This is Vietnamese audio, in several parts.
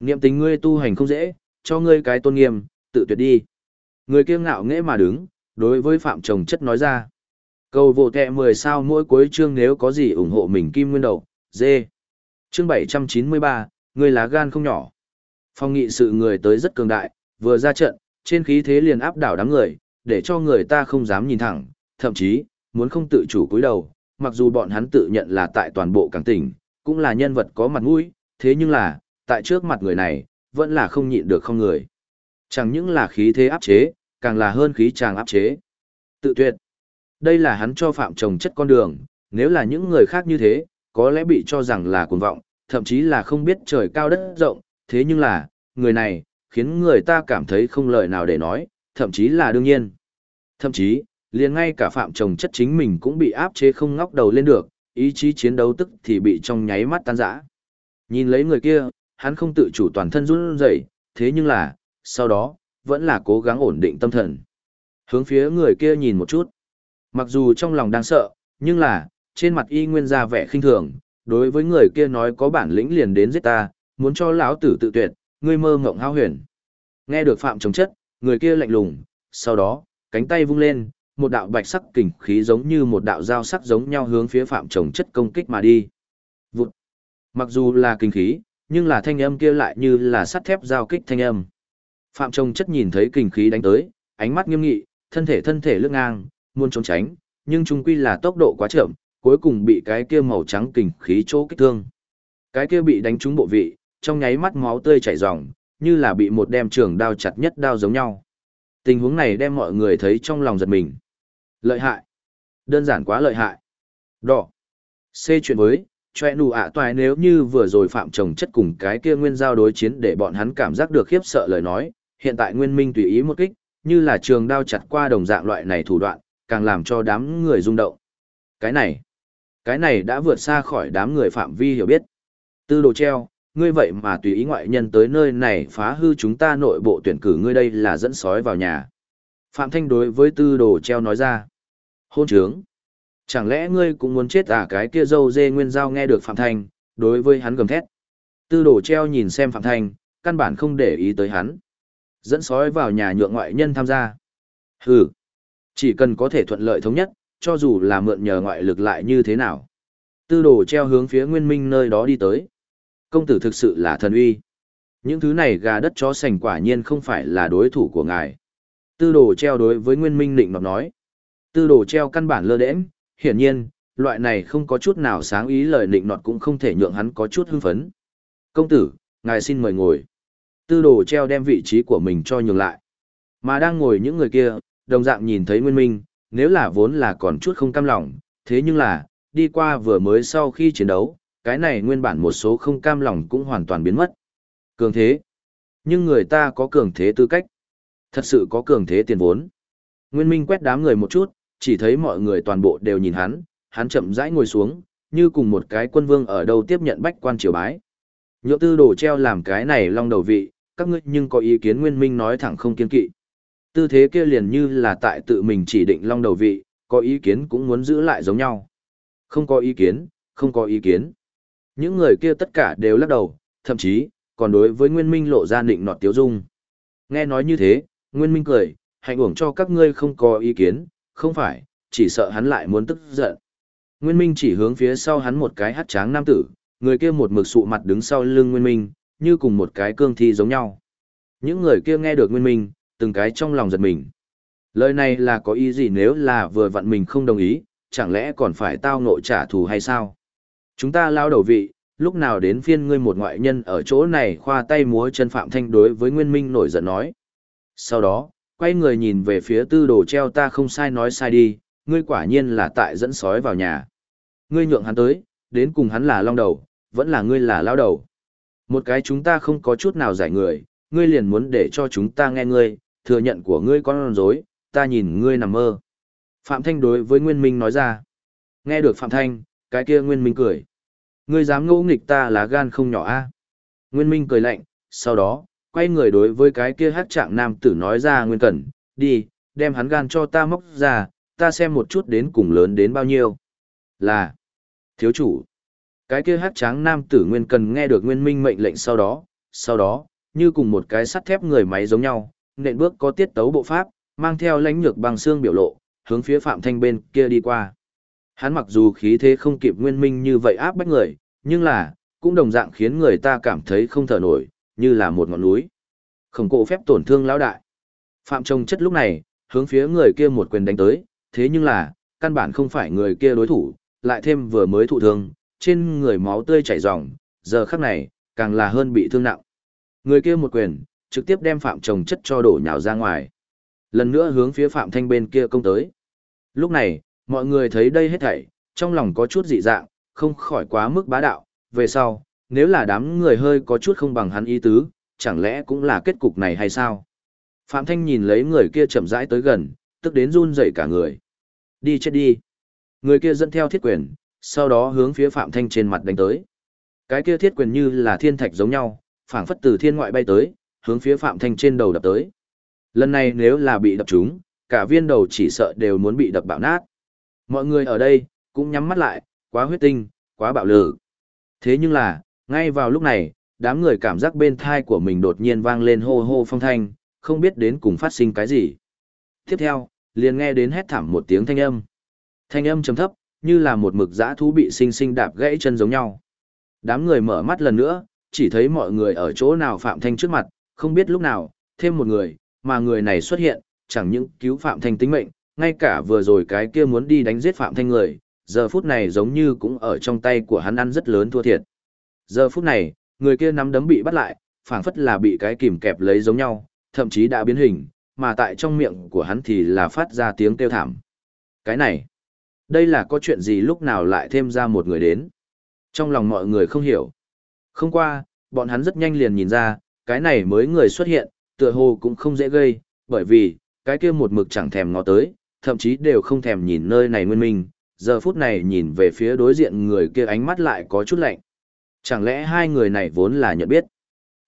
Niệm tình ngươi tu hành không dễ, cho ngươi cái tôn nghiêm, tự tuyệt đi. Người kiêu ngạo nghễ mà đứng, đối với Phạm Trồng Chất nói ra. Cầu vô kẹ 10 sao mỗi cuối chương nếu có gì ủng hộ mình kim nguyên đầu, dê. Chương 793, ngươi lá gan không nhỏ. Phong nghị sự người tới rất cường đại, vừa ra trận, trên khí thế liền áp đảo đám người, để cho người ta không dám nhìn thẳng, thậm chí, muốn không tự chủ cúi đầu, mặc dù bọn hắn tự nhận là tại toàn bộ cảng tỉnh, cũng là nhân vật có mặt mũi, thế nhưng là, tại trước mặt người này, vẫn là không nhịn được không người. Chẳng những là khí thế áp chế, càng là hơn khí tràng áp chế. Tự tuyệt. Đây là hắn cho phạm trồng chất con đường, nếu là những người khác như thế, có lẽ bị cho rằng là cuồng vọng, thậm chí là không biết trời cao đất rộng, thế nhưng là, người này, khiến người ta cảm thấy không lời nào để nói, thậm chí là đương nhiên. Thậm chí, liền ngay cả phạm trồng chất chính mình cũng bị áp chế không ngóc đầu lên được, ý chí chiến đấu tức thì bị trong nháy mắt tan rã. Nhìn lấy người kia, hắn không tự chủ toàn thân run rẩy, thế nhưng là, sau đó, vẫn là cố gắng ổn định tâm thần. Hướng phía người kia nhìn một chút. Mặc dù trong lòng đang sợ, nhưng là, trên mặt y nguyên ra vẻ khinh thường, đối với người kia nói có bản lĩnh liền đến giết ta, muốn cho lão tử tự tuyệt, ngươi mơ ngộng hao huyền. Nghe được phạm chống chất, người kia lạnh lùng, sau đó, cánh tay vung lên, một đạo bạch sắc kình khí giống như một đạo dao sắc giống nhau hướng phía phạm trồng chất công kích mà đi. Vụt. Mặc dù là kinh khí, nhưng là thanh âm kia lại như là sắt thép giao kích thanh âm. Phạm trồng chất nhìn thấy kình khí đánh tới, ánh mắt nghiêm nghị, thân thể thân thể lướt ngang, muốn trốn tránh, nhưng chung quy là tốc độ quá chậm, cuối cùng bị cái kia màu trắng kình khí chỗ kích thương. Cái kia bị đánh trúng bộ vị, trong nháy mắt máu tươi chảy ròng, như là bị một đem trường đao chặt nhất đao giống nhau. Tình huống này đem mọi người thấy trong lòng giật mình. Lợi hại. Đơn giản quá lợi hại. Đỏ. C chuyện với, choe nụ ạ toài nếu như vừa rồi phạm trồng chất cùng cái kia nguyên giao đối chiến để bọn hắn cảm giác được khiếp sợ lời nói, hiện tại nguyên minh tùy ý một kích, như là trường đao chặt qua đồng dạng loại này thủ đoạn, càng làm cho đám người rung động. Cái này, cái này đã vượt xa khỏi đám người phạm vi hiểu biết. Tư đồ treo, ngươi vậy mà tùy ý ngoại nhân tới nơi này phá hư chúng ta nội bộ tuyển cử ngươi đây là dẫn sói vào nhà. Phạm Thanh đối với tư đồ treo nói ra. Hôn trướng. Chẳng lẽ ngươi cũng muốn chết à cái kia dâu dê nguyên giao nghe được Phạm Thanh, đối với hắn gầm thét. Tư đồ treo nhìn xem Phạm Thanh, căn bản không để ý tới hắn. Dẫn sói vào nhà nhượng ngoại nhân tham gia. Hừ. Chỉ cần có thể thuận lợi thống nhất, cho dù là mượn nhờ ngoại lực lại như thế nào. Tư đồ treo hướng phía nguyên minh nơi đó đi tới. Công tử thực sự là thần uy. Những thứ này gà đất chó sành quả nhiên không phải là đối thủ của ngài. Tư đồ treo đối với Nguyên Minh định Nọt nói. Tư đồ treo căn bản lơ đễm hiển nhiên, loại này không có chút nào sáng ý lời nịnh nọt cũng không thể nhượng hắn có chút hưng phấn. Công tử, ngài xin mời ngồi. Tư đồ treo đem vị trí của mình cho nhường lại. Mà đang ngồi những người kia, đồng dạng nhìn thấy Nguyên Minh, nếu là vốn là còn chút không cam lòng, thế nhưng là, đi qua vừa mới sau khi chiến đấu, cái này nguyên bản một số không cam lòng cũng hoàn toàn biến mất. Cường thế. Nhưng người ta có cường thế tư cách. Thật sự có cường thế tiền vốn. Nguyên Minh quét đám người một chút, chỉ thấy mọi người toàn bộ đều nhìn hắn, hắn chậm rãi ngồi xuống, như cùng một cái quân vương ở đâu tiếp nhận bách quan triều bái. Nhượng tư đồ treo làm cái này long đầu vị, các ngươi nhưng có ý kiến Nguyên Minh nói thẳng không kiên kỵ. Tư thế kia liền như là tại tự mình chỉ định long đầu vị, có ý kiến cũng muốn giữ lại giống nhau. Không có ý kiến, không có ý kiến. Những người kia tất cả đều lắc đầu, thậm chí, còn đối với Nguyên Minh lộ ra định nọt tiếu dung. Nghe nói như thế, Nguyên Minh cười, hạnh uổng cho các ngươi không có ý kiến, không phải, chỉ sợ hắn lại muốn tức giận. Nguyên Minh chỉ hướng phía sau hắn một cái hắt tráng nam tử, người kia một mực sụ mặt đứng sau lưng Nguyên Minh, như cùng một cái cương thi giống nhau. Những người kia nghe được Nguyên Minh, từng cái trong lòng giật mình. Lời này là có ý gì nếu là vừa vặn mình không đồng ý, chẳng lẽ còn phải tao ngộ trả thù hay sao? Chúng ta lao đầu vị, lúc nào đến phiên ngươi một ngoại nhân ở chỗ này khoa tay múa chân Phạm Thanh đối với Nguyên Minh nổi giận nói. Sau đó, quay người nhìn về phía tư đồ treo ta không sai nói sai đi, ngươi quả nhiên là tại dẫn sói vào nhà. Ngươi nhượng hắn tới, đến cùng hắn là long đầu, vẫn là ngươi là lao đầu. Một cái chúng ta không có chút nào giải người, ngươi liền muốn để cho chúng ta nghe ngươi, thừa nhận của ngươi con dối. ta nhìn ngươi nằm mơ. Phạm Thanh đối với Nguyên Minh nói ra. Nghe được Phạm Thanh, cái kia Nguyên Minh cười. Ngươi dám ngỗ nghịch ta là gan không nhỏ a Nguyên Minh cười lạnh, sau đó, quay người đối với cái kia hát trạng nam tử nói ra Nguyên Cẩn, đi, đem hắn gan cho ta móc ra, ta xem một chút đến cùng lớn đến bao nhiêu. Là, thiếu chủ. Cái kia hát tráng nam tử Nguyên Cần nghe được Nguyên Minh mệnh lệnh sau đó, sau đó, như cùng một cái sắt thép người máy giống nhau, nện bước có tiết tấu bộ pháp, mang theo lãnh nhược bằng xương biểu lộ, hướng phía Phạm Thanh bên kia đi qua. Hắn mặc dù khí thế không kịp nguyên minh như vậy áp bách người, nhưng là, cũng đồng dạng khiến người ta cảm thấy không thở nổi, như là một ngọn núi. Khổng cổ phép tổn thương lão đại. Phạm trông chất lúc này, hướng phía người kia một quyền đánh tới, thế nhưng là, căn bản không phải người kia đối thủ, lại thêm vừa mới thụ thương, trên người máu tươi chảy ròng, giờ khắc này, càng là hơn bị thương nặng. Người kia một quyền, trực tiếp đem Phạm Trọng chất cho đổ nhào ra ngoài. Lần nữa hướng phía Phạm Thanh bên kia công tới. Lúc này, mọi người thấy đây hết thảy, trong lòng có chút dị dạng, không khỏi quá mức bá đạo, về sau, nếu là đám người hơi có chút không bằng hắn ý tứ, chẳng lẽ cũng là kết cục này hay sao? Phạm Thanh nhìn lấy người kia chậm rãi tới gần, tức đến run rẩy cả người. Đi chết đi. Người kia dẫn theo thiết quyền, sau đó hướng phía Phạm Thanh trên mặt đánh tới. Cái kia thiết quyền như là thiên thạch giống nhau, phảng phất từ thiên ngoại bay tới, hướng phía Phạm Thanh trên đầu đập tới. Lần này nếu là bị đập trúng, cả viên đầu chỉ sợ đều muốn bị đập bạo nát. Mọi người ở đây, cũng nhắm mắt lại, quá huyết tinh, quá bạo lực. Thế nhưng là, ngay vào lúc này, đám người cảm giác bên thai của mình đột nhiên vang lên hô hô phong thanh, không biết đến cùng phát sinh cái gì. Tiếp theo, liền nghe đến hét thảm một tiếng thanh âm. Thanh âm trầm thấp, như là một mực dã thú bị sinh sinh đạp gãy chân giống nhau. Đám người mở mắt lần nữa, chỉ thấy mọi người ở chỗ nào Phạm Thanh trước mặt, không biết lúc nào, thêm một người, mà người này xuất hiện, chẳng những cứu Phạm Thanh tính mệnh, ngay cả vừa rồi cái kia muốn đi đánh giết Phạm Thanh người, giờ phút này giống như cũng ở trong tay của hắn ăn rất lớn thua thiệt. Giờ phút này, người kia nắm đấm bị bắt lại, phảng phất là bị cái kìm kẹp lấy giống nhau, thậm chí đã biến hình, mà tại trong miệng của hắn thì là phát ra tiếng kêu thảm. Cái này, đây là có chuyện gì lúc nào lại thêm ra một người đến? Trong lòng mọi người không hiểu. Không qua, bọn hắn rất nhanh liền nhìn ra, cái này mới người xuất hiện, tựa hồ cũng không dễ gây, bởi vì, cái kia một mực chẳng thèm ngó tới, thậm chí đều không thèm nhìn nơi này nguyên minh, giờ phút này nhìn về phía đối diện người kia ánh mắt lại có chút lạnh. Chẳng lẽ hai người này vốn là nhận biết?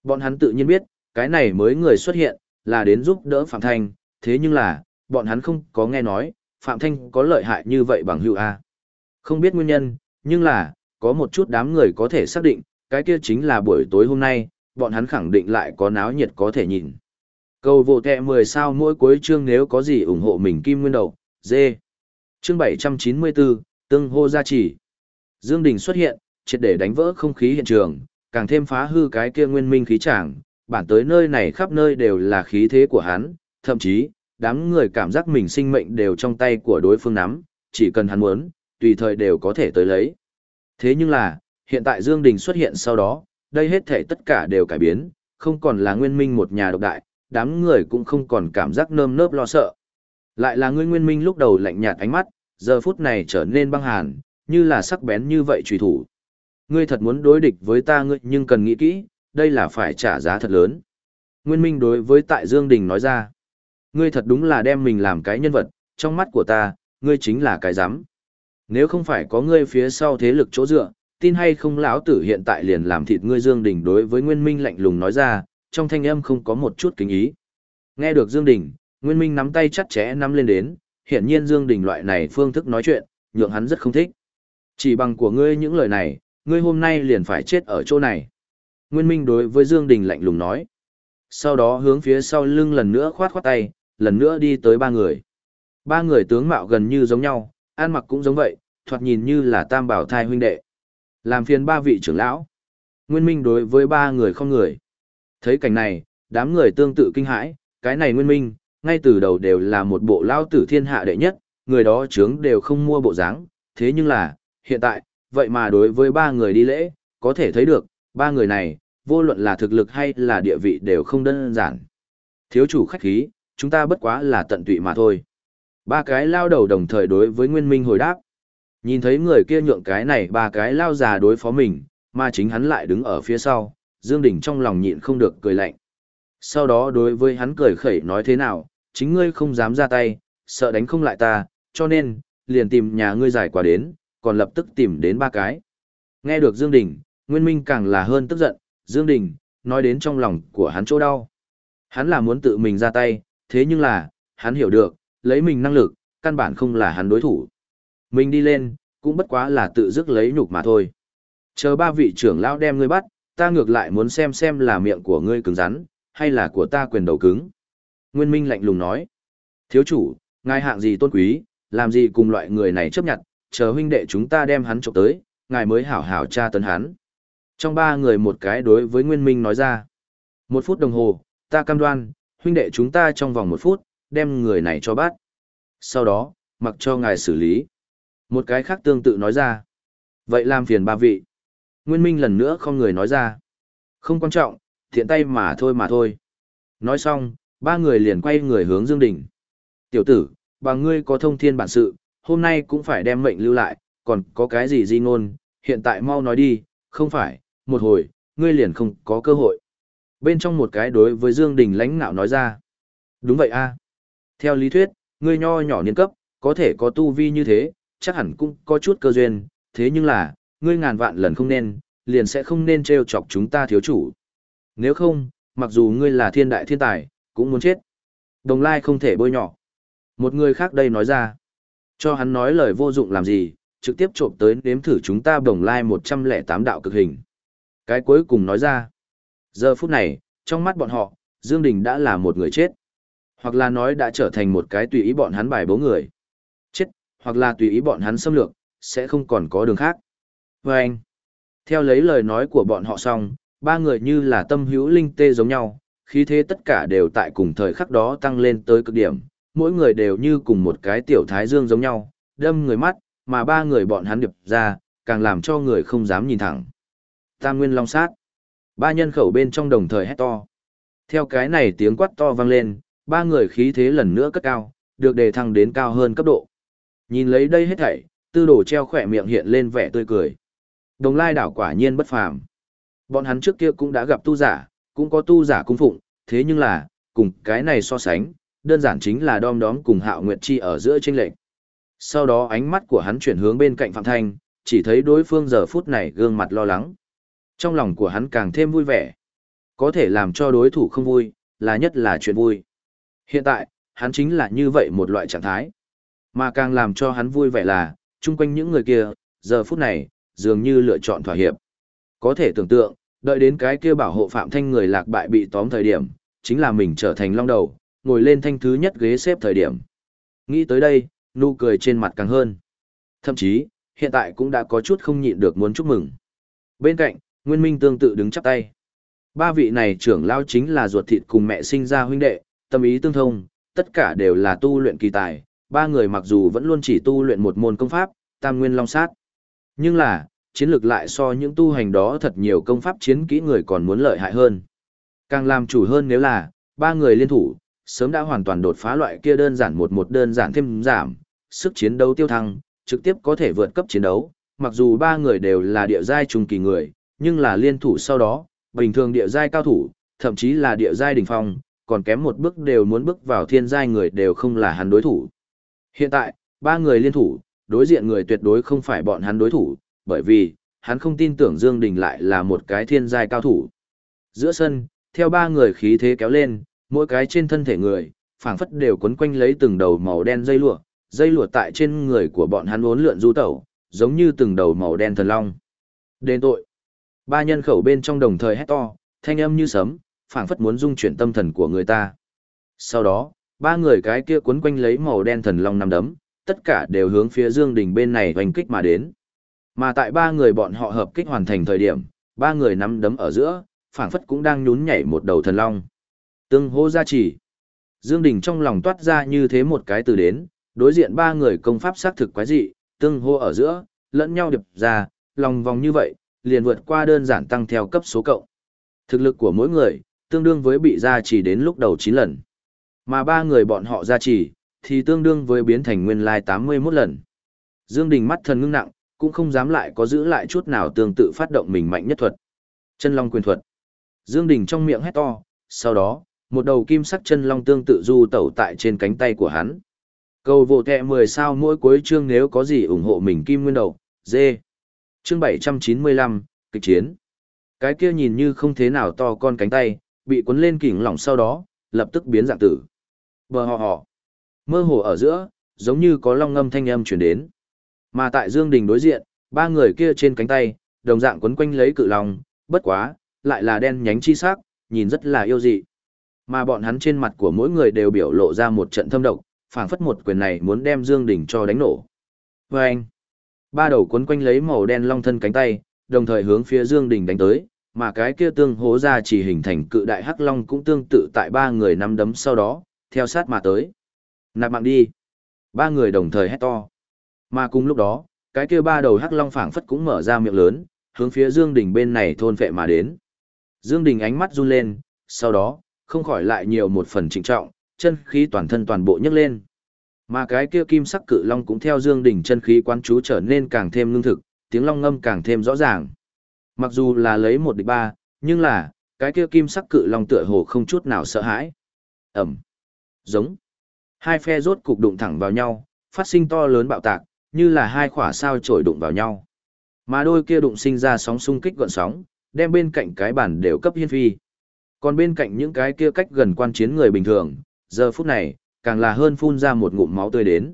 Bọn hắn tự nhiên biết, cái này mới người xuất hiện, là đến giúp đỡ Phạm Thanh, thế nhưng là, bọn hắn không có nghe nói, Phạm Thanh có lợi hại như vậy bằng hữu A. Không biết nguyên nhân, nhưng là, có một chút đám người có thể xác định, cái kia chính là buổi tối hôm nay, bọn hắn khẳng định lại có náo nhiệt có thể nhìn. Cầu vô tệ 10 sao mỗi cuối chương nếu có gì ủng hộ mình kim nguyên đầu, dê. Chương 794, tương hô gia trì. Dương Đình xuất hiện, triệt để đánh vỡ không khí hiện trường, càng thêm phá hư cái kia nguyên minh khí tràng, bản tới nơi này khắp nơi đều là khí thế của hắn, thậm chí, đám người cảm giác mình sinh mệnh đều trong tay của đối phương nắm, chỉ cần hắn muốn, tùy thời đều có thể tới lấy. Thế nhưng là, hiện tại Dương Đình xuất hiện sau đó, đây hết thể tất cả đều cải biến, không còn là nguyên minh một nhà độc đại, đám người cũng không còn cảm giác nơm nớp lo sợ. Lại là ngươi nguyên minh lúc đầu lạnh nhạt ánh mắt, giờ phút này trở nên băng hàn, như là sắc bén như vậy trùy thủ. Ngươi thật muốn đối địch với ta ngươi nhưng cần nghĩ kỹ, đây là phải trả giá thật lớn. Nguyên minh đối với tại Dương Đình nói ra, ngươi thật đúng là đem mình làm cái nhân vật, trong mắt của ta, ngươi chính là cái giám. Nếu không phải có ngươi phía sau thế lực chỗ dựa, tin hay không lão tử hiện tại liền làm thịt ngươi Dương Đình đối với Nguyên Minh lạnh lùng nói ra, trong thanh âm không có một chút kính ý. Nghe được Dương Đình, Nguyên Minh nắm tay chặt chẽ nắm lên đến, hiện nhiên Dương Đình loại này phương thức nói chuyện, nhượng hắn rất không thích. Chỉ bằng của ngươi những lời này, ngươi hôm nay liền phải chết ở chỗ này. Nguyên Minh đối với Dương Đình lạnh lùng nói. Sau đó hướng phía sau lưng lần nữa khoát khoát tay, lần nữa đi tới ba người. Ba người tướng mạo gần như giống nhau, ăn mặc cũng giống vậy, thoạt nhìn như là tam bảo thai huynh đệ. Làm phiền ba vị trưởng lão. Nguyên Minh đối với ba người không người. Thấy cảnh này, đám người tương tự kinh hãi, cái này Nguyên Minh, ngay từ đầu đều là một bộ lao tử thiên hạ đệ nhất, người đó trướng đều không mua bộ dáng, thế nhưng là, hiện tại, vậy mà đối với ba người đi lễ, có thể thấy được, ba người này, vô luận là thực lực hay là địa vị đều không đơn giản. Thiếu chủ khách khí, chúng ta bất quá là tận tụy mà thôi. Ba cái lao đầu đồng thời đối với Nguyên Minh hồi đáp. Nhìn thấy người kia nhượng cái này ba cái lao già đối phó mình, mà chính hắn lại đứng ở phía sau, Dương Đình trong lòng nhịn không được cười lạnh. Sau đó đối với hắn cười khẩy nói thế nào, chính ngươi không dám ra tay, sợ đánh không lại ta, cho nên, liền tìm nhà ngươi giải quả đến, còn lập tức tìm đến ba cái. Nghe được Dương Đình, Nguyên Minh càng là hơn tức giận, Dương Đình, nói đến trong lòng của hắn chỗ đau. Hắn là muốn tự mình ra tay, thế nhưng là, hắn hiểu được, lấy mình năng lực, căn bản không là hắn đối thủ. Mình đi lên, cũng bất quá là tự dứt lấy nhục mà thôi. Chờ ba vị trưởng lão đem ngươi bắt, ta ngược lại muốn xem xem là miệng của ngươi cứng rắn, hay là của ta quyền đầu cứng. Nguyên Minh lạnh lùng nói, thiếu chủ, ngài hạng gì tôn quý, làm gì cùng loại người này chấp nhận, chờ huynh đệ chúng ta đem hắn trộm tới, ngài mới hảo hảo tra tấn hắn. Trong ba người một cái đối với Nguyên Minh nói ra, một phút đồng hồ, ta cam đoan, huynh đệ chúng ta trong vòng một phút, đem người này cho bắt. Sau đó, mặc cho ngài xử lý. Một cái khác tương tự nói ra. Vậy làm phiền ba vị. Nguyên Minh lần nữa không người nói ra. Không quan trọng, thiện tay mà thôi mà thôi. Nói xong, ba người liền quay người hướng Dương Đình. Tiểu tử, bà ngươi có thông thiên bản sự, hôm nay cũng phải đem mệnh lưu lại, còn có cái gì di ngôn, hiện tại mau nói đi, không phải, một hồi, ngươi liền không có cơ hội. Bên trong một cái đối với Dương Đình lãnh nạo nói ra. Đúng vậy a. À. Theo lý thuyết, ngươi nho nhỏ niên cấp, có thể có tu vi như thế, chắc hẳn cũng có chút cơ duyên, thế nhưng là, ngươi ngàn vạn lần không nên, liền sẽ không nên treo chọc chúng ta thiếu chủ. Nếu không, mặc dù ngươi là thiên đại thiên tài, cũng muốn chết. Đồng lai không thể bôi nhỏ. Một người khác đây nói ra, cho hắn nói lời vô dụng làm gì, trực tiếp trộm tới nếm thử chúng ta đồng lai 108 đạo cực hình. Cái cuối cùng nói ra, giờ phút này, trong mắt bọn họ, Dương Đình đã là một người chết. Hoặc là nói đã trở thành một cái tùy ý bọn hắn bài bố người. Chết, hoặc là tùy ý bọn hắn xâm lược, sẽ không còn có đường khác. Và anh, theo lấy lời nói của bọn họ xong, ba người như là tâm hữu linh tê giống nhau, khí thế tất cả đều tại cùng thời khắc đó tăng lên tới cực điểm, mỗi người đều như cùng một cái tiểu thái dương giống nhau, đâm người mắt, mà ba người bọn hắn điệp ra, càng làm cho người không dám nhìn thẳng. Tam Nguyên Long Sát. Ba nhân khẩu bên trong đồng thời hét to. Theo cái này tiếng quát to vang lên, ba người khí thế lần nữa cất cao, được đề thăng đến cao hơn cấp độ. Nhìn lấy đây hết thảy, tư đồ treo khỏe miệng hiện lên vẻ tươi cười. Đồng lai đảo quả nhiên bất phàm. Bọn hắn trước kia cũng đã gặp tu giả, cũng có tu giả cung phụng, thế nhưng là, cùng cái này so sánh, đơn giản chính là đom đóm cùng hạo nguyệt chi ở giữa tranh lệch. Sau đó ánh mắt của hắn chuyển hướng bên cạnh Phạm Thanh, chỉ thấy đối phương giờ phút này gương mặt lo lắng. Trong lòng của hắn càng thêm vui vẻ. Có thể làm cho đối thủ không vui, là nhất là chuyện vui. Hiện tại, hắn chính là như vậy một loại trạng thái. Mà càng làm cho hắn vui vẻ là, chung quanh những người kia, giờ phút này, dường như lựa chọn thỏa hiệp. Có thể tưởng tượng, đợi đến cái kia bảo hộ Phạm Thanh người lạc bại bị tóm thời điểm, chính là mình trở thành long đầu, ngồi lên thanh thứ nhất ghế xếp thời điểm. Nghĩ tới đây, nụ cười trên mặt càng hơn. Thậm chí, hiện tại cũng đã có chút không nhịn được muốn chúc mừng. Bên cạnh, Nguyên Minh tương tự đứng chắp tay. Ba vị này trưởng lao chính là ruột thịt cùng mẹ sinh ra huynh đệ, tâm ý tương thông, tất cả đều là tu luyện kỳ tài. Ba người mặc dù vẫn luôn chỉ tu luyện một môn công pháp, tam nguyên long sát. Nhưng là, chiến lược lại so những tu hành đó thật nhiều công pháp chiến kỹ người còn muốn lợi hại hơn. Càng làm chủ hơn nếu là, ba người liên thủ, sớm đã hoàn toàn đột phá loại kia đơn giản một một đơn giản thêm giảm, sức chiến đấu tiêu thăng, trực tiếp có thể vượt cấp chiến đấu, mặc dù ba người đều là địa giai trung kỳ người, nhưng là liên thủ sau đó, bình thường địa giai cao thủ, thậm chí là địa giai đỉnh phong, còn kém một bước đều muốn bước vào thiên giai người đều không là hắn đối thủ. Hiện tại, ba người liên thủ, đối diện người tuyệt đối không phải bọn hắn đối thủ, bởi vì, hắn không tin tưởng Dương Đình lại là một cái thiên giai cao thủ. Giữa sân, theo ba người khí thế kéo lên, mỗi cái trên thân thể người, phảng phất đều quấn quanh lấy từng đầu màu đen dây lụa, dây lụa tại trên người của bọn hắn uốn lượn du tẩu, giống như từng đầu màu đen thần long. Đền tội. Ba nhân khẩu bên trong đồng thời hét to, thanh âm như sấm, phảng phất muốn dung chuyển tâm thần của người ta. Sau đó, ba người cái kia quấn quanh lấy màu đen thần long năm đấm, tất cả đều hướng phía Dương Đình bên này hoành kích mà đến. Mà tại ba người bọn họ hợp kích hoàn thành thời điểm, ba người nắm đấm ở giữa, phảng phất cũng đang nhún nhảy một đầu thần long. Tương hô gia trì. Dương Đình trong lòng toát ra như thế một cái từ đến, đối diện ba người công pháp xác thực quái dị, tương hô ở giữa, lẫn nhau điệp ra, lòng vòng như vậy, liền vượt qua đơn giản tăng theo cấp số cộng. Thực lực của mỗi người, tương đương với bị gia trì đến lúc đầu 9 lần. Mà ba người bọn họ gia trì, thì tương đương với biến thành nguyên lai 81 lần. Dương Đình mắt thần ngưng nặng, cũng không dám lại có giữ lại chút nào tương tự phát động mình mạnh nhất thuật. Chân long quyền thuật. Dương Đình trong miệng hét to, sau đó, một đầu kim sắc chân long tương tự du tẩu tại trên cánh tay của hắn. Cầu vô kẹ 10 sao mỗi cuối chương nếu có gì ủng hộ mình kim nguyên đầu, dê. Chương 795, kịch chiến. Cái kia nhìn như không thế nào to con cánh tay, bị cuốn lên kỉnh lỏng sau đó, lập tức biến dạng tử. Bờ hò hò. Mơ hồ ở giữa, giống như có long ngâm thanh âm chuyển đến. Mà tại Dương Đình đối diện, ba người kia trên cánh tay, đồng dạng quấn quanh lấy cự long, bất quá, lại là đen nhánh chi sắc, nhìn rất là yêu dị. Mà bọn hắn trên mặt của mỗi người đều biểu lộ ra một trận thâm độc, phảng phất một quyền này muốn đem Dương Đình cho đánh nổ. Và anh, ba đầu cuốn quanh lấy màu đen long thân cánh tay, đồng thời hướng phía Dương Đình đánh tới, mà cái kia tương hố ra chỉ hình thành cự đại hắc long cũng tương tự tại ba người nắm đấm sau đó, theo sát mà tới. Nạp mạng đi. Ba người đồng thời hét to. Mà cùng lúc đó, cái kia ba đầu hắc long phảng phất cũng mở ra miệng lớn, hướng phía Dương Đình bên này thôn phệ mà đến. Dương Đình ánh mắt run lên, sau đó, không khỏi lại nhiều một phần trịnh trọng, chân khí toàn thân toàn bộ nhấc lên. Mà cái kia kim sắc cự long cũng theo Dương Đình chân khí quán chú trở nên càng thêm ngưng thực, tiếng long ngâm càng thêm rõ ràng. Mặc dù là lấy một địch ba, nhưng là, cái kia kim sắc cự long tựa hồ không chút nào sợ hãi. Ẩm. Giống. Hai phe rốt cục đụng thẳng vào nhau, phát sinh to lớn bạo tạc, như là hai khỏa sao trổi đụng vào nhau. Mà đôi kia đụng sinh ra sóng xung kích gọn sóng, đem bên cạnh cái bản đều cấp hiên phi. Còn bên cạnh những cái kia cách gần quan chiến người bình thường, giờ phút này, càng là hơn phun ra một ngụm máu tươi đến.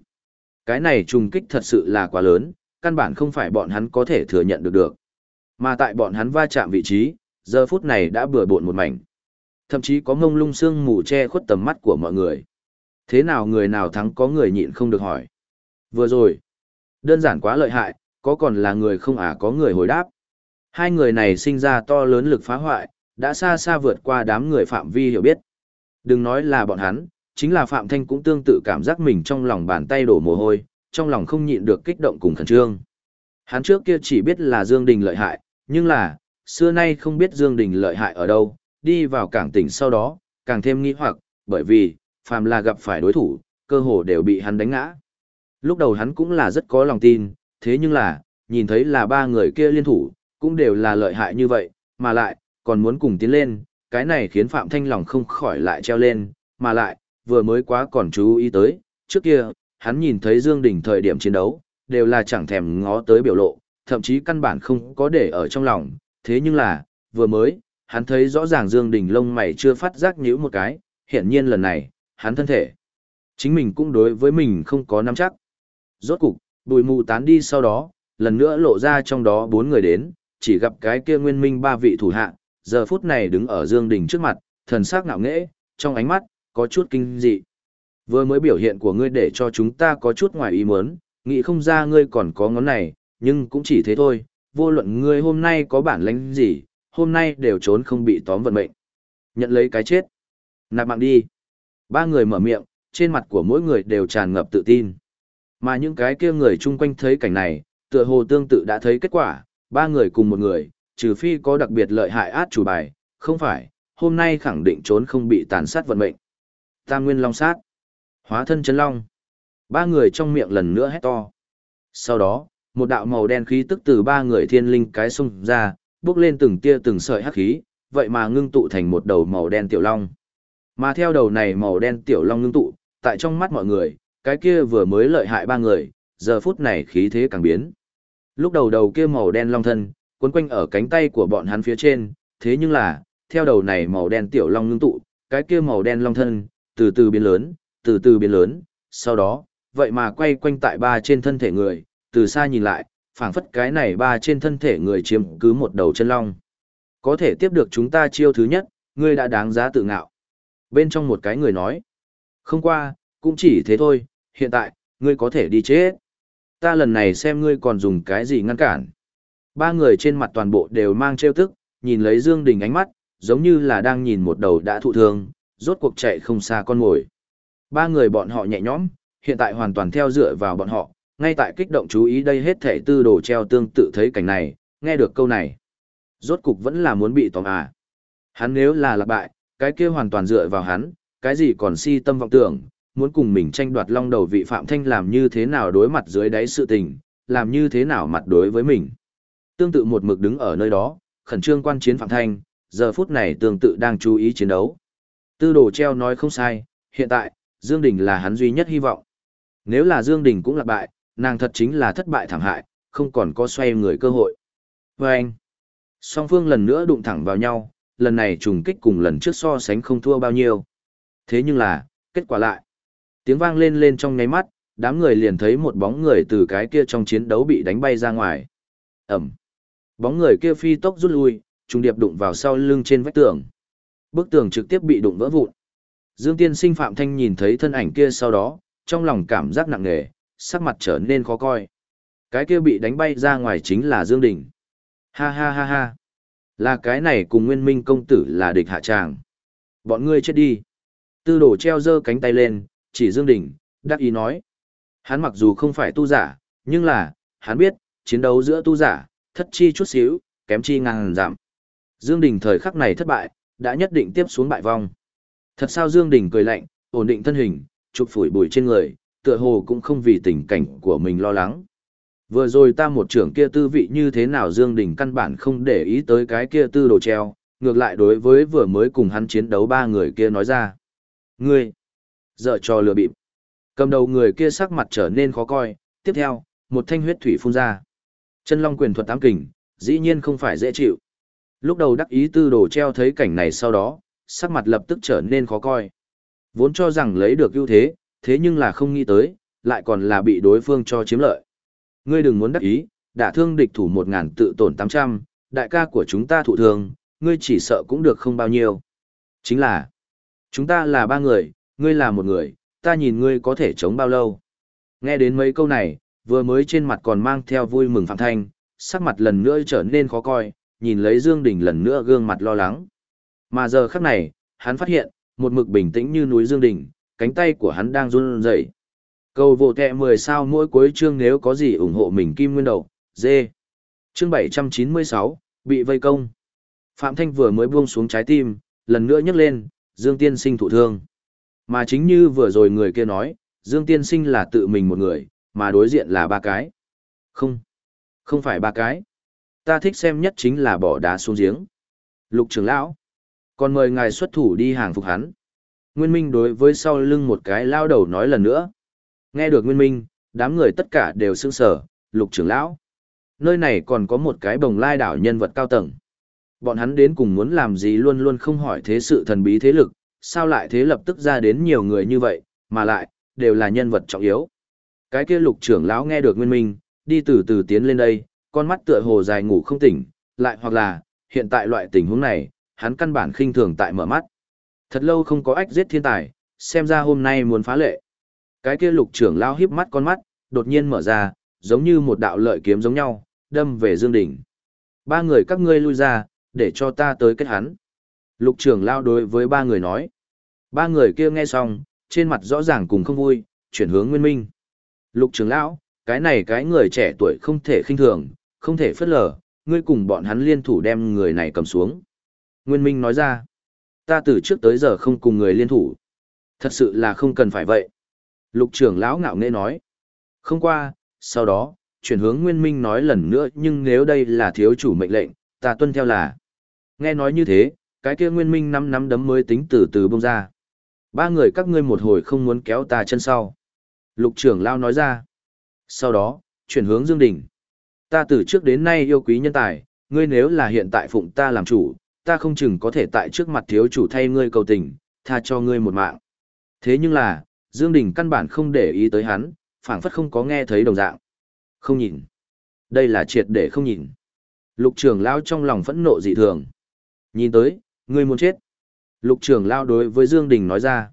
Cái này trùng kích thật sự là quá lớn, căn bản không phải bọn hắn có thể thừa nhận được được. Mà tại bọn hắn va chạm vị trí, giờ phút này đã bừa bộn một mảnh. Thậm chí có ngông lung sương mù che khuất tầm mắt của mọi người. Thế nào người nào thắng có người nhịn không được hỏi. Vừa rồi, đơn giản quá lợi hại, có còn là người không à có người hồi đáp. Hai người này sinh ra to lớn lực phá hoại, đã xa xa vượt qua đám người phạm vi hiểu biết. Đừng nói là bọn hắn, chính là Phạm Thanh cũng tương tự cảm giác mình trong lòng bàn tay đổ mồ hôi, trong lòng không nhịn được kích động cùng khẩn trương. Hắn trước kia chỉ biết là Dương Đình lợi hại, nhưng là, xưa nay không biết Dương Đình lợi hại ở đâu, đi vào cảng tỉnh sau đó, càng thêm nghi hoặc, bởi vì, phàm là gặp phải đối thủ, cơ hồ đều bị hắn đánh ngã. Lúc đầu hắn cũng là rất có lòng tin, thế nhưng là, nhìn thấy là ba người kia liên thủ, cũng đều là lợi hại như vậy, mà lại, còn muốn cùng tiến lên, cái này khiến Phạm Thanh lòng không khỏi lại treo lên, mà lại, vừa mới quá còn chú ý tới, trước kia, hắn nhìn thấy Dương Đình thời điểm chiến đấu, đều là chẳng thèm ngó tới biểu lộ, thậm chí căn bản không có để ở trong lòng, thế nhưng là, vừa mới, hắn thấy rõ ràng Dương Đình lông mày chưa phát giác nhíu một cái, hiện nhiên lần này, hắn thân thể, chính mình cũng đối với mình không có nắm chắc. Rốt cục, bùi mù tán đi sau đó, lần nữa lộ ra trong đó bốn người đến, chỉ gặp cái kia nguyên minh ba vị thủ hạ, giờ phút này đứng ở Dương Đình trước mặt, thần sắc ngạo nghễ, trong ánh mắt, có chút kinh dị. Vừa mới biểu hiện của ngươi để cho chúng ta có chút ngoài ý muốn, nghĩ không ra ngươi còn có ngón này, nhưng cũng chỉ thế thôi, vô luận ngươi hôm nay có bản lĩnh gì, hôm nay đều trốn không bị tóm vận mệnh. Nhận lấy cái chết. Nạp mạng đi. Ba người mở miệng, trên mặt của mỗi người đều tràn ngập tự tin. Mà những cái kia người chung quanh thấy cảnh này, tựa hồ tương tự đã thấy kết quả, ba người cùng một người, trừ phi có đặc biệt lợi hại át chủ bài, không phải, hôm nay khẳng định trốn không bị tàn sát vận mệnh. Tam Nguyên Long sát. Hóa thân chân long. Ba người trong miệng lần nữa hét to. Sau đó, một đạo màu đen khí tức từ ba người thiên linh cái xung ra, bước lên từng tia từng sợi hắc khí, vậy mà ngưng tụ thành một đầu màu đen tiểu long. Mà theo đầu này màu đen tiểu long ngưng tụ, tại trong mắt mọi người, cái kia vừa mới lợi hại ba người, giờ phút này khí thế càng biến. Lúc đầu đầu kia màu đen long thân, Quấn quanh ở cánh tay của bọn hắn phía trên, thế nhưng là, theo đầu này màu đen tiểu long ngưng tụ, cái kia màu đen long thân, từ từ biến lớn, từ từ biến lớn, sau đó, vậy mà quay quanh tại ba trên thân thể người, từ xa nhìn lại, phảng phất cái này ba trên thân thể người chiếm cứ một đầu chân long. Có thể tiếp được chúng ta chiêu thứ nhất, ngươi đã đáng giá tự ngạo. Bên trong một cái người nói, không qua, cũng chỉ thế thôi, hiện tại, ngươi có thể đi chết. Ta lần này xem ngươi còn dùng cái gì ngăn cản. Ba người trên mặt toàn bộ đều mang trêu tức, nhìn lấy Dương Đình ánh mắt, giống như là đang nhìn một đầu đã thụ thương, rốt cuộc chạy không xa con ngồi. Ba người bọn họ nhẹ nhõm, hiện tại hoàn toàn theo dựa vào bọn họ, ngay tại kích động chú ý đây hết thể tư đồ treo tương tự thấy cảnh này, nghe được câu này. Rốt cục vẫn là muốn bị tóm à. Hắn nếu là lạc bại, cái kia hoàn toàn dựa vào hắn, cái gì còn si tâm vọng tưởng, muốn cùng mình tranh đoạt long đầu vị phạm thanh làm như thế nào đối mặt dưới đáy sự tình, làm như thế nào mặt đối với mình. Tương tự một mực đứng ở nơi đó, khẩn trương quan chiến phạm thanh, giờ phút này tương tự đang chú ý chiến đấu. Tư đồ treo nói không sai, hiện tại, Dương Đình là hắn duy nhất hy vọng. Nếu là Dương Đình cũng là bại, nàng thật chính là thất bại thảm hại, không còn có xoay người cơ hội. Và anh, song phương lần nữa đụng thẳng vào nhau, lần này trùng kích cùng lần trước so sánh không thua bao nhiêu. Thế nhưng là, kết quả lại. Tiếng vang lên lên trong ngáy mắt, đám người liền thấy một bóng người từ cái kia trong chiến đấu bị đánh bay ra ngoài. Ẩm. Bóng người kia phi tốc rút lui, trùng điệp đụng vào sau lưng trên vách tường. Bức tường trực tiếp bị đụng vỡ vụn. Dương Tiên Sinh Phạm Thanh nhìn thấy thân ảnh kia sau đó, trong lòng cảm giác nặng nề, sắc mặt trở nên khó coi. Cái kia bị đánh bay ra ngoài chính là Dương Đình. Ha ha ha ha. Là cái này cùng Nguyên Minh công tử là địch hạ tràng. Bọn ngươi chết đi. Tư đồ treo giơ cánh tay lên, chỉ Dương Đình, đắc ý nói. Hắn mặc dù không phải tu giả, nhưng là, hắn biết, chiến đấu giữa tu giả, thất chi chút xíu, kém chi ngàn giảm. Dương Đình thời khắc này thất bại, đã nhất định tiếp xuống bại vong. Thật sao Dương Đình cười lạnh, ổn định thân hình, chụp phủi bụi trên người, tựa hồ cũng không vì tình cảnh của mình lo lắng. Vừa rồi ta một trưởng kia tư vị như thế nào Dương Đình căn bản không để ý tới cái kia tư đồ treo, ngược lại đối với vừa mới cùng hắn chiến đấu ba người kia nói ra. Ngươi, dở trò lừa bịp. Cầm đầu người kia sắc mặt trở nên khó coi, tiếp theo, một thanh huyết thủy phun ra. Chân long quyền thuật tám kình, dĩ nhiên không phải dễ chịu. Lúc đầu đắc ý tư đồ treo thấy cảnh này sau đó, sắc mặt lập tức trở nên khó coi. Vốn cho rằng lấy được ưu thế, thế nhưng là không nghĩ tới, lại còn là bị đối phương cho chiếm lợi. Ngươi đừng muốn đắc ý, đã thương địch thủ một ngàn tự tổn tám trăm, đại ca của chúng ta thụ thương, ngươi chỉ sợ cũng được không bao nhiêu. Chính là, chúng ta là ba người, ngươi là một người, ta nhìn ngươi có thể chống bao lâu. Nghe đến mấy câu này, vừa mới trên mặt còn mang theo vui mừng Phạm Thanh, sắc mặt lần nữa trở nên khó coi, nhìn lấy Dương Đình lần nữa gương mặt lo lắng. Mà giờ khắc này, hắn phát hiện, một mực bình tĩnh như núi Dương Đình, cánh tay của hắn đang run rẩy. Cầu vô kẹ 10 sao mỗi cuối chương nếu có gì ủng hộ mình kim nguyên đầu, dê. Chương 796, bị vây công. Phạm Thanh vừa mới buông xuống trái tim, lần nữa nhấc lên, Dương Tiên Sinh thụ thương. Mà chính như vừa rồi người kia nói, Dương Tiên Sinh là tự mình một người, mà đối diện là ba cái. Không, không phải ba cái. Ta thích xem nhất chính là bỏ đá xuống giếng. Lục trưởng lão, còn mời ngài xuất thủ đi hàng phục hắn. Nguyên Minh đối với sau lưng một cái lao đầu nói lần nữa. Nghe được Nguyên Minh, đám người tất cả đều sững sờ, lục trưởng lão. Nơi này còn có một cái bồng lai đảo nhân vật cao tầng. Bọn hắn đến cùng muốn làm gì luôn luôn không hỏi thế sự thần bí thế lực, sao lại thế lập tức ra đến nhiều người như vậy, mà lại, đều là nhân vật trọng yếu. Cái kia lục trưởng lão nghe được Nguyên Minh, đi từ từ tiến lên đây, con mắt tựa hồ dài ngủ không tỉnh, lại hoặc là, hiện tại loại tình huống này, hắn căn bản khinh thường tại mở mắt. Thật lâu không có ách giết thiên tài, xem ra hôm nay muốn phá lệ. Cái kia lục trưởng lao híp mắt con mắt, đột nhiên mở ra, giống như một đạo lợi kiếm giống nhau, đâm về Dương Đình. Ba người các ngươi lui ra, để cho ta tới kết hắn. Lục trưởng lao đối với ba người nói. Ba người kia nghe xong, trên mặt rõ ràng cùng không vui, chuyển hướng Nguyên Minh. Lục trưởng lão, cái này cái người trẻ tuổi không thể khinh thường, không thể phớt lờ, ngươi cùng bọn hắn liên thủ đem người này cầm xuống. Nguyên Minh nói ra, ta từ trước tới giờ không cùng người liên thủ. Thật sự là không cần phải vậy. Lục trưởng lão ngạo nghễ nói. Không qua, sau đó, chuyển hướng Nguyên Minh nói lần nữa nhưng nếu đây là thiếu chủ mệnh lệnh, ta tuân theo là. Nghe nói như thế, cái kia Nguyên Minh năm năm đấm mới tính từ từ bông ra. Ba người các ngươi một hồi không muốn kéo ta chân sau. Lục trưởng lão nói ra. Sau đó, chuyển hướng Dương Đình. Ta từ trước đến nay yêu quý nhân tài, ngươi nếu là hiện tại phụng ta làm chủ, ta không chừng có thể tại trước mặt thiếu chủ thay ngươi cầu tình, tha cho ngươi một mạng. Thế nhưng là, Dương Đình căn bản không để ý tới hắn, phảng phất không có nghe thấy đồng dạng. Không nhìn. Đây là triệt để không nhìn. Lục trưởng lao trong lòng phẫn nộ dị thường. Nhìn tới, ngươi muốn chết. Lục trưởng lao đối với Dương Đình nói ra.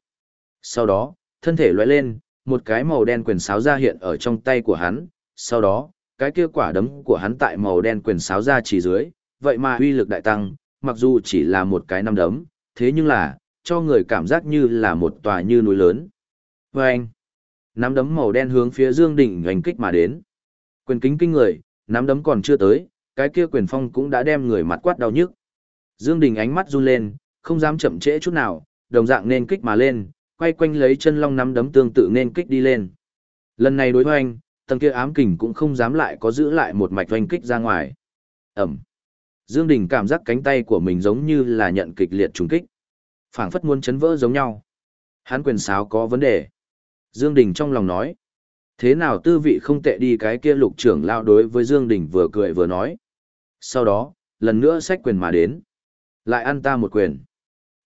Sau đó, thân thể lóe lên, một cái màu đen quyền sáo ra hiện ở trong tay của hắn. Sau đó, cái kia quả đấm của hắn tại màu đen quyền sáo ra chỉ dưới, vậy mà uy lực đại tăng, mặc dù chỉ là một cái năm đấm, thế nhưng là, cho người cảm giác như là một tòa như núi lớn. Vâng! Và anh, nắm đấm màu đen hướng phía Dương Đình hoành kích mà đến. Quyền kính kinh người, nắm đấm còn chưa tới, cái kia quyền phong cũng đã đem người mặt quát đau nhức. Dương Đình ánh mắt run lên, không dám chậm trễ chút nào, đồng dạng nên kích mà lên, quay quanh lấy chân long nắm đấm tương tự nên kích đi lên. Lần này đối hoành, tầng kia ám kình cũng không dám lại có giữ lại một mạch hoành kích ra ngoài. Ẩm. Dương Đình cảm giác cánh tay của mình giống như là nhận kịch liệt trùng kích. phảng phất muốn chấn vỡ giống nhau. Hán quyền sáo có vấn đề. Dương Đình trong lòng nói. Thế nào tư vị không tệ đi cái kia lục trưởng lao đối với Dương Đình vừa cười vừa nói. Sau đó, lần nữa xách quyền mà đến. Lại ăn ta một quyền.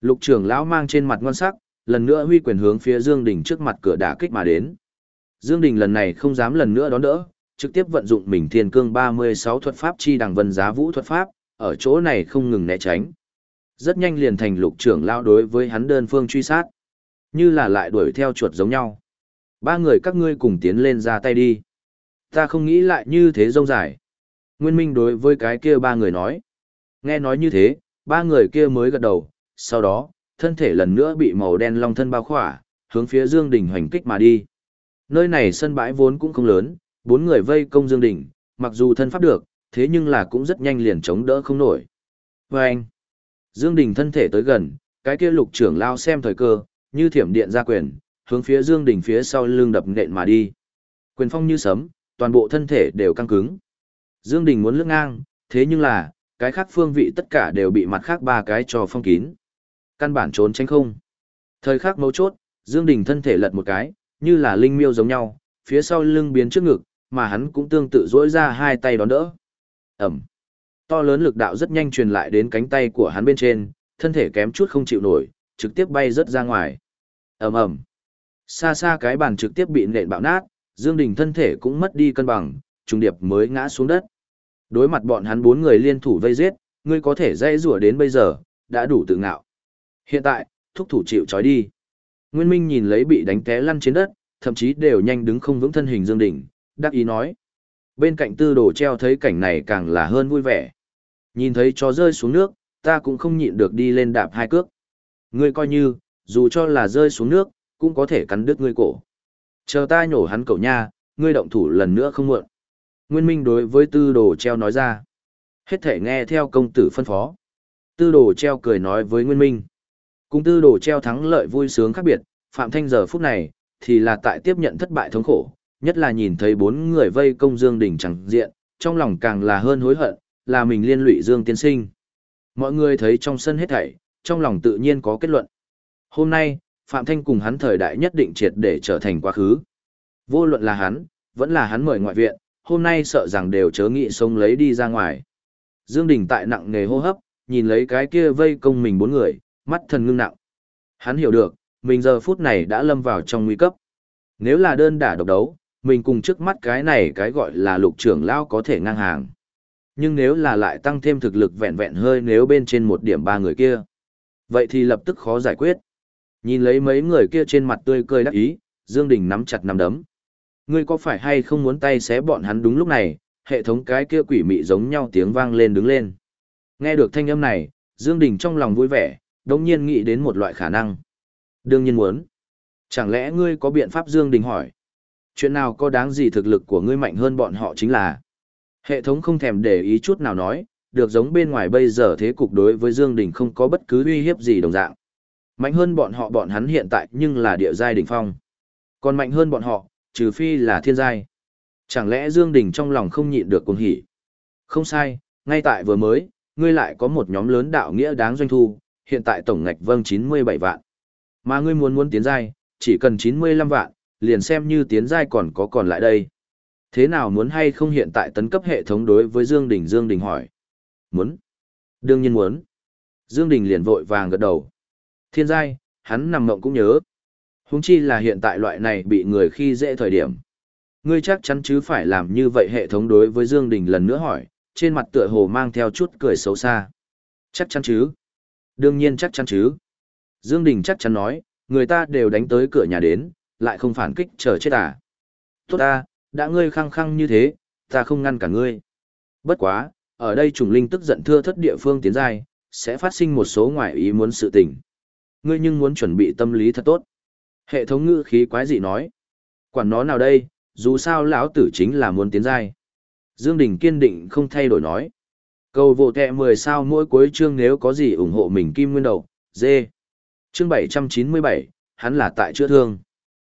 Lục trưởng lão mang trên mặt ngon sắc, lần nữa huy quyền hướng phía Dương Đình trước mặt cửa đả kích mà đến. Dương Đình lần này không dám lần nữa đón đỡ, trực tiếp vận dụng mình thiên cương 36 thuật pháp chi đằng vân giá vũ thuật pháp, ở chỗ này không ngừng né tránh. Rất nhanh liền thành lục trưởng lao đối với hắn đơn phương truy sát. Như là lại đuổi theo chuột giống nhau. Ba người các ngươi cùng tiến lên ra tay đi. Ta không nghĩ lại như thế rông dài. Nguyên Minh đối với cái kia ba người nói. Nghe nói như thế, ba người kia mới gật đầu, sau đó, thân thể lần nữa bị màu đen long thân bao khỏa, hướng phía Dương Đình hoành kích mà đi. Nơi này sân bãi vốn cũng không lớn, bốn người vây công Dương Đình, mặc dù thân pháp được, thế nhưng là cũng rất nhanh liền chống đỡ không nổi. Vâng! anh, Dương Đình thân thể tới gần, cái kia lục trưởng lao xem thời cơ, như thiểm điện ra quyền, hướng phía Dương Đình phía sau lưng đập nện mà đi. Quyền phong như sấm, toàn bộ thân thể đều căng cứng. Dương Đình muốn lướt ngang, thế nhưng là, cái khác phương vị tất cả đều bị mặt khác ba cái cho phong kín. Căn bản trốn tránh không. Thời khắc mấu chốt, Dương Đình thân thể lật một cái, như là linh miêu giống nhau, phía sau lưng biến trước ngực, mà hắn cũng tương tự duỗi ra hai tay đón đỡ. ầm, To lớn lực đạo rất nhanh truyền lại đến cánh tay của hắn bên trên, thân thể kém chút không chịu nổi, trực tiếp bay rất ra ngoài. Ầm ầm. Xa xa cái bàn trực tiếp bị nện bạo nát, Dương Đình thân thể cũng mất đi cân bằng, trùng điệp mới ngã xuống đất. Đối mặt bọn hắn bốn người liên thủ vây giết, ngươi có thể dây rủa đến bây giờ, đã đủ tự ngạo. Hiện tại, thúc thủ chịu trói đi. Nguyên Minh nhìn lấy bị đánh té lăn trên đất, thậm chí đều nhanh đứng không vững thân hình Dương Đình, đắc ý nói. Bên cạnh tư đồ treo thấy cảnh này càng là hơn vui vẻ. Nhìn thấy chó rơi xuống nước, ta cũng không nhịn được đi lên đạp hai cước. Ngươi coi như, dù cho là rơi xuống nước, cũng có thể cắn đứt ngươi cổ. Chờ ta nhổ hắn cậu nha, ngươi động thủ lần nữa không muộn. Nguyên Minh đối với tư đồ treo nói ra. Hết thể nghe theo công tử phân phó. Tư đồ treo cười nói với Nguyên Minh. Cùng tư đồ treo thắng lợi vui sướng khác biệt, Phạm Thanh giờ phút này, thì là tại tiếp nhận thất bại thống khổ, nhất là nhìn thấy bốn người vây công Dương Đình chẳng diện, trong lòng càng là hơn hối hận, là mình liên lụy Dương Tiên Sinh. Mọi người thấy trong sân hết thảy, trong lòng tự nhiên có kết luận. Hôm nay, Phạm Thanh cùng hắn thời đại nhất định triệt để trở thành quá khứ. Vô luận là hắn, vẫn là hắn mời ngoại viện, hôm nay sợ rằng đều chớ nghị sống lấy đi ra ngoài. Dương Đình tại nặng nghề hô hấp, nhìn lấy cái kia vây công mình bốn người, mắt thần ngưng nặng. Hắn hiểu được, mình giờ phút này đã lâm vào trong nguy cấp. Nếu là đơn đả độc đấu, mình cùng trước mắt cái này cái gọi là lục trưởng lao có thể ngang hàng. Nhưng nếu là lại tăng thêm thực lực vẹn vẹn hơi nếu bên trên một điểm ba người kia, vậy thì lập tức khó giải quyết. Nhìn lấy mấy người kia trên mặt tươi cười đắc ý, Dương Đình nắm chặt nắm đấm. Ngươi có phải hay không muốn tay xé bọn hắn đúng lúc này, hệ thống cái kia quỷ mị giống nhau tiếng vang lên đứng lên. Nghe được thanh âm này, Dương Đình trong lòng vui vẻ, đông nhiên nghĩ đến một loại khả năng. Đương nhiên muốn. Chẳng lẽ ngươi có biện pháp Dương Đình hỏi? Chuyện nào có đáng gì thực lực của ngươi mạnh hơn bọn họ chính là. Hệ thống không thèm để ý chút nào nói, được giống bên ngoài bây giờ thế cục đối với Dương Đình không có bất cứ uy hiếp gì đồng dạng. Mạnh hơn bọn họ bọn hắn hiện tại nhưng là địa giai đỉnh phong. Còn mạnh hơn bọn họ, trừ phi là thiên giai. Chẳng lẽ Dương Đình trong lòng không nhịn được cuồng hỉ? Không sai, ngay tại vừa mới, ngươi lại có một nhóm lớn đạo nghĩa đáng doanh thu, hiện tại tổng ngạch vâng 97 vạn. Mà ngươi muốn muốn tiến giai, chỉ cần 95 vạn, liền xem như tiến giai còn có còn lại đây. Thế nào muốn hay không hiện tại tấn cấp hệ thống đối với Dương Đình Dương Đình hỏi. Muốn. Đương nhiên muốn. Dương Đình liền vội vàng gật đầu. Thiên giai, hắn nằm mộng cũng nhớ. Huống chi là hiện tại loại này bị người khi dễ thời điểm. Ngươi chắc chắn chứ phải làm như vậy hệ thống đối với Dương Đình lần nữa hỏi, trên mặt tựa hồ mang theo chút cười xấu xa. Chắc chắn chứ? Đương nhiên chắc chắn chứ. Dương Đình chắc chắn nói, người ta đều đánh tới cửa nhà đến, lại không phản kích chờ chết à. Tốt ta, đã ngươi khăng khăng như thế, ta không ngăn cả ngươi. Bất quá, ở đây trùng linh tức giận thưa thất địa phương tiến giai, sẽ phát sinh một số ngoại ý muốn sự tình. Ngươi nhưng muốn chuẩn bị tâm lý thật tốt. Hệ thống ngữ khí quái dị nói. Quản nó nào đây, dù sao lão tử chính là muốn tiến giai. Dương Đình kiên định không thay đổi nói. Cầu vô kẹ 10 sao mỗi cuối chương nếu có gì ủng hộ mình kim nguyên đầu, dê. Chương 797, hắn là tại chữa thương.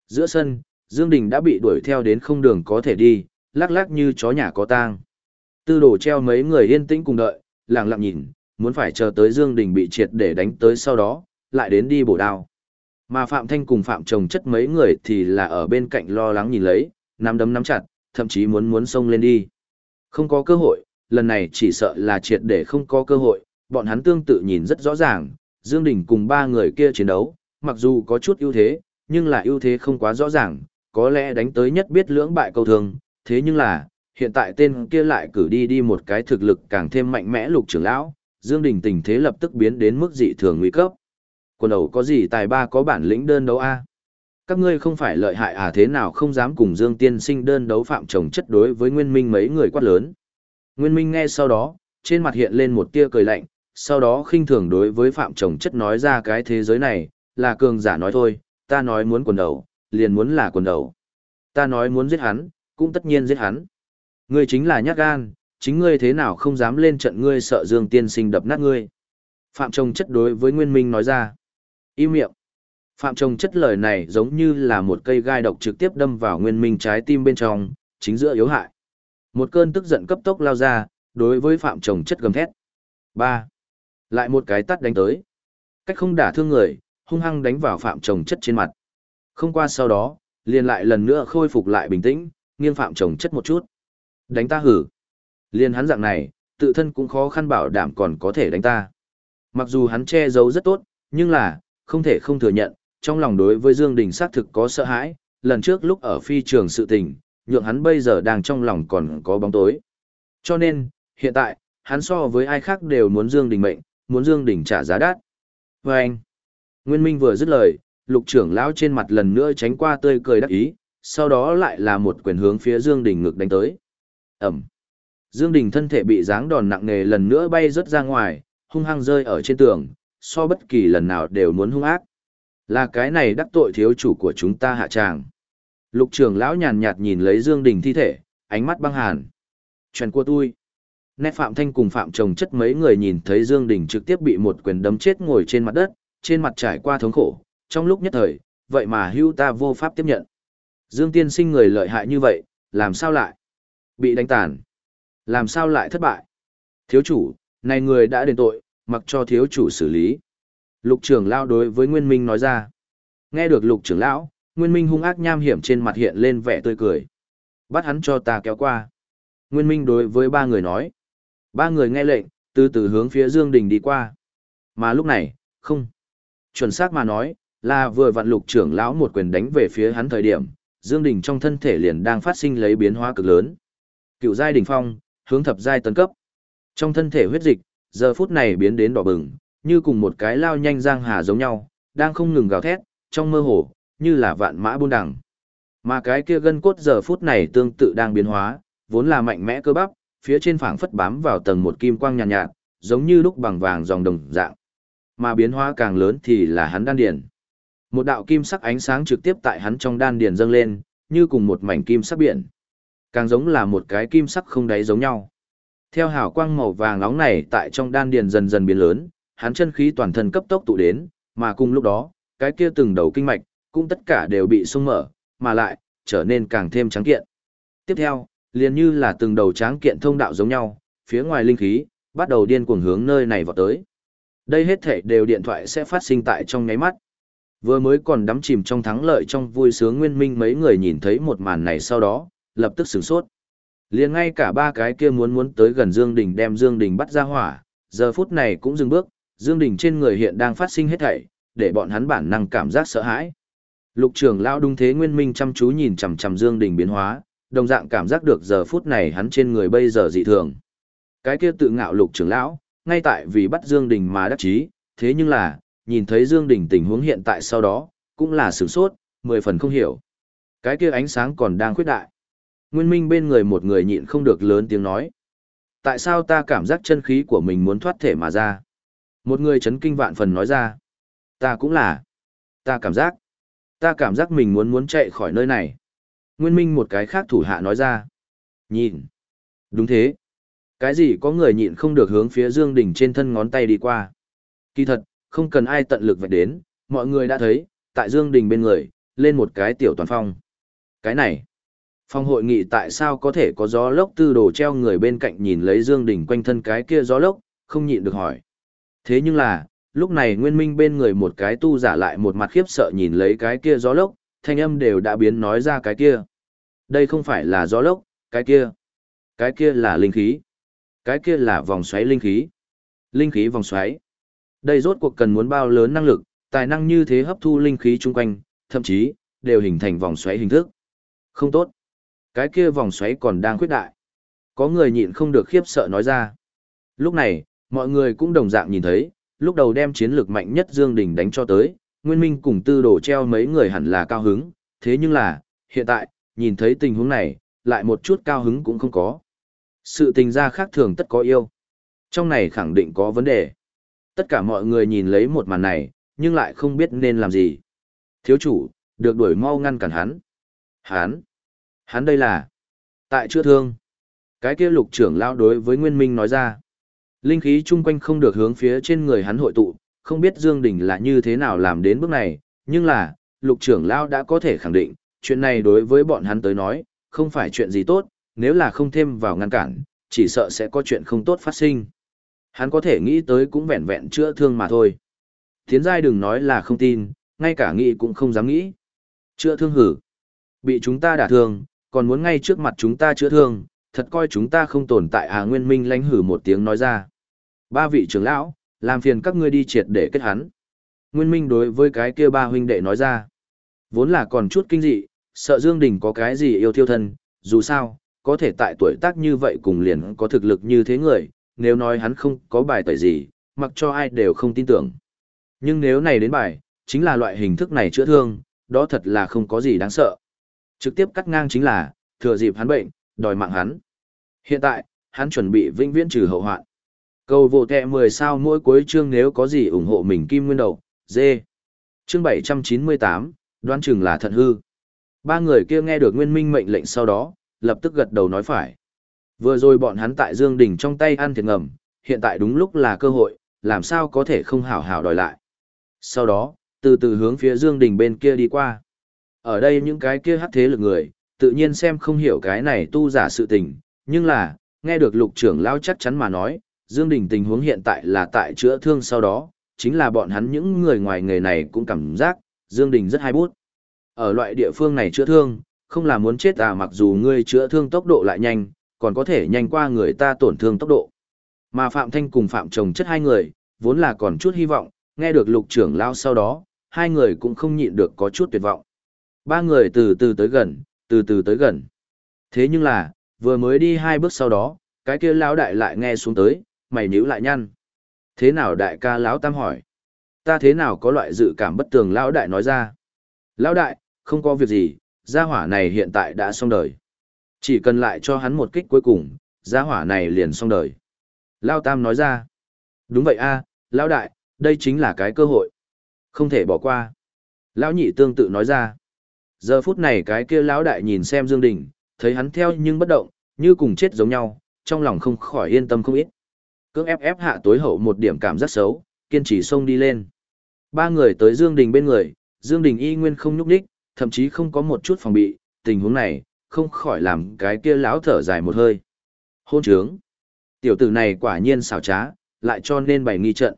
Giữa sân, Dương Đình đã bị đuổi theo đến không đường có thể đi, lắc lắc như chó nhà có tang. Tư đồ treo mấy người yên tĩnh cùng đợi, lặng lặng nhìn, muốn phải chờ tới Dương Đình bị triệt để đánh tới sau đó, lại đến đi bổ đao. Mà Phạm Thanh cùng Phạm Trồng chất mấy người thì là ở bên cạnh lo lắng nhìn lấy, nắm đấm nắm chặt, thậm chí muốn muốn xông lên đi. Không có cơ hội, lần này chỉ sợ là triệt để không có cơ hội, bọn hắn tương tự nhìn rất rõ ràng, Dương Đình cùng ba người kia chiến đấu, mặc dù có chút ưu thế, nhưng là ưu thế không quá rõ ràng, có lẽ đánh tới nhất biết lưỡng bại câu thường, thế nhưng là, hiện tại tên kia lại cử đi đi một cái thực lực càng thêm mạnh mẽ lục trưởng lão, Dương Đình tình thế lập tức biến đến mức dị thường nguy cấp. Quần đầu có gì tài ba có bản lĩnh đơn đấu a? Các ngươi không phải lợi hại à thế nào không dám cùng Dương Tiên Sinh đơn đấu phạm chồng chất đối với Nguyên Minh mấy người quát lớn. Nguyên Minh nghe sau đó, trên mặt hiện lên một tia cười lạnh, sau đó khinh thường đối với phạm Trọng chất nói ra cái thế giới này, là cường giả nói thôi, ta nói muốn quần đầu, liền muốn là quần đầu. Ta nói muốn giết hắn, cũng tất nhiên giết hắn. Ngươi chính là nhát gan, chính ngươi thế nào không dám lên trận ngươi sợ Dương Tiên Sinh đập nát ngươi. Phạm Trồng chất đối với Nguyên Minh nói ra. Im miệng. Phạm Trồng chất lời này giống như là một cây gai độc trực tiếp đâm vào Nguyên Minh trái tim bên trong, chính giữa yếu hại. Một cơn tức giận cấp tốc lao ra, đối với Phạm chồng chất gầm thét. ba Lại một cái tắt đánh tới. Cách không đả thương người, hung hăng đánh vào Phạm chồng chất trên mặt. Không qua sau đó, liền lại lần nữa khôi phục lại bình tĩnh, nghiêng Phạm chồng chất một chút. Đánh ta hử. Liên hắn dạng này, tự thân cũng khó khăn bảo đảm còn có thể đánh ta. Mặc dù hắn che giấu rất tốt, nhưng là, không thể không thừa nhận, trong lòng đối với Dương Đình xác thực có sợ hãi, lần trước lúc ở phi trường sự tình, nhượng hắn bây giờ đang trong lòng còn có bóng tối. Cho nên, hiện tại, hắn so với ai khác đều muốn Dương Đình mệnh, muốn Dương Đình trả giá đắt. Và anh, Nguyên Minh vừa dứt lời, lục trưởng lão trên mặt lần nữa tránh qua tươi cười đắc ý, sau đó lại là một quyền hướng phía Dương Đình ngực đánh tới. Ẩm. Dương Đình thân thể bị giáng đòn nặng nề lần nữa bay rớt ra ngoài, hung hăng rơi ở trên tường, so bất kỳ lần nào đều muốn hung ác. Là cái này đắc tội thiếu chủ của chúng ta hạ tràng. Lục trưởng lão nhàn nhạt nhìn lấy Dương Đình thi thể, ánh mắt băng hàn. Chuyện của tôi. Nét Phạm Thanh cùng Phạm Trồng chất mấy người nhìn thấy Dương Đình trực tiếp bị một quyền đấm chết ngồi trên mặt đất, trên mặt trải qua thống khổ, trong lúc nhất thời, vậy mà hưu ta vô pháp tiếp nhận. Dương Tiên sinh người lợi hại như vậy, làm sao lại? Bị đánh tàn. Làm sao lại thất bại? Thiếu chủ, này người đã đền tội, mặc cho thiếu chủ xử lý. Lục trưởng lão đối với Nguyên Minh nói ra. Nghe được lục trưởng lão, Nguyên Minh hung ác nham hiểm trên mặt hiện lên vẻ tươi cười. Bắt hắn cho ta kéo qua. Nguyên Minh đối với ba người nói. Ba người nghe lệnh, từ từ hướng phía Dương Đình đi qua. Mà lúc này, không. Chuẩn xác mà nói, là vừa vặn lục trưởng lão một quyền đánh về phía hắn thời điểm, Dương Đình trong thân thể liền đang phát sinh lấy biến hóa cực lớn. Cựu giai đỉnh phong, hướng thập giai tấn cấp. Trong thân thể huyết dịch, giờ phút này biến đến đỏ bừng, như cùng một cái lao nhanh giang hà giống nhau, đang không ngừng gào thét, trong mơ hồ, như là vạn mã buôn đằng. Mà cái kia gân cốt giờ phút này tương tự đang biến hóa, vốn là mạnh mẽ cơ bắp, phía trên phảng phất bám vào tầng một kim quang nhàn nhạt, nhạt, giống như lúc bằng vàng dòng đồng dạng. Mà biến hóa càng lớn thì là hắn đan điền. Một đạo kim sắc ánh sáng trực tiếp tại hắn trong đan điền dâng lên, như cùng một mảnh kim sắc biển. Càng giống là một cái kim sắc không đáy giống nhau. Theo hào quang màu vàng nóng này tại trong đan điền dần dần biến lớn, hắn chân khí toàn thân cấp tốc tụ đến, mà cùng lúc đó, cái kia từng đầu kinh mạch, cũng tất cả đều bị sung mở, mà lại, trở nên càng thêm trắng kiện. Tiếp theo, liền như là từng đầu tráng kiện thông đạo giống nhau, phía ngoài linh khí, bắt đầu điên cuồng hướng nơi này vào tới. Đây hết thể đều điện thoại sẽ phát sinh tại trong nháy mắt. Vừa mới còn đắm chìm trong thắng lợi trong vui sướng nguyên minh mấy người nhìn thấy một màn này sau đó, lập tức sửng sốt. liền ngay cả ba cái kia muốn muốn tới gần Dương Đình đem Dương Đình bắt ra hỏa, giờ phút này cũng dừng bước, Dương Đình trên người hiện đang phát sinh hết thảy, để bọn hắn bản năng cảm giác sợ hãi. Lục trưởng lão đúng thế nguyên minh chăm chú nhìn chằm chằm Dương Đình biến hóa, đồng dạng cảm giác được giờ phút này hắn trên người bây giờ dị thường. Cái kia tự ngạo lục trưởng lão, ngay tại vì bắt Dương Đình mà đắc chí, thế nhưng là, nhìn thấy Dương Đình tình huống hiện tại sau đó, cũng là sửng sốt, mười phần không hiểu. Cái kia ánh sáng còn đang khuyết đại. Nguyên Minh bên người một người nhịn không được lớn tiếng nói. Tại sao ta cảm giác chân khí của mình muốn thoát thể mà ra? Một người chấn kinh vạn phần nói ra. Ta cũng là. Ta cảm giác. Ta cảm giác mình muốn muốn chạy khỏi nơi này. Nguyên Minh một cái khác thủ hạ nói ra. Nhìn. Đúng thế. Cái gì có người nhịn không được hướng phía Dương Đình trên thân ngón tay đi qua. Kỳ thật, không cần ai tận lực vạch đến, mọi người đã thấy, tại Dương Đình bên người, lên một cái tiểu toàn phong. Cái này, phong hội nghị tại sao có thể có gió lốc tư đồ treo người bên cạnh nhìn lấy Dương Đình quanh thân cái kia gió lốc, không nhịn được hỏi. Thế nhưng là, lúc này Nguyên Minh bên người một cái tu giả lại một mặt khiếp sợ nhìn lấy cái kia gió lốc, thanh âm đều đã biến nói ra cái kia. Đây không phải là gió lốc, cái kia. Cái kia là linh khí. Cái kia là vòng xoáy linh khí. Linh khí vòng xoáy. Đây rốt cuộc cần muốn bao lớn năng lực, tài năng như thế hấp thu linh khí chung quanh, thậm chí, đều hình thành vòng xoáy hình thức. Không tốt. Cái kia vòng xoáy còn đang khuyết đại. Có người nhịn không được khiếp sợ nói ra. Lúc này, mọi người cũng đồng dạng nhìn thấy, lúc đầu đem chiến lược mạnh nhất Dương Đình đánh cho tới, Nguyên Minh cùng tư đồ treo mấy người hẳn là cao hứng, thế nhưng là, hiện tại, nhìn thấy tình huống này, lại một chút cao hứng cũng không có. Sự tình ra khác thường tất có yêu. Trong này khẳng định có vấn đề. Tất cả mọi người nhìn lấy một màn này, nhưng lại không biết nên làm gì. Thiếu chủ, được đuổi mau ngăn cản hắn. Hắn? Hắn đây là? Tại chữa thương. Cái kia lục trưởng lao đối với Nguyên Minh nói ra. Linh khí chung quanh không được hướng phía trên người hắn hội tụ, không biết Dương Đình là như thế nào làm đến bước này, nhưng là, lục trưởng Lão đã có thể khẳng định, chuyện này đối với bọn hắn tới nói, không phải chuyện gì tốt, nếu là không thêm vào ngăn cản, chỉ sợ sẽ có chuyện không tốt phát sinh. Hắn có thể nghĩ tới cũng vẹn vẹn chữa thương mà thôi. Tiến giai đừng nói là không tin, ngay cả nghĩ cũng không dám nghĩ. Chữa thương hử. Bị chúng ta đả thương, còn muốn ngay trước mặt chúng ta chữa thương, thật coi chúng ta không tồn tại à nguyên minh lánh hử một tiếng nói ra. Ba vị trưởng lão, làm phiền các ngươi đi triệt để kết hắn. Nguyên minh đối với cái kia ba huynh đệ nói ra. Vốn là còn chút kinh dị, sợ Dương Đình có cái gì yêu thiêu thân, dù sao, có thể tại tuổi tác như vậy cùng liền có thực lực như thế người, nếu nói hắn không có bài tẩy gì, mặc cho ai đều không tin tưởng. Nhưng nếu này đến bài, chính là loại hình thức này chữa thương, đó thật là không có gì đáng sợ. Trực tiếp cắt ngang chính là, thừa dịp hắn bệnh, đòi mạng hắn. Hiện tại, hắn chuẩn bị vĩnh viễn trừ hậu hoạn. Cầu vô tệ 10 sao mỗi cuối chương nếu có gì ủng hộ mình kim nguyên đầu, dê. Chương 798, đoán chừng là thận hư. Ba người kia nghe được nguyên minh mệnh lệnh sau đó, lập tức gật đầu nói phải. Vừa rồi bọn hắn tại Dương Đình trong tay ăn thiệt ngầm, hiện tại đúng lúc là cơ hội, làm sao có thể không hảo hảo đòi lại. Sau đó, từ từ hướng phía Dương Đình bên kia đi qua. Ở đây những cái kia hắc thế lực người, tự nhiên xem không hiểu cái này tu giả sự tình, nhưng là, nghe được lục trưởng lao chắc chắn mà nói, Dương Đình tình huống hiện tại là tại chữa thương sau đó, chính là bọn hắn những người ngoài nghề này cũng cảm giác, Dương Đình rất hay bút. Ở loại địa phương này chữa thương, không là muốn chết à mặc dù ngươi chữa thương tốc độ lại nhanh, còn có thể nhanh qua người ta tổn thương tốc độ. Mà Phạm Thanh cùng Phạm Chồng chất hai người, vốn là còn chút hy vọng, nghe được lục trưởng lao sau đó, hai người cũng không nhịn được có chút tuyệt vọng. Ba người từ từ tới gần, từ từ tới gần. Thế nhưng là, vừa mới đi hai bước sau đó, cái kia lão đại lại nghe xuống tới, mày nhíu lại nhăn. Thế nào đại ca lão tam hỏi? Ta thế nào có loại dự cảm bất tường lão đại nói ra? Lão đại, không có việc gì, gia hỏa này hiện tại đã xong đời. Chỉ cần lại cho hắn một kích cuối cùng, gia hỏa này liền xong đời. Lão tam nói ra. Đúng vậy a, lão đại, đây chính là cái cơ hội. Không thể bỏ qua. Lão nhị tương tự nói ra. Giờ phút này cái kia lão đại nhìn xem Dương Đình, thấy hắn theo nhưng bất động, như cùng chết giống nhau, trong lòng không khỏi yên tâm không ít. Cưỡng ép ép hạ tối hậu một điểm cảm giác xấu, kiên trì xông đi lên. Ba người tới Dương Đình bên người, Dương Đình y nguyên không nhúc nhích, thậm chí không có một chút phòng bị, tình huống này, không khỏi làm cái kia lão thở dài một hơi. Hôn trướng. Tiểu tử này quả nhiên xảo trá, lại cho nên bày nghi trận.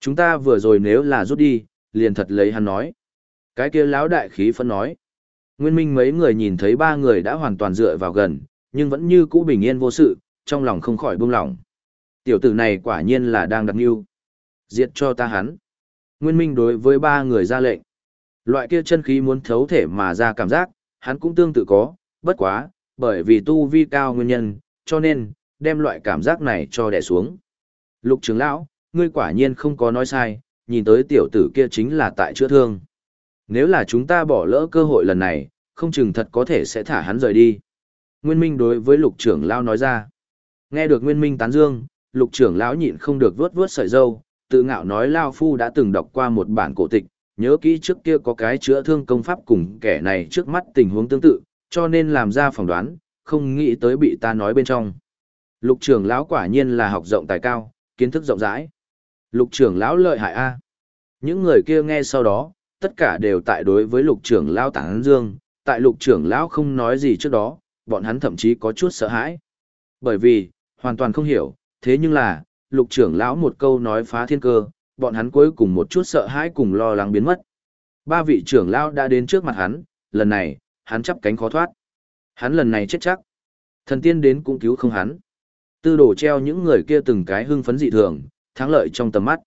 Chúng ta vừa rồi nếu là rút đi, liền thật lấy hắn nói. Cái kia lão đại khí phân nói. Nguyên minh mấy người nhìn thấy ba người đã hoàn toàn dựa vào gần, nhưng vẫn như cũ bình yên vô sự, trong lòng không khỏi buông lỏng. Tiểu tử này quả nhiên là đang đặt mưu. Diệt cho ta hắn. Nguyên minh đối với ba người ra lệnh. Loại kia chân khí muốn thấu thể mà ra cảm giác, hắn cũng tương tự có, bất quá, bởi vì tu vi cao nguyên nhân, cho nên, đem loại cảm giác này cho đè xuống. Lục trưởng lão, ngươi quả nhiên không có nói sai, nhìn tới tiểu tử kia chính là tại chữa thương. Nếu là chúng ta bỏ lỡ cơ hội lần này, không chừng thật có thể sẽ thả hắn rời đi. Nguyên Minh đối với lục trưởng lão nói ra. Nghe được Nguyên Minh tán dương, lục trưởng lão nhịn không được vớt vớt sợi dâu, tự ngạo nói Lao Phu đã từng đọc qua một bản cổ tịch, nhớ kỹ trước kia có cái chữa thương công pháp cùng kẻ này trước mắt tình huống tương tự, cho nên làm ra phỏng đoán, không nghĩ tới bị ta nói bên trong. Lục trưởng lão quả nhiên là học rộng tài cao, kiến thức rộng rãi. Lục trưởng lão lợi hại a. Những người kia nghe sau đó, tất cả đều tại đối với lục trưởng lão tảng dương, tại lục trưởng lão không nói gì trước đó, bọn hắn thậm chí có chút sợ hãi. Bởi vì, hoàn toàn không hiểu, thế nhưng là, lục trưởng lão một câu nói phá thiên cơ, bọn hắn cuối cùng một chút sợ hãi cùng lo lắng biến mất. Ba vị trưởng lão đã đến trước mặt hắn, lần này, hắn chắp cánh khó thoát. Hắn lần này chết chắc. Thần tiên đến cũng cứu không hắn. Tư đồ treo những người kia từng cái hưng phấn dị thường, thắng lợi trong tầm mắt.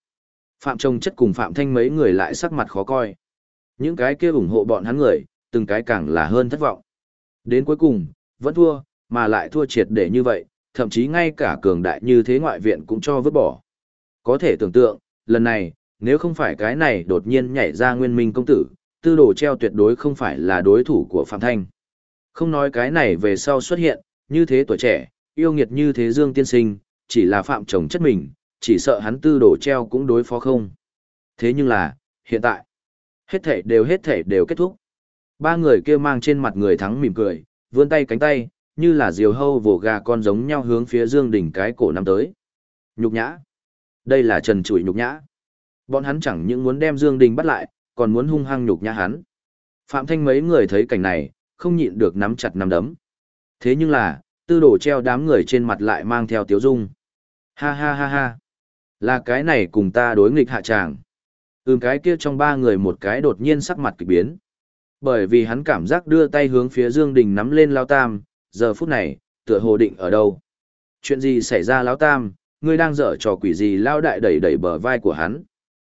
Phạm Trông chất cùng Phạm Thanh mấy người lại sắc mặt khó coi. Những cái kia ủng hộ bọn hắn người, từng cái càng là hơn thất vọng. Đến cuối cùng, vẫn thua, mà lại thua triệt để như vậy, thậm chí ngay cả cường đại như thế ngoại viện cũng cho vứt bỏ. Có thể tưởng tượng, lần này, nếu không phải cái này đột nhiên nhảy ra nguyên minh công tử, tư đồ treo tuyệt đối không phải là đối thủ của Phạm Thanh. Không nói cái này về sau xuất hiện, như thế tuổi trẻ, yêu nghiệt như thế Dương Tiên Sinh, chỉ là Phạm chồng chất mình, chỉ sợ hắn tư đồ treo cũng đối phó không. Thế nhưng là, hiện tại, hết thể đều hết thể đều kết thúc. Ba người kia mang trên mặt người thắng mỉm cười, vươn tay cánh tay, như là diều hâu vồ gà con giống nhau hướng phía Dương Đình cái cổ năm tới. Nhục nhã. Đây là trần trụi nhục nhã. Bọn hắn chẳng những muốn đem Dương Đình bắt lại, còn muốn hung hăng nhục nhã hắn. Phạm Thanh mấy người thấy cảnh này, không nhịn được nắm chặt nắm đấm. Thế nhưng là, tư Đồ treo đám người trên mặt lại mang theo tiếu dung. Ha ha ha ha. Là cái này cùng ta đối nghịch hạ tràng. Ừm cái kia trong ba người một cái đột nhiên sắc mặt kỳ biến. Bởi vì hắn cảm giác đưa tay hướng phía Dương Đình nắm lên Lao Tam, giờ phút này, tựa hồ định ở đâu. Chuyện gì xảy ra Lão Tam, ngươi đang dở trò quỷ gì Lao Đại đẩy đẩy bờ vai của hắn.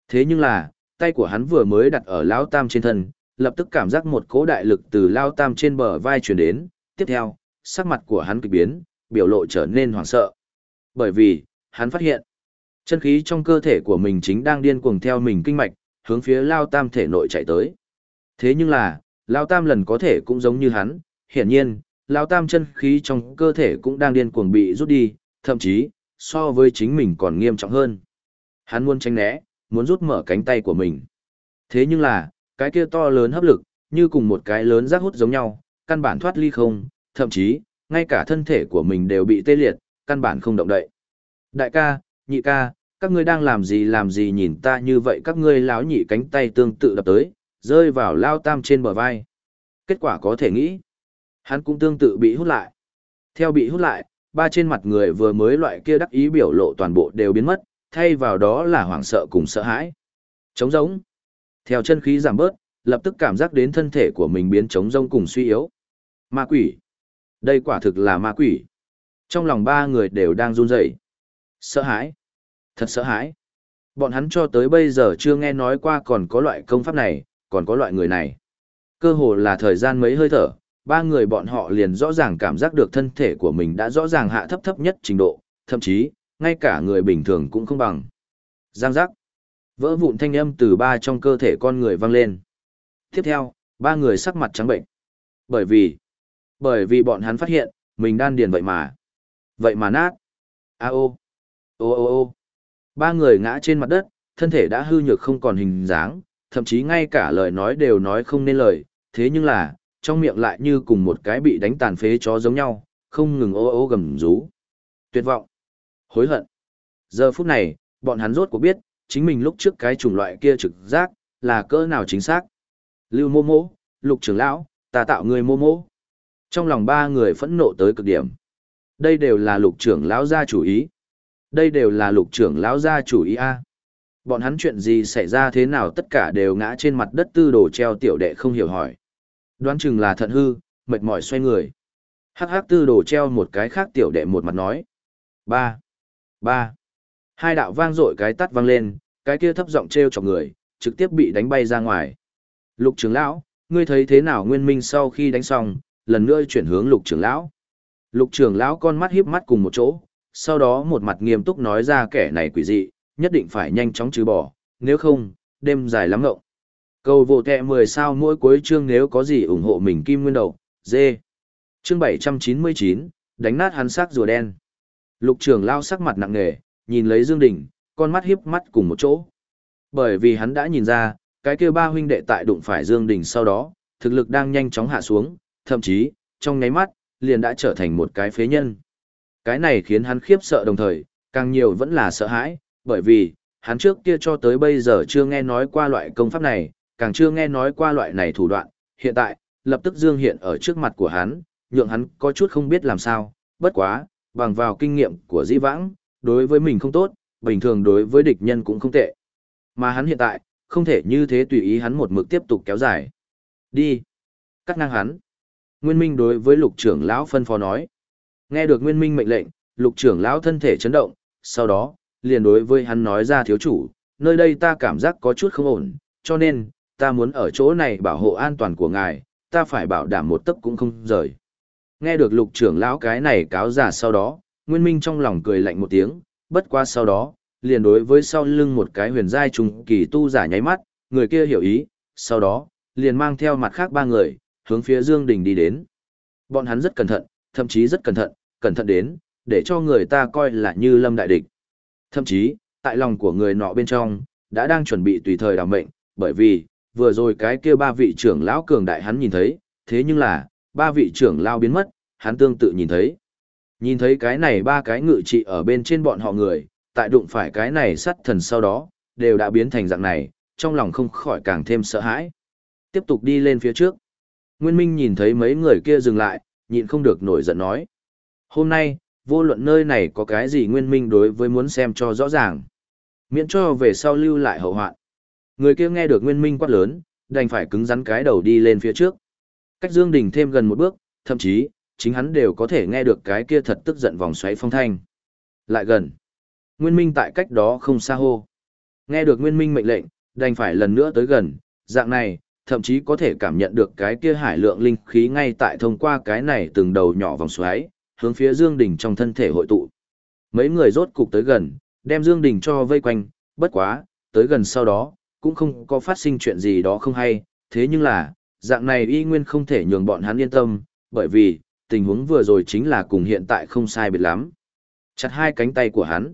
Thế nhưng là, tay của hắn vừa mới đặt ở Lão Tam trên thân, lập tức cảm giác một cỗ đại lực từ Lao Tam trên bờ vai truyền đến, tiếp theo, sắc mặt của hắn kỳ biến, biểu lộ trở nên hoảng sợ. Bởi vì, hắn phát hiện, chân khí trong cơ thể của mình chính đang điên cuồng theo mình kinh mạch, hướng phía Lao Tam thể nội chạy tới. Thế nhưng là, Lao Tam lần có thể cũng giống như hắn, hiển nhiên, Lao Tam chân khí trong cơ thể cũng đang điên cuồng bị rút đi, thậm chí, so với chính mình còn nghiêm trọng hơn. Hắn muốn tránh né, muốn rút mở cánh tay của mình. Thế nhưng là, cái kia to lớn hấp lực, như cùng một cái lớn rác hút giống nhau, căn bản thoát ly không, thậm chí, ngay cả thân thể của mình đều bị tê liệt, căn bản không động đậy. Đại ca, nhị ca, các ngươi đang làm gì làm gì nhìn ta như vậy các ngươi láo nhị cánh tay tương tự đập tới, rơi vào lao tam trên bờ vai. Kết quả có thể nghĩ, hắn cũng tương tự bị hút lại. Theo bị hút lại, ba trên mặt người vừa mới loại kia đắc ý biểu lộ toàn bộ đều biến mất, thay vào đó là hoảng sợ cùng sợ hãi. Trống rỗng. Theo chân khí giảm bớt, lập tức cảm giác đến thân thể của mình biến trống rỗng cùng suy yếu. Ma quỷ. Đây quả thực là ma quỷ. Trong lòng ba người đều đang run rẩy. Sợ hãi. Thật sợ hãi. Bọn hắn cho tới bây giờ chưa nghe nói qua còn có loại công pháp này, còn có loại người này. Cơ hồ là thời gian mấy hơi thở, ba người bọn họ liền rõ ràng cảm giác được thân thể của mình đã rõ ràng hạ thấp thấp nhất trình độ, thậm chí, ngay cả người bình thường cũng không bằng. Giang giác. Vỡ vụn thanh âm từ ba trong cơ thể con người vang lên. Tiếp theo, ba người sắc mặt trắng bệnh. Bởi vì, bởi vì bọn hắn phát hiện, mình đan điền vậy mà. Vậy mà nát. A ô. Ô ô ô. Ba người ngã trên mặt đất, thân thể đã hư nhược không còn hình dáng, thậm chí ngay cả lời nói đều nói không nên lời, thế nhưng là, trong miệng lại như cùng một cái bị đánh tàn phế chó giống nhau, không ngừng ô ô gầm rú. Tuyệt vọng. Hối hận. Giờ phút này, bọn hắn rốt cuộc biết, chính mình lúc trước cái chủng loại kia trực giác, là cỡ nào chính xác. Lưu mô mô, lục trưởng lão, ta tạo người mô mô. Trong lòng ba người phẫn nộ tới cực điểm. Đây đều là lục trưởng lão ra chủ ý. Đây đều là lục trưởng lão gia chủ ý A. Bọn hắn chuyện gì xảy ra thế nào tất cả đều ngã trên mặt đất tư đồ treo tiểu đệ không hiểu hỏi. Đoán chừng là thận hư, mệt mỏi xoay người. Hắc hắc tư đồ treo một cái khác tiểu đệ một mặt nói. Ba. Ba. Hai đạo vang dội cái tắt vang lên, cái kia thấp giọng treo chọc người, trực tiếp bị đánh bay ra ngoài. Lục trưởng lão, ngươi thấy thế nào nguyên minh sau khi đánh xong, lần nữa chuyển hướng lục trưởng lão. Lục trưởng lão con mắt hiếp mắt cùng một chỗ, sau đó một mặt nghiêm túc nói ra kẻ này quỷ dị, nhất định phải nhanh chóng trừ bỏ, nếu không, đêm dài lắm ngộng. Cầu vô tệ 10 sao mỗi cuối chương nếu có gì ủng hộ mình kim nguyên đầu, dê. Chương 799, đánh nát hắn sắc rùa đen. Lục trưởng lao sắc mặt nặng nề, nhìn lấy Dương Đình, con mắt hiếp mắt cùng một chỗ. Bởi vì hắn đã nhìn ra, cái kia ba huynh đệ tại đụng phải Dương Đình sau đó, thực lực đang nhanh chóng hạ xuống, thậm chí, trong nháy mắt, liền đã trở thành một cái phế nhân. Cái này khiến hắn khiếp sợ đồng thời, càng nhiều vẫn là sợ hãi, bởi vì, hắn trước kia cho tới bây giờ chưa nghe nói qua loại công pháp này, càng chưa nghe nói qua loại này thủ đoạn, hiện tại, lập tức dương hiện ở trước mặt của hắn, nhượng hắn có chút không biết làm sao, bất quá, bằng vào kinh nghiệm của dĩ vãng, đối với mình không tốt, bình thường đối với địch nhân cũng không tệ. Mà hắn hiện tại, không thể như thế tùy ý hắn một mực tiếp tục kéo dài. Đi. Cắt ngang hắn. Nguyên Minh đối với lục trưởng lão phân phó nói. Nghe được Nguyên Minh mệnh lệnh, lục trưởng lão thân thể chấn động, sau đó, liền đối với hắn nói ra thiếu chủ, nơi đây ta cảm giác có chút không ổn, cho nên, ta muốn ở chỗ này bảo hộ an toàn của ngài, ta phải bảo đảm một tấc cũng không rời. Nghe được lục trưởng lão cái này cáo giả sau đó, Nguyên Minh trong lòng cười lạnh một tiếng, bất qua sau đó, liền đối với sau lưng một cái huyền giai trùng kỳ tu giả nháy mắt, người kia hiểu ý, sau đó, liền mang theo mặt khác ba người, hướng phía Dương Đình đi đến. Bọn hắn rất cẩn thận, thậm chí rất cẩn thận, cẩn thận đến, để cho người ta coi là như lâm đại địch. Thậm chí, tại lòng của người nọ bên trong, đã đang chuẩn bị tùy thời đảm mệnh, bởi vì, vừa rồi cái kia ba vị trưởng lão cường đại hắn nhìn thấy, thế nhưng là, ba vị trưởng lão biến mất, hắn tương tự nhìn thấy. Nhìn thấy cái này ba cái ngự trị ở bên trên bọn họ người, tại đụng phải cái này sắt thần sau đó, đều đã biến thành dạng này, trong lòng không khỏi càng thêm sợ hãi. Tiếp tục đi lên phía trước. Nguyên Minh nhìn thấy mấy người kia dừng lại, nhịn không được nổi giận nói. Hôm nay, vô luận nơi này có cái gì Nguyên Minh đối với muốn xem cho rõ ràng. Miễn cho về sau lưu lại hậu hoạn. Người kia nghe được Nguyên Minh quát lớn, đành phải cứng rắn cái đầu đi lên phía trước. Cách Dương Đình thêm gần một bước, thậm chí, chính hắn đều có thể nghe được cái kia thật tức giận vòng xoáy phong thanh. Lại gần. Nguyên Minh tại cách đó không xa hô. Nghe được Nguyên Minh mệnh lệnh, đành phải lần nữa tới gần, dạng này, thậm chí có thể cảm nhận được cái kia hải lượng linh khí ngay tại thông qua cái này từng đầu nhỏ vòng xoáy, hướng phía Dương Đình trong thân thể hội tụ. Mấy người rốt cục tới gần, đem Dương Đình cho vây quanh, bất quá, tới gần sau đó, cũng không có phát sinh chuyện gì đó không hay, thế nhưng là, dạng này y nguyên không thể nhường bọn hắn yên tâm, bởi vì, tình huống vừa rồi chính là cùng hiện tại không sai biệt lắm. Chặt hai cánh tay của hắn.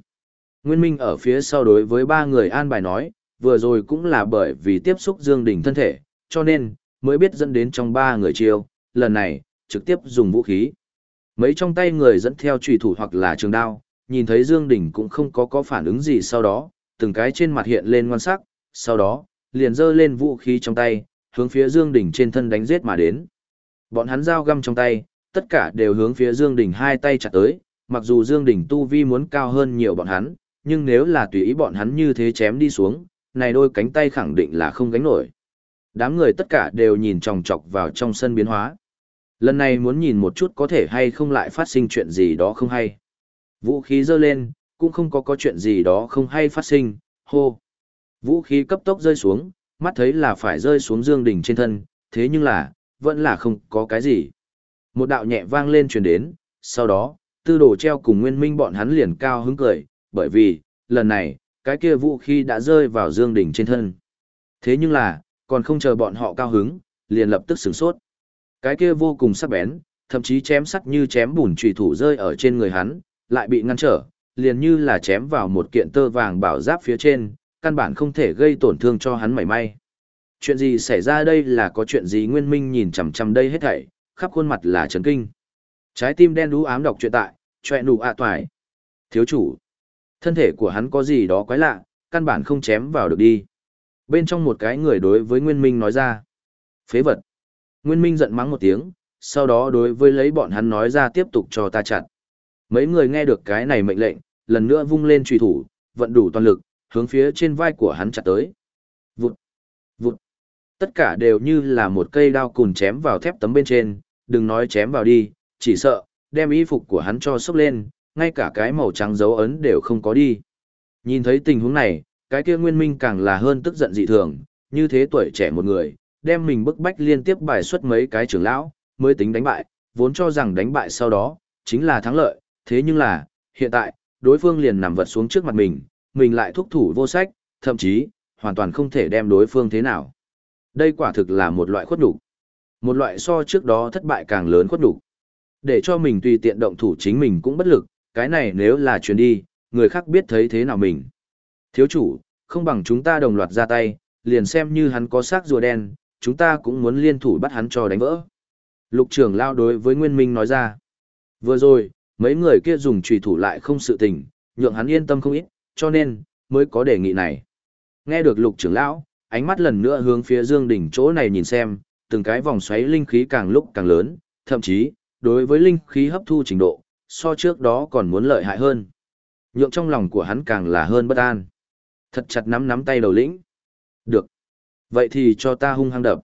Nguyên Minh ở phía sau đối với ba người an bài nói, vừa rồi cũng là bởi vì tiếp xúc Dương Đình thân thể, cho nên, mới biết dẫn đến trong ba người chiêu, lần này, trực tiếp dùng vũ khí. Mấy trong tay người dẫn theo trùy thủ hoặc là trường đao, nhìn thấy Dương Đình cũng không có có phản ứng gì sau đó, từng cái trên mặt hiện lên ngoan sắc, sau đó, liền giơ lên vũ khí trong tay, hướng phía Dương Đình trên thân đánh giết mà đến. Bọn hắn dao găm trong tay, tất cả đều hướng phía Dương Đình hai tay chặt tới, mặc dù Dương Đình tu vi muốn cao hơn nhiều bọn hắn, nhưng nếu là tùy ý bọn hắn như thế chém đi xuống, này đôi cánh tay khẳng định là không gánh nổi. Đám người tất cả đều nhìn chòng chọc vào trong sân biến hóa. Lần này muốn nhìn một chút có thể hay không lại phát sinh chuyện gì đó không hay. Vũ khí rơi lên, cũng không có có chuyện gì đó không hay phát sinh, hô. Vũ khí cấp tốc rơi xuống, mắt thấy là phải rơi xuống Dương Đình trên thân, thế nhưng là, vẫn là không có cái gì. Một đạo nhẹ vang lên truyền đến, sau đó, tư đồ treo cùng nguyên minh bọn hắn liền cao hứng cười, bởi vì, lần này, cái kia vũ khí đã rơi vào Dương Đình trên thân. Thế nhưng là, còn không chờ bọn họ cao hứng, liền lập tức sửng sốt. Cái kia vô cùng sắc bén, thậm chí chém sắt như chém bùn trùy thủ rơi ở trên người hắn, lại bị ngăn trở, liền như là chém vào một kiện tơ vàng bảo giáp phía trên, căn bản không thể gây tổn thương cho hắn mảy may. Chuyện gì xảy ra đây là có chuyện gì Nguyên Minh nhìn chằm chằm đây hết thảy, khắp khuôn mặt là chấn kinh. Trái tim đen đú ám đọc truyện tại, choẹ nụ ạ toài. Thiếu chủ, thân thể của hắn có gì đó quái lạ, căn bản không chém vào được đi. Bên trong một cái người đối với Nguyên Minh nói ra. Phế vật. Nguyên Minh giận mắng một tiếng, sau đó đối với lấy bọn hắn nói ra tiếp tục cho ta chặt. Mấy người nghe được cái này mệnh lệnh, lần nữa vung lên truy thủ, vận đủ toàn lực, hướng phía trên vai của hắn chặt tới. Vụt, vụt. Tất cả đều như là một cây đao cùn chém vào thép tấm bên trên, đừng nói chém vào đi, chỉ sợ, đem y phục của hắn cho sốc lên, ngay cả cái màu trắng dấu ấn đều không có đi. Nhìn thấy tình huống này, cái kia nguyên minh càng là hơn tức giận dị thường, như thế tuổi trẻ một người, đem mình bức bách liên tiếp bài xuất mấy cái trưởng lão, mới tính đánh bại, vốn cho rằng đánh bại sau đó, chính là thắng lợi, thế nhưng là, hiện tại, đối phương liền nằm vật xuống trước mặt mình, mình lại thúc thủ vô sách, thậm chí, hoàn toàn không thể đem đối phương thế nào. Đây quả thực là một loại khuất đủ. Một loại so trước đó thất bại càng lớn khuất đủ. Để cho mình tùy tiện động thủ chính mình cũng bất lực, cái này nếu là chuyến đi, người khác biết thấy thế nào mình. Thiếu chủ, không bằng chúng ta đồng loạt ra tay, liền xem như hắn có xác rùa đen, chúng ta cũng muốn liên thủ bắt hắn cho đánh vỡ. Lục trưởng lao đối với Nguyên Minh nói ra. Vừa rồi, mấy người kia dùng trùy thủ lại không sự tình, nhượng hắn yên tâm không ít, cho nên, mới có đề nghị này. Nghe được lục trưởng lão, ánh mắt lần nữa hướng phía dương đỉnh chỗ này nhìn xem, từng cái vòng xoáy linh khí càng lúc càng lớn, thậm chí, đối với linh khí hấp thu trình độ, so trước đó còn muốn lợi hại hơn. Nhượng trong lòng của hắn càng là hơn bất an. Thật chặt nắm nắm tay đầu lĩnh. Được. Vậy thì cho ta hung hăng đập.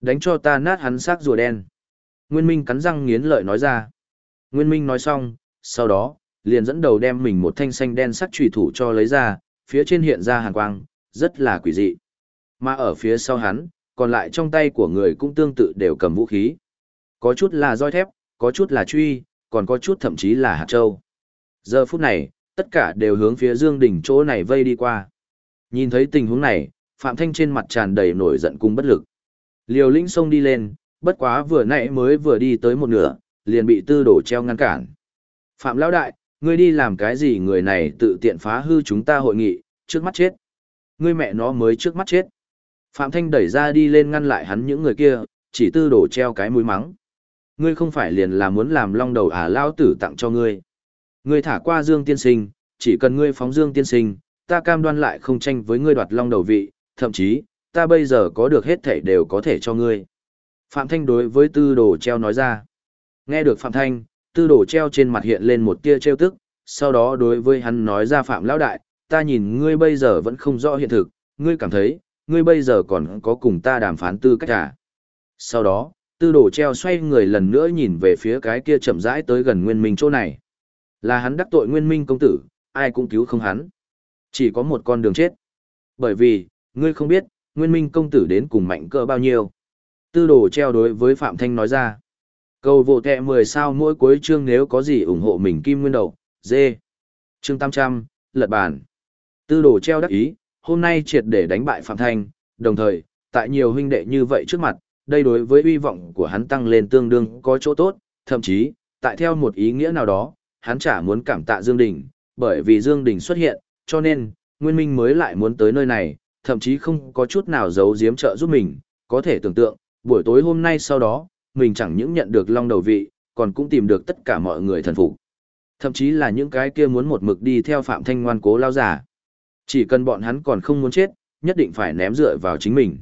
Đánh cho ta nát hắn xác rùa đen. Nguyên Minh cắn răng nghiến lợi nói ra. Nguyên Minh nói xong, sau đó, liền dẫn đầu đem mình một thanh xanh đen sắc trùy thủ cho lấy ra, phía trên hiện ra hàn quang, rất là quỷ dị. Mà ở phía sau hắn, còn lại trong tay của người cũng tương tự đều cầm vũ khí. Có chút là roi thép, có chút là truy, còn có chút thậm chí là hạt trâu. Giờ phút này, tất cả đều hướng phía Dương đỉnh chỗ này vây đi qua. Nhìn thấy tình huống này, Phạm Thanh trên mặt tràn đầy nổi giận cùng bất lực. Liều lĩnh xông đi lên, bất quá vừa nãy mới vừa đi tới một nửa, liền bị tư đổ treo ngăn cản. Phạm Lão Đại, ngươi đi làm cái gì người này tự tiện phá hư chúng ta hội nghị, trước mắt chết. Ngươi mẹ nó mới trước mắt chết. Phạm Thanh đẩy ra đi lên ngăn lại hắn những người kia, chỉ tư đổ treo cái mũi mắng. Ngươi không phải liền là muốn làm long đầu à lao tử tặng cho ngươi. Ngươi thả qua Dương Tiên Sinh, chỉ cần ngươi phóng Dương Tiên Sinh, ta cam đoan lại không tranh với ngươi đoạt long đầu vị, thậm chí, ta bây giờ có được hết thể đều có thể cho ngươi. Phạm Thanh đối với tư đồ treo nói ra. Nghe được Phạm Thanh, tư đồ treo trên mặt hiện lên một tia treo tức, sau đó đối với hắn nói ra Phạm Lão Đại, ta nhìn ngươi bây giờ vẫn không rõ hiện thực, ngươi cảm thấy, ngươi bây giờ còn có cùng ta đàm phán tư cách à. Sau đó, tư đồ treo xoay người lần nữa nhìn về phía cái kia chậm rãi tới gần nguyên minh chỗ này. Là hắn đắc tội nguyên minh công tử, ai cũng cứu không hắn. Chỉ có một con đường chết. Bởi vì, ngươi không biết, nguyên minh công tử đến cùng mạnh cỡ bao nhiêu. Tư đồ treo đối với Phạm Thanh nói ra. Cầu vô tệ 10 sao mỗi cuối chương nếu có gì ủng hộ mình kim nguyên đầu, dê. Chương 800, lật bàn. Tư đồ treo đắc ý, hôm nay triệt để đánh bại Phạm Thanh, đồng thời, tại nhiều huynh đệ như vậy trước mặt, đây đối với uy vọng của hắn tăng lên tương đương có chỗ tốt, thậm chí, tại theo một ý nghĩa nào đó, hắn chả muốn cảm tạ Dương Đình, bởi vì Dương Đình xuất hiện, cho nên, Nguyên Minh mới lại muốn tới nơi này, thậm chí không có chút nào giấu giếm trợ giúp mình, có thể tưởng tượng, buổi tối hôm nay sau đó, mình chẳng những nhận được long đầu vị, còn cũng tìm được tất cả mọi người thần phục. Thậm chí là những cái kia muốn một mực đi theo Phạm Thanh ngoan cố lao giả. Chỉ cần bọn hắn còn không muốn chết, nhất định phải ném dựa vào chính mình.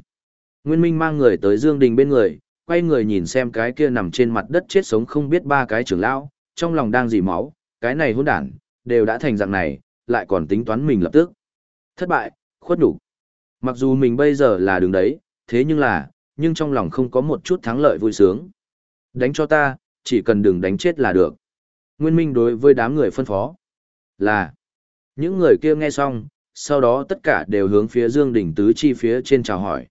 Nguyên Minh mang người tới Dương Đình bên người, quay người nhìn xem cái kia nằm trên mặt đất chết sống không biết ba cái trưởng lão, trong lòng đang dì máu, cái này hỗn đản, đều đã thành dạng này, lại còn tính toán mình lập tức. Thất bại, khuất đủ. Mặc dù mình bây giờ là đứng đấy, thế nhưng là, nhưng trong lòng không có một chút thắng lợi vui sướng. Đánh cho ta, chỉ cần đừng đánh chết là được. Nguyên Minh đối với đám người phân phó. Là, những người kia nghe xong, sau đó tất cả đều hướng phía Dương Đình Tứ Chi phía trên chào hỏi.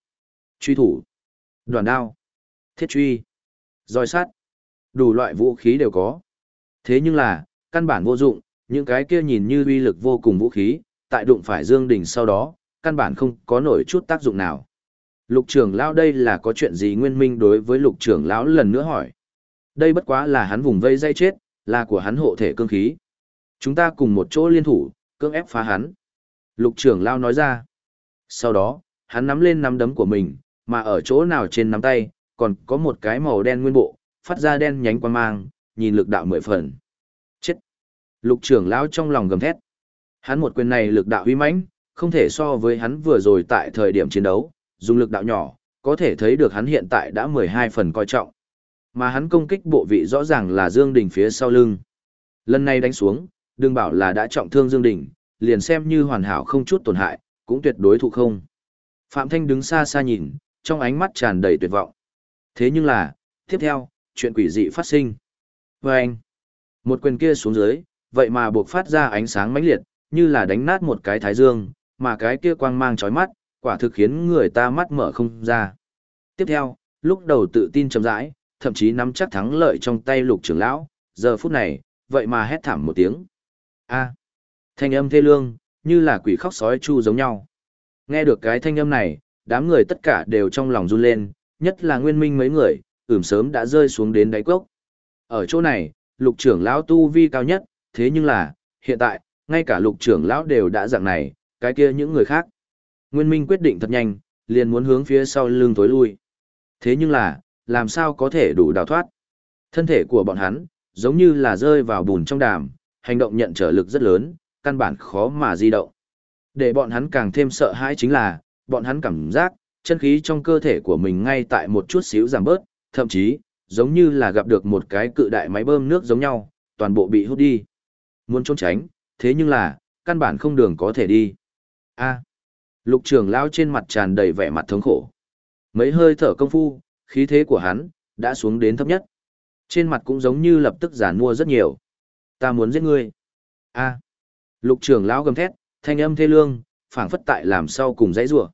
Truy thủ, đoàn đao, thiết truy, roi sắt, đủ loại vũ khí đều có. Thế nhưng là, căn bản vô dụng, những cái kia nhìn như uy lực vô cùng vũ khí, tại đụng phải Dương Đình sau đó, căn bản không có nổi chút tác dụng nào. Lục trưởng lão đây là có chuyện gì nguyên minh đối với lục trưởng lão lần nữa hỏi. Đây bất quá là hắn vùng vây dây chết, là của hắn hộ thể cương khí. Chúng ta cùng một chỗ liên thủ, cưỡng ép phá hắn. Lục trưởng lão nói ra. Sau đó, hắn nắm lên nắm đấm của mình, mà ở chỗ nào trên nắm tay, còn có một cái màu đen nguyên bộ, phát ra đen nhánh quang mang, nhìn lực đạo mười phần. Chết! Lục trưởng lão trong lòng gầm thét. Hắn một quyền này lực đạo uy mãnh, không thể so với hắn vừa rồi tại thời điểm chiến đấu, dùng lực đạo nhỏ, có thể thấy được hắn hiện tại đã 12 phần coi trọng. Mà hắn công kích bộ vị rõ ràng là Dương Đình phía sau lưng. Lần này đánh xuống, đừng bảo là đã trọng thương Dương Đình, liền xem như hoàn hảo không chút tổn hại, cũng tuyệt đối thụ không. Phạm Thanh đứng xa xa nhìn, trong ánh mắt tràn đầy tuyệt vọng. Thế nhưng là, tiếp theo, chuyện quỷ dị phát sinh. Vâng! một quyền kia xuống dưới, vậy mà buộc phát ra ánh sáng mãnh liệt, như là đánh nát một cái thái dương, mà cái kia quang mang chói mắt, quả thực khiến người ta mắt mở không ra. Tiếp theo, lúc đầu tự tin chậm rãi, thậm chí nắm chắc thắng lợi trong tay lục trưởng lão, giờ phút này, vậy mà hét thảm một tiếng. A. thanh âm thê lương, như là quỷ khóc sói chu giống nhau. Nghe được cái thanh âm này, đám người tất cả đều trong lòng run lên, nhất là nguyên minh mấy người, ửm sớm đã rơi xuống đến đáy cốc. Ở chỗ này, lục trưởng lão tu vi cao nhất, thế nhưng là, hiện tại, ngay cả lục trưởng lão đều đã dạng này, cái kia những người khác. Nguyên Minh quyết định thật nhanh, liền muốn hướng phía sau lưng tối lui. Thế nhưng là, làm sao có thể đủ đào thoát? Thân thể của bọn hắn, giống như là rơi vào bùn trong đàm, hành động nhận trở lực rất lớn, căn bản khó mà di động. Để bọn hắn càng thêm sợ hãi chính là, bọn hắn cảm giác, chân khí trong cơ thể của mình ngay tại một chút xíu giảm bớt, thậm chí, giống như là gặp được một cái cự đại máy bơm nước giống nhau, toàn bộ bị hút đi. Muốn trốn tránh, thế nhưng là, căn bản không đường có thể đi. A. Lục trưởng lão trên mặt tràn đầy vẻ mặt thống khổ. Mấy hơi thở công phu, khí thế của hắn đã xuống đến thấp nhất. Trên mặt cũng giống như lập tức giản mua rất nhiều. Ta muốn giết ngươi. A. Lục trưởng lão gầm thét, thanh âm thê lương, phảng phất tại làm sau cùng dãy rủa.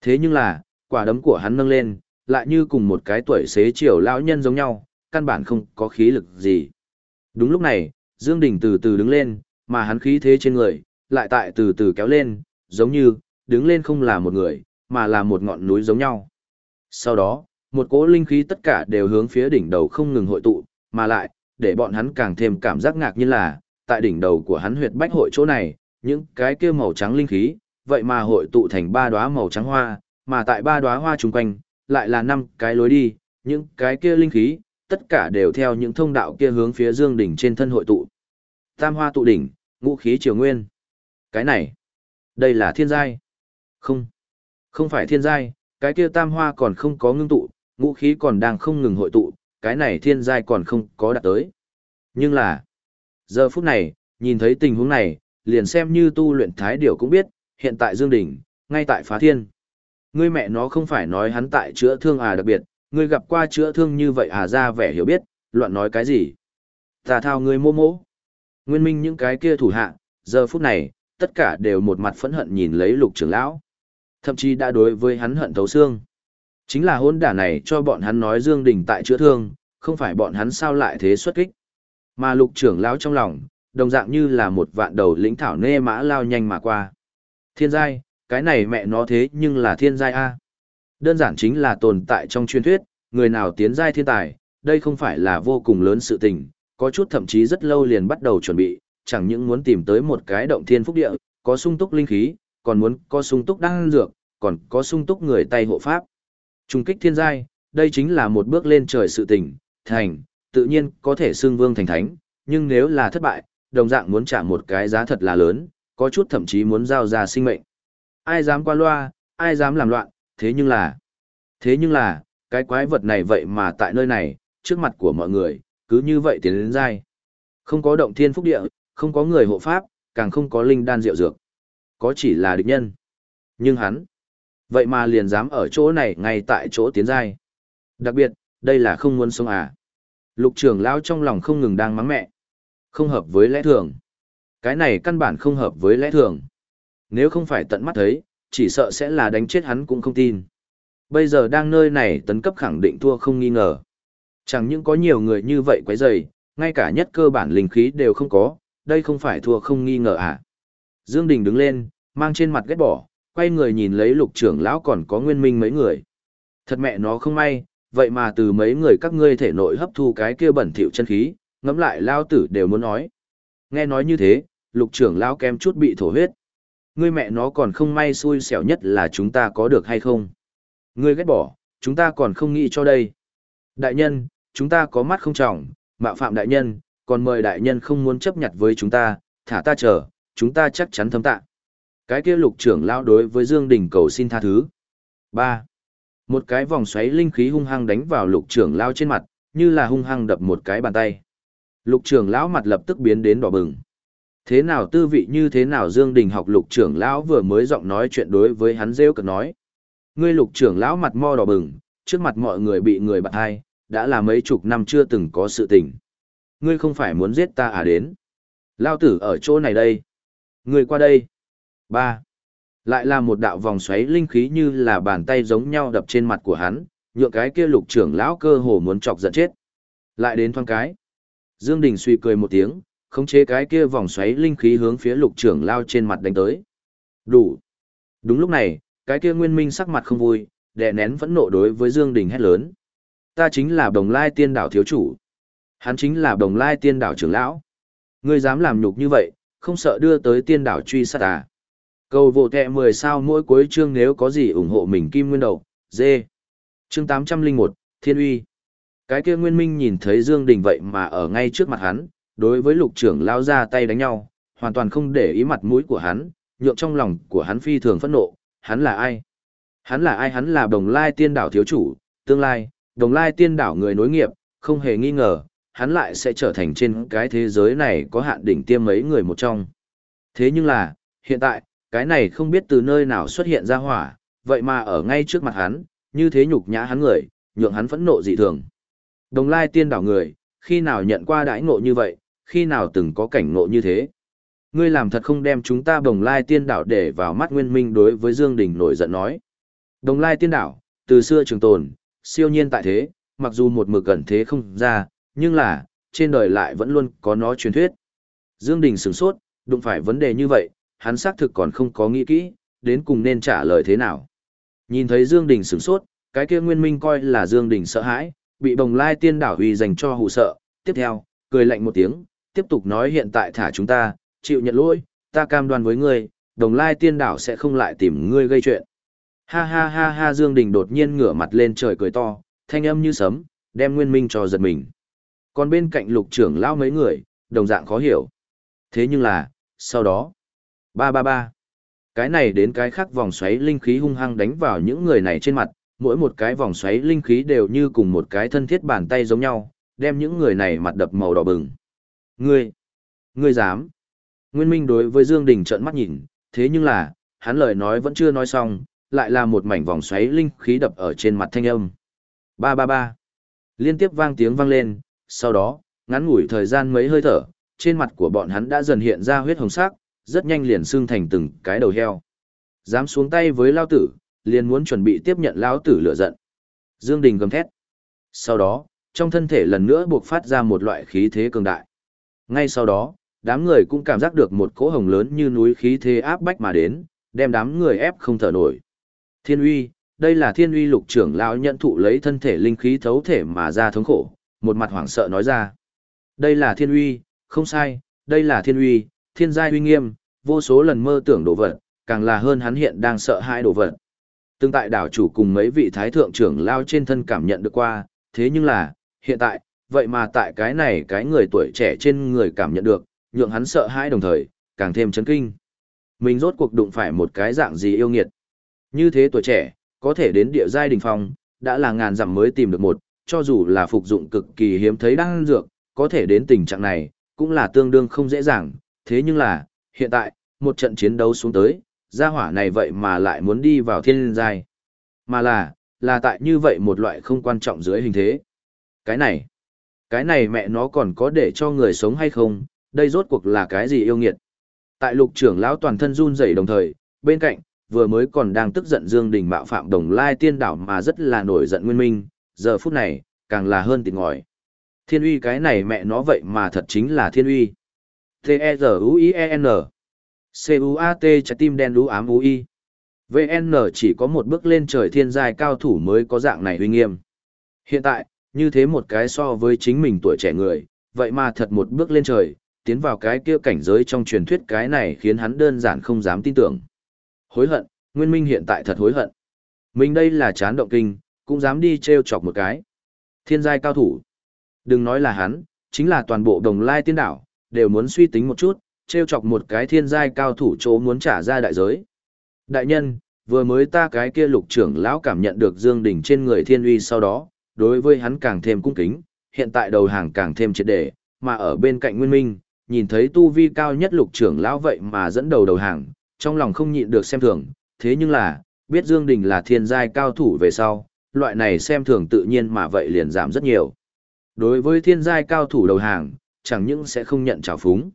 Thế nhưng là, quả đấm của hắn nâng lên, lại như cùng một cái tuổi xế chiều lão nhân giống nhau, căn bản không có khí lực gì. Đúng lúc này, Dương Đình từ từ đứng lên, mà hắn khí thế trên người, lại tại từ từ kéo lên, giống như, đứng lên không là một người, mà là một ngọn núi giống nhau. Sau đó, một cỗ linh khí tất cả đều hướng phía đỉnh đầu không ngừng hội tụ, mà lại, để bọn hắn càng thêm cảm giác ngạc như là, tại đỉnh đầu của hắn huyệt bách hội chỗ này, những cái kia màu trắng linh khí, vậy mà hội tụ thành ba đóa màu trắng hoa, mà tại ba đóa hoa chung quanh, lại là năm cái lối đi, những cái kia linh khí, tất cả đều theo những thông đạo kia hướng phía dương đỉnh trên thân hội tụ. Tam hoa tụ đỉnh, ngũ khí triều nguyên. Cái này, đây là thiên giai. Không, không phải thiên giai, cái kia tam hoa còn không có ngưng tụ, ngũ khí còn đang không ngừng hội tụ, cái này thiên giai còn không có đạt tới. Nhưng là, giờ phút này, nhìn thấy tình huống này, liền xem như tu luyện thái điều cũng biết, hiện tại Dương Đỉnh, ngay tại phá thiên. Ngươi mẹ nó không phải nói hắn tại chữa thương à đặc biệt, ngươi gặp qua chữa thương như vậy à ra vẻ hiểu biết, loạn nói cái gì. Tà thao ngươi mô mô. Nguyên minh những cái kia thủ hạ, giờ phút này, tất cả đều một mặt phẫn hận nhìn lấy lục trưởng lão. Thậm chí đã đối với hắn hận thấu xương. Chính là hôn đả này cho bọn hắn nói Dương Đình tại chữa thương, không phải bọn hắn sao lại thế xuất kích. Mà lục trưởng lão trong lòng, đồng dạng như là một vạn đầu lĩnh thảo nê mã lao nhanh mà qua. Thiên giai, cái này mẹ nó thế nhưng là thiên giai A. Đơn giản chính là tồn tại trong truyền thuyết, người nào tiến giai thiên tài, đây không phải là vô cùng lớn sự tình, có chút thậm chí rất lâu liền bắt đầu chuẩn bị, chẳng những muốn tìm tới một cái động thiên phúc địa, có sung túc linh khí, còn muốn có sung túc đăng dược, còn có sung túc người tay hộ pháp. Trung kích thiên giai, đây chính là một bước lên trời sự tình, thành, tự nhiên có thể xưng vương thành thánh, nhưng nếu là thất bại, đồng dạng muốn trả một cái giá thật là lớn, có chút thậm chí muốn giao ra sinh mệnh. Ai dám qua loa, ai dám làm loạn, thế nhưng là, thế nhưng là, cái quái vật này vậy mà tại nơi này, trước mặt của mọi người, cứ như vậy tiến đến dai. Không có động thiên phúc địa, không có người hộ pháp, càng không có linh đan rượu dược. Có chỉ là địch nhân. Nhưng hắn, vậy mà liền dám ở chỗ này ngay tại chỗ tiến dai. Đặc biệt, đây là không muốn sống à. Lục trưởng lão trong lòng không ngừng đang mắng mẹ. Không hợp với lẽ thường. Cái này căn bản không hợp với lẽ thường. Nếu không phải tận mắt thấy, chỉ sợ sẽ là đánh chết hắn cũng không tin. Bây giờ đang nơi này tấn cấp khẳng định thua không nghi ngờ. Chẳng những có nhiều người như vậy quấy rầy, ngay cả nhất cơ bản linh khí đều không có, đây không phải thua không nghi ngờ à. Dương Đình đứng lên, mang trên mặt ghét bỏ, quay người nhìn lấy lục trưởng lão còn có nguyên minh mấy người. Thật mẹ nó không may, vậy mà từ mấy người các ngươi thể nội hấp thu cái kia bẩn thỉu chân khí, ngẫm lại lao tử đều muốn nói. Nghe nói như thế, lục trưởng lão kem chút bị thổ huyết. Ngươi mẹ nó còn không may xui xẻo nhất là chúng ta có được hay không. Ngươi ghét bỏ, chúng ta còn không nghĩ cho đây. Đại nhân, chúng ta có mắt không trọng, mạo phạm đại nhân, còn mời đại nhân không muốn chấp nhận với chúng ta, thả ta chờ, chúng ta chắc chắn thấm tạ. Cái kia lục trưởng lão đối với Dương Đình cầu xin tha thứ. 3. Một cái vòng xoáy linh khí hung hăng đánh vào lục trưởng lão trên mặt, như là hung hăng đập một cái bàn tay. Lục trưởng lão mặt lập tức biến đến đỏ bừng. Thế nào tư vị như thế nào Dương Đình học lục trưởng lão vừa mới giọng nói chuyện đối với hắn rêu cực nói. Ngươi lục trưởng lão mặt mo đỏ bừng, trước mặt mọi người bị người bạn hai, đã là mấy chục năm chưa từng có sự tình. Ngươi không phải muốn giết ta à đến. Lao tử ở chỗ này đây. Ngươi qua đây. ba Lại là một đạo vòng xoáy linh khí như là bàn tay giống nhau đập trên mặt của hắn, nhượng cái kia lục trưởng lão cơ hồ muốn chọc giận chết. Lại đến thoáng cái. Dương Đình suy cười một tiếng, khống chế cái kia vòng xoáy linh khí hướng phía lục trưởng lao trên mặt đánh tới. Đủ. Đúng lúc này, cái kia nguyên minh sắc mặt không vui, đè nén phẫn nộ đối với Dương Đình hét lớn. Ta chính là đồng lai tiên đảo thiếu chủ. Hắn chính là đồng lai tiên đảo trưởng lão. Ngươi dám làm nhục như vậy, không sợ đưa tới tiên đảo truy sát à. Cầu vô tệ 10 sao mỗi cuối chương nếu có gì ủng hộ mình kim nguyên đầu, dê. Chương 801, Thiên uy. Cái kia nguyên minh nhìn thấy Dương Đình vậy mà ở ngay trước mặt hắn, đối với lục trưởng lao ra tay đánh nhau, hoàn toàn không để ý mặt mũi của hắn, nhượng trong lòng của hắn phi thường phẫn nộ, hắn là ai? Hắn là ai? Hắn là đồng lai tiên đảo thiếu chủ, tương lai, đồng lai tiên đảo người nối nghiệp, không hề nghi ngờ, hắn lại sẽ trở thành trên cái thế giới này có hạn đỉnh tiêm mấy người một trong. Thế nhưng là, hiện tại, cái này không biết từ nơi nào xuất hiện ra hỏa, vậy mà ở ngay trước mặt hắn, như thế nhục nhã hắn người, nhượng hắn phẫn nộ dị thường. Đồng lai tiên đảo người, khi nào nhận qua đãi ngộ như vậy, khi nào từng có cảnh ngộ như thế. Ngươi làm thật không đem chúng ta đồng lai tiên đảo để vào mắt nguyên minh đối với Dương Đình nổi giận nói. Đồng lai tiên đảo, từ xưa trường tồn, siêu nhiên tại thế, mặc dù một mực gần thế không ra, nhưng là, trên đời lại vẫn luôn có nó truyền thuyết. Dương Đình sửng sốt, đụng phải vấn đề như vậy, hắn xác thực còn không có nghĩ kỹ, đến cùng nên trả lời thế nào. Nhìn thấy Dương Đình sửng sốt, cái kia Nguyên Minh coi là Dương Đình sợ hãi, bị bồng lai tiên đảo huy dành cho hù sợ, tiếp theo, cười lạnh một tiếng, tiếp tục nói hiện tại thả chúng ta, chịu nhận lỗi, ta cam đoan với ngươi, đồng lai tiên đảo sẽ không lại tìm ngươi gây chuyện. Ha ha ha ha Dương Đình đột nhiên ngửa mặt lên trời cười to, thanh âm như sấm, đem Nguyên Minh cho giật mình. Còn bên cạnh lục trưởng lao mấy người, đồng dạng khó hiểu. Thế nhưng là, sau đó, ba ba ba, cái này đến cái khác vòng xoáy linh khí hung hăng đánh vào những người này trên mặt, mỗi một cái vòng xoáy linh khí đều như cùng một cái thân thiết bàn tay giống nhau, đem những người này mặt đập màu đỏ bừng. Ngươi, ngươi dám. Nguyên Minh đối với Dương Đình trợn mắt nhìn, thế nhưng là, hắn lời nói vẫn chưa nói xong, lại là một mảnh vòng xoáy linh khí đập ở trên mặt thanh âm. Ba ba ba. Liên tiếp vang tiếng vang lên, sau đó, ngắn ngủi thời gian mấy hơi thở, trên mặt của bọn hắn đã dần hiện ra huyết hồng sắc, rất nhanh liền xương thành từng cái đầu heo. Dám xuống tay với lao tử, liền muốn chuẩn bị tiếp nhận lao tử lửa giận. Dương Đình gầm thét. Sau đó, trong thân thể lần nữa buộc phát ra một loại khí thế cường đại. Ngay sau đó, đám người cũng cảm giác được một cỗ hồng lớn như núi khí thế áp bách mà đến, đem đám người ép không thở nổi. Thiên uy, đây là thiên uy lục trưởng lão nhận thụ lấy thân thể linh khí thấu thể mà ra thống khổ, một mặt hoảng sợ nói ra. Đây là thiên uy, không sai, đây là thiên uy, thiên giai uy nghiêm, vô số lần mơ tưởng đổ vật, càng là hơn hắn hiện đang sợ hãi đổ vật. Tương tại đảo chủ cùng mấy vị thái thượng trưởng lao trên thân cảm nhận được qua, thế nhưng là, hiện tại, vậy mà tại cái này cái người tuổi trẻ trên người cảm nhận được, nhượng hắn sợ hãi đồng thời, càng thêm chấn kinh. Mình rốt cuộc đụng phải một cái dạng gì yêu nghiệt. Như thế tuổi trẻ, có thể đến địa giai đỉnh phong, đã là ngàn dặm mới tìm được một, cho dù là phục dụng cực kỳ hiếm thấy đang dược, có thể đến tình trạng này, cũng là tương đương không dễ dàng, thế nhưng là, hiện tại, một trận chiến đấu xuống tới, gia hỏa này vậy mà lại muốn đi vào thiên giai. Mà là, là tại như vậy một loại không quan trọng dưới hình thế. Cái này, cái này mẹ nó còn có để cho người sống hay không, đây rốt cuộc là cái gì yêu nghiệt. Tại lục trưởng lão toàn thân run rẩy đồng thời, bên cạnh, vừa mới còn đang tức giận Dương Đình mạo phạm đồng lai tiên đảo mà rất là nổi giận nguyên minh, giờ phút này, càng là hơn tịt ngòi. Thiên uy cái này mẹ nó vậy mà thật chính là thiên uy. T-E-Z-U-I-E-N C-U-A-T trái tim đen đú ám U-I VN chỉ có một bước lên trời thiên giai cao thủ mới có dạng này uy nghiêm. Hiện tại, như thế một cái so với chính mình tuổi trẻ người, vậy mà thật một bước lên trời, tiến vào cái kia cảnh giới trong truyền thuyết cái này khiến hắn đơn giản không dám tin tưởng. Hối hận, Nguyên Minh hiện tại thật hối hận. Mình đây là chán động kinh, cũng dám đi treo chọc một cái. Thiên giai cao thủ. Đừng nói là hắn, chính là toàn bộ đồng lai tiên đảo, đều muốn suy tính một chút, treo chọc một cái thiên giai cao thủ chỗ muốn trả ra đại giới. Đại nhân, vừa mới ta cái kia lục trưởng lão cảm nhận được Dương Đình trên người thiên uy sau đó, đối với hắn càng thêm cung kính, hiện tại đầu hàng càng thêm triệt để, mà ở bên cạnh Nguyên Minh, nhìn thấy tu vi cao nhất lục trưởng lão vậy mà dẫn đầu đầu hàng, trong lòng không nhịn được xem thường, thế nhưng là, biết Dương Đình là thiên giai cao thủ về sau, loại này xem thường tự nhiên mà vậy liền giảm rất nhiều. Đối với thiên giai cao thủ đầu hàng, chẳng những sẽ không nhận trào phúng,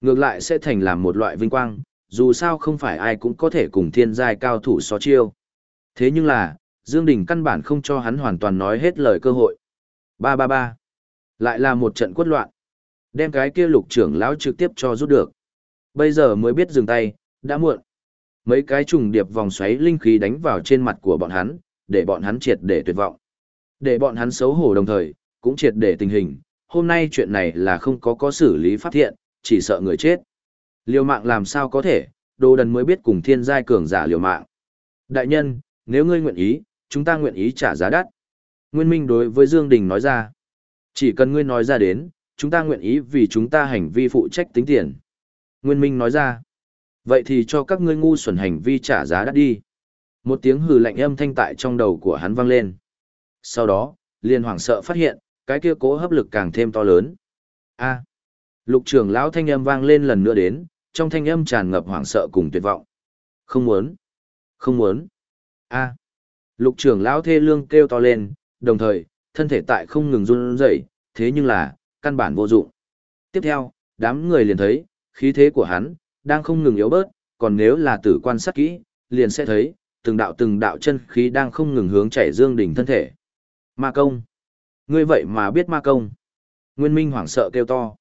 ngược lại sẽ thành làm một loại vinh quang, dù sao không phải ai cũng có thể cùng thiên giai cao thủ so chiêu. Thế nhưng là, Dương Đình căn bản không cho hắn hoàn toàn nói hết lời cơ hội. Ba ba ba. Lại là một trận quất loạn. Đem cái kia lục trưởng lão trực tiếp cho rút được. Bây giờ mới biết dừng tay, đã muộn. Mấy cái trùng điệp vòng xoáy linh khí đánh vào trên mặt của bọn hắn, để bọn hắn triệt để tuyệt vọng. Để bọn hắn xấu hổ đồng thời, cũng triệt để tình hình. Hôm nay chuyện này là không có có xử lý phát hiện, chỉ sợ người chết. Liều mạng làm sao có thể, đồ đần mới biết cùng thiên giai cường giả liều mạng. Đại nhân, nếu ngươi nguyện ý, chúng ta nguyện ý trả giá đắt. Nguyên Minh đối với Dương Đình nói ra. Chỉ cần ngươi nói ra đến, chúng ta nguyện ý vì chúng ta hành vi phụ trách tính tiền. Nguyên Minh nói ra. Vậy thì cho các ngươi ngu xuẩn hành vi trả giá đắt đi. Một tiếng hừ lạnh âm thanh tại trong đầu của hắn vang lên. Sau đó, liền hoảng sợ phát hiện, cái kia cố hấp lực càng thêm to lớn. A. Lục trưởng lão thanh âm vang lên lần nữa đến, trong thanh âm tràn ngập hoảng sợ cùng tuyệt vọng. Không muốn. Không muốn. A. Lục trưởng lão thê lương kêu to lên, đồng thời, thân thể tại không ngừng run rẩy, thế nhưng là, căn bản vô dụng. Tiếp theo, đám người liền thấy, khí thế của hắn, đang không ngừng yếu bớt, còn nếu là tử quan sát kỹ, liền sẽ thấy, từng đạo từng đạo chân khí đang không ngừng hướng chảy dương đỉnh thân thể. Ma công. Ngươi vậy mà biết ma công. Nguyên Minh hoảng sợ kêu to.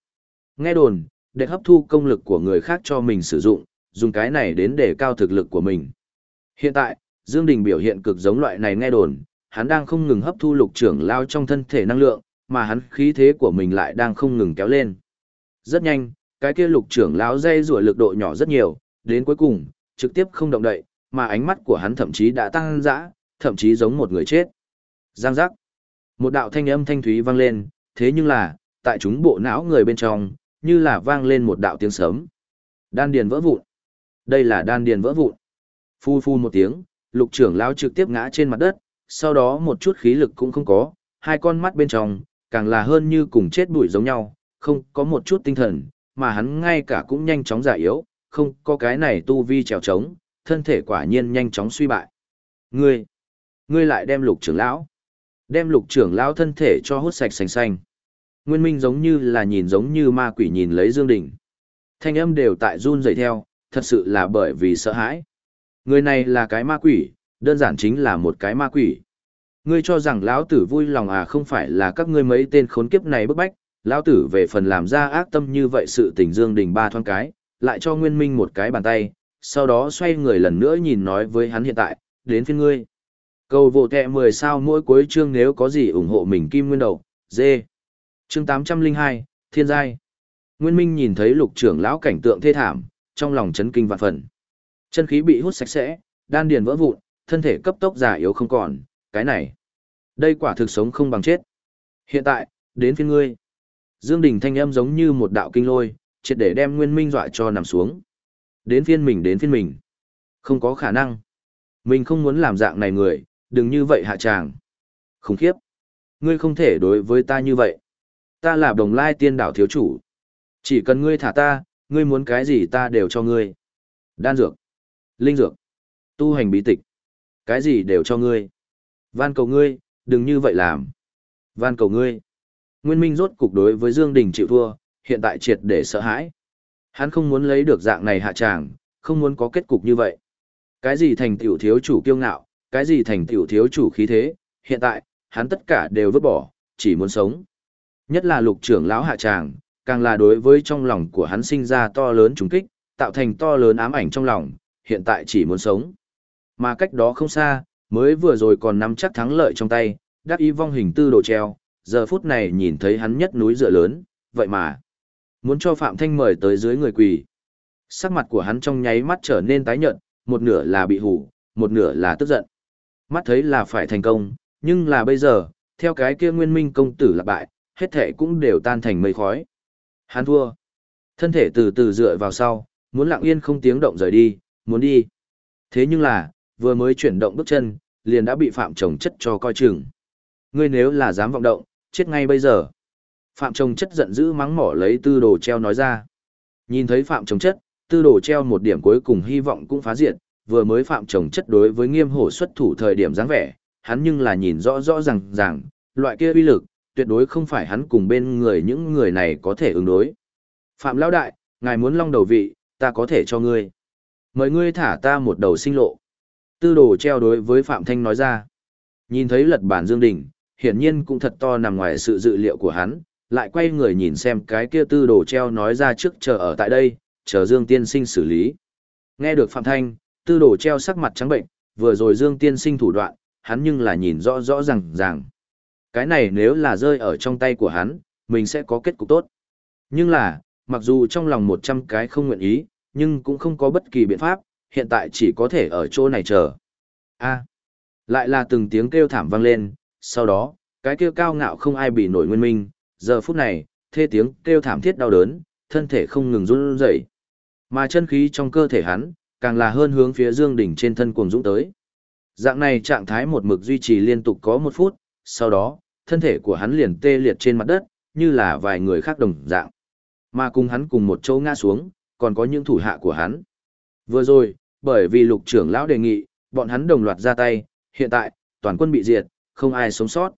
Nghe đồn, để hấp thu công lực của người khác cho mình sử dụng, dùng cái này đến để cao thực lực của mình. Hiện tại, Dương Đình biểu hiện cực giống loại này nghe đồn, hắn đang không ngừng hấp thu lục trưởng lao trong thân thể năng lượng, mà hắn khí thế của mình lại đang không ngừng kéo lên. Rất nhanh, cái kia lục trưởng lão dây rủa lực độ nhỏ rất nhiều, đến cuối cùng, trực tiếp không động đậy, mà ánh mắt của hắn thậm chí đã tăng dã, thậm chí giống một người chết. Giang giác. Một đạo thanh âm thanh thúy vang lên, thế nhưng là, tại chúng bộ não người bên trong, như là vang lên một đạo tiếng sớm. Đan điền vỡ vụn. Đây là đan điền vỡ vụn. Phu phu một tiếng, lục trưởng lão trực tiếp ngã trên mặt đất, sau đó một chút khí lực cũng không có, hai con mắt bên trong, càng là hơn như cùng chết bụi giống nhau, không có một chút tinh thần, mà hắn ngay cả cũng nhanh chóng giả yếu, không có cái này tu vi trèo trống, thân thể quả nhiên nhanh chóng suy bại. Ngươi, ngươi lại đem lục trưởng lão, đem lục trưởng lão thân thể cho hút sạch sành xanh. Nguyên Minh giống như là nhìn giống như ma quỷ nhìn lấy Dương Đình. Thanh âm đều tại run rẩy theo, thật sự là bởi vì sợ hãi. Người này là cái ma quỷ, đơn giản chính là một cái ma quỷ. Ngươi cho rằng lão tử vui lòng à không phải là các ngươi mấy tên khốn kiếp này bức bách, lão tử về phần làm ra ác tâm như vậy sự tình Dương Đình ba thoáng cái, lại cho Nguyên Minh một cái bàn tay, sau đó xoay người lần nữa nhìn nói với hắn hiện tại, đến phiên ngươi. Cầu vô kẹ 10 sao mỗi cuối chương nếu có gì ủng hộ mình kim nguyên đầu, dê. Chương 802, Thiên Giai. Nguyên Minh nhìn thấy lục trưởng lão cảnh tượng thê thảm, trong lòng chấn kinh vạn phần. Chân khí bị hút sạch sẽ, đan điền vỡ vụn, thân thể cấp tốc già yếu không còn, cái này. Đây quả thực sống không bằng chết. Hiện tại, đến phiên ngươi. Dương Đình thanh âm giống như một đạo kinh lôi, triệt để đem Nguyên Minh dọa cho nằm xuống. Đến phiên mình đến phiên mình. Không có khả năng. Mình không muốn làm dạng này người, đừng như vậy hạ tràng. Khủng khiếp. Ngươi không thể đối với ta như vậy. Ta là đồng lai tiên đảo thiếu chủ. Chỉ cần ngươi thả ta, ngươi muốn cái gì ta đều cho ngươi. Đan dược, linh dược, tu hành bí tịch. Cái gì đều cho ngươi. Van cầu ngươi, đừng như vậy làm. Van cầu ngươi. Nguyên Minh rốt cục đối với Dương Đình chịu thua, hiện tại triệt để sợ hãi. Hắn không muốn lấy được dạng này hạ tràng, không muốn có kết cục như vậy. Cái gì thành tiểu thiếu chủ kiêu ngạo, cái gì thành tiểu thiếu chủ khí thế, hiện tại, hắn tất cả đều vứt bỏ, chỉ muốn sống. Nhất là lục trưởng lão hạ tràng, càng là đối với trong lòng của hắn sinh ra to lớn trùng kích, tạo thành to lớn ám ảnh trong lòng, hiện tại chỉ muốn sống. Mà cách đó không xa, mới vừa rồi còn nắm chắc thắng lợi trong tay, đắc ý vong hình tư đồ treo, giờ phút này nhìn thấy hắn nhất núi dựa lớn, vậy mà, muốn cho Phạm Thanh mời tới dưới người quỳ. Sắc mặt của hắn trong nháy mắt trở nên tái nhợt, một nửa là bị hủ, một nửa là tức giận. Mắt thấy là phải thành công, nhưng là bây giờ, theo cái kia nguyên minh công tử là bại, hết thể cũng đều tan thành mây khói. Hắn thua. Thân thể từ từ dựa vào sau, muốn lặng yên không tiếng động rời đi, muốn đi. Thế nhưng là, vừa mới chuyển động bước chân, liền đã bị Phạm chồng chất cho coi chừng. Ngươi nếu là dám vọng động, chết ngay bây giờ. Phạm Trồng chất giận dữ mắng mỏ lấy tư đồ treo nói ra. Nhìn thấy Phạm Trồng chất, tư đồ treo một điểm cuối cùng hy vọng cũng phá diệt, vừa mới Phạm Trồng chất đối với nghiêm hổ xuất thủ thời điểm dáng vẻ, hắn nhưng là nhìn rõ rõ ràng ràng, loại kia uy lực, tuyệt đối không phải hắn cùng bên người những người này có thể ứng đối. Phạm Lão Đại, ngài muốn long đầu vị, ta có thể cho ngươi. Mời ngươi thả ta một đầu sinh lộ. Tư đồ treo đối với Phạm Thanh nói ra. Nhìn thấy lật bản Dương Đình, hiển nhiên cũng thật to nằm ngoài sự dự liệu của hắn, lại quay người nhìn xem cái kia tư đồ treo nói ra trước chờ ở tại đây, chờ Dương Tiên Sinh xử lý. Nghe được Phạm Thanh, tư đồ treo sắc mặt trắng bệnh, vừa rồi Dương Tiên Sinh thủ đoạn, hắn nhưng là nhìn rõ rõ ràng ràng. Cái này nếu là rơi ở trong tay của hắn, mình sẽ có kết cục tốt. Nhưng là, mặc dù trong lòng một trăm cái không nguyện ý, nhưng cũng không có bất kỳ biện pháp, hiện tại chỉ có thể ở chỗ này chờ. A. lại là từng tiếng kêu thảm vang lên, sau đó, cái kêu cao ngạo không ai bị nổi nguyên minh, giờ phút này, thê tiếng kêu thảm thiết đau đớn, thân thể không ngừng run rẩy. Mà chân khí trong cơ thể hắn, càng là hơn hướng phía Dương đỉnh trên thân cuồng dũng tới. Dạng này trạng thái một mực duy trì liên tục có một phút, sau đó, thân thể của hắn liền tê liệt trên mặt đất, như là vài người khác đồng dạng. Mà cùng hắn cùng một chỗ ngã xuống, còn có những thủ hạ của hắn. Vừa rồi, bởi vì lục trưởng lão đề nghị, bọn hắn đồng loạt ra tay, hiện tại, toàn quân bị diệt, không ai sống sót.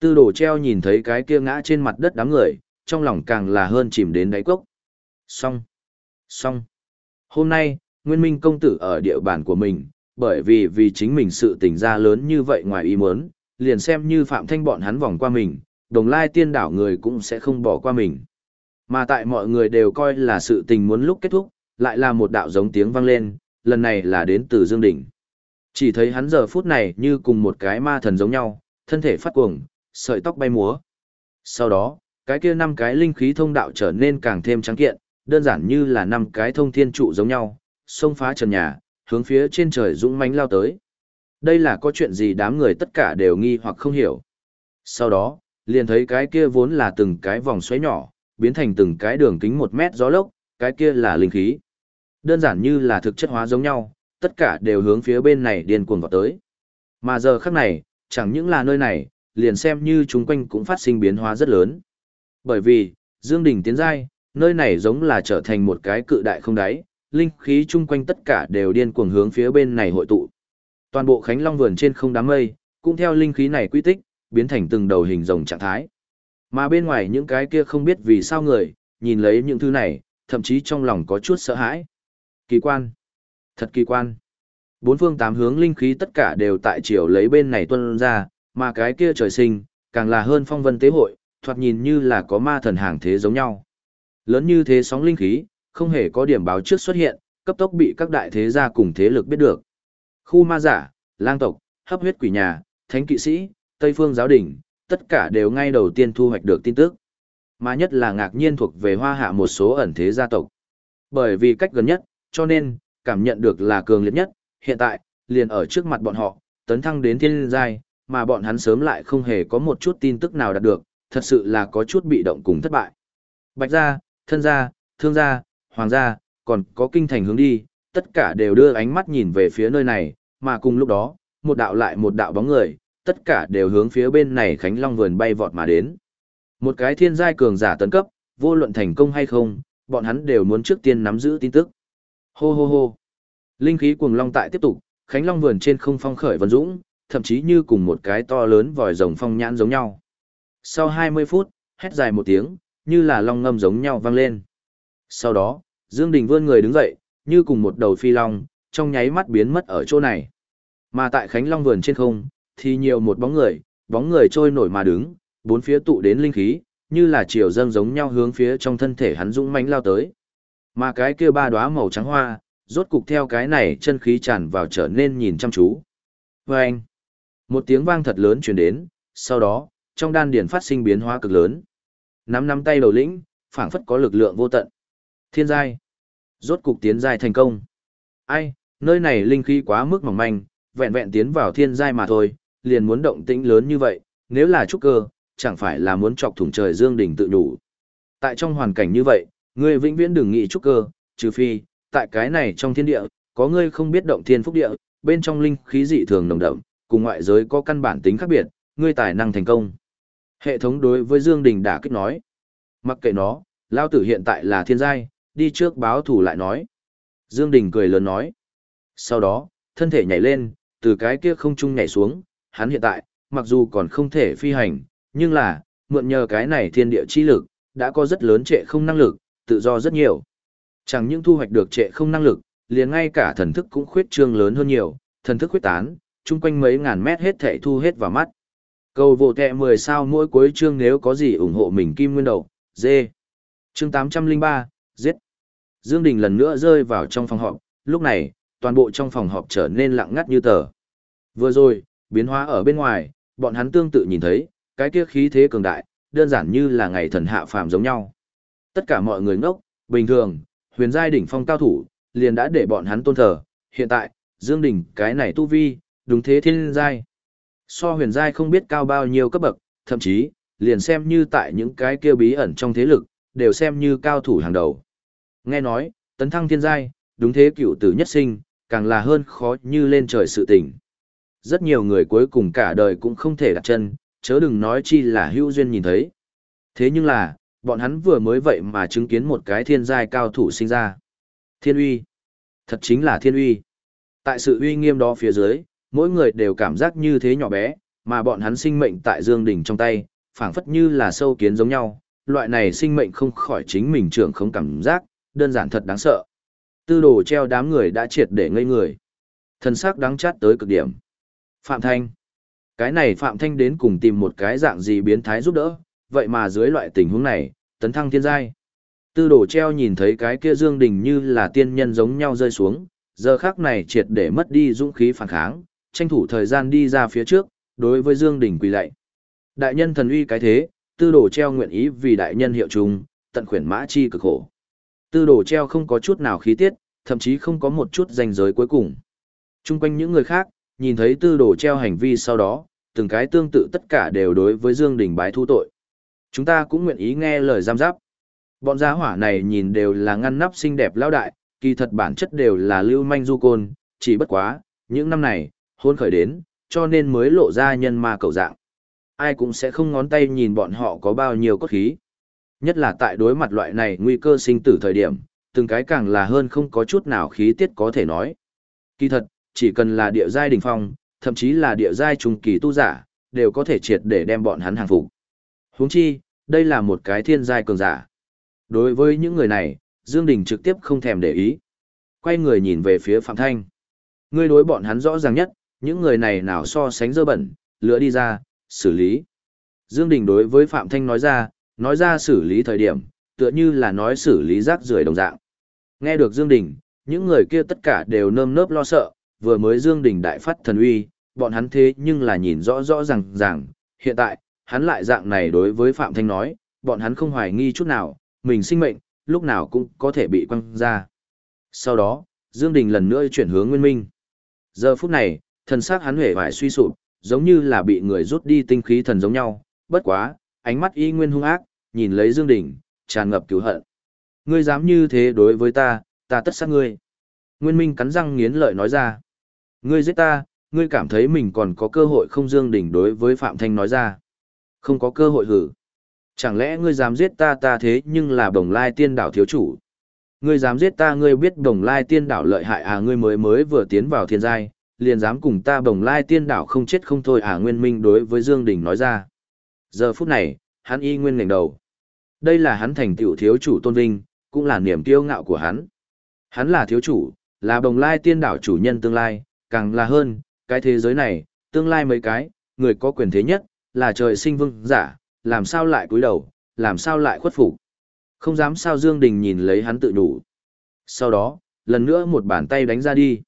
Tư đồ treo nhìn thấy cái kia ngã trên mặt đất đám người, trong lòng càng là hơn chìm đến đáy cốc. Xong. Xong. Hôm nay, Nguyên Minh công tử ở địa bàn của mình, bởi vì vì chính mình sự tình ra lớn như vậy ngoài ý muốn, liền xem như Phạm Thanh bọn hắn vòng qua mình, đồng lai tiên đảo người cũng sẽ không bỏ qua mình. Mà tại mọi người đều coi là sự tình muốn lúc kết thúc, lại là một đạo giống tiếng vang lên, lần này là đến từ Dương Đỉnh. Chỉ thấy hắn giờ phút này như cùng một cái ma thần giống nhau, thân thể phát cuồng, sợi tóc bay múa. Sau đó, cái kia năm cái linh khí thông đạo trở nên càng thêm trắng kiện, đơn giản như là năm cái thông thiên trụ giống nhau, xông phá trần nhà, hướng phía trên trời dũng mãnh lao tới. Đây là có chuyện gì đám người tất cả đều nghi hoặc không hiểu. Sau đó, liền thấy cái kia vốn là từng cái vòng xoáy nhỏ, biến thành từng cái đường kính một mét gió lốc, cái kia là linh khí. Đơn giản như là thực chất hóa giống nhau, tất cả đều hướng phía bên này điên cuồng vào tới. Mà giờ khắc này, chẳng những là nơi này, liền xem như chúng quanh cũng phát sinh biến hóa rất lớn. Bởi vì, Dương Đình tiến giai, nơi này giống là trở thành một cái cự đại không đáy, linh khí chung quanh tất cả đều điên cuồng hướng phía bên này hội tụ. Toàn bộ Khánh Long vườn trên không đám mây, cũng theo linh khí này quy tích, biến thành từng đầu hình rồng trạng thái. Mà bên ngoài những cái kia không biết vì sao người, nhìn lấy những thứ này, thậm chí trong lòng có chút sợ hãi. Kỳ quan. Thật kỳ quan. Bốn phương tám hướng linh khí tất cả đều tại chiều lấy bên này tuân ra, mà cái kia trời sinh, càng là hơn phong vân tế hội, thoạt nhìn như là có ma thần hàng thế giống nhau. Lớn như thế sóng linh khí, không hề có điểm báo trước xuất hiện, cấp tốc bị các đại thế gia cùng thế lực biết được. Khu ma giả, lang tộc, hấp huyết quỷ nhà, thánh kỵ sĩ, Tây phương giáo đình, tất cả đều ngay đầu tiên thu hoạch được tin tức. Mà nhất là ngạc nhiên thuộc về hoa hạ một số ẩn thế gia tộc. Bởi vì cách gần nhất, cho nên, cảm nhận được là cường liệt nhất, hiện tại, liền ở trước mặt bọn họ, tấn thăng đến thiên giai, mà bọn hắn sớm lại không hề có một chút tin tức nào đạt được, thật sự là có chút bị động cùng thất bại. Bạch gia, thân gia, thương gia, hoàng gia, còn có kinh thành hướng đi, tất cả đều đưa ánh mắt nhìn về phía nơi này, mà cùng lúc đó, một đạo lại một đạo bóng người, tất cả đều hướng phía bên này Khánh Long vườn bay vọt mà đến. Một cái thiên giai cường giả tấn cấp, vô luận thành công hay không, bọn hắn đều muốn trước tiên nắm giữ tin tức. Hô hô hô. Linh khí cuồng long tại tiếp tục, Khánh Long vườn trên không phong khởi vân dũng, thậm chí như cùng một cái to lớn vòi rồng phong nhãn giống nhau. Sau 20 phút, hét dài một tiếng, như là long ngâm giống nhau vang lên. Sau đó, Dương Đình vươn người đứng dậy, như cùng một đầu phi long, trong nháy mắt biến mất ở chỗ này. Mà tại Khánh Long vườn trên không, thì nhiều một bóng người, bóng người trôi nổi mà đứng, bốn phía tụ đến linh khí, như là chiều dâng giống nhau hướng phía trong thân thể hắn dũng mãnh lao tới. Mà cái kia ba đóa màu trắng hoa, rốt cục theo cái này chân khí tràn vào trở nên nhìn chăm chú. Vâng! Một tiếng vang thật lớn truyền đến, sau đó, trong đan điển phát sinh biến hóa cực lớn. Nắm nắm tay đầu lĩnh, phảng phất có lực lượng vô tận. Thiên giai! Rốt cục tiến giai thành công. Ai, nơi này linh khí quá mức mỏng manh, vẹn vẹn tiến vào thiên giai mà thôi, liền muốn động tĩnh lớn như vậy, nếu là trúc cơ, chẳng phải là muốn chọc thủng trời dương đỉnh tự đủ. Tại trong hoàn cảnh như vậy, ngươi vĩnh viễn đừng nghĩ trúc cơ, trừ phi, tại cái này trong thiên địa, có ngươi không biết động thiên phúc địa, bên trong linh khí dị thường nồng đậm, cùng ngoại giới có căn bản tính khác biệt, ngươi tài năng thành công. Hệ thống đối với Dương Đình đã kích nói. Mặc kệ nó, lao tử hiện tại là thiên giai, đi trước báo thủ lại nói. Dương Đình cười lớn nói. Sau đó, thân thể nhảy lên, từ cái kia không trung nhảy xuống, hắn hiện tại, mặc dù còn không thể phi hành, nhưng là, mượn nhờ cái này thiên địa chi lực, đã có rất lớn trệ không năng lực, tự do rất nhiều. Chẳng những thu hoạch được trệ không năng lực, liền ngay cả thần thức cũng khuyết trương lớn hơn nhiều, thần thức khuyết tán, chung quanh mấy ngàn mét hết thảy thu hết vào mắt. Cầu vô tệ 10 sao mỗi cuối chương nếu có gì ủng hộ mình kim nguyên đầu, dê. Chương 803, giết. Dương Đình lần nữa rơi vào trong phòng họp, lúc này, toàn bộ trong phòng họp trở nên lặng ngắt như tờ. Vừa rồi, biến hóa ở bên ngoài, bọn hắn tương tự nhìn thấy, cái kia khí thế cường đại, đơn giản như là ngày thần hạ phàm giống nhau. Tất cả mọi người ngốc, bình thường, huyền giai đỉnh phong cao thủ, liền đã để bọn hắn tôn thờ, hiện tại, Dương Đình cái này tu vi, đúng thế thiên giai. So huyền giai không biết cao bao nhiêu cấp bậc, thậm chí, liền xem như tại những cái kia bí ẩn trong thế lực, đều xem như cao thủ hàng đầu. Nghe nói, tấn thăng thiên giai, đúng thế cựu tử nhất sinh, càng là hơn khó như lên trời sự tình. Rất nhiều người cuối cùng cả đời cũng không thể đặt chân, chớ đừng nói chi là hữu duyên nhìn thấy. Thế nhưng là, bọn hắn vừa mới vậy mà chứng kiến một cái thiên giai cao thủ sinh ra. Thiên uy. Thật chính là thiên uy. Tại sự uy nghiêm đó phía dưới, mỗi người đều cảm giác như thế nhỏ bé, mà bọn hắn sinh mệnh tại dương đỉnh trong tay, phảng phất như là sâu kiến giống nhau. Loại này sinh mệnh không khỏi chính mình trưởng không cảm giác, đơn giản thật đáng sợ. Tư đồ treo đám người đã triệt để ngây người. Thần sắc đáng chát tới cực điểm. Phạm Thanh. Cái này Phạm Thanh đến cùng tìm một cái dạng gì biến thái giúp đỡ, vậy mà dưới loại tình huống này, tấn thăng thiên giai. Tư đồ treo nhìn thấy cái kia Dương Đình như là tiên nhân giống nhau rơi xuống, giờ khắc này triệt để mất đi dũng khí phản kháng, tranh thủ thời gian đi ra phía trước, đối với Dương Đình quỳ lạy. Đại nhân thần uy cái thế, tư đồ treo nguyện ý vì đại nhân hiệu trùng, tận khuyển mã chi cực khổ. Tư đồ treo không có chút nào khí tiết, thậm chí không có một chút danh giới cuối cùng. Trung quanh những người khác, nhìn thấy tư đồ treo hành vi sau đó, từng cái tương tự tất cả đều đối với Dương Đình bái thu tội. Chúng ta cũng nguyện ý nghe lời giam giáp. Bọn gia hỏa này nhìn đều là ngăn nắp xinh đẹp lão đại, kỳ thật bản chất đều là lưu manh du côn, chỉ bất quá, những năm này, hôn khởi đến, cho nên mới lộ ra nhân ma cầu dạng. Ai cũng sẽ không ngón tay nhìn bọn họ có bao nhiêu cốt khí. Nhất là tại đối mặt loại này nguy cơ sinh tử thời điểm, từng cái càng là hơn không có chút nào khí tiết có thể nói. Kỳ thật, chỉ cần là địa giai đỉnh phong, thậm chí là địa giai trung kỳ tu giả, đều có thể triệt để đem bọn hắn hàng phục. Huống chi, đây là một cái thiên giai cường giả. Đối với những người này, Dương Đình trực tiếp không thèm để ý. Quay người nhìn về phía Phạm Thanh. Ngươi đối bọn hắn rõ ràng nhất, những người này nào so sánh dơ bẩn, lựa đi ra, xử lý. Dương Đình đối với Phạm Thanh nói ra, nói ra xử lý thời điểm, tựa như là nói xử lý rác rưởi đồng dạng. Nghe được Dương Đình, những người kia tất cả đều nơm nớp lo sợ, vừa mới Dương Đình đại phát thần uy, bọn hắn thế nhưng là nhìn rõ rõ ràng ràng, hiện tại, hắn lại dạng này đối với Phạm Thanh nói, bọn hắn không hoài nghi chút nào, mình sinh mệnh, lúc nào cũng có thể bị quăng ra. Sau đó, Dương Đình lần nữa chuyển hướng Nguyên Minh. Giờ phút này, thần sắc hắn huệ vải suy sụp, giống như là bị người rút đi tinh khí thần giống nhau, bất quá, ánh mắt y nguyên hung ác, nhìn lấy Dương Đình, tràn ngập cứu hận. Ngươi dám như thế đối với ta, ta tất sát ngươi. Nguyên Minh cắn răng nghiến lợi nói ra. Ngươi giết ta, ngươi cảm thấy mình còn có cơ hội không Dương Đình đối với Phạm Thanh nói ra. Không có cơ hội hử. Chẳng lẽ ngươi dám giết ta ta thế nhưng là đồng lai tiên đảo thiếu chủ. Ngươi dám giết ta ngươi biết đồng lai tiên đảo lợi hại à ngươi mới mới vừa tiến vào thiên giai, liền dám cùng ta bồng lai tiên đảo không chết không thôi à nguyên minh đối với Dương Đình nói ra. Giờ phút này, hắn y nguyên ngẩng đầu. Đây là hắn thành tiểu thiếu chủ tôn vinh, cũng là niềm kiêu ngạo của hắn. Hắn là thiếu chủ, là bồng lai tiên đảo chủ nhân tương lai, càng là hơn, cái thế giới này, tương lai mấy cái, người có quyền thế nhất, là trời sinh vương giả, làm sao lại cúi đầu, làm sao lại khuất phục. Không dám sao Dương Đình nhìn lấy hắn tự đủ. Sau đó, lần nữa một bàn tay đánh ra đi.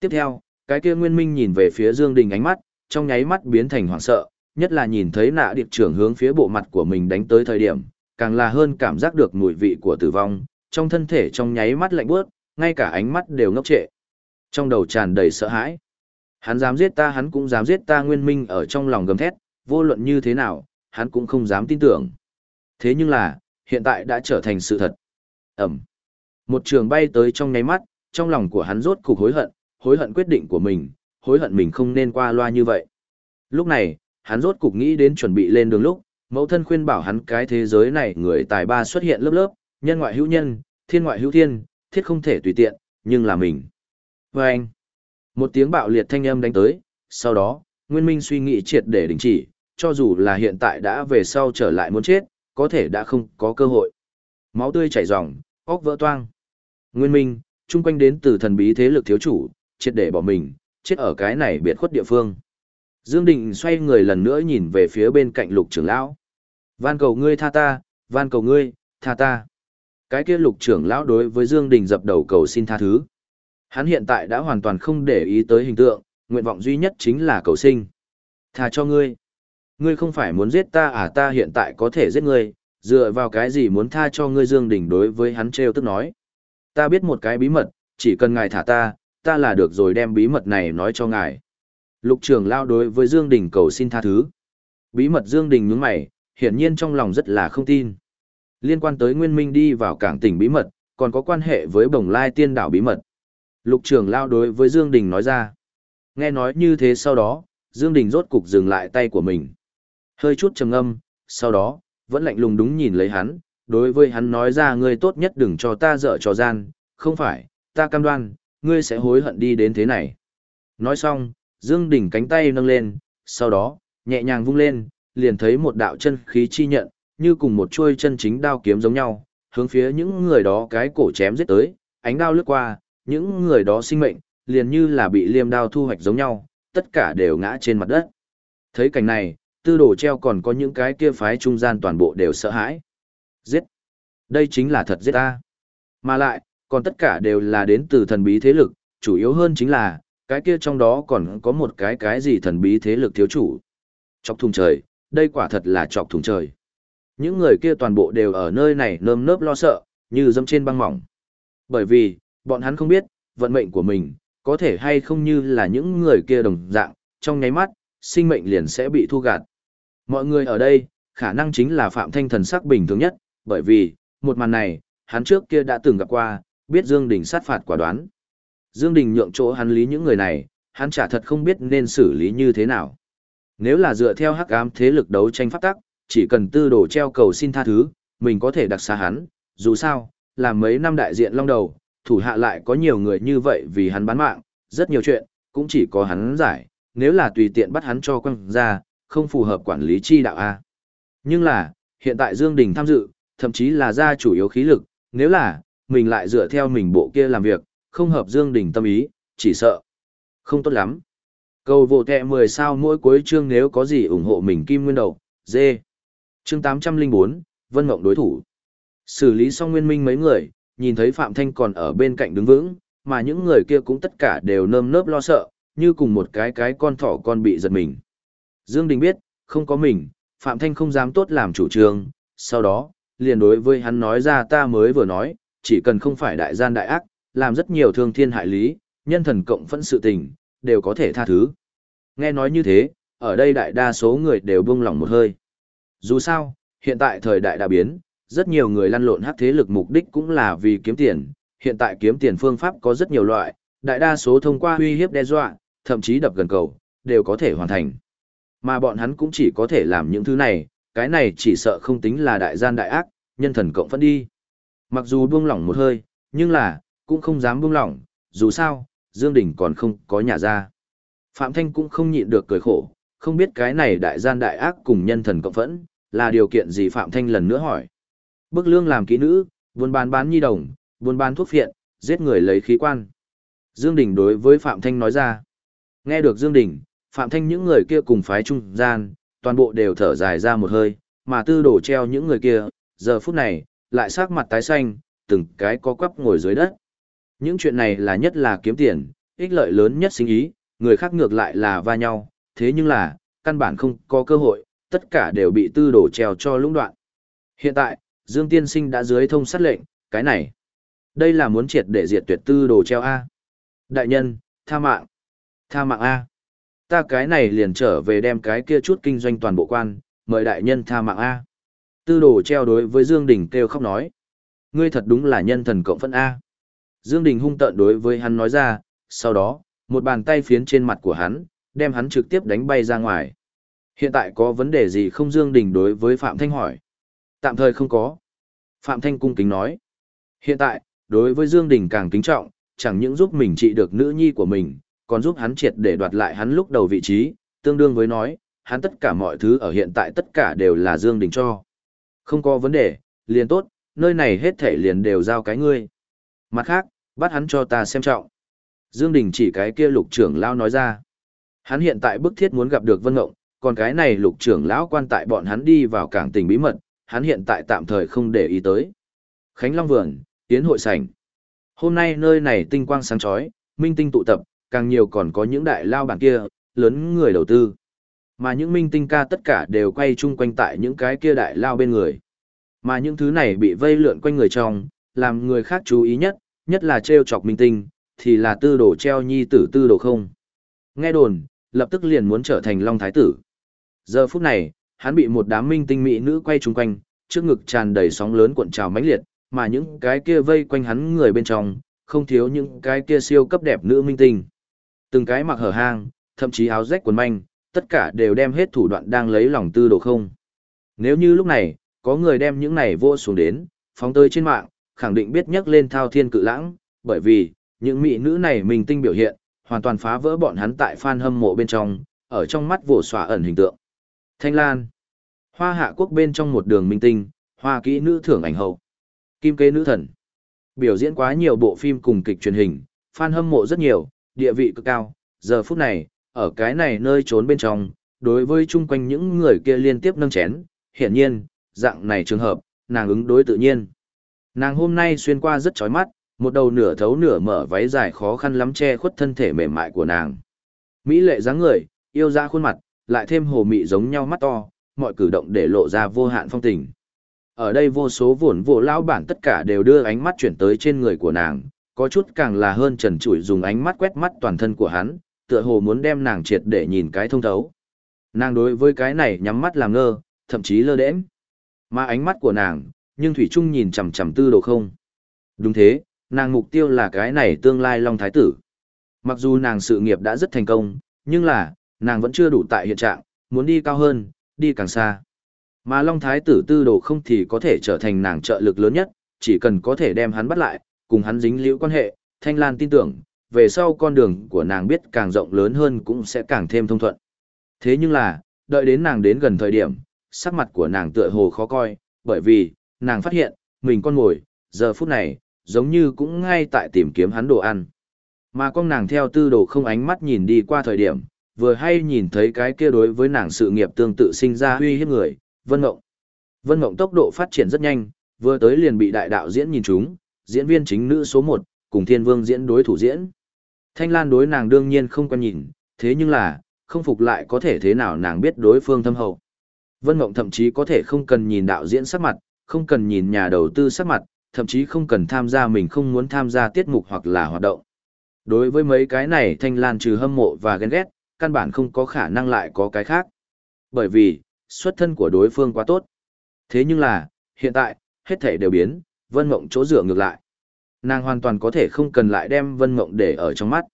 Tiếp theo, cái kia Nguyên Minh nhìn về phía Dương Đình ánh mắt, trong nháy mắt biến thành hoảng sợ, nhất là nhìn thấy nạ điệp trưởng hướng phía bộ mặt của mình đánh tới thời điểm, càng là hơn cảm giác được mùi vị của tử vong, trong thân thể trong nháy mắt lạnh bước, ngay cả ánh mắt đều ngốc trệ. Trong đầu tràn đầy sợ hãi. Hắn dám giết ta hắn cũng dám giết ta Nguyên Minh ở trong lòng gầm thét, vô luận như thế nào, hắn cũng không dám tin tưởng. Thế nhưng là, hiện tại đã trở thành sự thật. Ẩm. Một trường bay tới trong nháy mắt, trong lòng của hắn rốt cục hối hận, hối hận quyết định của mình, hối hận mình không nên qua loa như vậy. Lúc này, hắn rốt cục nghĩ đến chuẩn bị lên đường lúc, mẫu thân khuyên bảo hắn cái thế giới này người tài ba xuất hiện lớp lớp, nhân ngoại hữu nhân, thiên ngoại hữu thiên, thiết không thể tùy tiện, nhưng là mình. Và anh, một tiếng bạo liệt thanh âm đánh tới, sau đó, Nguyên Minh suy nghĩ triệt để đình chỉ, cho dù là hiện tại đã về sau trở lại muốn chết, có thể đã không có cơ hội. Máu tươi chảy ròng, óc vỡ toang. Nguyên Minh, chung quanh đến từ thần bí thế lực thiếu chủ, triệt để bỏ mình, chết ở cái này biệt khuất địa phương. Dương Định xoay người lần nữa nhìn về phía bên cạnh lục trưởng lão. Van cầu ngươi tha ta, van cầu ngươi, tha ta. Cái kia lục trưởng lão đối với Dương Đình dập đầu cầu xin tha thứ. Hắn hiện tại đã hoàn toàn không để ý tới hình tượng, nguyện vọng duy nhất chính là cầu sinh. Tha cho ngươi. Ngươi không phải muốn giết ta à ta hiện tại có thể giết ngươi, dựa vào cái gì muốn tha cho ngươi Dương Đình đối với hắn treo tức nói. Ta biết một cái bí mật, chỉ cần ngài thả ta, ta là được rồi đem bí mật này nói cho ngài. Lục trưởng lao đối với Dương Đình cầu xin tha thứ. Bí mật Dương Đình nhướng mày, hiển nhiên trong lòng rất là không tin. Liên quan tới Nguyên Minh đi vào cảng tỉnh bí mật, còn có quan hệ với bồng lai tiên đảo bí mật. Lục trưởng lao đối với Dương Đình nói ra. Nghe nói như thế sau đó, Dương Đình rốt cục dừng lại tay của mình. Hơi chút trầm ngâm, sau đó, vẫn lạnh lùng đúng nhìn lấy hắn, đối với hắn nói ra ngươi tốt nhất đừng cho ta dở trò gian, không phải, ta cam đoan, ngươi sẽ hối hận đi đến thế này. Nói xong, Dương Đình cánh tay nâng lên, sau đó, nhẹ nhàng vung lên, liền thấy một đạo chân khí chi nhận, như cùng một chuôi chân chính đao kiếm giống nhau, hướng phía những người đó cái cổ chém giết tới, ánh đao lướt qua, những người đó sinh mệnh, liền như là bị liêm đao thu hoạch giống nhau, tất cả đều ngã trên mặt đất. Thấy cảnh này, tư đồ treo còn có những cái kia phái trung gian toàn bộ đều sợ hãi. Giết! Đây chính là thật giết ta. Mà lại, còn tất cả đều là đến từ thần bí thế lực, chủ yếu hơn chính là, cái kia trong đó còn có một cái cái gì thần bí thế lực thiếu chủ. Chọc thùng trời, đây quả thật là chọc thùng trời. Những người kia toàn bộ đều ở nơi này nơm nớp lo sợ, như dâm trên băng mỏng. Bởi vì, bọn hắn không biết, vận mệnh của mình, có thể hay không như là những người kia đồng dạng, trong nháy mắt, sinh mệnh liền sẽ bị thu gạt. Mọi người ở đây, khả năng chính là Phạm Thanh thần sắc bình thường nhất, bởi vì, một màn này, hắn trước kia đã từng gặp qua, biết Dương Đình sát phạt quả đoán. Dương Đình nhượng chỗ hắn lý những người này, hắn chả thật không biết nên xử lý như thế nào. Nếu là dựa theo hắc ám thế lực đấu tranh pháp tắc, chỉ cần tư đồ treo cầu xin tha thứ, mình có thể đặc xa hắn, dù sao, làm mấy năm đại diện long đầu, thủ hạ lại có nhiều người như vậy vì hắn bán mạng, rất nhiều chuyện, cũng chỉ có hắn giải, nếu là tùy tiện bắt hắn cho quăng ra, không phù hợp quản lý chi đạo A. Nhưng là, hiện tại Dương Đình tham dự, thậm chí là ra chủ yếu khí lực, nếu là, mình lại dựa theo mình bộ kia làm việc, không hợp Dương Đình tâm ý, chỉ sợ. Không tốt lắm. Cầu vô kẹ 10 sao mỗi cuối chương nếu có gì ủng hộ mình Kim Nguyên Đầu, dê. Chương 804, Vân Mộng đối thủ. Xử lý xong nguyên minh mấy người, nhìn thấy Phạm Thanh còn ở bên cạnh đứng vững, mà những người kia cũng tất cả đều nơm nớp lo sợ, như cùng một cái cái con thỏ con bị giật mình. Dương Đình biết, không có mình, Phạm Thanh không dám tốt làm chủ trương, sau đó, liền đối với hắn nói ra ta mới vừa nói, chỉ cần không phải đại gian đại ác, làm rất nhiều thương thiên hại lý, nhân thần cộng phẫn sự tình, đều có thể tha thứ. Nghe nói như thế, ở đây đại đa số người đều buông lỏng một hơi. Dù sao, hiện tại thời đại đã biến, rất nhiều người lăn lộn hắc thế lực mục đích cũng là vì kiếm tiền, hiện tại kiếm tiền phương pháp có rất nhiều loại, đại đa số thông qua uy hiếp đe dọa, thậm chí đập gần cầu, đều có thể hoàn thành. Mà bọn hắn cũng chỉ có thể làm những thứ này, cái này chỉ sợ không tính là đại gian đại ác, nhân thần cộng phẫn đi. Mặc dù buông lỏng một hơi, nhưng là, cũng không dám buông lỏng, dù sao, Dương Đình còn không có nhà ra. Phạm Thanh cũng không nhịn được cười khổ, không biết cái này đại gian đại ác cùng nhân thần cộng phẫn, là điều kiện gì Phạm Thanh lần nữa hỏi. Bức lương làm kỹ nữ, buôn bán bán nhi đồng, buôn bán thuốc phiện, giết người lấy khí quan. Dương Đình đối với Phạm Thanh nói ra. Nghe được Dương Đình, Phạm Thanh những người kia cùng phái trung gian, toàn bộ đều thở dài ra một hơi, mà tư đổ treo những người kia, giờ phút này, lại sắc mặt tái xanh, từng cái có quắp ngồi dưới đất. Những chuyện này là nhất là kiếm tiền, ích lợi lớn nhất sinh ý, người khác ngược lại là va nhau, thế nhưng là, căn bản không có cơ hội, tất cả đều bị tư đổ treo cho lũng đoạn. Hiện tại, Dương Tiên Sinh đã dưới thông sát lệnh, cái này. Đây là muốn triệt để diệt tuyệt tư đồ treo A. Đại nhân, tha mạng. Tha mạng A. Ta cái này liền trở về đem cái kia chút kinh doanh toàn bộ quan, mời đại nhân tha mạng A. Tư đồ treo đối với Dương Đình kêu khóc nói. Ngươi thật đúng là nhân thần cộng phân A. Dương Đình hung tợn đối với hắn nói ra, sau đó, một bàn tay phiến trên mặt của hắn, đem hắn trực tiếp đánh bay ra ngoài. Hiện tại có vấn đề gì không Dương Đình đối với Phạm Thanh hỏi? Tạm thời không có. Phạm Thanh cung kính nói. Hiện tại, đối với Dương Đình càng kính trọng, chẳng những giúp mình trị được nữ nhi của mình, còn giúp hắn triệt để đoạt lại hắn lúc đầu vị trí, tương đương với nói, hắn tất cả mọi thứ ở hiện tại tất cả đều là Dương Đình cho. Không có vấn đề, liền tốt, nơi này hết thể liền đều giao cái ngươi. Mặt khác, bắt hắn cho ta xem trọng. Dương Đình chỉ cái kia lục trưởng lão nói ra. Hắn hiện tại bức thiết muốn gặp được Vân Ngộng, còn cái này lục trưởng lão quan tại bọn hắn đi vào cảng tình bí mật, hắn hiện tại tạm thời không để ý tới. Khánh Long Vườn, Tiến hội sảnh. Hôm nay nơi này tinh quang sáng chói, minh tinh tụ tập, càng nhiều còn có những đại lao bản kia, lớn người đầu tư. Mà những minh tinh ca tất cả đều quay chung quanh tại những cái kia đại lao bên người. Mà những thứ này bị vây lượn quanh người trong, làm người khác chú ý nhất, nhất là treo chọc minh tinh, thì là tư đồ treo nhi tử tư đồ không. Nghe đồn, lập tức liền muốn trở thành Long Thái tử. Giờ phút này, hắn bị một đám minh tinh mỹ nữ quay chung quanh, trước ngực tràn đầy sóng lớn cuộn trào mãnh liệt, mà những cái kia vây quanh hắn người bên trong, không thiếu những cái kia siêu cấp đẹp nữ minh tinh. Từng cái mặc hở hang, thậm chí áo rách quần manh, tất cả đều đem hết thủ đoạn đang lấy lòng tư đồ không. Nếu như lúc này, có người đem những này vô xuống đến, phóng tới trên mạng, khẳng định biết nhắc lên thao thiên cự lãng, bởi vì, những mỹ nữ này minh tinh biểu hiện, hoàn toàn phá vỡ bọn hắn tại fan hâm mộ bên trong, ở trong mắt vỗ xòa ẩn hình tượng. Thanh Lan. Hoa hạ quốc bên trong một đường minh tinh, hoa kỹ nữ thưởng ảnh hậu. Kim kế nữ thần. Biểu diễn quá nhiều bộ phim cùng kịch truyền hình, fan hâm mộ rất nhiều, địa vị cực cao. Giờ phút này, ở cái này nơi trốn bên trong, đối với chung quanh những người kia liên tiếp nâng chén, hiển nhiên, dạng này trường hợp, nàng ứng đối tự nhiên. Nàng hôm nay xuyên qua rất chói mắt, một đầu nửa thấu nửa mở váy dài khó khăn lắm che khuất thân thể mềm mại của nàng. Mỹ lệ dáng người, yêu ra khuôn mặt, lại thêm hồ mị giống nhau mắt to, mọi cử động để lộ ra vô hạn phong tình. Ở đây vô số vốn vô lão bản tất cả đều đưa ánh mắt chuyển tới trên người của nàng, có chút càng là hơn trần trụi dùng ánh mắt quét mắt toàn thân của hắn, tựa hồ muốn đem nàng triệt để nhìn cái thông thấu. Nàng đối với cái này nhắm mắt làm ngơ, thậm chí lơ đễnh. Mà ánh mắt của nàng, nhưng Thủy Trung nhìn chằm chằm tư đồ không. Đúng thế, nàng mục tiêu là cái này tương lai Long Thái Tử. Mặc dù nàng sự nghiệp đã rất thành công, nhưng là, nàng vẫn chưa đủ tại hiện trạng, muốn đi cao hơn, đi càng xa. Mà Long Thái Tử tư đồ không thì có thể trở thành nàng trợ lực lớn nhất, chỉ cần có thể đem hắn bắt lại, cùng hắn dính liễu quan hệ, Thanh Lan tin tưởng, về sau con đường của nàng biết càng rộng lớn hơn cũng sẽ càng thêm thông thuận. Thế nhưng là, đợi đến nàng đến gần thời điểm, sắc mặt của nàng tựa hồ khó coi, bởi vì, nàng phát hiện, mình con ngồi, giờ phút này, giống như cũng ngay tại tìm kiếm hắn đồ ăn. Mà con nàng theo tư đồ không ánh mắt nhìn đi qua thời điểm, vừa hay nhìn thấy cái kia đối với nàng sự nghiệp tương tự sinh ra uy hiếp người, Vân Ngộng. Vân Ngộng tốc độ phát triển rất nhanh, vừa tới liền bị đại đạo diễn nhìn chúng, diễn viên chính nữ số 1, cùng Thiên Vương diễn đối thủ diễn. Thanh Lan đối nàng đương nhiên không quan nhìn, thế nhưng là, không phục lại có thể thế nào nàng biết đối phương thâm hậu. Vân Mộng thậm chí có thể không cần nhìn đạo diễn sắc mặt, không cần nhìn nhà đầu tư sắc mặt, thậm chí không cần tham gia mình không muốn tham gia tiết mục hoặc là hoạt động. Đối với mấy cái này Thanh Lan trừ hâm mộ và ghen ghét, căn bản không có khả năng lại có cái khác. Bởi vì, xuất thân của đối phương quá tốt. Thế nhưng là, hiện tại, hết thể đều biến, Vân Mộng chỗ dựa ngược lại. Nàng hoàn toàn có thể không cần lại đem Vân Mộng để ở trong mắt.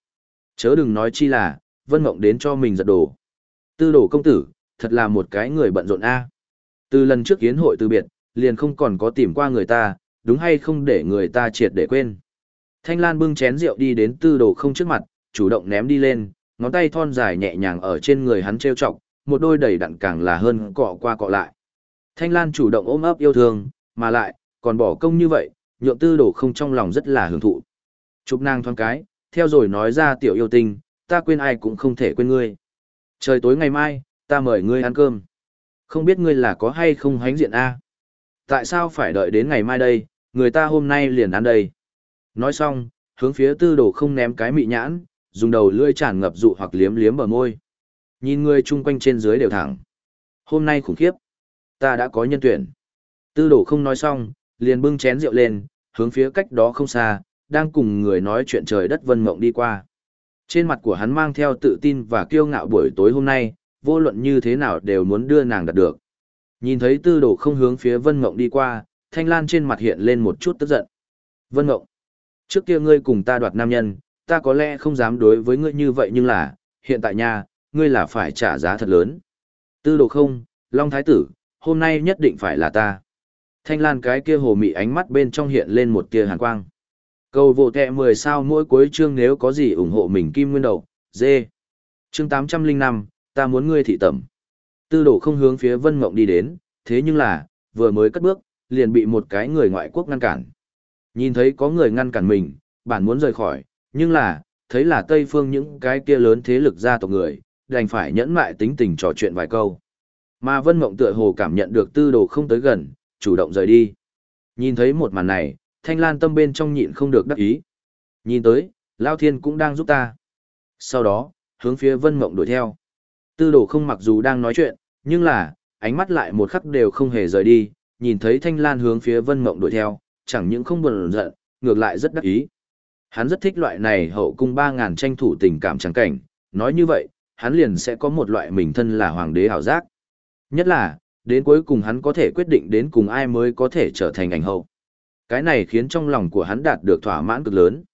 Chớ đừng nói chi là, Vân Mộng đến cho mình giật đồ. Tư đồ công tử, thật là một cái người bận rộn a. Từ lần trước kiến hội từ biệt, liền không còn có tìm qua người ta, đúng hay không để người ta triệt để quên. Thanh Lan bưng chén rượu đi đến tư đồ không trước mặt, chủ động ném đi lên, ngón tay thon dài nhẹ nhàng ở trên người hắn treo trọng, một đôi đầy đặn càng là hơn cọ qua cọ lại. Thanh Lan chủ động ôm ấp yêu thương, mà lại, còn bỏ công như vậy, nhượng tư đồ không trong lòng rất là hưởng thụ. Chụp nàng thoáng cái, theo rồi nói ra tiểu yêu tình, ta quên ai cũng không thể quên ngươi. Trời tối ngày mai, ta mời ngươi ăn cơm. Không biết ngươi là có hay không hánh diện A. Tại sao phải đợi đến ngày mai đây, người ta hôm nay liền ăn đây. Nói xong, hướng phía tư đồ không ném cái mị nhãn, dùng đầu lưỡi tràn ngập dụ hoặc liếm liếm bờ môi. Nhìn người chung quanh trên dưới đều thẳng. Hôm nay khủng khiếp. Ta đã có nhân tuyển. Tư đồ không nói xong, liền bưng chén rượu lên, hướng phía cách đó không xa, đang cùng người nói chuyện trời đất vân mộng đi qua. Trên mặt của hắn mang theo tự tin và kiêu ngạo buổi tối hôm nay, vô luận như thế nào đều muốn đưa nàng đạt được. Nhìn thấy tư đồ không hướng phía Vân Mộng đi qua, Thanh Lan trên mặt hiện lên một chút tức giận. Vân Mộng, trước kia ngươi cùng ta đoạt nam nhân, ta có lẽ không dám đối với ngươi như vậy nhưng là, hiện tại nha, ngươi là phải trả giá thật lớn. Tư đồ không, Long Thái Tử, hôm nay nhất định phải là ta. Thanh Lan cái kia hồ mị ánh mắt bên trong hiện lên một tia hàn quang. Cầu vô tệ 10 sao mỗi cuối chương nếu có gì ủng hộ mình kim nguyên đầu, dê. Chương 805, ta muốn ngươi thị tẩm. Tư đồ không hướng phía Vân Mộng đi đến, thế nhưng là, vừa mới cất bước, liền bị một cái người ngoại quốc ngăn cản. Nhìn thấy có người ngăn cản mình, bản muốn rời khỏi, nhưng là, thấy là Tây Phương những cái kia lớn thế lực gia tộc người, đành phải nhẫn mại tính tình trò chuyện vài câu. Mà Vân Mộng tựa hồ cảm nhận được tư đồ không tới gần, chủ động rời đi. Nhìn thấy một màn này, Thanh Lan tâm bên trong nhịn không được đắc ý. Nhìn tới, Lao Thiên cũng đang giúp ta. Sau đó, hướng phía Vân Mộng đuổi theo. Tư đồ không mặc dù đang nói chuyện, nhưng là, ánh mắt lại một khắc đều không hề rời đi, nhìn thấy Thanh Lan hướng phía Vân Mộng đuổi theo, chẳng những không buồn giận, ngược lại rất đắc ý. Hắn rất thích loại này hậu cung 3.000 tranh thủ tình cảm trắng cảnh, nói như vậy, hắn liền sẽ có một loại mình thân là hoàng đế hảo giác. Nhất là, đến cuối cùng hắn có thể quyết định đến cùng ai mới có thể trở thành ảnh hậu. Cái này khiến trong lòng của hắn đạt được thỏa mãn cực lớn.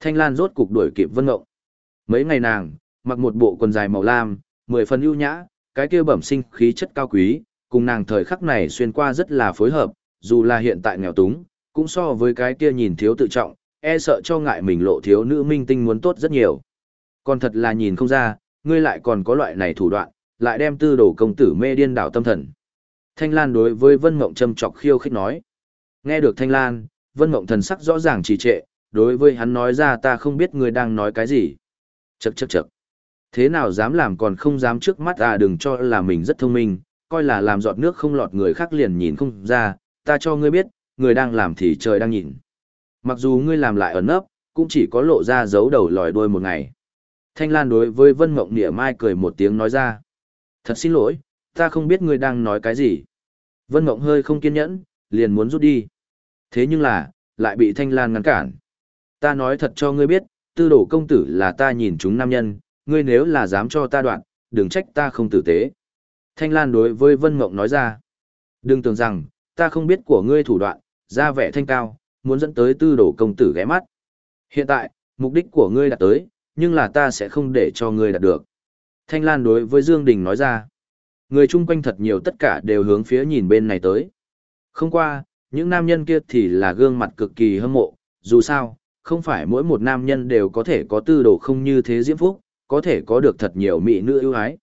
Thanh Lan rốt cục đuổi kịp Vân Ngộng. Mấy ngày nàng, mặc một bộ quần dài màu lam, mười phần ưu nhã, cái kia bẩm sinh khí chất cao quý, cùng nàng thời khắc này xuyên qua rất là phối hợp, dù là hiện tại nghèo túng, cũng so với cái kia nhìn thiếu tự trọng, e sợ cho ngại mình lộ thiếu nữ minh tinh muốn tốt rất nhiều. Còn thật là nhìn không ra, ngươi lại còn có loại này thủ đoạn, lại đem tư đồ công tử mê điên đảo tâm thần. Thanh Lan đối với Vân Mộng châm chọc khiêu khích nói. Nghe được Thanh Lan, Vân Mộng thần sắc rõ ràng trì trệ, đối với hắn nói ra ta không biết người đang nói cái gì. Chậc chậc chậc. Thế nào dám làm còn không dám trước mắt à đừng cho là mình rất thông minh, coi là làm giọt nước không lọt người khác liền nhìn không ra, ta cho ngươi biết, người đang làm thì trời đang nhìn. Mặc dù ngươi làm lại ẩn nấp, cũng chỉ có lộ ra dấu đầu lòi đuôi một ngày. Thanh Lan đối với Vân Mộng Nịa Mai cười một tiếng nói ra. Thật xin lỗi, ta không biết ngươi đang nói cái gì. Vân Mộng hơi không kiên nhẫn, liền muốn rút đi. Thế nhưng là, lại bị Thanh Lan ngăn cản. Ta nói thật cho ngươi biết, tư đổ công tử là ta nhìn chúng nam nhân, ngươi nếu là dám cho ta đoạn, đừng trách ta không tử tế. Thanh Lan đối với Vân Mộng nói ra. Đừng tưởng rằng, ta không biết của ngươi thủ đoạn, ra vẻ thanh cao, muốn dẫn tới tư đổ công tử ghé mắt. Hiện tại, mục đích của ngươi đã tới, nhưng là ta sẽ không để cho ngươi đạt được. Thanh Lan đối với Dương Đình nói ra. Người chung quanh thật nhiều tất cả đều hướng phía nhìn bên này tới. Không qua, những nam nhân kia thì là gương mặt cực kỳ hâm mộ, dù sao, không phải mỗi một nam nhân đều có thể có tư đồ không như thế diễm phúc, có thể có được thật nhiều mỹ nữ ưu ái.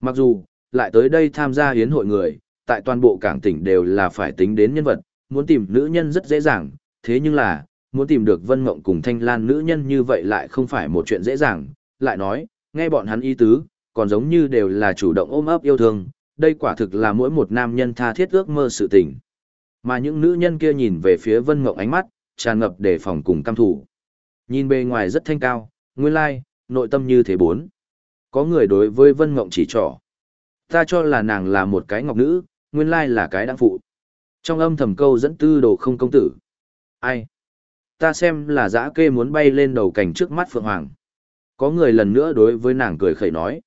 Mặc dù, lại tới đây tham gia hiến hội người, tại toàn bộ cảng tỉnh đều là phải tính đến nhân vật, muốn tìm nữ nhân rất dễ dàng, thế nhưng là, muốn tìm được Vân Mộng cùng Thanh Lan nữ nhân như vậy lại không phải một chuyện dễ dàng, lại nói, nghe bọn hắn ý tứ, còn giống như đều là chủ động ôm ấp yêu thương, đây quả thực là mỗi một nam nhân tha thiết ước mơ sự tình. Mà những nữ nhân kia nhìn về phía Vân Mộng ánh mắt, tràn ngập đề phòng cùng cam thủ. Nhìn bề ngoài rất thanh cao, nguyên lai, nội tâm như thế bốn. Có người đối với Vân Mộng chỉ trỏ. Ta cho là nàng là một cái ngọc nữ, nguyên lai là cái đáng phụ. Trong âm thầm câu dẫn tư đồ không công tử. Ai? Ta xem là dã kê muốn bay lên đầu cảnh trước mắt Phượng Hoàng. Có người lần nữa đối với nàng cười khẩy nói.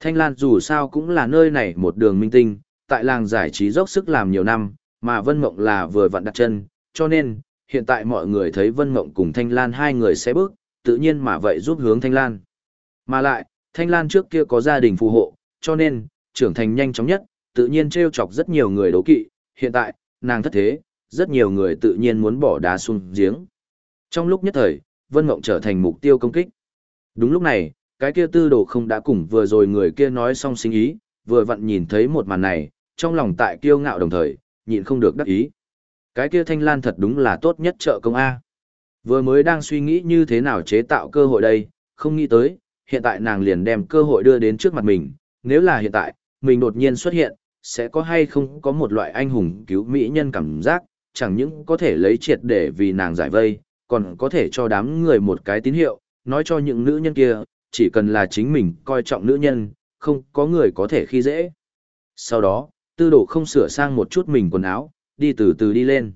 Thanh Lan dù sao cũng là nơi này một đường minh tinh, tại làng giải trí dốc sức làm nhiều năm, mà Vân Mộng là vừa vặn đặt chân, cho nên, hiện tại mọi người thấy Vân Mộng cùng Thanh Lan hai người sẽ bước, tự nhiên mà vậy giúp hướng Thanh Lan. Mà lại, Thanh Lan trước kia có gia đình phù hộ, cho nên, trưởng thành nhanh chóng nhất, tự nhiên trêu chọc rất nhiều người đấu kỵ, hiện tại, nàng thất thế, rất nhiều người tự nhiên muốn bỏ đá xuống giếng. Trong lúc nhất thời, Vân Mộng trở thành mục tiêu công kích. Đúng lúc này, cái kia tư đồ không đã cùng vừa rồi người kia nói xong sinh ý, vừa vặn nhìn thấy một màn này, trong lòng tại kiêu ngạo đồng thời, nhịn không được đắc ý. Cái kia thanh lan thật đúng là tốt nhất trợ công A. Vừa mới đang suy nghĩ như thế nào chế tạo cơ hội đây, không nghĩ tới, hiện tại nàng liền đem cơ hội đưa đến trước mặt mình, nếu là hiện tại, mình đột nhiên xuất hiện, sẽ có hay không có một loại anh hùng cứu mỹ nhân cảm giác, chẳng những có thể lấy triệt để vì nàng giải vây, còn có thể cho đám người một cái tín hiệu, nói cho những nữ nhân kia, chỉ cần là chính mình coi trọng nữ nhân, không có người có thể khi dễ. Sau đó, tư đồ không sửa sang một chút mình quần áo, đi từ từ đi lên.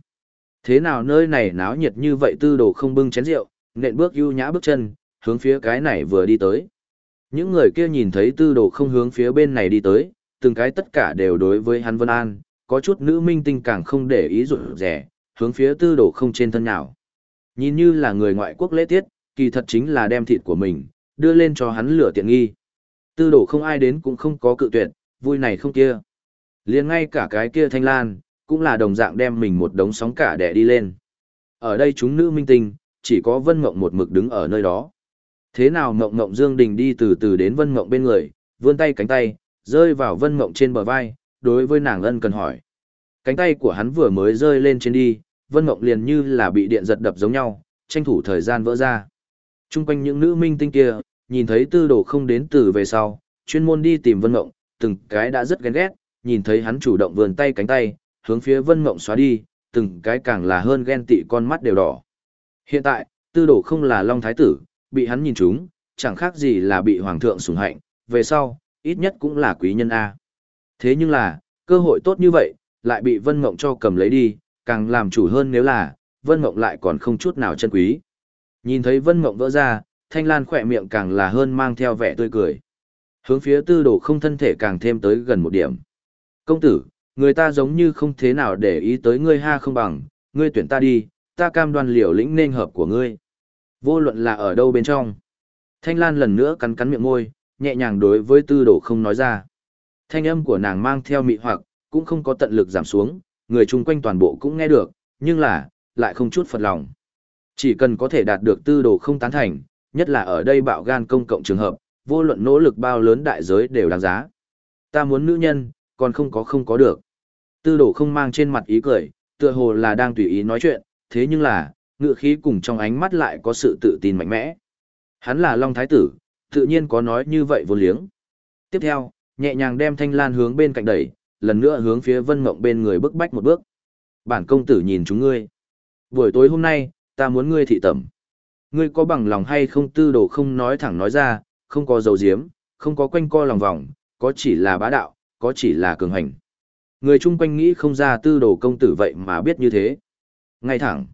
Thế nào nơi này náo nhiệt như vậy tư đồ không bưng chén rượu, nện bước ưu nhã bước chân, hướng phía cái này vừa đi tới. Những người kia nhìn thấy tư đồ không hướng phía bên này đi tới, từng cái tất cả đều đối với hắn Vân An, có chút nữ minh tinh càng không để ý rủi rẻ, hướng phía tư đồ không trên thân nào. Nhìn như là người ngoại quốc lễ tiết, kỳ thật chính là đem thịt của mình, đưa lên cho hắn lửa tiện nghi. Tư đồ không ai đến cũng không có cự tuyệt, vui này không kia. liền ngay cả cái kia thanh lan, cũng là đồng dạng đem mình một đống sóng cả đẻ đi lên. Ở đây chúng nữ minh tinh, chỉ có Vân Mộng một mực đứng ở nơi đó. Thế nào Mộng Mộng Dương Đình đi từ từ đến Vân Mộng bên người, vươn tay cánh tay, rơi vào Vân Mộng trên bờ vai, đối với nàng ân cần hỏi. Cánh tay của hắn vừa mới rơi lên trên đi, Vân Mộng liền như là bị điện giật đập giống nhau, tranh thủ thời gian vỡ ra. Trung quanh những nữ minh tinh kia, nhìn thấy tư đồ không đến từ về sau, chuyên môn đi tìm Vân Mộng, từng cái đã rất ghen ghét, nhìn thấy hắn chủ động vườn tay cánh tay, hướng phía Vân Mộng xóa đi, từng cái càng là hơn ghen tị con mắt đều đỏ. Hiện tại, tư đồ không là Long Thái Tử, bị hắn nhìn trúng, chẳng khác gì là bị Hoàng thượng sủng hạnh, về sau, ít nhất cũng là quý nhân A. Thế nhưng là, cơ hội tốt như vậy, lại bị Vân Mộng cho cầm lấy đi, càng làm chủ hơn nếu là, Vân Mộng lại còn không chút nào chân quý. Nhìn thấy Vân Mộng vỡ ra, Thanh Lan khỏe miệng càng là hơn mang theo vẻ tươi cười. Hướng phía tư đồ không thân thể càng thêm tới gần một điểm. Công tử, người ta giống như không thế nào để ý tới ngươi ha không bằng, ngươi tuyển ta đi, ta cam đoan liều lĩnh nên hợp của ngươi. Vô luận là ở đâu bên trong. Thanh Lan lần nữa cắn cắn miệng môi, nhẹ nhàng đối với tư đồ không nói ra. Thanh âm của nàng mang theo mị hoặc, cũng không có tận lực giảm xuống, người chung quanh toàn bộ cũng nghe được, nhưng là, lại không chút phật lòng. Chỉ cần có thể đạt được tư đồ không tán thành, nhất là ở đây bạo gan công cộng trường hợp, vô luận nỗ lực bao lớn đại giới đều đáng giá. Ta muốn nữ nhân, còn không có không có được. Tư đồ không mang trên mặt ý cười, tựa hồ là đang tùy ý nói chuyện, thế nhưng là, ngựa khí cùng trong ánh mắt lại có sự tự tin mạnh mẽ. Hắn là Long Thái Tử, tự nhiên có nói như vậy vô liếng. Tiếp theo, nhẹ nhàng đem thanh lan hướng bên cạnh đẩy, lần nữa hướng phía vân mộng bên người bước bách một bước. Bản công tử nhìn chúng ngươi. Buổi tối hôm nay, ta muốn ngươi thị tẩm. Ngươi có bằng lòng hay không tư đồ không nói thẳng nói ra, không có dấu diếm, không có quanh co lòng vòng, có chỉ là bá đạo, có chỉ là cường hành. Người chung quanh nghĩ không ra tư đồ công tử vậy mà biết như thế. Ngay thẳng.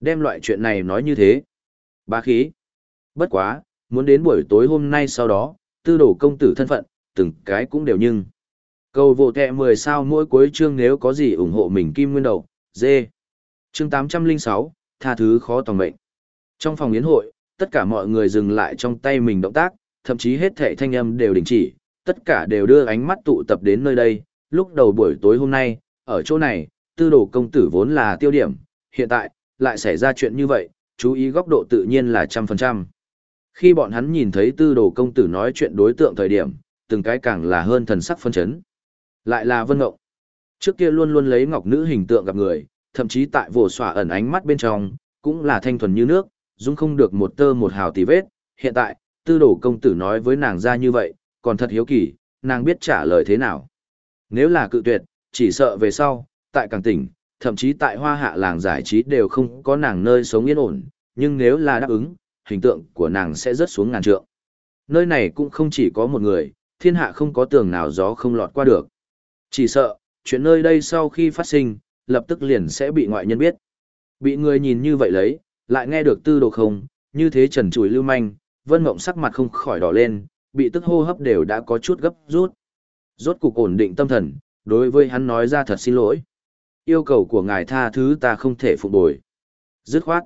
Đem loại chuyện này nói như thế. Bá khí. Bất quá, muốn đến buổi tối hôm nay sau đó, tư đồ công tử thân phận, từng cái cũng đều nhưng. Cầu vô kẹ 10 sao mỗi cuối chương nếu có gì ủng hộ mình kim nguyên đầu, dê. Chương 806, tha thứ khó tòng mệnh. Trong phòng yến hội, tất cả mọi người dừng lại trong tay mình động tác, thậm chí hết thảy thanh âm đều đình chỉ, tất cả đều đưa ánh mắt tụ tập đến nơi đây. Lúc đầu buổi tối hôm nay, ở chỗ này, tư đồ công tử vốn là tiêu điểm, hiện tại, lại xảy ra chuyện như vậy, chú ý góc độ tự nhiên là trăm phần trăm. Khi bọn hắn nhìn thấy tư đồ công tử nói chuyện đối tượng thời điểm, từng cái càng là hơn thần sắc phân chấn. Lại là Vân Ngộng. Trước kia luôn luôn lấy ngọc nữ hình tượng gặp người, thậm chí tại vồ xỏa ẩn ánh mắt bên trong, cũng là thanh thuần như nước, dung không được một tơ một hào tì vết. Hiện tại, tư đồ công tử nói với nàng ra như vậy, còn thật hiếu kỳ, nàng biết trả lời thế nào. Nếu là cự tuyệt, chỉ sợ về sau, tại càng tỉnh, thậm chí tại hoa hạ làng giải trí đều không có nàng nơi sống yên ổn, nhưng nếu là đáp ứng, hình tượng của nàng sẽ rớt xuống ngàn trượng. Nơi này cũng không chỉ có một người, thiên hạ không có tường nào gió không lọt qua được. Chỉ sợ, chuyện nơi đây sau khi phát sinh, lập tức liền sẽ bị ngoại nhân biết. Bị người nhìn như vậy lấy, lại nghe được tư đồ không, như thế trần trùi lưu manh, vân mộng sắc mặt không khỏi đỏ lên, bị tức hô hấp đều đã có chút gấp rút. Rốt cục ổn định tâm thần, đối với hắn nói ra thật xin lỗi. Yêu cầu của ngài tha thứ ta không thể phục bồi. Dứt khoát.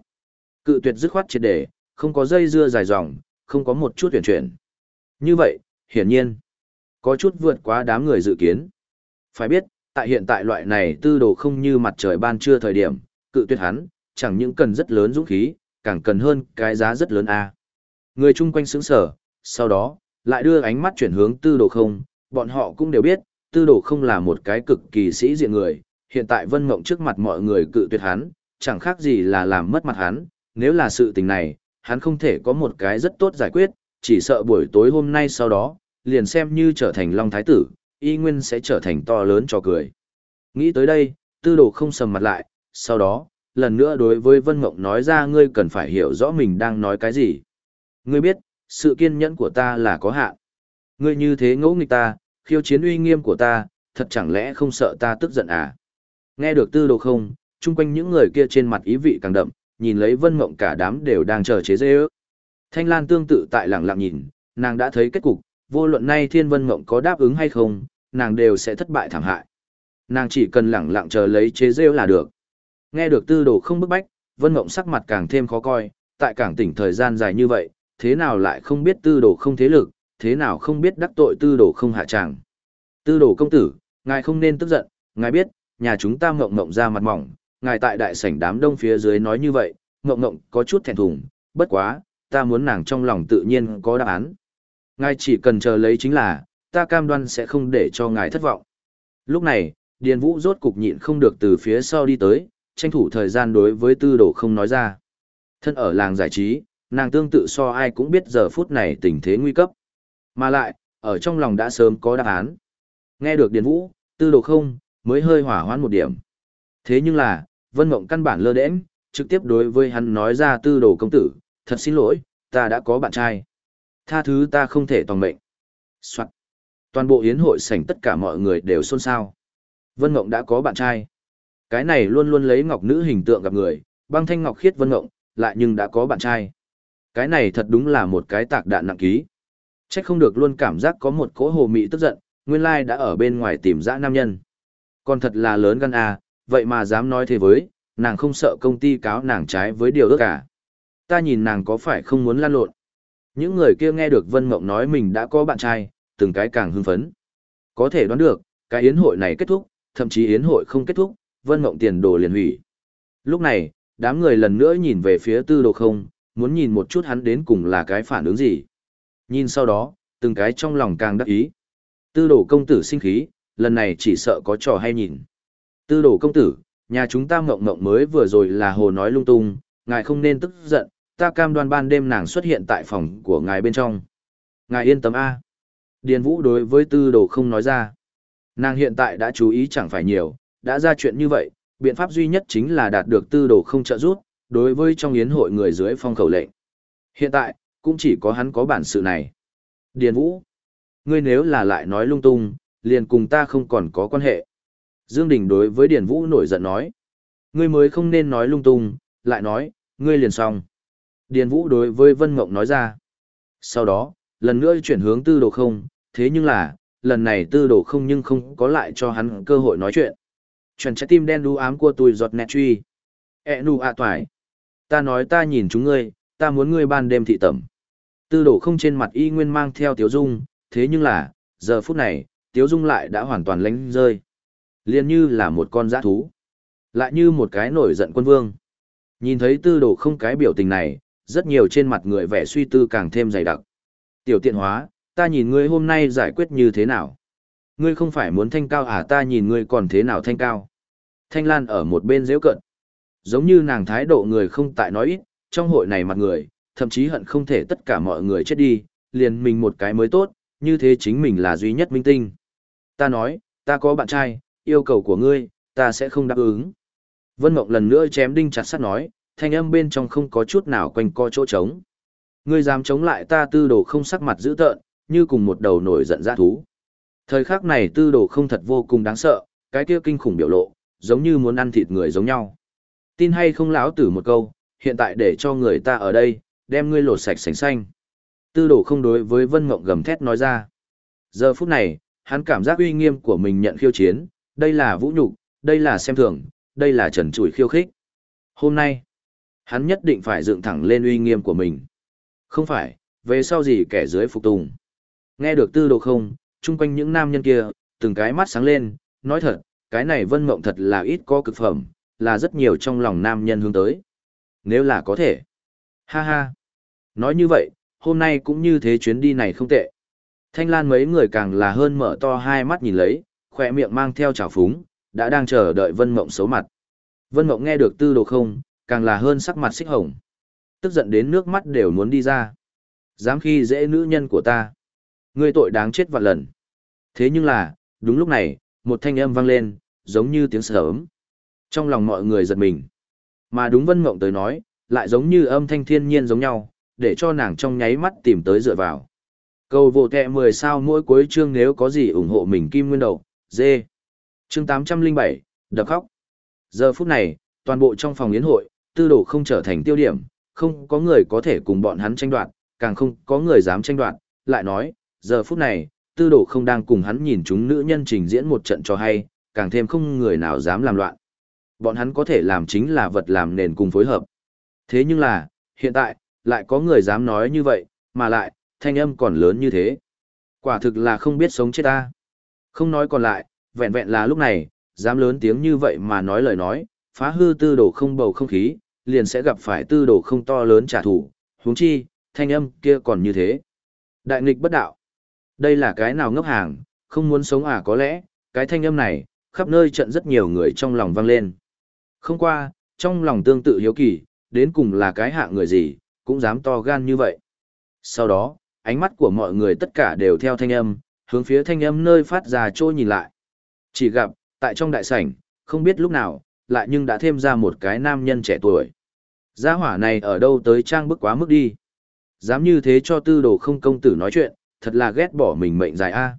Cự tuyệt dứt khoát triệt để, không có dây dưa dài dòng, không có một chút tuyển chuyển. Như vậy, hiển nhiên, có chút vượt quá đám người dự kiến. Phải biết, tại hiện tại loại này tư đồ không như mặt trời ban trưa thời điểm, cự tuyệt hắn, chẳng những cần rất lớn dũng khí, càng cần hơn cái giá rất lớn a. Người chung quanh sững sở, sau đó, lại đưa ánh mắt chuyển hướng tư đồ không, bọn họ cũng đều biết, tư đồ không là một cái cực kỳ sĩ diện người, hiện tại vân mộng trước mặt mọi người cự tuyệt hắn, chẳng khác gì là làm mất mặt hắn, nếu là sự tình này, hắn không thể có một cái rất tốt giải quyết, chỉ sợ buổi tối hôm nay sau đó, liền xem như trở thành Long Thái Tử, y nguyên sẽ trở thành to lớn cho cười. Nghĩ tới đây, tư đồ không sầm mặt lại, sau đó, lần nữa đối với Vân Mộng nói ra ngươi cần phải hiểu rõ mình đang nói cái gì. Ngươi biết, sự kiên nhẫn của ta là có hạn. Ngươi như thế ngỗ nghịch ta, khiêu chiến uy nghiêm của ta, thật chẳng lẽ không sợ ta tức giận à? Nghe được tư đồ không, chung quanh những người kia trên mặt ý vị càng đậm, nhìn lấy Vân Mộng cả đám đều đang chờ chế dê ước. Thanh Lan tương tự tại lặng lặng nhìn, nàng đã thấy kết cục, vô luận nay Thiên Vân Mộng có đáp ứng hay không, nàng đều sẽ thất bại thảm hại. Nàng chỉ cần lặng lặng chờ lấy chế rêu là được. Nghe được tư đồ không bức bách, Vân Mộng sắc mặt càng thêm khó coi, tại cảng tỉnh thời gian dài như vậy, thế nào lại không biết tư đồ không thế lực, thế nào không biết đắc tội tư đồ không hạ tràng. Tư đồ công tử, ngài không nên tức giận, ngài biết, nhà chúng ta mộng mộng ra mặt mỏng, ngài tại đại sảnh đám đông phía dưới nói như vậy, mộng mộng có chút thẹn thùng, bất quá, ta muốn nàng trong lòng tự nhiên có đáp án. Ngài chỉ cần chờ lấy chính là, ta cam đoan sẽ không để cho ngài thất vọng. Lúc này, Điền Vũ rốt cục nhịn không được từ phía sau đi tới, tranh thủ thời gian đối với tư đồ không nói ra. Thân ở làng giải trí, nàng tương tự so ai cũng biết giờ phút này tình thế nguy cấp. Mà lại, ở trong lòng đã sớm có đáp án. Nghe được Điền Vũ, tư đồ không, mới hơi hỏa hoãn một điểm. Thế nhưng là, Vân Mộng căn bản lơ đễnh, trực tiếp đối với hắn nói ra tư đồ công tử, thật xin lỗi, ta đã có bạn trai. Tha thứ ta không thể toàn mệnh. Soạn. Toàn bộ yến hội sảnh tất cả mọi người đều xôn xao. Vân Mộng đã có bạn trai. Cái này luôn luôn lấy ngọc nữ hình tượng gặp người, băng thanh ngọc khiết Vân ngộng, lại nhưng đã có bạn trai. Cái này thật đúng là một cái tạc đạn nặng ký. Chắc không được luôn cảm giác có một cỗ hồ mị tức giận, nguyên lai đã ở bên ngoài tìm dã nam nhân. Còn thật là lớn gan à, vậy mà dám nói thế với, nàng không sợ công ty cáo nàng trái với điều ước cả. Ta nhìn nàng có phải không muốn lan lộn. Những người kia nghe được Vân Mộng nói mình đã có bạn trai, từng cái càng hưng phấn. Có thể đoán được, cái yến hội này kết thúc, thậm chí yến hội không kết thúc, Vân Mộng tiền đồ liền hủy. Lúc này, đám người lần nữa nhìn về phía tư đồ không, muốn nhìn một chút hắn đến cùng là cái phản ứng gì. Nhìn sau đó, từng cái trong lòng càng đắc ý. Tư đồ công tử sinh khí, lần này chỉ sợ có trò hay nhìn. Tư đồ công tử, nhà chúng ta mộng mộng mới vừa rồi là hồ nói lung tung, ngài không nên tức giận, ta cam đoan ban đêm nàng xuất hiện tại phòng của ngài bên trong. Ngài yên tâm A. Điền Vũ đối với tư đồ không nói ra. Nàng hiện tại đã chú ý chẳng phải nhiều, đã ra chuyện như vậy, Biện pháp duy nhất chính là đạt được tư đồ không trợ giúp, đối với trong yến hội người dưới phong khẩu lệnh. Hiện tại, cũng chỉ có hắn có bản sự này. Điền Vũ, ngươi nếu là lại nói lung tung, liền cùng ta không còn có quan hệ. Dương Đình đối với Điền Vũ nổi giận nói. Ngươi mới không nên nói lung tung, lại nói, ngươi liền xong. Điền Vũ đối với Vân Mộng nói ra. Sau đó, lần nữa chuyển hướng tư đồ không, thế nhưng là, lần này tư đồ không nhưng không có lại cho hắn cơ hội nói chuyện chuẩn trái tim đen đu ám của tôi giọt nẹt truy. E nụ ạ toài. Ta nói ta nhìn chúng ngươi, ta muốn ngươi ban đêm thị tẩm. Tư đồ không trên mặt y nguyên mang theo tiếu dung, thế nhưng là, giờ phút này, tiếu dung lại đã hoàn toàn lánh rơi. Liên như là một con dã thú. Lại như một cái nổi giận quân vương. Nhìn thấy tư đồ không cái biểu tình này, rất nhiều trên mặt người vẻ suy tư càng thêm dày đặc. Tiểu tiện hóa, ta nhìn ngươi hôm nay giải quyết như thế nào? Ngươi không phải muốn thanh cao à ta nhìn ngươi còn thế nào thanh cao? Thanh Lan ở một bên dễ cận. Giống như nàng thái độ người không tại nói ít, trong hội này mặt người, thậm chí hận không thể tất cả mọi người chết đi, liền mình một cái mới tốt, như thế chính mình là duy nhất minh tinh. Ta nói, ta có bạn trai, yêu cầu của ngươi, ta sẽ không đáp ứng. Vân Mộng lần nữa chém đinh chặt sắt nói, thanh âm bên trong không có chút nào quanh co chỗ trống. Ngươi dám chống lại ta tư đồ không sắc mặt dữ tợn, như cùng một đầu nổi giận dã thú. Thời khắc này tư đồ không thật vô cùng đáng sợ, cái kia kinh khủng biểu lộ, giống như muốn ăn thịt người giống nhau. Tin hay không lão tử một câu, hiện tại để cho người ta ở đây, đem ngươi lột sạch sành xanh. Tư đồ không đối với Vân Mộng gầm thét nói ra. Giờ phút này, hắn cảm giác uy nghiêm của mình nhận khiêu chiến, đây là vũ nhục, đây là xem thường, đây là trần trụi khiêu khích. Hôm nay, hắn nhất định phải dựng thẳng lên uy nghiêm của mình. Không phải, về sau gì kẻ dưới phục tùng. Nghe được tư đồ không, chung quanh những nam nhân kia, từng cái mắt sáng lên, nói thật, cái này vân mộng thật là ít có cực phẩm, là rất nhiều trong lòng nam nhân hướng tới. Nếu là có thể. Ha ha. Nói như vậy, hôm nay cũng như thế chuyến đi này không tệ. Thanh Lan mấy người càng là hơn mở to hai mắt nhìn lấy, khỏe miệng mang theo trào phúng, đã đang chờ đợi Vân Mộng xấu mặt. Vân Mộng nghe được tư đồ không, càng là hơn sắc mặt xích hồng. Tức giận đến nước mắt đều muốn đi ra. Dám khi dễ nữ nhân của ta. Ngươi tội đáng chết vạn lần. Thế nhưng là, đúng lúc này, một thanh âm vang lên, giống như tiếng sớm. Trong lòng mọi người giật mình. Mà đúng Vân Mộng tới nói, lại giống như âm thanh thiên nhiên giống nhau, để cho nàng trong nháy mắt tìm tới dựa vào. Cầu vô kẹ 10 sao mỗi cuối chương nếu có gì ủng hộ mình kim nguyên đầu, dê. Chương 807, đập khóc. Giờ phút này, toàn bộ trong phòng yến hội, tư đồ không trở thành tiêu điểm, không có người có thể cùng bọn hắn tranh đoạt, càng không có người dám tranh đoạt, lại nói, giờ phút này, tư đồ không đang cùng hắn nhìn chúng nữ nhân trình diễn một trận cho hay, càng thêm không người nào dám làm loạn. Bọn hắn có thể làm chính là vật làm nền cùng phối hợp. Thế nhưng là, hiện tại, lại có người dám nói như vậy, mà lại, thanh âm còn lớn như thế. Quả thực là không biết sống chết ta. Không nói còn lại, vẹn vẹn là lúc này, dám lớn tiếng như vậy mà nói lời nói, phá hư tư đồ không bầu không khí, liền sẽ gặp phải tư đồ không to lớn trả thù, huống chi, thanh âm kia còn như thế. Đại nghịch bất đạo. Đây là cái nào ngốc hàng, không muốn sống à có lẽ, cái thanh âm này, khắp nơi trận rất nhiều người trong lòng vang lên. Không qua, trong lòng tương tự hiếu kỳ, đến cùng là cái hạ người gì, cũng dám to gan như vậy. Sau đó, ánh mắt của mọi người tất cả đều theo thanh âm, hướng phía thanh âm nơi phát ra trôi nhìn lại. Chỉ gặp, tại trong đại sảnh, không biết lúc nào, lại nhưng đã thêm ra một cái nam nhân trẻ tuổi. Gia hỏa này ở đâu tới trang bức quá mức đi. Dám như thế cho tư đồ không công tử nói chuyện, thật là ghét bỏ mình mệnh dài a.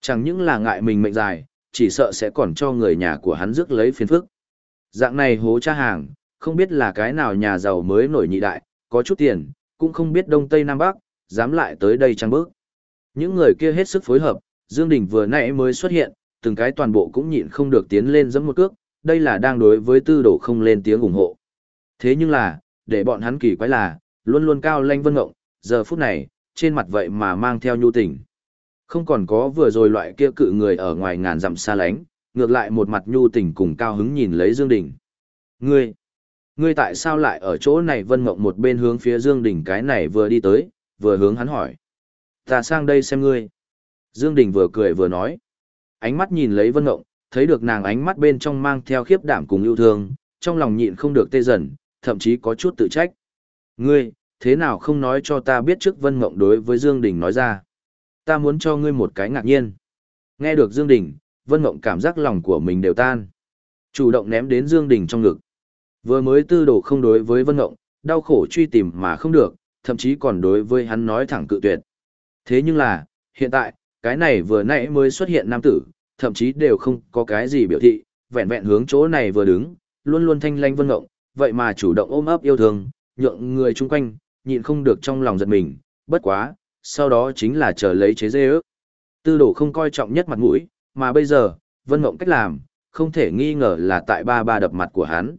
Chẳng những là ngại mình mệnh dài, chỉ sợ sẽ còn cho người nhà của hắn rước lấy phiền phức. Dạng này hố cha hàng, không biết là cái nào nhà giàu mới nổi nhị đại, có chút tiền, cũng không biết đông tây nam bắc, dám lại tới đây trăng bước. Những người kia hết sức phối hợp, Dương Đình vừa nãy mới xuất hiện, từng cái toàn bộ cũng nhịn không được tiến lên giẫm một cước, đây là đang đối với tư đồ không lên tiếng ủng hộ. Thế nhưng là, để bọn hắn kỳ quái là, luôn luôn cao lanh vân ngộng, giờ phút này, trên mặt vậy mà mang theo nhu tình. Không còn có vừa rồi loại kia cự người ở ngoài ngàn dặm xa lánh, ngược lại một mặt nhu tình cùng cao hứng nhìn lấy Dương Đình. Ngươi, ngươi tại sao lại ở chỗ này vân ngộng một bên hướng phía Dương Đình cái này vừa đi tới, vừa hướng hắn hỏi. Ta sang đây xem ngươi. Dương Đình vừa cười vừa nói. Ánh mắt nhìn lấy vân ngộng, thấy được nàng ánh mắt bên trong mang theo khiếp đảm cùng yêu thương, trong lòng nhịn không được tê dần, thậm chí có chút tự trách. Ngươi, thế nào không nói cho ta biết trước Vân Mộng đối với Dương Đình nói ra. Ta muốn cho ngươi một cái ngạc nhiên. Nghe được Dương Đình, Vân Mộng cảm giác lòng của mình đều tan. Chủ động ném đến Dương Đình trong ngực. Vừa mới tư đồ không đối với Vân Mộng, đau khổ truy tìm mà không được, thậm chí còn đối với hắn nói thẳng cự tuyệt. Thế nhưng là, hiện tại, cái này vừa nãy mới xuất hiện nam tử, thậm chí đều không có cái gì biểu thị, vẹn vẹn hướng chỗ này vừa đứng, luôn luôn thanh lanh Vân Mộng, vậy mà chủ động ôm ấp yêu thương, nhượng người chung quanh, nhịn không được trong lòng giật mình, bất quá, sau đó chính là chờ lấy chế dê ước. Tư đồ không coi trọng nhất mặt mũi, mà bây giờ, Vân mộng cách làm, không thể nghi ngờ là tại ba ba đập mặt của hắn.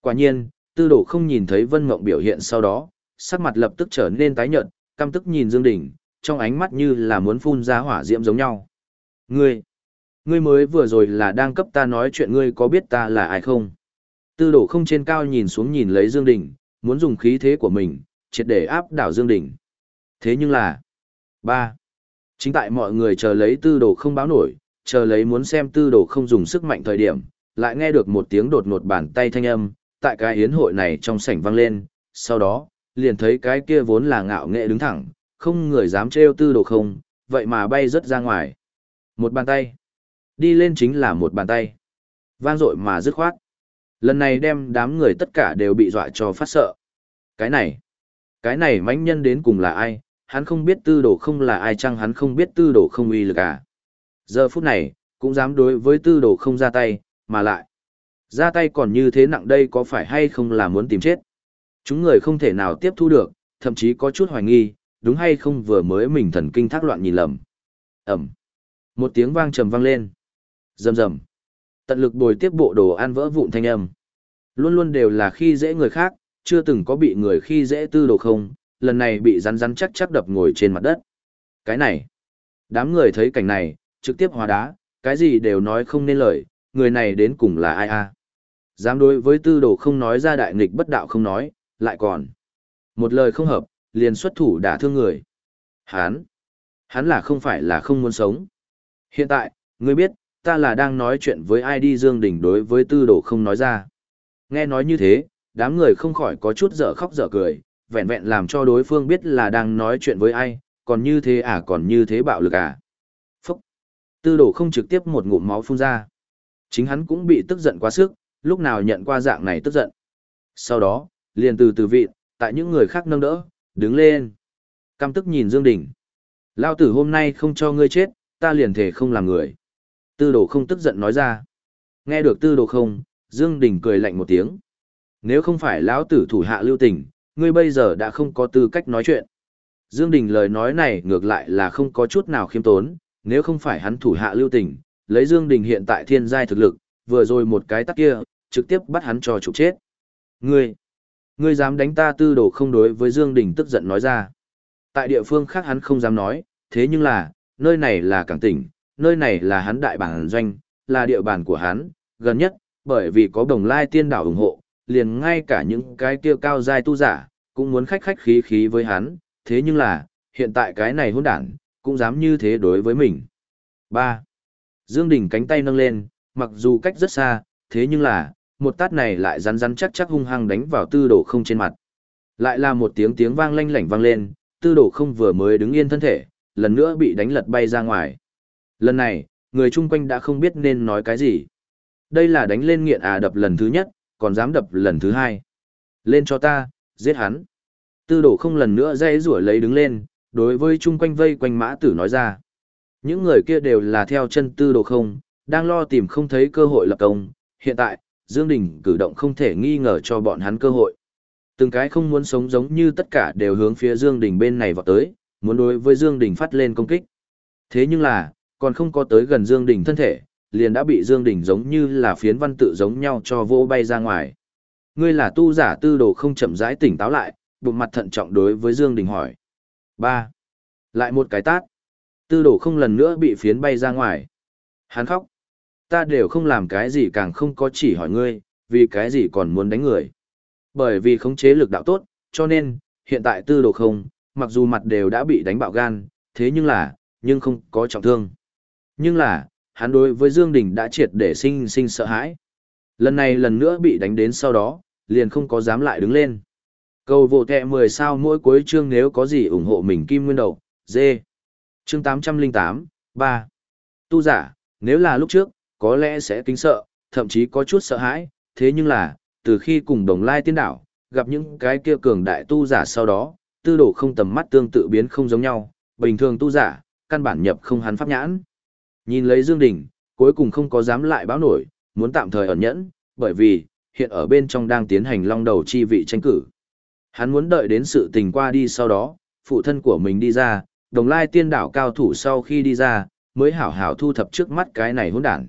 Quả nhiên, tư đồ không nhìn thấy Vân mộng biểu hiện sau đó, sắc mặt lập tức trở nên tái nhợt, căm tức nhìn Dương Đình, trong ánh mắt như là muốn phun ra hỏa diễm giống nhau. Ngươi, ngươi mới vừa rồi là đang cấp ta nói chuyện ngươi có biết ta là ai không? Tư đồ không trên cao nhìn xuống nhìn lấy Dương Đình, muốn dùng khí thế của mình, triệt để áp đảo Dương Đình. Thế nhưng là, ba, Chính tại mọi người chờ lấy tư đồ không báo nổi, chờ lấy muốn xem tư đồ không dùng sức mạnh thời điểm, lại nghe được một tiếng đột ngột bàn tay thanh âm, tại cái hiến hội này trong sảnh vang lên, sau đó, liền thấy cái kia vốn là ngạo nghệ đứng thẳng, không người dám trêu tư đồ không, vậy mà bay rất ra ngoài. Một bàn tay. Đi lên chính là một bàn tay. Vang dội mà dứt khoát. Lần này đem đám người tất cả đều bị dọa cho phát sợ. Cái này. Cái này mãnh nhân đến cùng là ai, hắn không biết tư đồ không là ai chăng hắn không biết tư đồ không uy lực à. Giờ phút này, cũng dám đối với tư đồ không ra tay, mà lại. Ra tay còn như thế nặng đây có phải hay không là muốn tìm chết. Chúng người không thể nào tiếp thu được, thậm chí có chút hoài nghi, đúng hay không vừa mới mình thần kinh thác loạn nhìn lầm. Ẩm. Một tiếng vang trầm vang lên. Rầm rầm. Tận lực bồi tiếp bộ đồ ăn vỡ vụn thanh âm. Luôn luôn đều là khi dễ người khác, chưa từng có bị người khi dễ tư đồ không, lần này bị rắn rắn chắc chắc đập ngồi trên mặt đất. Cái này. Đám người thấy cảnh này, trực tiếp hóa đá, cái gì đều nói không nên lời, người này đến cùng là ai a? Dám đối với tư đồ không nói ra đại nghịch bất đạo không nói, lại còn. Một lời không hợp, liền xuất thủ đả thương người. Hán. Hắn là không phải là không muốn sống. Hiện tại, ngươi biết, ta là đang nói chuyện với ai đi Dương Đình đối với tư đồ không nói ra. Nghe nói như thế, đám người không khỏi có chút dở khóc dở cười, vẹn vẹn làm cho đối phương biết là đang nói chuyện với ai, còn như thế à còn như thế bạo lực à. Phúc! Tư đồ không trực tiếp một ngụm máu phun ra. Chính hắn cũng bị tức giận quá sức, lúc nào nhận qua dạng này tức giận. Sau đó, liền từ từ vị, tại những người khác nâng đỡ, đứng lên. Căm tức nhìn Dương Đình. Lao tử hôm nay không cho ngươi chết, ta liền thể không làm người. Tư đồ không tức giận nói ra. Nghe được tư đồ không, Dương Đình cười lạnh một tiếng. Nếu không phải lão tử thủ hạ lưu tình, ngươi bây giờ đã không có tư cách nói chuyện. Dương Đình lời nói này ngược lại là không có chút nào khiêm tốn, nếu không phải hắn thủ hạ lưu tình, lấy Dương Đình hiện tại thiên giai thực lực, vừa rồi một cái tắt kia, trực tiếp bắt hắn cho trục chết. Ngươi, ngươi dám đánh ta tư đồ không đối với Dương Đình tức giận nói ra. Tại địa phương khác hắn không dám nói, thế nhưng là, nơi này là cảng tỉnh, nơi này là hắn đại bản doanh, là địa bàn của hắn, gần nhất, bởi vì có đồng lai tiên đảo ủng hộ, liền ngay cả những cái kia cao giai tu giả, cũng muốn khách khách khí khí với hắn, thế nhưng là, hiện tại cái này hỗn đản, cũng dám như thế đối với mình. 3. Dương Đình cánh tay nâng lên, mặc dù cách rất xa, thế nhưng là, một tát này lại rắn rắn chắc chắc hung hăng đánh vào tư đồ không trên mặt. Lại là một tiếng tiếng vang lanh lảnh vang lên, tư đồ không vừa mới đứng yên thân thể, lần nữa bị đánh lật bay ra ngoài. Lần này, người chung quanh đã không biết nên nói cái gì. Đây là đánh lên nghiện à đập lần thứ nhất, còn dám đập lần thứ hai. Lên cho ta, giết hắn. Tư đổ không lần nữa dây rủa lấy đứng lên, đối với chung quanh vây quanh mã tử nói ra. Những người kia đều là theo chân tư đồ không, đang lo tìm không thấy cơ hội lập công. Hiện tại, Dương Đình cử động không thể nghi ngờ cho bọn hắn cơ hội. Từng cái không muốn sống giống như tất cả đều hướng phía Dương Đình bên này vào tới, muốn đối với Dương Đình phát lên công kích. Thế nhưng là, còn không có tới gần Dương Đình thân thể, liền đã bị Dương Đình giống như là phiến văn tự giống nhau cho vô bay ra ngoài. Ngươi là tu giả tư đồ không chậm rãi tỉnh táo lại, bụng mặt thận trọng đối với Dương Đình hỏi. 3. Lại một cái tát. Tư đồ không lần nữa bị phiến bay ra ngoài. Hắn khóc. Ta đều không làm cái gì càng không có chỉ hỏi ngươi, vì cái gì còn muốn đánh người. Bởi vì khống chế lực đạo tốt, cho nên, hiện tại tư đồ không, mặc dù mặt đều đã bị đánh bạo gan, thế nhưng là, nhưng không có trọng thương. Nhưng là, hắn đối với Dương Đình đã triệt để sinh sinh sợ hãi. Lần này lần nữa bị đánh đến sau đó, liền không có dám lại đứng lên. Cầu vô kẹ 10 sao mỗi cuối chương nếu có gì ủng hộ mình kim nguyên đầu, dê. Chương 808, 3. Tu giả, nếu là lúc trước, có lẽ sẽ kính sợ, thậm chí có chút sợ hãi, thế nhưng là, từ khi cùng đồng lai tiên đảo, gặp những cái kia cường đại tu giả sau đó, tư đồ không tầm mắt tương tự biến không giống nhau, bình thường tu giả, căn bản nhập không hắn pháp nhãn. Nhìn lấy Dương Đình, cuối cùng không có dám lại báo nổi, muốn tạm thời ẩn nhẫn, bởi vì, hiện ở bên trong đang tiến hành long đầu chi vị tranh cử. Hắn muốn đợi đến sự tình qua đi sau đó, phụ thân của mình đi ra, đồng lai tiên đảo cao thủ sau khi đi ra, mới hảo hảo thu thập trước mắt cái này hỗn đản.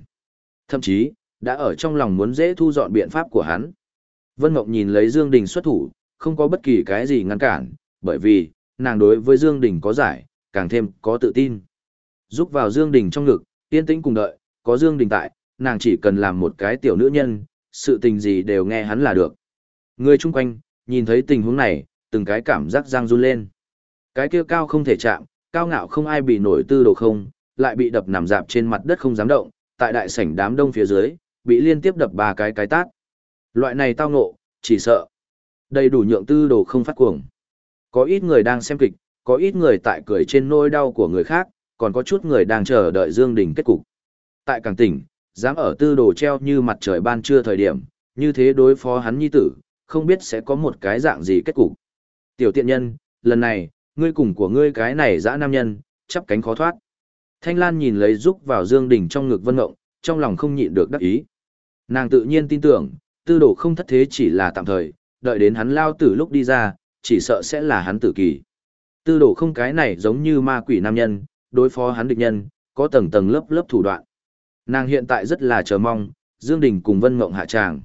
Thậm chí, đã ở trong lòng muốn dễ thu dọn biện pháp của hắn. Vân Ngọc nhìn lấy Dương Đình xuất thủ, không có bất kỳ cái gì ngăn cản, bởi vì, nàng đối với Dương Đình có giải, càng thêm có tự tin. Giúp vào Dương Đình trong ngực, yên tĩnh cùng đợi, có Dương Đình tại, nàng chỉ cần làm một cái tiểu nữ nhân, sự tình gì đều nghe hắn là được. Người chung quanh, nhìn thấy tình huống này, từng cái cảm giác răng run lên. Cái kia cao không thể chạm, cao ngạo không ai bị nổi tư đồ không, lại bị đập nằm dạp trên mặt đất không dám động, tại đại sảnh đám đông phía dưới, bị liên tiếp đập ba cái cái tát. Loại này tao ngộ, chỉ sợ. Đầy đủ nhượng tư đồ không phát cuồng. Có ít người đang xem kịch, có ít người tại cười trên nỗi đau của người khác, còn có chút người đang chờ đợi Dương Đình kết cục. Tại càng tỉnh, dám ở tư đồ treo như mặt trời ban trưa thời điểm, như thế đối phó hắn nhi tử, không biết sẽ có một cái dạng gì kết cục. Tiểu tiện nhân, lần này, ngươi cùng của ngươi cái này dã nam nhân, chắp cánh khó thoát. Thanh Lan nhìn lấy giúp vào Dương Đình trong ngực Vân Ngộng, trong lòng không nhịn được đắc ý. Nàng tự nhiên tin tưởng, tư đồ không thất thế chỉ là tạm thời, đợi đến hắn lao tử lúc đi ra, chỉ sợ sẽ là hắn tử kỳ. Tư đồ không cái này giống như ma quỷ nam nhân, đối phó hắn địch nhân, có tầng tầng lớp lớp thủ đoạn. Nàng hiện tại rất là chờ mong, Dương Đình cùng Vân Ngộng hạ tràng.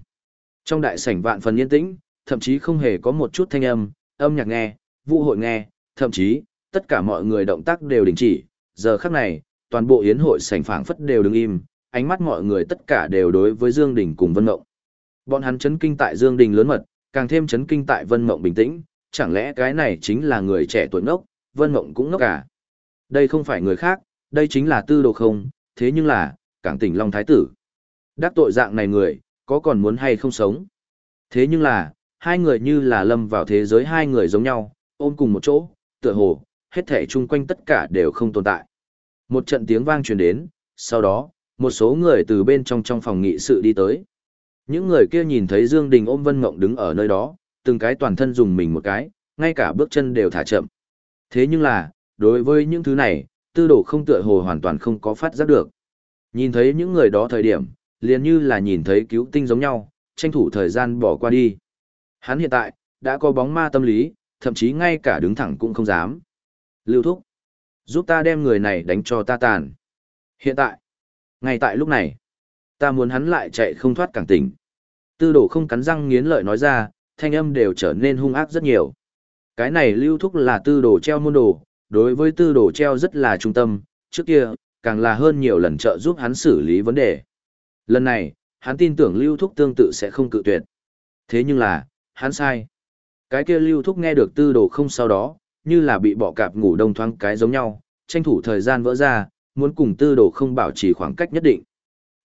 Trong đại sảnh vạn phần yên tĩnh, thậm chí không hề có một chút thanh âm, âm nhạc nghe, vũ hội nghe, thậm chí, tất cả mọi người động tác đều đình chỉ. Giờ khắc này, toàn bộ yến hội sảnh phảng phất đều đứng im, ánh mắt mọi người tất cả đều đối với Dương Đình cùng Vân Ngộng. Bọn hắn chấn kinh tại Dương Đình lớn mật, càng thêm chấn kinh tại Vân Ngộng bình tĩnh, chẳng lẽ cái này chính là người trẻ tuổi ngốc, Vân Ngộng cũng ngốc cả. Đây không phải người khác, đây chính là tư đồ không, thế nhưng là, cảng tỉnh Long Thái Tử. Đắc tội dạng này người, có còn muốn hay không sống. Thế nhưng là, hai người như là lâm vào thế giới hai người giống nhau, ôm cùng một chỗ, tựa hồ, hết thể chung quanh tất cả đều không tồn tại. Một trận tiếng vang truyền đến, sau đó, một số người từ bên trong trong phòng nghị sự đi tới. Những người kia nhìn thấy Dương Đình ôm Vân Mộng đứng ở nơi đó, từng cái toàn thân dùng mình một cái, ngay cả bước chân đều thả chậm. Thế nhưng là, đối với những thứ này, tư đồ không tựa hồ hoàn toàn không có phát giác được. Nhìn thấy những người đó thời điểm, liền như là nhìn thấy cứu tinh giống nhau, tranh thủ thời gian bỏ qua đi. Hắn hiện tại, đã có bóng ma tâm lý, thậm chí ngay cả đứng thẳng cũng không dám. Lưu thúc, giúp ta đem người này đánh cho ta tàn. Hiện tại, ngay tại lúc này, ta muốn hắn lại chạy không thoát cảng tỉnh. Tư đồ không cắn răng nghiến lợi nói ra, thanh âm đều trở nên hung ác rất nhiều. Cái này lưu thúc là tư đồ treo môn đồ, đối với tư đồ treo rất là trung tâm, trước kia, càng là hơn nhiều lần trợ giúp hắn xử lý vấn đề. Lần này, hắn tin tưởng lưu thúc tương tự sẽ không cự tuyệt. Thế nhưng là, hắn sai. Cái kia lưu thúc nghe được tư đồ không sau đó, như là bị bỏ cạp ngủ đông thoáng cái giống nhau, tranh thủ thời gian vỡ ra, muốn cùng tư đồ không bảo trì khoảng cách nhất định.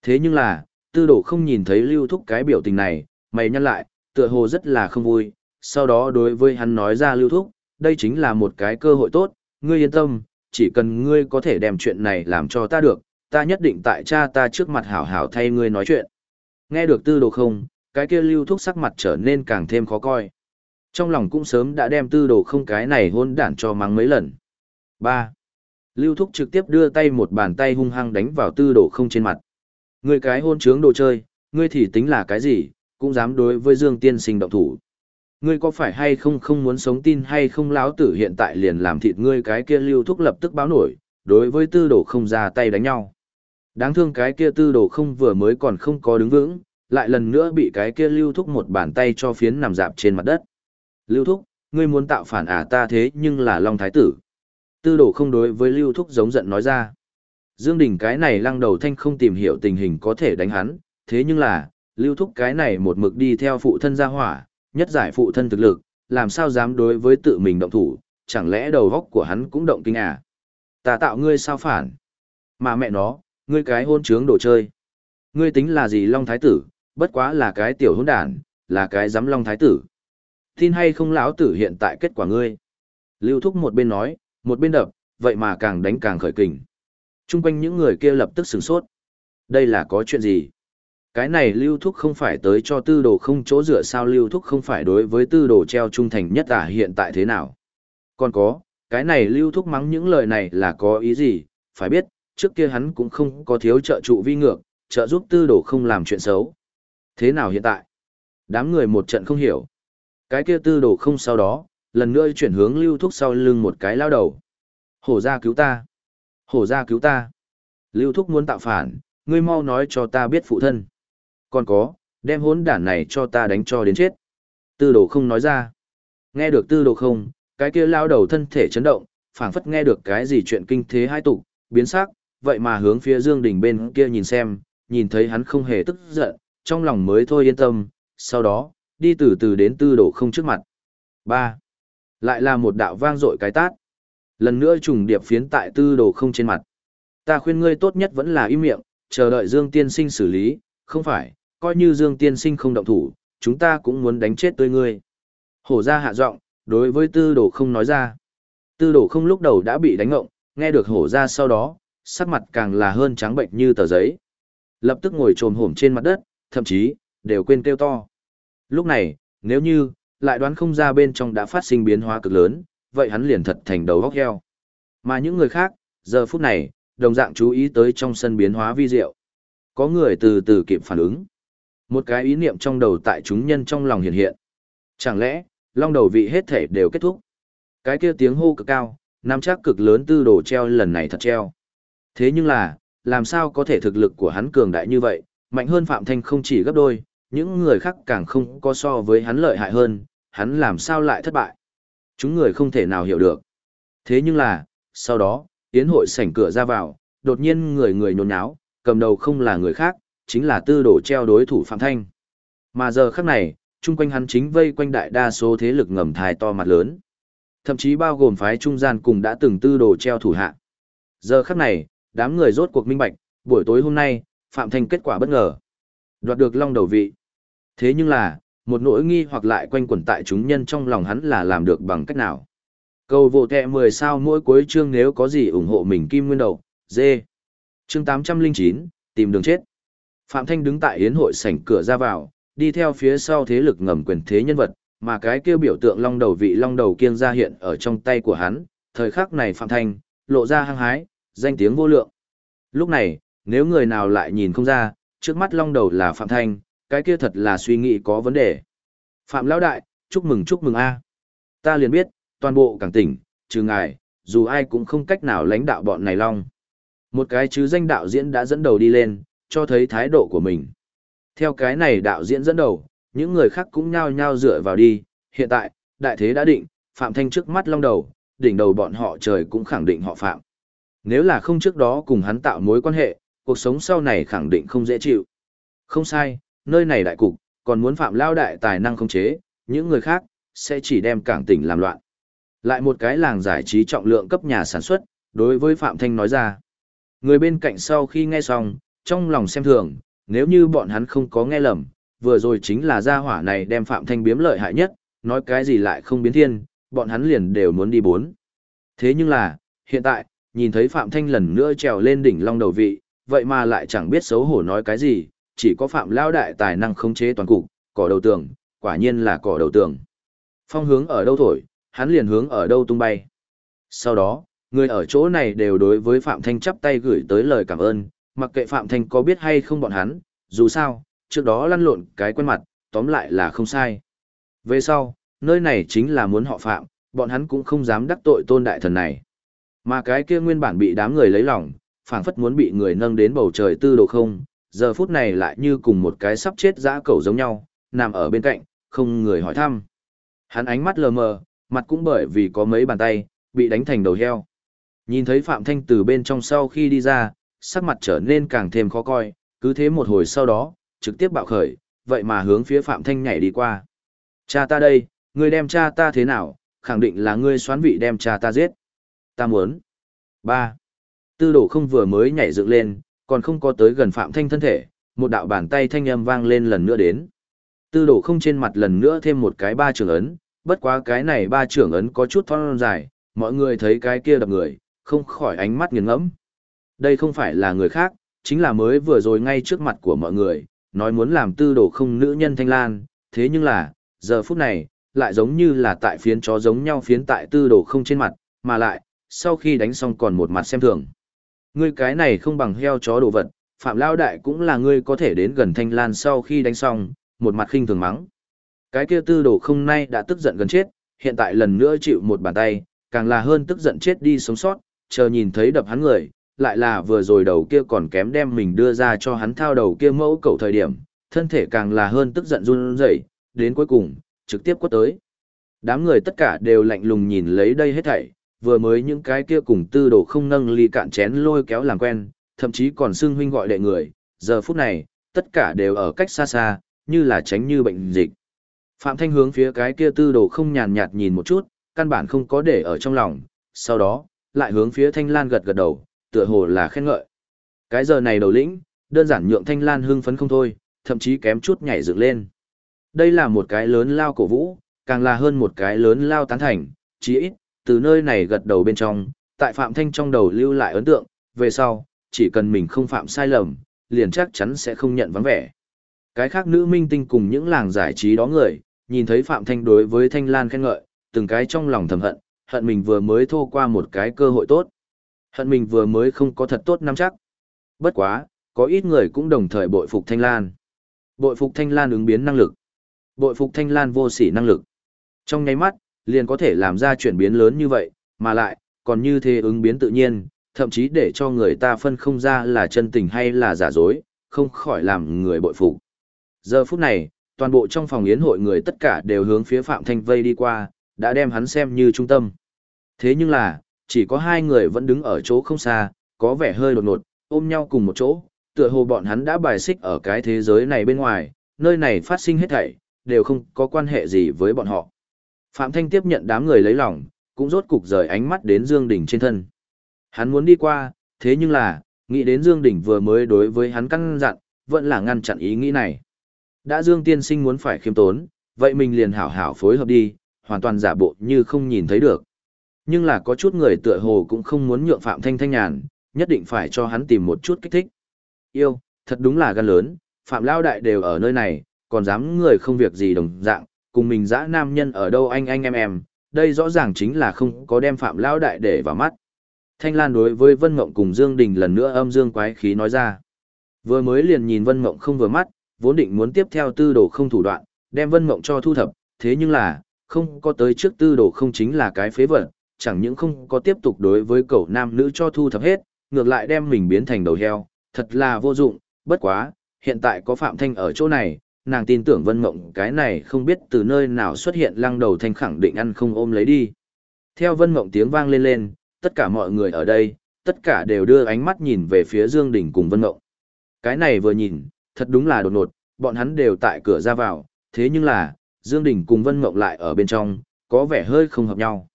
Thế nhưng là, tư đồ không nhìn thấy lưu thúc cái biểu tình này, mày nhăn lại, tựa hồ rất là không vui, sau đó đối với hắn nói ra lưu thúc, đây chính là một cái cơ hội tốt, ngươi yên tâm, chỉ cần ngươi có thể đem chuyện này làm cho ta được, ta nhất định tại cha ta trước mặt hảo hảo thay ngươi nói chuyện. Nghe được tư đồ không, cái kia lưu thúc sắc mặt trở nên càng thêm khó coi. Trong lòng cũng sớm đã đem tư đồ không cái này hôn đản cho mắng mấy lần. 3. Lưu thúc trực tiếp đưa tay một bàn tay hung hăng đánh vào tư đồ không trên mặt. Ngươi cái hôn trướng đồ chơi, ngươi thì tính là cái gì, cũng dám đối với Dương Tiên sinh động thủ. Ngươi có phải hay không không muốn sống tin hay không lão tử hiện tại liền làm thịt ngươi cái kia lưu thúc lập tức báo nổi, đối với tư đồ không ra tay đánh nhau. Đáng thương cái kia tư đồ không vừa mới còn không có đứng vững, lại lần nữa bị cái kia lưu thúc một bàn tay cho phiến nằm dạp trên mặt đất. Lưu thúc, ngươi muốn tạo phản à ta thế nhưng là Long Thái tử. Tư đồ không đối với lưu thúc giống giận nói ra. Dương Đình cái này lăng đầu thanh không tìm hiểu tình hình có thể đánh hắn, thế nhưng là, lưu thúc cái này một mực đi theo phụ thân gia hỏa, nhất giải phụ thân thực lực, làm sao dám đối với tự mình động thủ, chẳng lẽ đầu góc của hắn cũng động kinh à? Ta tạo ngươi sao phản? Mà mẹ nó, ngươi cái hôn trướng đồ chơi. Ngươi tính là gì Long Thái Tử, bất quá là cái tiểu hôn đản, là cái giám Long Thái Tử. Tin hay không lão tử hiện tại kết quả ngươi. Lưu Thúc một bên nói, một bên đập, vậy mà càng đánh càng khởi kình. Trung quanh những người kia lập tức sửng sốt. Đây là có chuyện gì? Cái này lưu thúc không phải tới cho tư đồ không chỗ dựa sao lưu thúc không phải đối với tư đồ treo trung thành nhất à hiện tại thế nào. Còn có, cái này lưu thúc mắng những lời này là có ý gì, phải biết, trước kia hắn cũng không có thiếu trợ trụ vi ngược, trợ giúp tư đồ không làm chuyện xấu. Thế nào hiện tại? Đám người một trận không hiểu. Cái kia tư đồ không sau đó, lần nữa chuyển hướng lưu thúc sau lưng một cái lao đầu. Hổ ra cứu ta. Hổ ra cứu ta. Lưu thúc muốn tạo phản, ngươi mau nói cho ta biết phụ thân. Còn có, đem hốn đản này cho ta đánh cho đến chết. Tư đồ không nói ra. Nghe được tư đồ không, cái kia lao đầu thân thể chấn động, phảng phất nghe được cái gì chuyện kinh thế hai tục, biến sắc, vậy mà hướng phía Dương Đình bên kia nhìn xem, nhìn thấy hắn không hề tức giận, trong lòng mới thôi yên tâm, sau đó, đi từ từ đến tư đồ không trước mặt. 3. Lại là một đạo vang dội cái tát. Lần nữa trùng điệp phiến tại tư đồ không trên mặt. Ta khuyên ngươi tốt nhất vẫn là im miệng, chờ đợi Dương Tiên Sinh xử lý, không phải, coi như Dương Tiên Sinh không động thủ, chúng ta cũng muốn đánh chết tươi ngươi. Hổ ra hạ giọng, đối với tư đồ không nói ra. Tư đồ không lúc đầu đã bị đánh ngộng, nghe được hổ ra sau đó, sắc mặt càng là hơn trắng bệnh như tờ giấy. Lập tức ngồi trồm hổm trên mặt đất, thậm chí, đều quên kêu to. Lúc này, nếu như, lại đoán không ra bên trong đã phát sinh biến hóa cực lớn, vậy hắn liền thật thành đầu góc heo. Mà những người khác, giờ phút này, đồng dạng chú ý tới trong sân biến hóa vi diệu. Có người từ từ kịp phản ứng. Một cái ý niệm trong đầu tại chúng nhân trong lòng hiện hiện. Chẳng lẽ, long đầu vị hết thể đều kết thúc? Cái kia tiếng hô cực cao, nam chắc cực lớn tư đồ treo lần này thật treo. Thế nhưng là, làm sao có thể thực lực của hắn cường đại như vậy, mạnh hơn Phạm Thanh không chỉ gấp đôi, những người khác càng không có so với hắn lợi hại hơn, hắn làm sao lại thất bại. Chúng người không thể nào hiểu được. Thế nhưng là, sau đó, tiến hội sảnh cửa ra vào, đột nhiên người người nhốn nháo, cầm đầu không là người khác, chính là tư đổ treo đối thủ Phạm Thanh. Mà giờ khắc này, chung quanh hắn chính vây quanh đại đa số thế lực ngầm thai to mặt lớn. Thậm chí bao gồm phái trung gian cùng đã từng tư đồ treo thủ hạ. Giờ khắc này, đám người rốt cuộc minh bạch, buổi tối hôm nay, Phạm Thanh kết quả bất ngờ. Đoạt được long đầu vị. Thế nhưng là, một nỗi nghi hoặc lại quanh quẩn tại chúng nhân trong lòng hắn là làm được bằng cách nào. Cầu vô tệ 10 sao mỗi cuối chương nếu có gì ủng hộ mình kim nguyên đầu, dê. Chương 809, tìm đường chết. Phạm Thanh đứng tại yến hội sảnh cửa ra vào, đi theo phía sau thế lực ngầm quyền thế nhân vật, mà cái kia biểu tượng long đầu vị long đầu kiêng ra hiện ở trong tay của hắn, thời khắc này Phạm Thanh, lộ ra hăng hái, danh tiếng vô lượng. Lúc này, nếu người nào lại nhìn không ra, trước mắt long đầu là Phạm Thanh, cái kia thật là suy nghĩ có vấn đề. Phạm Lão Đại, chúc mừng chúc mừng a Ta liền biết, toàn bộ cảng tỉnh, trừ ngài, dù ai cũng không cách nào lãnh đạo bọn này long. Một cái chứ danh đạo diễn đã dẫn đầu đi lên, cho thấy thái độ của mình. Theo cái này đạo diễn dẫn đầu, những người khác cũng nhao nhao dựa vào đi, hiện tại, đại thế đã định, Phạm Thanh trước mắt long đầu, đỉnh đầu bọn họ trời cũng khẳng định họ Phạm. Nếu là không trước đó cùng hắn tạo mối quan hệ, cuộc sống sau này khẳng định không dễ chịu. Không sai, nơi này đại cục, còn muốn Phạm Lao đại tài năng không chế, những người khác, sẽ chỉ đem cảng tỉnh làm loạn. Lại một cái làng giải trí trọng lượng cấp nhà sản xuất, đối với Phạm Thanh nói ra. Người bên cạnh sau khi nghe xong, trong lòng xem thường, nếu như bọn hắn không có nghe lầm, vừa rồi chính là gia hỏa này đem Phạm Thanh biếm lợi hại nhất, nói cái gì lại không biến thiên, bọn hắn liền đều muốn đi bốn. Thế nhưng là, hiện tại, nhìn thấy Phạm Thanh lần nữa trèo lên đỉnh long đầu vị, vậy mà lại chẳng biết xấu hổ nói cái gì, chỉ có Phạm Lao đại tài năng khống chế toàn cục, cỏ đầu tường, quả nhiên là cỏ đầu tường. Phong hướng ở đâu thổi, hắn liền hướng ở đâu tung bay. Sau đó, người ở chỗ này đều đối với Phạm Thanh chắp tay gửi tới lời cảm ơn, mặc kệ Phạm Thanh có biết hay không bọn hắn, dù sao, trước đó lăn lộn cái quen mặt, tóm lại là không sai. Về sau, nơi này chính là muốn họ Phạm, bọn hắn cũng không dám đắc tội tôn đại thần này. Mà cái kia nguyên bản bị đám người lấy lòng, phảng phất muốn bị người nâng đến bầu trời tư đồ không, giờ phút này lại như cùng một cái sắp chết dã cẩu giống nhau, nằm ở bên cạnh, không người hỏi thăm. Hắn ánh mắt lờ mờ, mặt cũng bởi vì có mấy bàn tay, bị đánh thành đầu heo. Nhìn thấy Phạm Thanh từ bên trong sau khi đi ra, sắc mặt trở nên càng thêm khó coi, cứ thế một hồi sau đó, trực tiếp bạo khởi, vậy mà hướng phía Phạm Thanh nhảy đi qua. Cha ta đây, ngươi đem cha ta thế nào, khẳng định là ngươi xoán vị đem cha ta giết. Ta muốn. 3. Tư đổ không vừa mới nhảy dựng lên, còn không có tới gần Phạm Thanh thân thể, một đạo bàn tay thanh âm vang lên lần nữa đến. Tư đổ không trên mặt lần nữa thêm một cái ba trưởng ấn, bất quá cái này ba trưởng ấn có chút thon dài, mọi người thấy cái kia đập người, không khỏi ánh mắt nghiền ngẫm. Đây không phải là người khác, chính là mới vừa rồi ngay trước mặt của mọi người, nói muốn làm tư đồ không nữ nhân thanh lan, thế nhưng là, giờ phút này, lại giống như là tại phiến chó giống nhau phiến tại tư đồ không trên mặt, mà lại, sau khi đánh xong còn một mặt xem thường. Ngươi cái này không bằng heo chó đồ vật, Phạm Lao Đại cũng là ngươi có thể đến gần Thanh Lan sau khi đánh xong, một mặt khinh thường mắng. Cái kia tư đồ không nay đã tức giận gần chết, hiện tại lần nữa chịu một bàn tay, càng là hơn tức giận chết đi sống sót, chờ nhìn thấy đập hắn người, lại là vừa rồi đầu kia còn kém đem mình đưa ra cho hắn thao đầu kia mẫu cầu thời điểm, thân thể càng là hơn tức giận run rẩy, đến cuối cùng, trực tiếp quất tới. Đám người tất cả đều lạnh lùng nhìn lấy đây hết thảy, vừa mới những cái kia cùng tư đồ không nâng ly cạn chén lôi kéo làm quen, thậm chí còn xưng huynh gọi đệ người, giờ phút này, tất cả đều ở cách xa xa, như là tránh như bệnh dịch. Phạm Thanh hướng phía cái kia tư đồ không nhàn nhạt nhìn một chút, căn bản không có để ở trong lòng, sau đó, lại hướng phía Thanh Lan gật gật đầu, tựa hồ là khen ngợi. Cái giờ này đầu lĩnh, đơn giản nhượng Thanh Lan hưng phấn không thôi, thậm chí kém chút nhảy dựng lên. Đây là một cái lớn lao cổ vũ, càng là hơn một cái lớn lao tán thành, chí ít, từ nơi này gật đầu bên trong, tại Phạm Thanh trong đầu lưu lại ấn tượng, về sau, chỉ cần mình không phạm sai lầm, liền chắc chắn sẽ không nhận vắng vẻ. Cái khác nữ minh tinh cùng những làng giải trí đó người, nhìn thấy Phạm Thanh đối với Thanh Lan khen ngợi, từng cái trong lòng thầm hận, hận mình vừa mới thô qua một cái cơ hội tốt. Hận mình vừa mới không có thật tốt nắm chắc. Bất quá, có ít người cũng đồng thời bội phục Thanh Lan. Bội phục Thanh Lan ứng biến năng lực. Bội phục Thanh Lan vô sỉ năng lực. Trong nháy mắt, liền có thể làm ra chuyển biến lớn như vậy, mà lại, còn như thế ứng biến tự nhiên, thậm chí để cho người ta phân không ra là chân tình hay là giả dối, không khỏi làm người bội phục. Giờ phút này, toàn bộ trong phòng yến hội người tất cả đều hướng phía Phạm Thanh vây đi qua, đã đem hắn xem như trung tâm. Thế nhưng là, chỉ có hai người vẫn đứng ở chỗ không xa, có vẻ hơi đột ngột, ôm nhau cùng một chỗ, tựa hồ bọn hắn đã bài xích ở cái thế giới này bên ngoài, nơi này phát sinh hết thảy, đều không có quan hệ gì với bọn họ. Phạm Thanh tiếp nhận đám người lấy lòng, cũng rốt cục rời ánh mắt đến Dương Đình trên thân. Hắn muốn đi qua, thế nhưng là, nghĩ đến Dương Đình vừa mới đối với hắn căn dặn, vẫn là ngăn chặn ý nghĩ này. Đã Dương Tiên Sinh muốn phải khiêm tốn, vậy mình liền hảo hảo phối hợp đi, hoàn toàn giả bộ như không nhìn thấy được. Nhưng là có chút người tựa hồ cũng không muốn nhượng Phạm Thanh thanh nhàn, nhất định phải cho hắn tìm một chút kích thích. Yêu, thật đúng là gan lớn, Phạm Lao Đại đều ở nơi này, còn dám người không việc gì đồng dạng, cùng mình dã nam nhân ở đâu anh anh em em, đây rõ ràng chính là không có đem Phạm Lao Đại để vào mắt. Thanh Lan đối với Vân Mộng cùng Dương Đình lần nữa âm dương quái khí nói ra. Vừa mới liền nhìn Vân Mộng không vừa mắt, vốn định muốn tiếp theo tư đồ không thủ đoạn, đem Vân Mộng cho thu thập, thế nhưng là, không có tới trước tư đồ không chính là cái phế vật, chẳng những không có tiếp tục đối với cậu nam nữ cho thu thập hết, ngược lại đem mình biến thành đầu heo, thật là vô dụng, bất quá, hiện tại có Phạm Thanh ở chỗ này, nàng tin tưởng Vân Mộng cái này không biết từ nơi nào xuất hiện lăng đầu thanh khẳng định ăn không ôm lấy đi. Theo Vân Mộng tiếng vang lên lên, tất cả mọi người ở đây, tất cả đều đưa ánh mắt nhìn về phía Dương Đình cùng Vân Mộng. Cái này vừa nhìn, thật đúng là đột ngột, bọn hắn đều tại cửa ra vào, thế nhưng là, Dương Đình cùng Vân Mộng lại ở bên trong, có vẻ hơi không hợp nhau.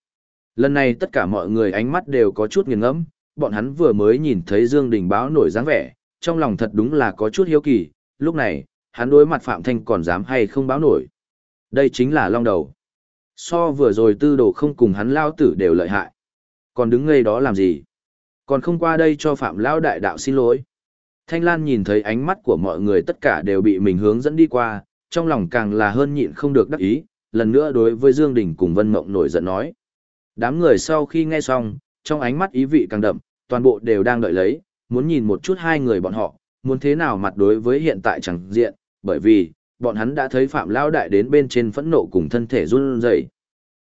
Lần này tất cả mọi người ánh mắt đều có chút nghiền ngẫm, bọn hắn vừa mới nhìn thấy Dương Đình báo nổi dáng vẻ, trong lòng thật đúng là có chút hiếu kỳ, lúc này, hắn đối mặt Phạm Thanh còn dám hay không báo nổi. Đây chính là long đầu. So vừa rồi tư đồ không cùng hắn lao tử đều lợi hại. Còn đứng ngây đó làm gì? Còn không qua đây cho Phạm Lao Đại Đạo xin lỗi. Thanh Lan nhìn thấy ánh mắt của mọi người tất cả đều bị mình hướng dẫn đi qua, trong lòng càng là hơn nhịn không được đắc ý, lần nữa đối với Dương Đình cùng Vân Mộng nổi giận nói. Đám người sau khi nghe xong, trong ánh mắt ý vị càng đậm, toàn bộ đều đang đợi lấy, muốn nhìn một chút hai người bọn họ, muốn thế nào mặt đối với hiện tại chẳng diện, bởi vì, bọn hắn đã thấy Phạm Lao Đại đến bên trên phẫn nộ cùng thân thể run rẩy.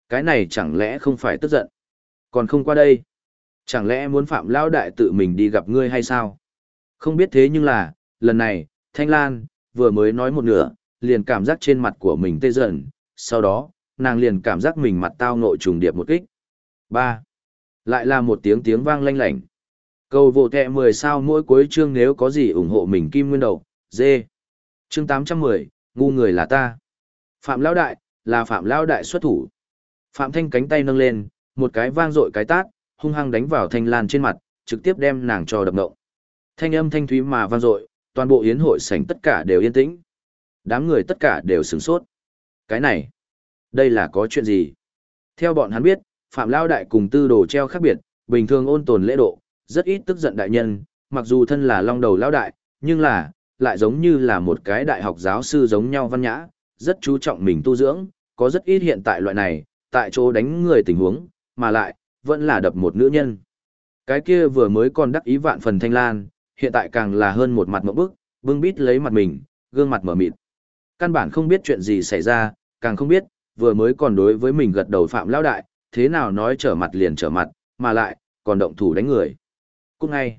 Cái này chẳng lẽ không phải tức giận? Còn không qua đây. Chẳng lẽ muốn Phạm Lao Đại tự mình đi gặp ngươi hay sao? Không biết thế nhưng là, lần này, Thanh Lan, vừa mới nói một nửa, liền cảm giác trên mặt của mình tê dần, sau đó, nàng liền cảm giác mình mặt tao nội trùng điệp một kích ba Lại là một tiếng tiếng vang lanh lảnh. Cầu vô tệ mười sao mỗi cuối chương nếu có gì ủng hộ mình kim nguyên đầu, dê. Chương 810, ngu người là ta. Phạm Lão Đại, là Phạm Lão Đại xuất thủ. Phạm Thanh cánh tay nâng lên, một cái vang dội cái tát, hung hăng đánh vào Thanh Lan trên mặt, trực tiếp đem nàng cho đập động Thanh âm thanh thúy mà vang dội, toàn bộ yến hội sảnh tất cả đều yên tĩnh. Đám người tất cả đều sửng sốt. Cái này, đây là có chuyện gì? Theo bọn hắn biết, Phạm Lao Đại cùng tư đồ treo khác biệt, bình thường ôn tồn lễ độ, rất ít tức giận đại nhân, mặc dù thân là long đầu Lao Đại, nhưng là, lại giống như là một cái đại học giáo sư giống nhau văn nhã, rất chú trọng mình tu dưỡng, có rất ít hiện tại loại này, tại chỗ đánh người tình huống, mà lại, vẫn là đập một nữ nhân. Cái kia vừa mới còn đắc ý vạn phần thanh lan, hiện tại càng là hơn một mặt mẫu bức, bưng bít lấy mặt mình, gương mặt mở mịt. Căn bản không biết chuyện gì xảy ra, càng không biết, vừa mới còn đối với mình gật đầu phạm lao đại, thế nào nói trở mặt liền trở mặt, mà lại, còn động thủ đánh người. Cũng ngay,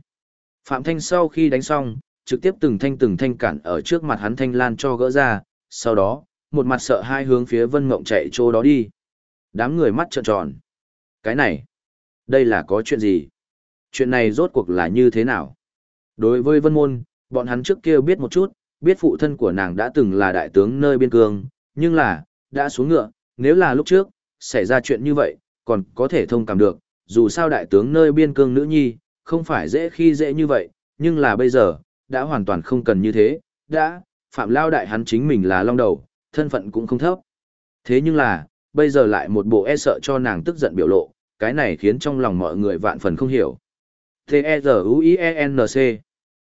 Phạm Thanh sau khi đánh xong, trực tiếp từng thanh từng thanh cản ở trước mặt hắn thanh lan cho gỡ ra, sau đó, một mặt sợ hai hướng phía Vân Mộng chạy chỗ đó đi. Đám người mắt trợn tròn. Cái này, đây là có chuyện gì? Chuyện này rốt cuộc là như thế nào? Đối với Vân Môn, bọn hắn trước kia biết một chút, biết phụ thân của nàng đã từng là đại tướng nơi biên cương, nhưng là, đã xuống ngựa, nếu là lúc trước, xảy ra chuyện như vậy, còn có thể thông cảm được, dù sao đại tướng nơi biên cương nữ nhi, không phải dễ khi dễ như vậy, nhưng là bây giờ, đã hoàn toàn không cần như thế, đã, Phạm Lao Đại hắn chính mình là long đầu, thân phận cũng không thấp. Thế nhưng là, bây giờ lại một bộ e sợ cho nàng tức giận biểu lộ, cái này khiến trong lòng mọi người vạn phần không hiểu. T-E-Z-U-I-E-N-C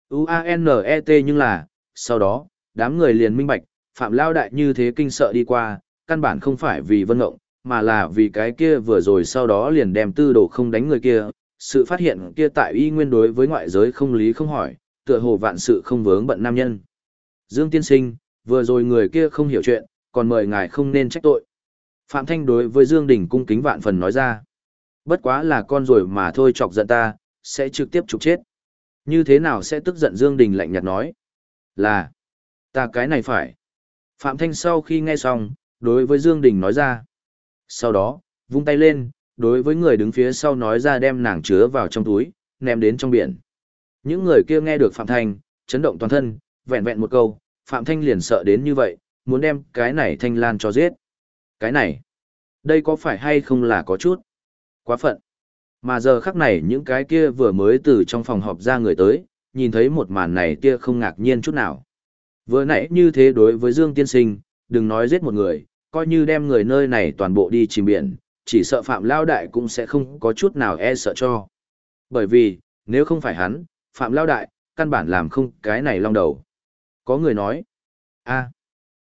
U-A-N-E-T nhưng là, sau đó, đám người liền minh bạch, Phạm Lao Đại như thế kinh sợ đi qua, căn bản không phải vì vân ngộng, mà là vì cái kia vừa rồi sau đó liền đem tư đồ không đánh người kia, sự phát hiện kia tại y nguyên đối với ngoại giới không lý không hỏi, tựa hồ vạn sự không vướng bận nam nhân. Dương Tiên Sinh, vừa rồi người kia không hiểu chuyện, còn mời ngài không nên trách tội. Phạm Thanh đối với Dương Đình cung kính vạn phần nói ra. Bất quá là con rồi mà thôi chọc giận ta, sẽ trực tiếp trục chết. Như thế nào sẽ tức giận Dương Đình lạnh nhạt nói? Là, ta cái này phải. Phạm Thanh sau khi nghe xong, đối với Dương Đình nói ra. Sau đó, vung tay lên, đối với người đứng phía sau nói ra đem nàng chứa vào trong túi, ném đến trong biển. Những người kia nghe được Phạm Thanh, chấn động toàn thân, vẹn vẹn một câu, Phạm Thanh liền sợ đến như vậy, muốn đem cái này Thanh Lan cho giết. Cái này, đây có phải hay không là có chút? Quá phận. Mà giờ khắc này những cái kia vừa mới từ trong phòng họp ra người tới, nhìn thấy một màn này kia không ngạc nhiên chút nào. Vừa nãy như thế đối với Dương Tiên Sinh, đừng nói giết một người, coi như đem người nơi này toàn bộ đi chìm biển, chỉ sợ Phạm Lao Đại cũng sẽ không có chút nào e sợ cho. Bởi vì, nếu không phải hắn, Phạm Lao Đại, căn bản làm không cái này long đầu. Có người nói, a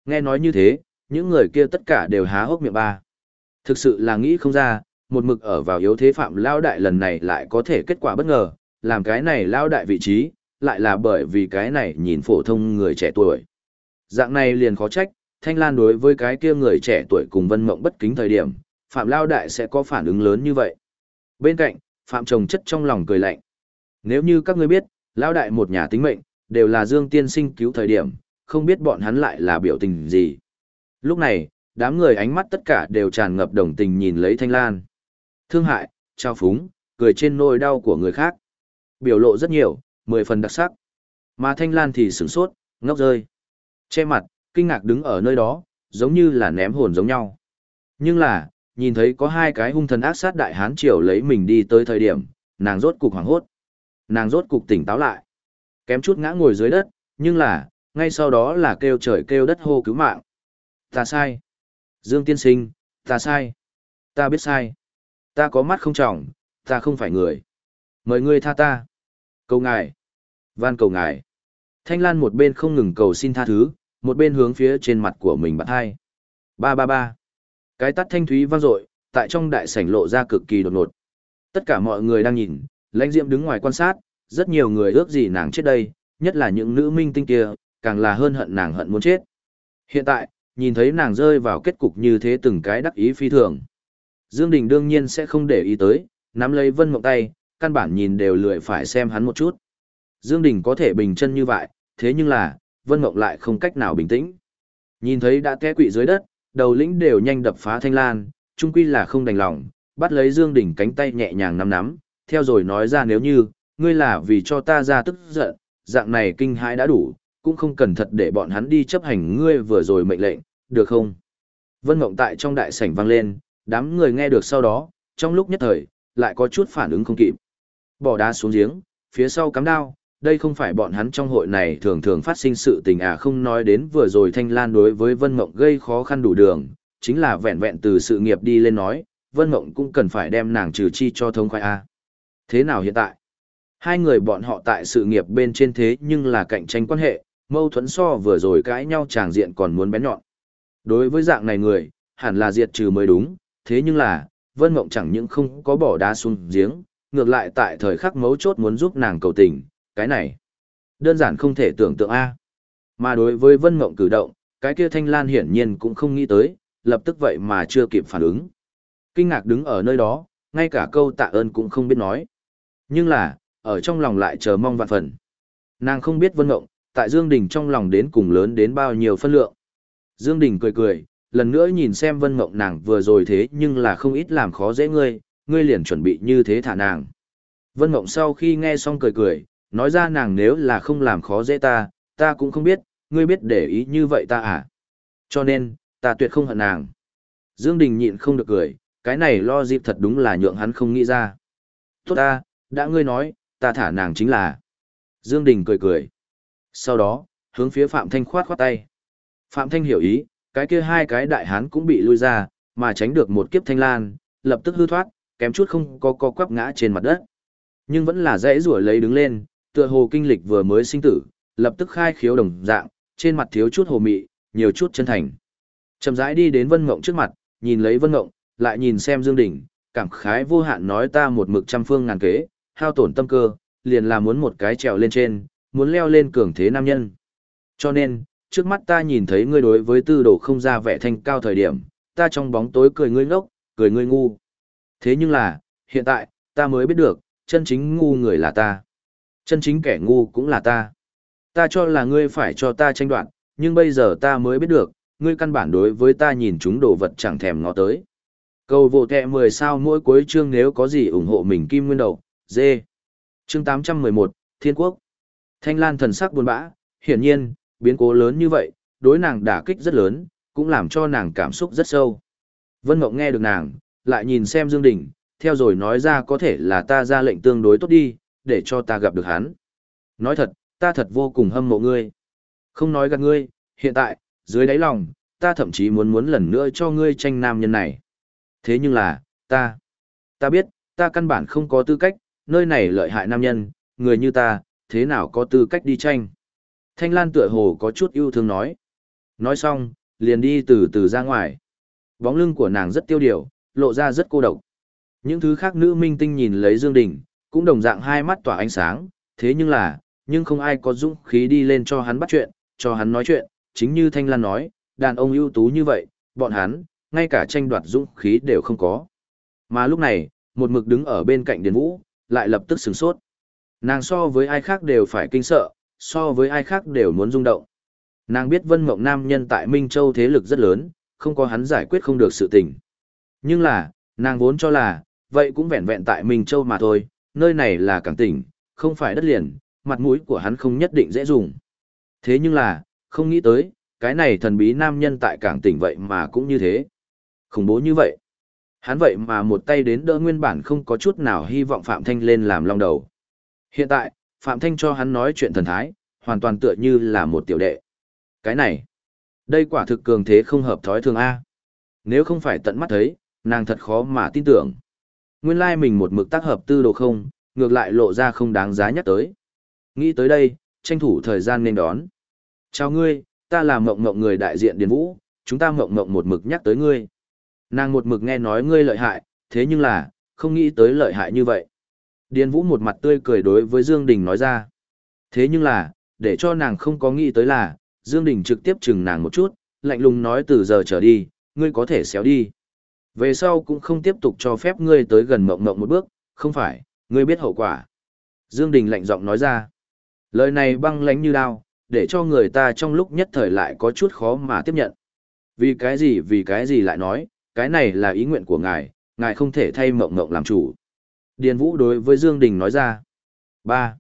nghe nói như thế, những người kia tất cả đều há hốc miệng ba. Thực sự là nghĩ không ra, một mực ở vào yếu thế Phạm Lao Đại lần này lại có thể kết quả bất ngờ, làm cái này Lao Đại vị trí, lại là bởi vì cái này nhìn phổ thông người trẻ tuổi. Dạng này liền khó trách, Thanh Lan đối với cái kia người trẻ tuổi cùng Vân Mộng bất kính thời điểm, Phạm Lao Đại sẽ có phản ứng lớn như vậy. Bên cạnh, Phạm Trồng chất trong lòng cười lạnh. Nếu như các ngươi biết, Lao Đại một nhà tính mệnh, đều là Dương Tiên Sinh cứu thời điểm, không biết bọn hắn lại là biểu tình gì. Lúc này, đám người ánh mắt tất cả đều tràn ngập đồng tình nhìn lấy Thanh Lan. Thương hại, trao phúng, cười trên nỗi đau của người khác. Biểu lộ rất nhiều, mười phần đặc sắc. Mà Thanh Lan thì sửng sốt, ngốc rơi. Che mặt, kinh ngạc đứng ở nơi đó, giống như là ném hồn giống nhau. Nhưng là, nhìn thấy có hai cái hung thần ác sát đại hán triều lấy mình đi tới thời điểm, nàng rốt cục hoảng hốt. Nàng rốt cục tỉnh táo lại. Kém chút ngã ngồi dưới đất, nhưng là, ngay sau đó là kêu trời kêu đất hô cứu mạng. Ta sai. Dương tiên sinh, ta sai. Ta biết sai. Ta có mắt không trọng, ta không phải người. Mời ngươi tha ta. Cầu ngài. Van cầu ngài. Thanh Lan một bên không ngừng cầu xin tha thứ, một bên hướng phía trên mặt của mình bạn hai. Ba ba ba. Cái tắt thanh thúy vang dội, tại trong đại sảnh lộ ra cực kỳ đột ngột. Tất cả mọi người đang nhìn, lãnh diệm đứng ngoài quan sát, rất nhiều người ước gì nàng chết đây, nhất là những nữ minh tinh kia, càng là hơn hận nàng hận muốn chết. Hiện tại, nhìn thấy nàng rơi vào kết cục như thế từng cái đắc ý phi thường. Dương Đình đương nhiên sẽ không để ý tới, nắm lấy Vân Mộng tay, căn bản nhìn đều lười phải xem hắn một chút. Dương Đình có thể bình chân như vậy, thế nhưng là, Vân Mộng lại không cách nào bình tĩnh. Nhìn thấy đã té quỵ dưới đất, đầu lĩnh đều nhanh đập phá thanh lan, trung quy là không đành lòng, bắt lấy Dương Đình cánh tay nhẹ nhàng nắm nắm, theo rồi nói ra nếu như, ngươi là vì cho ta ra tức giận, dạng này kinh hãi đã đủ, cũng không cần thật để bọn hắn đi chấp hành ngươi vừa rồi mệnh lệnh, được không? Vân Mộng tại trong đại sảnh vang lên, đám người nghe được sau đó, trong lúc nhất thời, lại có chút phản ứng không kịp. Bỏ đá xuống giếng, phía sau cắm đao, đây không phải bọn hắn trong hội này thường thường phát sinh sự tình à không nói đến vừa rồi Thanh Lan đối với Vân Mộng gây khó khăn đủ đường, chính là vẹn vẹn từ sự nghiệp đi lên nói, Vân Mộng cũng cần phải đem nàng trừ chi cho thông khoai a. À. Thế nào hiện tại? Hai người bọn họ tại sự nghiệp bên trên thế nhưng là cạnh tranh quan hệ, mâu thuẫn so vừa rồi cãi nhau tràng diện còn muốn bén nhọn. Đối với dạng này người, hẳn là diệt trừ mới đúng, thế nhưng là, Vân Mộng chẳng những không có bỏ đá xuống giếng, ngược lại tại thời khắc mấu chốt muốn giúp nàng cầu tình, cái này, đơn giản không thể tưởng tượng A. Mà đối với Vân Mộng cử động, cái kia Thanh Lan hiển nhiên cũng không nghĩ tới, lập tức vậy mà chưa kịp phản ứng. Kinh ngạc đứng ở nơi đó, ngay cả câu tạ ơn cũng không biết nói. Nhưng là, ở trong lòng lại chờ mong vạn phần. Nàng không biết Vân Mộng, tại Dương Đình trong lòng đến cùng lớn đến bao nhiêu phân lượng. Dương Đình cười cười, lần nữa nhìn xem Vân Mộng nàng vừa rồi thế nhưng là không ít làm khó dễ ngươi, ngươi liền chuẩn bị như thế thả nàng. Vân Mộng sau khi nghe xong cười cười, nói ra nàng nếu là không làm khó dễ ta, ta cũng không biết, ngươi biết để ý như vậy ta à. Cho nên, ta tuyệt không hận nàng. Dương Đình nhịn không được cười, cái này lo dịp thật đúng là nhượng hắn không nghĩ ra. Tốt ta, đã ngươi nói, ta thả nàng chính là. Dương Đình cười cười. Sau đó, hướng phía Phạm Thanh khoát khoát tay. Phạm Thanh hiểu ý, cái kia hai cái đại hán cũng bị lui ra, mà tránh được một kiếp thanh lan, lập tức hư thoát, kém chút không có co quắp ngã trên mặt đất. Nhưng vẫn là dễ rủa lấy đứng lên, tựa hồ kinh lịch vừa mới sinh tử, lập tức khai khiếu đồng dạng, trên mặt thiếu chút hồ mị, nhiều chút chân thành. Chậm rãi đi đến Vân Ngộng trước mặt, nhìn lấy Vân Ngộng, lại nhìn xem Dương Đình, cảm khái vô hạn nói ta một mực trăm phương ngàn kế, hao tổn tâm cơ, liền là muốn một cái trèo lên trên, muốn leo lên cường thế nam nhân. Cho nên, trước mắt ta nhìn thấy ngươi đối với tư đồ không ra vẻ thanh cao thời điểm, ta trong bóng tối cười ngươi ngốc, cười ngươi ngu. Thế nhưng là, hiện tại, ta mới biết được, chân chính ngu người là ta. Chân chính kẻ ngu cũng là ta. Ta cho là ngươi phải cho ta tranh đoạn, nhưng bây giờ ta mới biết được, ngươi căn bản đối với ta nhìn chúng đồ vật chẳng thèm ngó tới. Cầu vô kẹ 10 sao mỗi cuối chương nếu có gì ủng hộ mình kim nguyên đầu, dê. Chương 811, Thiên Quốc. Thanh Lan thần sắc buồn bã, hiển nhiên, biến cố lớn như vậy, đối nàng đả kích rất lớn, cũng làm cho nàng cảm xúc rất sâu. Vân Mộng nghe được nàng, lại nhìn xem Dương Đình, theo rồi nói ra có thể là ta ra lệnh tương đối tốt đi, để cho ta gặp được hắn. Nói thật, ta thật vô cùng hâm mộ ngươi. Không nói gạt ngươi, hiện tại, dưới đáy lòng, ta thậm chí muốn muốn lần nữa cho ngươi tranh nam nhân này. Thế nhưng là, ta, ta biết, ta căn bản không có tư cách, nơi này lợi hại nam nhân, người như ta, thế nào có tư cách đi tranh. Thanh Lan tựa hồ có chút yêu thương nói. Nói xong, liền đi từ từ ra ngoài. Bóng lưng của nàng rất tiêu điều, lộ ra rất cô độc. Những thứ khác nữ minh tinh nhìn lấy Dương Đình, cũng đồng dạng hai mắt tỏa ánh sáng, thế nhưng là, nhưng không ai có dũng khí đi lên cho hắn bắt chuyện, cho hắn nói chuyện, chính như Thanh Lan nói, đàn ông ưu tú như vậy, bọn hắn, ngay cả tranh đoạt dũng khí đều không có. Mà lúc này, một mực đứng ở bên cạnh Điền Vũ, lại lập tức sửng sốt. Nàng so với ai khác đều phải kinh sợ, so với ai khác đều muốn rung động. Nàng biết Vân Mộng Nam nhân tại Minh Châu thế lực rất lớn, không có hắn giải quyết không được sự tình. Nhưng là, nàng vốn cho là, vậy cũng vẹn vẹn tại Minh Châu mà thôi, nơi này là cảng tỉnh, không phải đất liền, mặt mũi của hắn không nhất định dễ dùng. Thế nhưng là, không nghĩ tới, cái này thần bí nam nhân tại cảng tỉnh vậy mà cũng như thế. Khủng bố như vậy. Hắn vậy mà một tay đến đỡ nguyên bản không có chút nào hy vọng Phạm Thanh lên làm long đầu. Hiện tại, Phạm Thanh cho hắn nói chuyện thần thái, hoàn toàn tựa như là một tiểu đệ. Cái này, đây quả thực cường thế không hợp thói thường A. Nếu không phải tận mắt thấy, nàng thật khó mà tin tưởng. Nguyên lai mình một mực tác hợp tư đồ không, ngược lại lộ ra không đáng giá nhắc tới. Nghĩ tới đây, tranh thủ thời gian nên đón. Chào ngươi, ta là mộng mộng người đại diện Điền Vũ, chúng ta mộng mộng một mực nhắc tới ngươi. Nàng một mực nghe nói ngươi lợi hại, thế nhưng là, không nghĩ tới lợi hại như vậy. Điền Vũ một mặt tươi cười đối với Dương Đình nói ra. Thế nhưng là, để cho nàng không có nghĩ tới là, Dương Đình trực tiếp chừng nàng một chút, lạnh lùng nói từ giờ trở đi, ngươi có thể xéo đi. Về sau cũng không tiếp tục cho phép ngươi tới gần mộng mộng một bước, không phải, ngươi biết hậu quả. Dương Đình lạnh giọng nói ra. Lời này băng lãnh như đao, để cho người ta trong lúc nhất thời lại có chút khó mà tiếp nhận. Vì cái gì vì cái gì lại nói, cái này là ý nguyện của ngài, ngài không thể thay mộng mộng làm chủ. Điền Vũ đối với Dương Đình nói ra. ba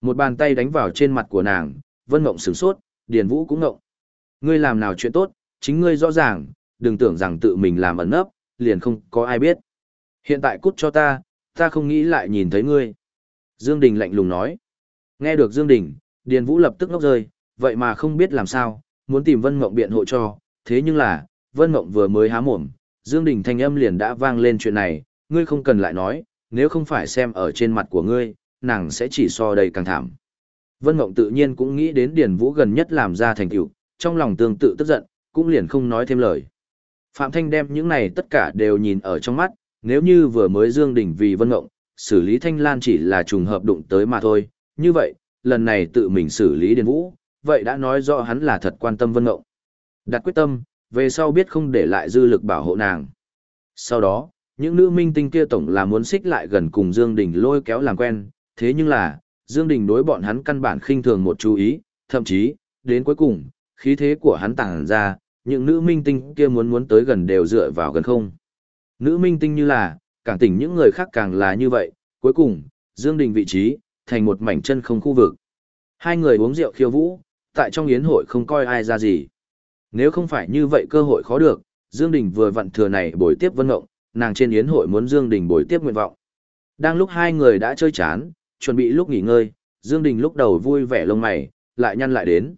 Một bàn tay đánh vào trên mặt của nàng, Vân Mộng sửng sốt, Điền Vũ cũng ngộng. Ngươi làm nào chuyện tốt, chính ngươi rõ ràng, đừng tưởng rằng tự mình làm ẩn nấp, liền không có ai biết. Hiện tại cút cho ta, ta không nghĩ lại nhìn thấy ngươi. Dương Đình lạnh lùng nói. Nghe được Dương Đình, Điền Vũ lập tức ngốc rơi, vậy mà không biết làm sao, muốn tìm Vân Mộng biện hộ cho, thế nhưng là, Vân Mộng vừa mới há mồm, Dương Đình thanh âm liền đã vang lên chuyện này, ngươi không cần lại nói, nếu không phải xem ở trên mặt của ngươi, nàng sẽ chỉ so đầy càng thảm. Vân Mộng tự nhiên cũng nghĩ đến Điền Vũ gần nhất làm ra thành tựu, trong lòng tương tự tức giận, cũng liền không nói thêm lời. Phạm Thanh đem những này tất cả đều nhìn ở trong mắt, nếu như vừa mới Dương Đình vì Vân Ngộng, xử lý Thanh Lan chỉ là trùng hợp đụng tới mà thôi, như vậy, lần này tự mình xử lý Điền Vũ, vậy đã nói rõ hắn là thật quan tâm Vân Ngộng. Đặt quyết tâm, về sau biết không để lại dư lực bảo hộ nàng. Sau đó, những nữ minh tinh kia tổng là muốn xích lại gần cùng Dương Đình lôi kéo làm quen, thế nhưng là, Dương Đình đối bọn hắn căn bản khinh thường một chú ý, thậm chí, đến cuối cùng, khí thế của hắn tàng ra, những nữ minh tinh kia muốn muốn tới gần đều dựa vào gần không. Nữ minh tinh như là, càng tỉnh những người khác càng là như vậy, cuối cùng, Dương Đình vị trí, thành một mảnh chân không khu vực. Hai người uống rượu khiêu vũ, tại trong yến hội không coi ai ra gì. Nếu không phải như vậy cơ hội khó được, Dương Đình vừa vặn thừa này buổi tiếp Vân Ngộng, nàng trên yến hội muốn Dương Đình buổi tiếp nguyện vọng. Đang lúc hai người đã chơi chán, chuẩn bị lúc nghỉ ngơi, Dương Đình lúc đầu vui vẻ lông mày, lại nhăn lại đến.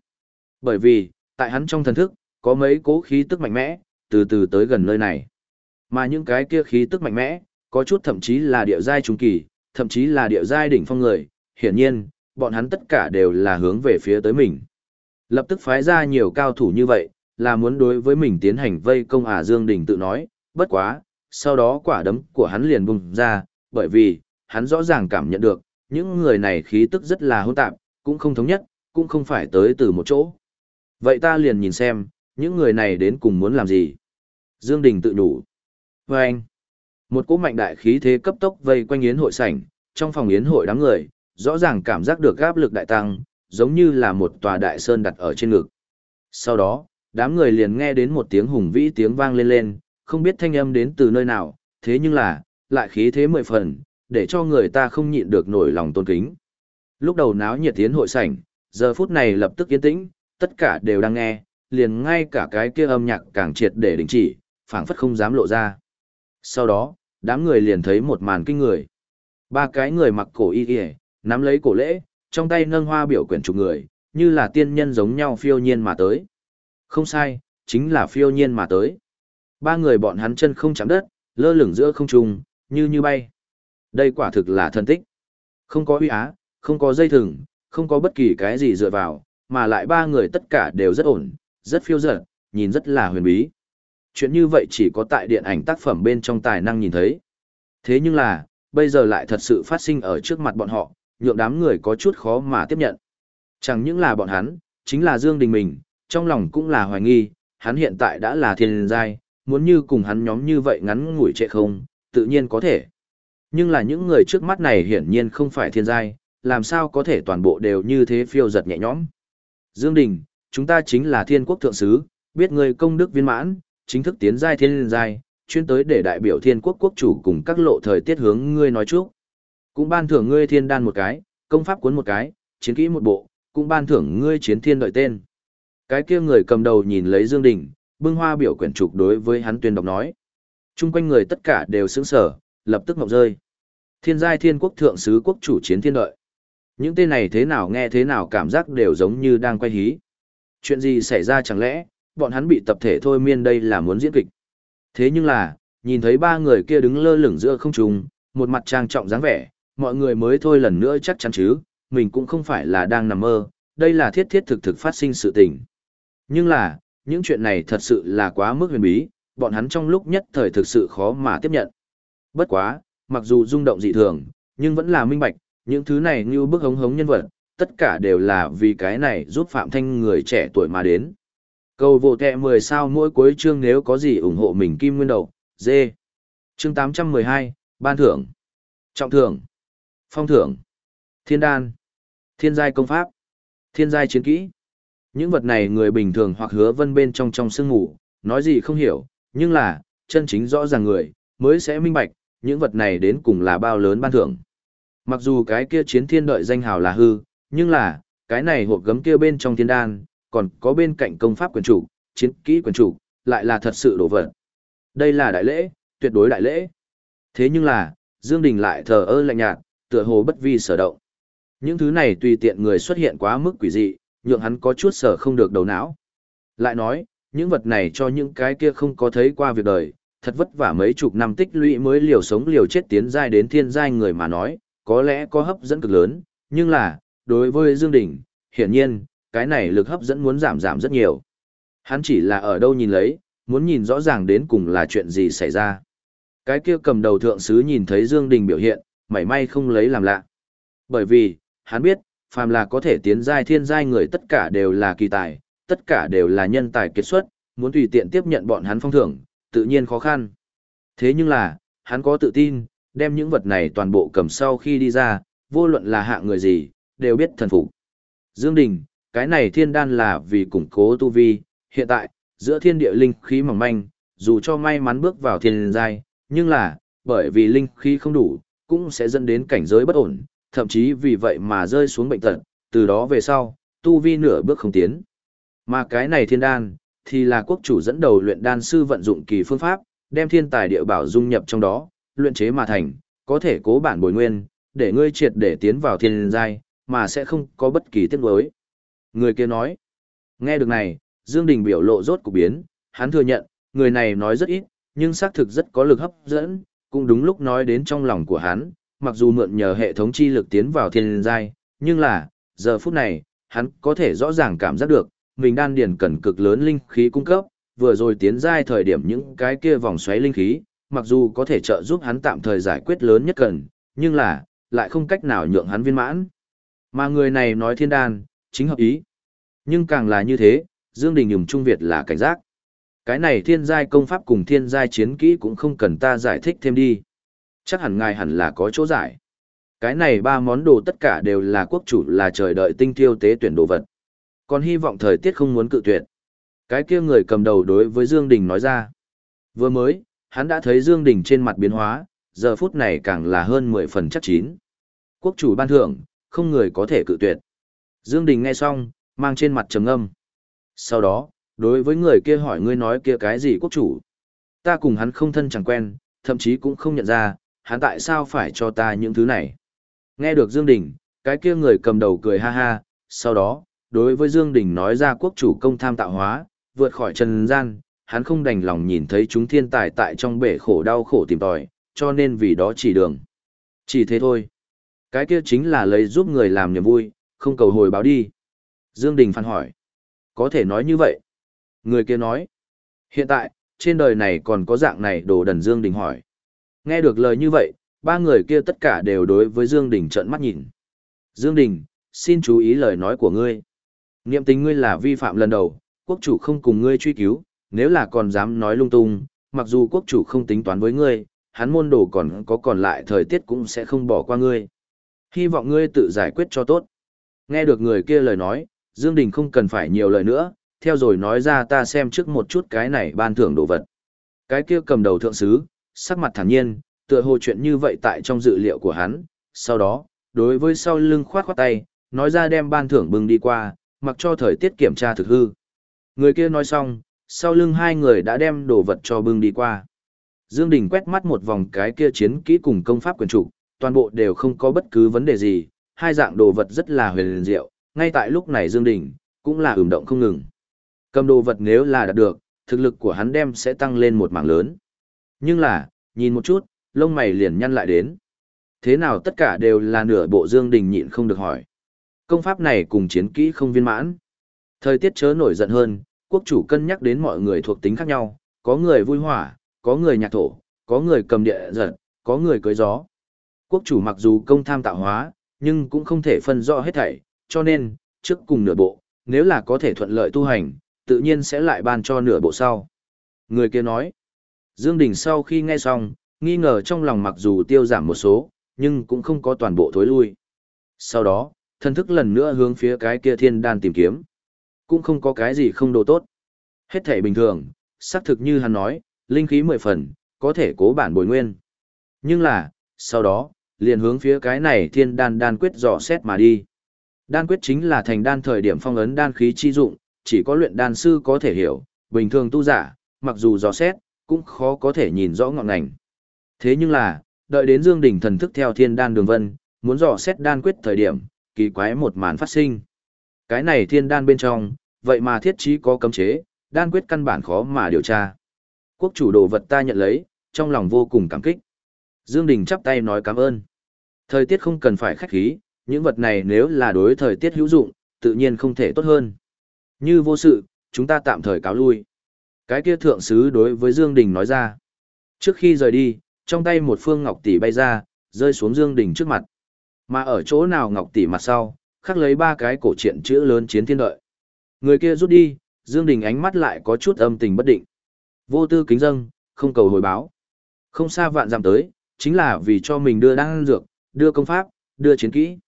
Bởi vì, tại hắn trong thần thức, có mấy cố khí tức mạnh mẽ, từ từ tới gần nơi này. Mà những cái kia khí tức mạnh mẽ, có chút thậm chí là địa giai trung kỳ, thậm chí là địa giai đỉnh phong người, hiển nhiên, bọn hắn tất cả đều là hướng về phía tới mình. Lập tức phái ra nhiều cao thủ như vậy, là muốn đối với mình tiến hành vây công à Dương Đình tự nói, bất quá, sau đó quả đấm của hắn liền bùng ra, bởi vì, hắn rõ ràng cảm nhận được, những người này khí tức rất là hỗn tạp, cũng không thống nhất, cũng không phải tới từ một chỗ. Vậy ta liền nhìn xem, những người này đến cùng muốn làm gì? Dương Đình tự đủ. Và anh, một cỗ mạnh đại khí thế cấp tốc vây quanh yến hội sảnh, trong phòng yến hội đám người, rõ ràng cảm giác được áp lực đại tăng, giống như là một tòa đại sơn đặt ở trên ngực. Sau đó, đám người liền nghe đến một tiếng hùng vĩ tiếng vang lên lên, không biết thanh âm đến từ nơi nào, thế nhưng là, lại khí thế mười phần, để cho người ta không nhịn được nổi lòng tôn kính. Lúc đầu náo nhiệt tiến hội sảnh, giờ phút này lập tức yên tĩnh, tất cả đều đang nghe, liền ngay cả cái kia âm nhạc càng triệt để đình chỉ, phảng phất không dám lộ ra. Sau đó, đám người liền thấy một màn kinh người. Ba cái người mặc cổ y y, nắm lấy cổ lễ, trong tay nâng hoa biểu quyển chủ người, như là tiên nhân giống nhau phiêu nhiên mà tới. Không sai, chính là phiêu nhiên mà tới. Ba người bọn hắn chân không chạm đất, lơ lửng giữa không trung, như như bay. Đây quả thực là thần tích. Không có uy á, không có dây thừng, không có bất kỳ cái gì dựa vào, mà lại ba người tất cả đều rất ổn, rất phiêu dở, nhìn rất là huyền bí. Chuyện như vậy chỉ có tại điện ảnh tác phẩm bên trong tài năng nhìn thấy. Thế nhưng là, bây giờ lại thật sự phát sinh ở trước mặt bọn họ, nhượng đám người có chút khó mà tiếp nhận. Chẳng những là bọn hắn, chính là Dương Đình mình, trong lòng cũng là hoài nghi, hắn hiện tại đã là thiên giai, muốn như cùng hắn nhóm như vậy ngắn ngủi trệ không, tự nhiên có thể. Nhưng là những người trước mắt này hiển nhiên không phải thiên giai, làm sao có thể toàn bộ đều như thế phiêu giật nhẹ nhõm. Dương Đình, chúng ta chính là thiên quốc thượng sứ, biết ngươi công đức viên mãn, chính thức tiến giai thiên giai, chuyên tới để đại biểu thiên quốc quốc chủ cùng các lộ thời tiết hướng ngươi nói chúc. Cũng ban thưởng ngươi thiên đan một cái, công pháp cuốn một cái, chiến kỹ một bộ, cũng ban thưởng ngươi chiến thiên đợi tên. Cái kia người cầm đầu nhìn lấy Dương Đình, bưng hoa biểu quyển trục đối với hắn tuyên đọc nói. Trung quanh người tất cả đều sững sờ, lập tức ngọc rơi. Thiên giai thiên quốc thượng sứ quốc chủ chiến thiên đợi. Những tên này thế nào nghe thế nào cảm giác đều giống như đang quay hí. Chuyện gì xảy ra chẳng lẽ, bọn hắn bị tập thể thôi miên đây là muốn diễn kịch. Thế nhưng là, nhìn thấy ba người kia đứng lơ lửng giữa không trung, một mặt trang trọng dáng vẻ, mọi người mới thôi lần nữa chắc chắn chứ, mình cũng không phải là đang nằm mơ, đây là thiết thiết thực thực phát sinh sự tình. Nhưng là, những chuyện này thật sự là quá mức huyền bí, bọn hắn trong lúc nhất thời thực sự khó mà tiếp nhận. Bất quá, mặc dù rung động dị thường, nhưng vẫn là minh bạch, những thứ này như bức hống hống nhân vật, tất cả đều là vì cái này giúp Phạm Thanh người trẻ tuổi mà đến. Cầu vô kẹ 10 sao mỗi cuối chương nếu có gì ủng hộ mình kim nguyên đầu, dê. Chương 812, Ban thưởng, Trọng thưởng, Phong thưởng, Thiên đan, Thiên giai công pháp, Thiên giai chiến kỹ. Những vật này người bình thường hoặc hứa vân bên trong trong sương ngủ, nói gì không hiểu, nhưng là, chân chính rõ ràng người, mới sẽ minh bạch, những vật này đến cùng là bao lớn ban thưởng. Mặc dù cái kia chiến thiên đợi danh hào là hư, nhưng là, cái này hộp gấm kia bên trong thiên đan, còn có bên cạnh công pháp quyền chủ, chiến kỹ quyền chủ, lại là thật sự đổ vật. Đây là đại lễ, tuyệt đối đại lễ. Thế nhưng là, Dương Đình lại thờ ơ lạnh nhạt, tựa hồ bất vi sở động. Những thứ này tùy tiện người xuất hiện quá mức quỷ dị, nhượng hắn có chút sở không được đầu não. Lại nói, những vật này cho những cái kia không có thấy qua việc đời, thật vất vả mấy chục năm tích lũy mới liều sống liều chết tiến giai đến thiên giai người mà nói, có lẽ có hấp dẫn cực lớn, nhưng là, đối với Dương Đình, hiển nhiên, cái này lực hấp dẫn muốn giảm giảm rất nhiều. Hắn chỉ là ở đâu nhìn lấy, muốn nhìn rõ ràng đến cùng là chuyện gì xảy ra. Cái kia cầm đầu thượng sứ nhìn thấy Dương Đình biểu hiện, mảy may không lấy làm lạ. Bởi vì, hắn biết, phàm là có thể tiến giai thiên giai người tất cả đều là kỳ tài, tất cả đều là nhân tài kiệt xuất, muốn tùy tiện tiếp nhận bọn hắn phong thưởng, tự nhiên khó khăn. Thế nhưng là, hắn có tự tin, đem những vật này toàn bộ cầm sau khi đi ra, vô luận là hạng người gì, đều biết thần phục. Dương Đình, cái này thiên đan là vì củng cố tu vi, hiện tại, giữa thiên địa linh khí mỏng manh, dù cho may mắn bước vào thiên giai, nhưng là, bởi vì linh khí không đủ, cũng sẽ dẫn đến cảnh giới bất ổn, thậm chí vì vậy mà rơi xuống bệnh tật, từ đó về sau, tu vi nửa bước không tiến. Mà cái này thiên đan, thì là quốc chủ dẫn đầu luyện đan sư vận dụng kỳ phương pháp, đem thiên tài địa bảo dung nhập trong đó, luyện chế mà thành, có thể cố bản bồi nguyên, để ngươi triệt để tiến vào thiên giai, mà sẽ không có bất kỳ tiếc nuối. Người kia nói, nghe được này, Dương Đình biểu lộ rốt cục biến, hắn thừa nhận, người này nói rất ít, nhưng xác thực rất có lực hấp dẫn, cũng đúng lúc nói đến trong lòng của hắn, mặc dù mượn nhờ hệ thống chi lực tiến vào thiên giai, nhưng là, giờ phút này, hắn có thể rõ ràng cảm giác được, mình đan điền cần cực lớn linh khí cung cấp, vừa rồi tiến giai thời điểm những cái kia vòng xoáy linh khí, mặc dù có thể trợ giúp hắn tạm thời giải quyết lớn nhất cần, nhưng là, lại không cách nào nhượng hắn viên mãn. Mà người này nói thiên đan, chính hợp ý. Nhưng càng là như thế, Dương Đình nhùng Trung Việt là cảnh giác. Cái này thiên giai công pháp cùng thiên giai chiến kỹ cũng không cần ta giải thích thêm đi. Chắc hẳn ngài hẳn là có chỗ giải. Cái này ba món đồ tất cả đều là quốc chủ là trời đợi tinh tiêu tế tuyển đồ vật. Còn hy vọng thời tiết không muốn cự tuyệt. Cái kia người cầm đầu đối với Dương Đình nói ra. Vừa mới, hắn đã thấy Dương Đình trên mặt biến hóa, giờ phút này càng là hơn 10 phần chắc chín. Quốc chủ ban thưởng, không người có thể cự tuyệt. Dương Đình nghe xong, mang trên mặt trầm âm. Sau đó, đối với người kia hỏi ngươi nói kia cái gì quốc chủ. Ta cùng hắn không thân chẳng quen, thậm chí cũng không nhận ra, hắn tại sao phải cho ta những thứ này. Nghe được Dương Đình, cái kia người cầm đầu cười ha ha, sau đó, đối với Dương Đình nói ra quốc chủ công tham tạo hóa, vượt khỏi trần gian, hắn không đành lòng nhìn thấy chúng thiên tài tại trong bể khổ đau khổ tìm tòi, cho nên vì đó chỉ đường. Chỉ thế thôi. Cái kia chính là lấy giúp người làm niềm vui, không cầu hồi báo đi. Dương Đình phản hỏi. Có thể nói như vậy. Người kia nói. Hiện tại, trên đời này còn có dạng này đồ đần Dương Đình hỏi. Nghe được lời như vậy, ba người kia tất cả đều đối với Dương Đình trợn mắt nhìn. Dương Đình, xin chú ý lời nói của ngươi. Niệm tình ngươi là vi phạm lần đầu, quốc chủ không cùng ngươi truy cứu, nếu là còn dám nói lung tung, mặc dù quốc chủ không tính toán với ngươi, hắn môn đồ còn có còn lại thời tiết cũng sẽ không bỏ qua ngươi. Hy vọng ngươi tự giải quyết cho tốt. Nghe được người kia lời nói, Dương Đình không cần phải nhiều lời nữa, theo rồi nói ra ta xem trước một chút cái này ban thưởng đồ vật. Cái kia cầm đầu thượng sứ, sắc mặt thản nhiên, tựa hồ chuyện như vậy tại trong dự liệu của hắn, sau đó, đối với sau lưng khoát khoát tay, nói ra đem ban thưởng bưng đi qua, mặc cho thời tiết kiểm tra thực hư. Người kia nói xong, sau lưng hai người đã đem đồ vật cho bưng đi qua. Dương Đình quét mắt một vòng cái kia chiến kỹ cùng công pháp quyền chủ, toàn bộ đều không có bất cứ vấn đề gì, hai dạng đồ vật rất là huyền diệu, ngay tại lúc này Dương Đình cũng là ửng động không ngừng. Cầm đồ vật nếu là đạt được, thực lực của hắn đem sẽ tăng lên một mảng lớn. Nhưng là, nhìn một chút, lông mày liền nhăn lại đến. Thế nào tất cả đều là nửa bộ Dương Đình nhịn không được hỏi. Công pháp này cùng chiến kỹ không viên mãn. Thời tiết chớ nổi giận hơn, quốc chủ cân nhắc đến mọi người thuộc tính khác nhau, có người vui hỏa, có người nhạc thổ, có người cầm địa giật, có người cưới gió. Quốc chủ mặc dù công tham tạo hóa, nhưng cũng không thể phân rõ hết thảy, cho nên, trước cùng nửa bộ, nếu là có thể thuận lợi tu hành, tự nhiên sẽ lại ban cho nửa bộ sau. Người kia nói, Dương Đình sau khi nghe xong, nghi ngờ trong lòng mặc dù tiêu giảm một số, nhưng cũng không có toàn bộ thối lui. Sau đó, thân thức lần nữa hướng phía cái kia thiên đan tìm kiếm. Cũng không có cái gì không đồ tốt. Hết thể bình thường, xác thực như hắn nói, linh khí mười phần, có thể cố bản bồi nguyên. Nhưng là, sau đó, liền hướng phía cái này thiên đan đan quyết dò xét mà đi. Đan quyết chính là thành đan thời điểm phong ấn đan khí chi dụng, chỉ có luyện đan sư có thể hiểu, bình thường tu giả, mặc dù dò xét, cũng khó có thể nhìn rõ ngọn ngành. Thế nhưng là, đợi đến Dương Đình thần thức theo thiên đan đường vân, muốn dò xét đan quyết thời điểm, kỳ quái một màn phát sinh. Cái này thiên đan bên trong, vậy mà thiết trí có cấm chế, đan quyết căn bản khó mà điều tra. Quốc chủ đồ vật ta nhận lấy, trong lòng vô cùng cảm kích. Dương Đình chắp tay nói cảm ơn. Thời tiết không cần phải khách khí, những vật này nếu là đối thời tiết hữu dụng, tự nhiên không thể tốt hơn. Như vô sự, chúng ta tạm thời cáo lui. Cái kia thượng sứ đối với Dương Đình nói ra. Trước khi rời đi, trong tay một phương ngọc tỷ bay ra, rơi xuống Dương Đình trước mặt. Mà ở chỗ nào ngọc tỷ mặt sau, khắc lấy ba cái cổ truyện chữ lớn chiến thiên đợi. Người kia rút đi, Dương Đình ánh mắt lại có chút âm tình bất định. Vô tư kính dâng, không cầu hồi báo. Không xa vạn dặm tới, chính là vì cho mình đưa đang dược, đưa công pháp, đưa chiến kỹ.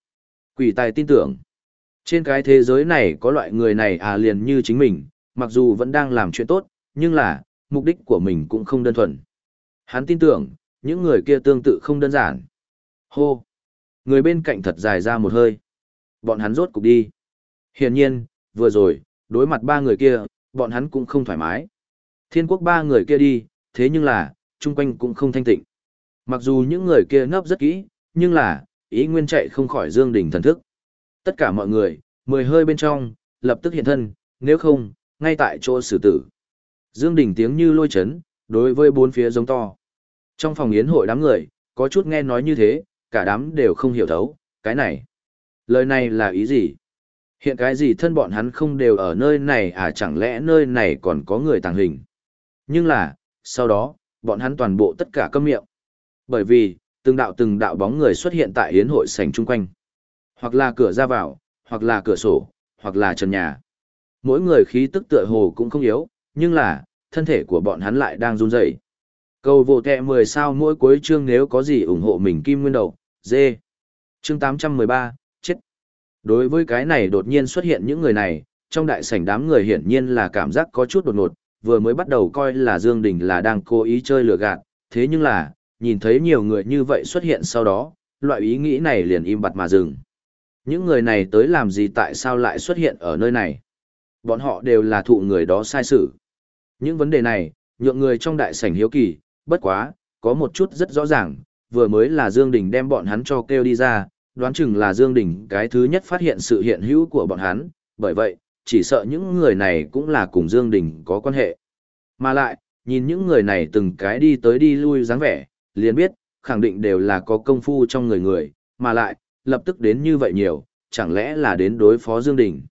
Quỷ tài tin tưởng. Trên cái thế giới này có loại người này à liền như chính mình, mặc dù vẫn đang làm chuyện tốt, nhưng là, mục đích của mình cũng không đơn thuần. Hắn tin tưởng, những người kia tương tự không đơn giản. Hô! Người bên cạnh thật dài ra một hơi. Bọn hắn rốt cục đi. Hiển nhiên, vừa rồi, đối mặt ba người kia, bọn hắn cũng không thoải mái. Thiên quốc ba người kia đi, thế nhưng là, chung quanh cũng không thanh tịnh. Mặc dù những người kia nấp rất kỹ, nhưng là, ý nguyên chạy không khỏi dương Đình thần thức. Tất cả mọi người, mười hơi bên trong, lập tức hiện thân, nếu không, ngay tại chỗ xử tử. Dương Đình tiếng như lôi chấn, đối với bốn phía giống to. Trong phòng yến hội đám người, có chút nghe nói như thế, cả đám đều không hiểu thấu, cái này. Lời này là ý gì? Hiện cái gì thân bọn hắn không đều ở nơi này à chẳng lẽ nơi này còn có người tàng hình? Nhưng là, sau đó, bọn hắn toàn bộ tất cả câm miệng. Bởi vì, từng đạo từng đạo bóng người xuất hiện tại yến hội sảnh chung quanh. Hoặc là cửa ra vào, hoặc là cửa sổ, hoặc là trần nhà. Mỗi người khí tức tựa hồ cũng không yếu, nhưng là, thân thể của bọn hắn lại đang run rẩy. Cầu vô tệ 10 sao mỗi cuối chương nếu có gì ủng hộ mình kim nguyên đầu, dê. Chương 813, chết. Đối với cái này đột nhiên xuất hiện những người này, trong đại sảnh đám người hiển nhiên là cảm giác có chút đột ngột, vừa mới bắt đầu coi là Dương Đình là đang cố ý chơi lừa gạt, thế nhưng là, nhìn thấy nhiều người như vậy xuất hiện sau đó, loại ý nghĩ này liền im bặt mà dừng. Những người này tới làm gì tại sao lại xuất hiện ở nơi này? Bọn họ đều là thụ người đó sai sự. Những vấn đề này, nhượng người trong đại sảnh hiếu kỳ, bất quá, có một chút rất rõ ràng, vừa mới là Dương Đình đem bọn hắn cho kêu đi ra, đoán chừng là Dương Đình cái thứ nhất phát hiện sự hiện hữu của bọn hắn, bởi vậy, chỉ sợ những người này cũng là cùng Dương Đình có quan hệ. Mà lại, nhìn những người này từng cái đi tới đi lui dáng vẻ, liền biết, khẳng định đều là có công phu trong người người, mà lại, lập tức đến như vậy nhiều, chẳng lẽ là đến đối phó Dương Đình.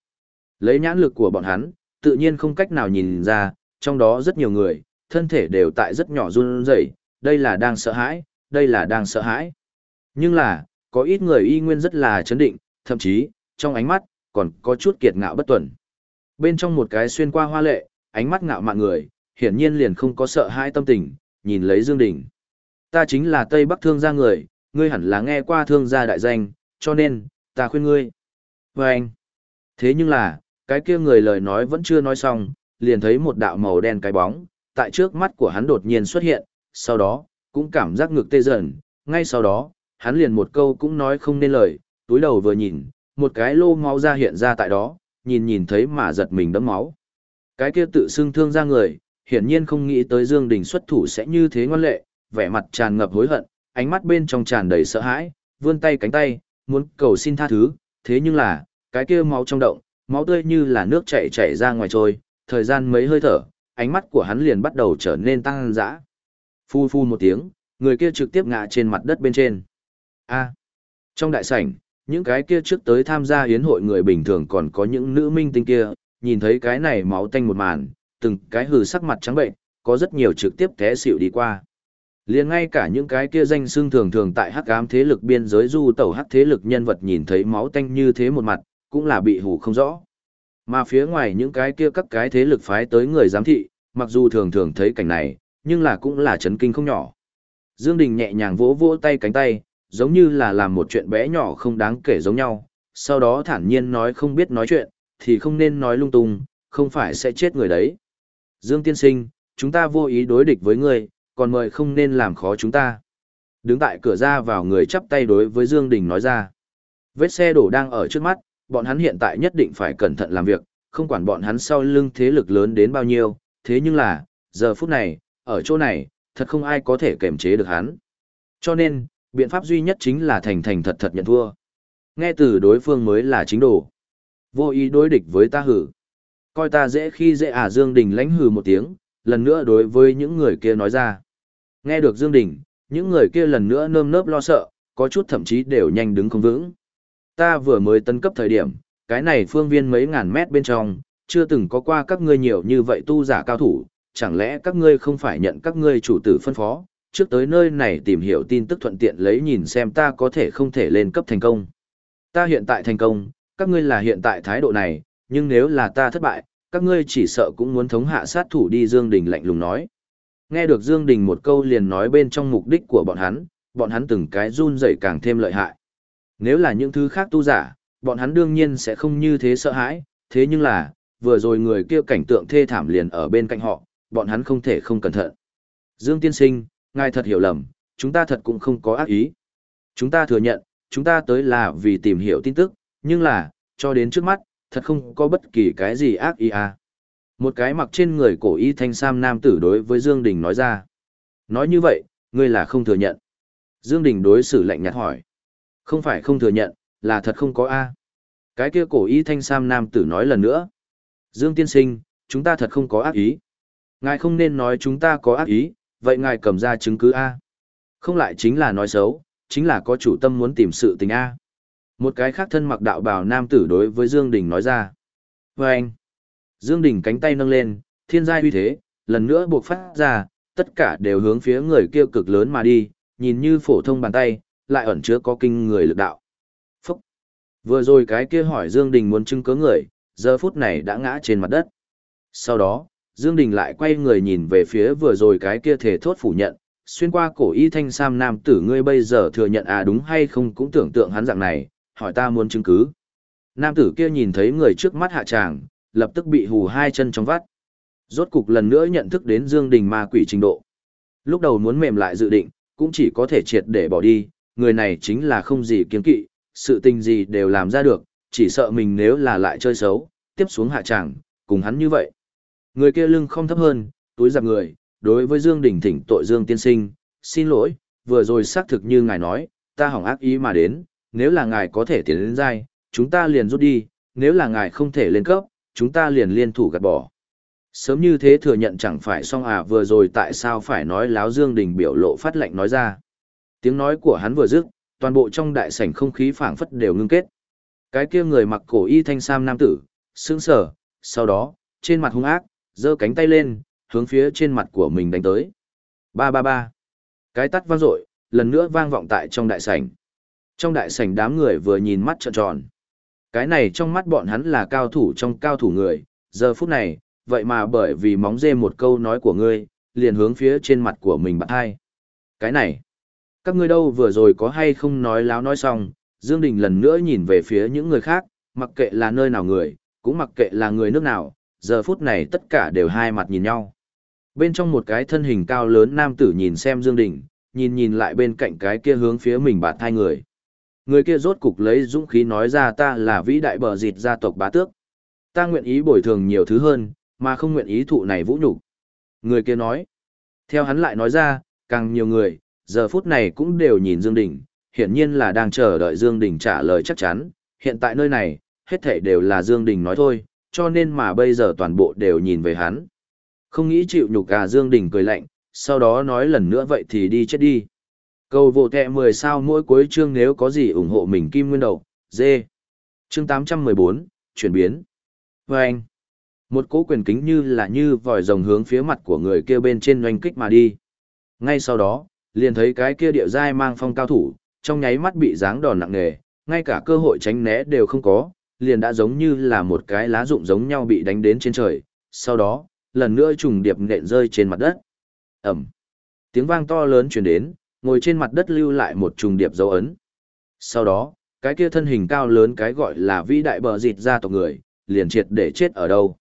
Lấy nhãn lực của bọn hắn, tự nhiên không cách nào nhìn ra, trong đó rất nhiều người, thân thể đều tại rất nhỏ run rẩy, đây là đang sợ hãi, đây là đang sợ hãi. Nhưng là, có ít người y nguyên rất là chấn định, thậm chí, trong ánh mắt, còn có chút kiệt ngạo bất tuần. Bên trong một cái xuyên qua hoa lệ, ánh mắt ngạo mạn người, hiển nhiên liền không có sợ hãi tâm tình, nhìn lấy Dương Đình. Ta chính là Tây Bắc thương gia người, ngươi hẳn là nghe qua thương gia đại danh, cho nên, ta khuyên ngươi. Và anh. Thế nhưng là, cái kia người lời nói vẫn chưa nói xong, liền thấy một đạo màu đen cái bóng, tại trước mắt của hắn đột nhiên xuất hiện, sau đó, cũng cảm giác ngực tê dần, ngay sau đó, hắn liền một câu cũng nói không nên lời, túi đầu vừa nhìn, một cái lô máu ra hiện ra tại đó, nhìn nhìn thấy mà giật mình đấm máu. Cái kia tự xưng thương ra người, hiển nhiên không nghĩ tới Dương Đình xuất thủ sẽ như thế ngoan lệ, vẻ mặt tràn ngập hối hận, ánh mắt bên trong tràn đầy sợ hãi, vươn tay cánh tay, muốn cầu xin tha thứ, thế nhưng là, cái kia máu trong động, máu tươi như là nước chảy chảy ra ngoài trôi, thời gian mấy hơi thở, ánh mắt của hắn liền bắt đầu trở nên tăng dã. Phu phu một tiếng, người kia trực tiếp ngã trên mặt đất bên trên. A. Trong đại sảnh, những cái kia trước tới tham gia hiến hội người bình thường còn có những nữ minh tinh kia, nhìn thấy cái này máu tanh một màn, từng cái hừ sắc mặt trắng bệnh, có rất nhiều trực tiếp té xỉu đi qua. Liền ngay cả những cái kia danh xương thường thường tại hắc ám thế lực biên giới du tẩu hắc thế lực nhân vật nhìn thấy máu tanh như thế một mặt, cũng là bị hù không rõ. Mà phía ngoài những cái kia các cái thế lực phái tới người giám thị, mặc dù thường thường thấy cảnh này, nhưng là cũng là chấn kinh không nhỏ. Dương Đình nhẹ nhàng vỗ vỗ tay cánh tay, giống như là làm một chuyện bé nhỏ không đáng kể giống nhau, sau đó thản nhiên nói không biết nói chuyện, thì không nên nói lung tung, không phải sẽ chết người đấy. Dương tiên sinh, chúng ta vô ý đối địch với ngươi, còn mời không nên làm khó chúng ta. Đứng tại cửa ra vào người chắp tay đối với Dương Đình nói ra. Vết xe đổ đang ở trước mắt, bọn hắn hiện tại nhất định phải cẩn thận làm việc, không quản bọn hắn sau lưng thế lực lớn đến bao nhiêu, thế nhưng là, giờ phút này, ở chỗ này, thật không ai có thể kềm chế được hắn. Cho nên, biện pháp duy nhất chính là thành thành thật thật nhận thua. Nghe từ đối phương mới là chính đồ. Vô ý đối địch với ta hử. Coi ta dễ khi dễ à Dương Đình lãnh hừ một tiếng, lần nữa đối với những người kia nói ra. Nghe được Dương Đình, những người kia lần nữa nơm nớp lo sợ, có chút thậm chí đều nhanh đứng không vững. Ta vừa mới tấn cấp thời điểm, cái này phương viên mấy ngàn mét bên trong, chưa từng có qua các ngươi nhiều như vậy tu giả cao thủ, chẳng lẽ các ngươi không phải nhận các ngươi chủ tử phân phó, trước tới nơi này tìm hiểu tin tức thuận tiện lấy nhìn xem ta có thể không thể lên cấp thành công. Ta hiện tại thành công, các ngươi là hiện tại thái độ này, nhưng nếu là ta thất bại, các ngươi chỉ sợ cũng muốn thống hạ sát thủ đi Dương Đình lạnh lùng nói. Nghe được Dương Đình một câu liền nói bên trong mục đích của bọn hắn, bọn hắn từng cái run rẩy càng thêm lợi hại. Nếu là những thứ khác tu giả, bọn hắn đương nhiên sẽ không như thế sợ hãi, thế nhưng là, vừa rồi người kia cảnh tượng thê thảm liền ở bên cạnh họ, bọn hắn không thể không cẩn thận. Dương Tiên Sinh, ngài thật hiểu lầm, chúng ta thật cũng không có ác ý. Chúng ta thừa nhận, chúng ta tới là vì tìm hiểu tin tức, nhưng là, cho đến trước mắt, thật không có bất kỳ cái gì ác ý à. Một cái mặc trên người cổ y thanh sam nam tử đối với Dương Đình nói ra. Nói như vậy, ngươi là không thừa nhận. Dương Đình đối xử lạnh nhạt hỏi. Không phải không thừa nhận, là thật không có A. Cái kia cổ y thanh sam nam tử nói lần nữa. Dương tiên sinh, chúng ta thật không có ác ý. Ngài không nên nói chúng ta có ác ý, vậy ngài cầm ra chứng cứ A. Không lại chính là nói xấu, chính là có chủ tâm muốn tìm sự tình A. Một cái khác thân mặc đạo bào nam tử đối với Dương Đình nói ra. Và anh, Dương Đình cánh tay nâng lên, thiên giai uy thế, lần nữa buộc phát ra, tất cả đều hướng phía người kia cực lớn mà đi, nhìn như phổ thông bàn tay, lại ẩn chứa có kinh người lực đạo. Phúc! Vừa rồi cái kia hỏi Dương Đình muốn chứng cứ người, giờ phút này đã ngã trên mặt đất. Sau đó, Dương Đình lại quay người nhìn về phía vừa rồi cái kia thể thốt phủ nhận, xuyên qua cổ y thanh sam nam tử ngươi bây giờ thừa nhận à đúng hay không cũng tưởng tượng hắn dạng này, hỏi ta muốn chứng cứ. Nam tử kia nhìn thấy người trước mắt hạ tràng, lập tức bị hù hai chân trong vắt. Rốt cục lần nữa nhận thức đến Dương Đình ma quỷ trình độ. Lúc đầu muốn mềm lại dự định, cũng chỉ có thể triệt để bỏ đi, người này chính là không gì kiên kỵ, sự tình gì đều làm ra được, chỉ sợ mình nếu là lại chơi xấu, tiếp xuống hạ tràng, cùng hắn như vậy. Người kia lưng không thấp hơn, túi giặc người, đối với Dương Đình thỉnh tội Dương tiên sinh, xin lỗi, vừa rồi xác thực như ngài nói, ta hỏng ác ý mà đến, nếu là ngài có thể tiến lên giai, chúng ta liền rút đi, nếu là ngài không thể lên cấp, chúng ta liền liên thủ gạt bỏ. Sớm như thế thừa nhận chẳng phải xong à vừa rồi tại sao phải nói láo Dương Đình biểu lộ phát lệnh nói ra. Tiếng nói của hắn vừa dứt, toàn bộ trong đại sảnh không khí phảng phất đều ngưng kết. Cái kia người mặc cổ y thanh sam nam tử, sững sờ, sau đó, trên mặt hung ác, giơ cánh tay lên, hướng phía trên mặt của mình đánh tới. Ba ba ba. Cái tắt vang dội, lần nữa vang vọng tại trong đại sảnh. Trong đại sảnh đám người vừa nhìn mắt trợn tròn. Cái này trong mắt bọn hắn là cao thủ trong cao thủ người, giờ phút này, vậy mà bởi vì móng dê một câu nói của ngươi, liền hướng phía trên mặt của mình bạn hai. Cái này, các ngươi đâu vừa rồi có hay không nói láo nói xong, Dương Đình lần nữa nhìn về phía những người khác, mặc kệ là nơi nào người, cũng mặc kệ là người nước nào, giờ phút này tất cả đều hai mặt nhìn nhau. Bên trong một cái thân hình cao lớn nam tử nhìn xem Dương Đình, nhìn nhìn lại bên cạnh cái kia hướng phía mình bạn hai người. Người kia rốt cục lấy dũng khí nói ra ta là vĩ đại bờ dịt gia tộc bá tước. Ta nguyện ý bồi thường nhiều thứ hơn, mà không nguyện ý thụ này vũ nhục. Người kia nói. Theo hắn lại nói ra, càng nhiều người, giờ phút này cũng đều nhìn Dương Đình, hiển nhiên là đang chờ đợi Dương Đình trả lời chắc chắn, hiện tại nơi này, hết thảy đều là Dương Đình nói thôi, cho nên mà bây giờ toàn bộ đều nhìn về hắn. Không nghĩ chịu nhục à Dương Đình cười lạnh, sau đó nói lần nữa vậy thì đi chết đi. Cầu vô tệ 10 sao mỗi cuối chương nếu có gì ủng hộ mình kim nguyên đầu, dê. Chương 814, chuyển biến. Và anh, một cỗ quyền kính như là như vòi rồng hướng phía mặt của người kia bên trên doanh kích mà đi. Ngay sau đó, liền thấy cái kia địa giai mang phong cao thủ, trong nháy mắt bị giáng đòn nặng nề, ngay cả cơ hội tránh né đều không có, liền đã giống như là một cái lá rụng giống nhau bị đánh đến trên trời, sau đó, lần nữa trùng điệp nện rơi trên mặt đất. Ẩm. Tiếng vang to lớn truyền đến, ngồi trên mặt đất lưu lại một trùng điệp dấu ấn. Sau đó, cái kia thân hình cao lớn cái gọi là vĩ đại bờ dịt gia tộc người, liền triệt để chết ở đâu.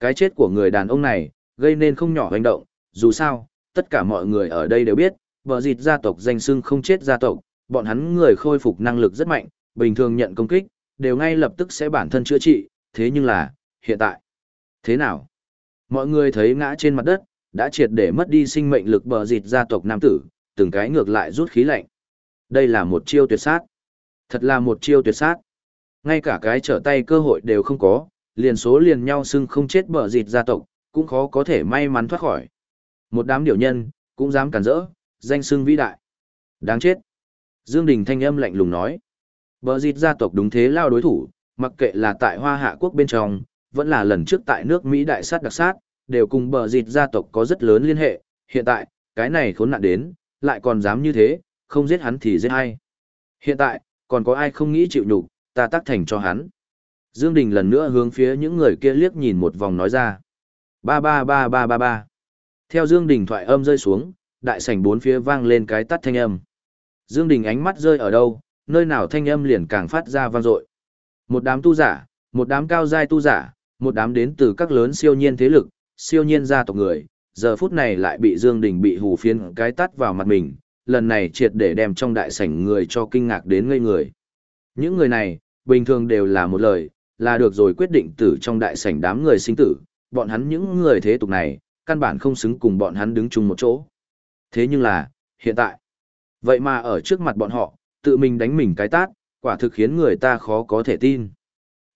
Cái chết của người đàn ông này, gây nên không nhỏ hành động, dù sao, tất cả mọi người ở đây đều biết, bờ dịt gia tộc danh xưng không chết gia tộc, bọn hắn người khôi phục năng lực rất mạnh, bình thường nhận công kích, đều ngay lập tức sẽ bản thân chữa trị, thế nhưng là, hiện tại, thế nào? Mọi người thấy ngã trên mặt đất, đã triệt để mất đi sinh mệnh lực bờ dịt gia tộc nam tử, từng cái ngược lại rút khí lạnh. Đây là một chiêu tuyệt sát. Thật là một chiêu tuyệt sát. Ngay cả cái trở tay cơ hội đều không có, liền số liền nhau xưng không chết bờ dịt gia tộc, cũng khó có thể may mắn thoát khỏi. Một đám điều nhân, cũng dám cản rỡ, danh xưng vĩ đại. Đáng chết. Dương Đình thanh âm lạnh lùng nói. Bờ dịt gia tộc đúng thế lao đối thủ, mặc kệ là tại Hoa Hạ Quốc bên trong, vẫn là lần trước tại nước Mỹ đại sát đặc sát, đều cùng bờ dịt gia tộc có rất lớn liên hệ. Hiện tại, cái này khốn nạn đến, lại còn dám như thế, không giết hắn thì giết ai. Hiện tại, còn có ai không nghĩ chịu nhục, ta tác thành cho hắn. Dương Đình lần nữa hướng phía những người kia liếc nhìn một vòng nói ra. Ba ba ba ba ba ba. Theo Dương Đình thoại âm rơi xuống, đại sảnh bốn phía vang lên cái tắt thanh âm. Dương Đình ánh mắt rơi ở đâu, nơi nào thanh âm liền càng phát ra vang dội. Một đám tu giả, một đám cao giai tu giả, một đám đến từ các lớn siêu nhiên thế lực, siêu nhiên gia tộc người, giờ phút này lại bị Dương Đình bị hù phiến cái tắt vào mặt mình, lần này triệt để đem trong đại sảnh người cho kinh ngạc đến ngây người. Những người này, bình thường đều là một lời, là được rồi quyết định tử trong đại sảnh đám người sinh tử, bọn hắn những người thế tục này, căn bản không xứng cùng bọn hắn đứng chung một chỗ. Thế nhưng là, hiện tại, vậy mà ở trước mặt bọn họ, tự mình đánh mình cái tát, quả thực khiến người ta khó có thể tin.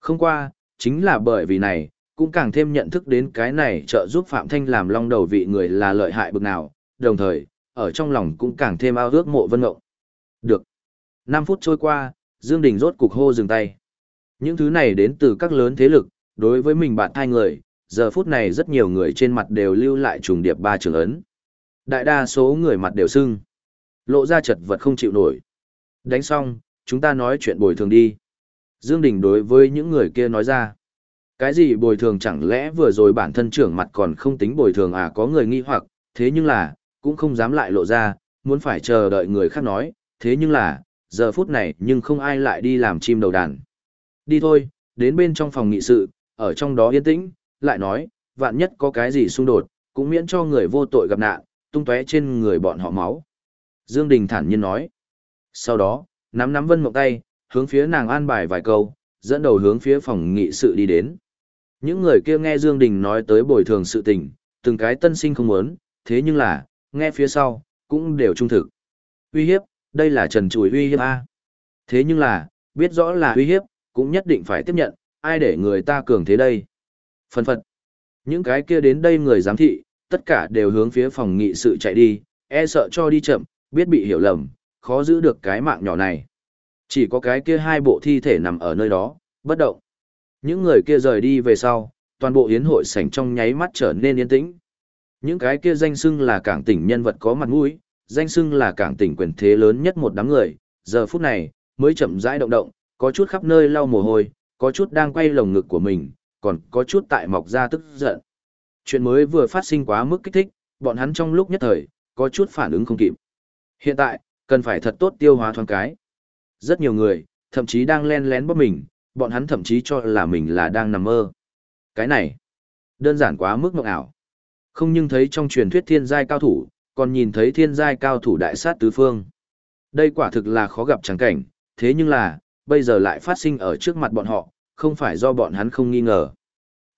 Không qua, chính là bởi vì này, cũng càng thêm nhận thức đến cái này trợ giúp Phạm Thanh làm long đầu vị người là lợi hại bực nào, đồng thời, ở trong lòng cũng càng thêm ao ước mộ vân ngộng. Được. 5 phút trôi qua, Dương Đình rốt cục hô dừng tay. Những thứ này đến từ các lớn thế lực, đối với mình bạn hai người, giờ phút này rất nhiều người trên mặt đều lưu lại trùng điệp ba trường ấn. Đại đa số người mặt đều sưng. Lộ ra chật vật không chịu nổi. Đánh xong, chúng ta nói chuyện bồi thường đi. Dương Đình đối với những người kia nói ra. Cái gì bồi thường chẳng lẽ vừa rồi bản thân trưởng mặt còn không tính bồi thường à có người nghi hoặc, thế nhưng là, cũng không dám lại lộ ra, muốn phải chờ đợi người khác nói, thế nhưng là, giờ phút này nhưng không ai lại đi làm chim đầu đàn. Đi thôi, đến bên trong phòng nghị sự, ở trong đó yên tĩnh, lại nói, vạn nhất có cái gì xung đột, cũng miễn cho người vô tội gặp nạn, tung tóe trên người bọn họ máu. Dương Đình thản nhiên nói. Sau đó, nắm nắm Vân Mộng tay, hướng phía nàng an bài vài câu, dẫn đầu hướng phía phòng nghị sự đi đến. Những người kia nghe Dương Đình nói tới bồi thường sự tình, từng cái tân sinh không muốn, thế nhưng là, nghe phía sau, cũng đều trung thực. Uy hiếp, đây là trần chùi uy hiếp A. Thế nhưng là, biết rõ là uy hiếp, cũng nhất định phải tiếp nhận, ai để người ta cường thế đây. Phần phật, những cái kia đến đây người giám thị, tất cả đều hướng phía phòng nghị sự chạy đi, e sợ cho đi chậm, biết bị hiểu lầm, khó giữ được cái mạng nhỏ này. Chỉ có cái kia hai bộ thi thể nằm ở nơi đó, bất động. Những người kia rời đi về sau, toàn bộ yến hội sảnh trong nháy mắt trở nên yên tĩnh. Những cái kia danh xưng là cảng tỉnh nhân vật có mặt mũi, danh xưng là cảng tỉnh quyền thế lớn nhất một đám người, giờ phút này, mới chậm rãi động động, có chút khắp nơi lau mồ hôi, có chút đang quay lồng ngực của mình, còn có chút tại mọc ra tức giận. Chuyện mới vừa phát sinh quá mức kích thích, bọn hắn trong lúc nhất thời, có chút phản ứng không kịp. Hiện tại, cần phải thật tốt tiêu hóa thoáng cái. Rất nhiều người, thậm chí đang len lén bóp mình, bọn hắn thậm chí cho là mình là đang nằm mơ. Cái này, đơn giản quá mức mộng ảo. Không nhưng thấy trong truyền thuyết thiên giai cao thủ, còn nhìn thấy thiên giai cao thủ đại sát tứ phương. Đây quả thực là khó gặp chẳng cảnh, thế nhưng là, bây giờ lại phát sinh ở trước mặt bọn họ, không phải do bọn hắn không nghi ngờ.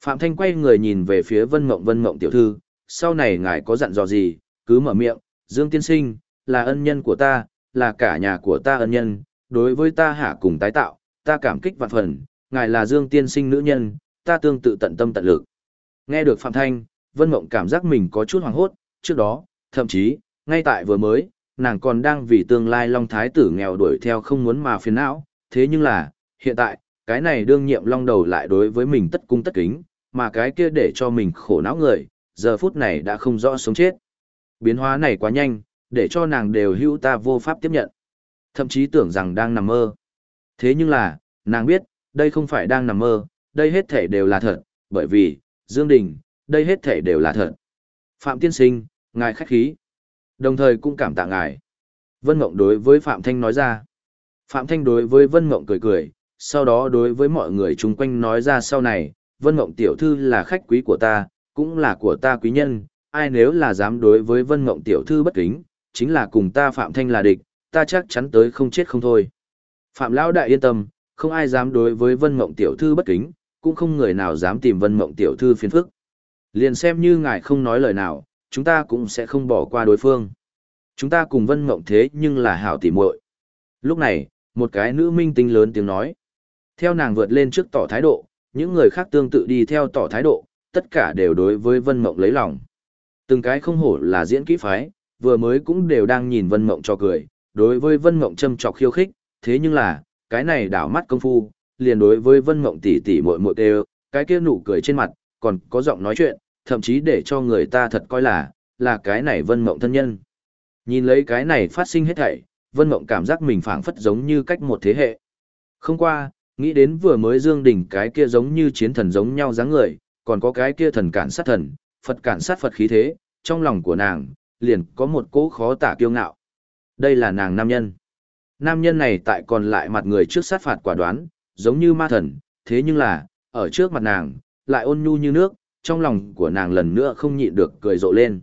Phạm Thanh quay người nhìn về phía Vân Mộng Vân Mộng tiểu thư, sau này ngài có dặn dò gì, cứ mở miệng, Dương Tiên Sinh, là ân nhân của ta, là cả nhà của ta ân nhân, đối với ta hạ cùng tái tạo, ta cảm kích vạn phần, ngài là Dương Tiên Sinh nữ nhân, ta tương tự tận tâm tận lực. Nghe được Phạm Thanh, Vân Mộng cảm giác mình có chút hoảng hốt, trước đó, thậm chí, ngay tại vừa mới, nàng còn đang vì tương lai Long Thái tử nghèo đuổi theo không muốn mà phiền não, thế nhưng là, hiện tại, cái này đương nhiệm Long đầu lại đối với mình tất cung tất kính, mà cái kia để cho mình khổ não người, giờ phút này đã không rõ sống chết. Biến hóa này quá nhanh, để cho nàng đều hữu ta vô pháp tiếp nhận. Thậm chí tưởng rằng đang nằm mơ. Thế nhưng là, nàng biết, đây không phải đang nằm mơ, đây hết thể đều là thật, bởi vì, Dương Đình, đây hết thể đều là thật. Phạm Tiên Sinh, ngài khách khí. Đồng thời cũng cảm tạ ngài. Vân Mộng đối với Phạm Thanh nói ra. Phạm Thanh đối với Vân Mộng cười cười, sau đó đối với mọi người chung quanh nói ra sau này, Vân Mộng tiểu thư là khách quý của ta, cũng là của ta quý nhân, ai nếu là dám đối với Vân Mộng tiểu thư bất kính, chính là cùng ta Phạm Thanh là địch, ta chắc chắn tới không chết không thôi. Phạm Lão Đại yên tâm, không ai dám đối với Vân Mộng tiểu thư bất kính, cũng không người nào dám tìm Vân Mộng tiểu thư phiền phức. Liền xem như ngài không nói lời nào, chúng ta cũng sẽ không bỏ qua đối phương. Chúng ta cùng Vân Mộng thế nhưng là hảo tỉ muội. Lúc này, một cái nữ minh tinh lớn tiếng nói. Theo nàng vượt lên trước tỏ thái độ, những người khác tương tự đi theo tỏ thái độ, tất cả đều đối với Vân Mộng lấy lòng. Từng cái không hổ là diễn kỹ phái, vừa mới cũng đều đang nhìn Vân Mộng cho cười, đối với Vân Mộng châm chọc khiêu khích, thế nhưng là, cái này đảo mắt công phu, liền đối với Vân Mộng tỷ tỷ muội muội đều cái kia nụ cười trên mặt, còn có giọng nói chuyện, thậm chí để cho người ta thật coi là, là cái này Vân Mộng thân nhân. Nhìn lấy cái này phát sinh hết thảy, Vân Mộng cảm giác mình phảng phất giống như cách một thế hệ. Không qua, nghĩ đến vừa mới Dương Đình cái kia giống như chiến thần giống nhau dáng người, còn có cái kia thần cản sát thần, Phật cản sát Phật khí thế, trong lòng của nàng, liền có một cỗ khó tả kiêu ngạo. Đây là nàng nam nhân. Nam nhân này tại còn lại mặt người trước sát phạt quả đoán, giống như ma thần, thế nhưng là, ở trước mặt nàng, lại ôn nhu như nước, trong lòng của nàng lần nữa không nhịn được cười rộ lên.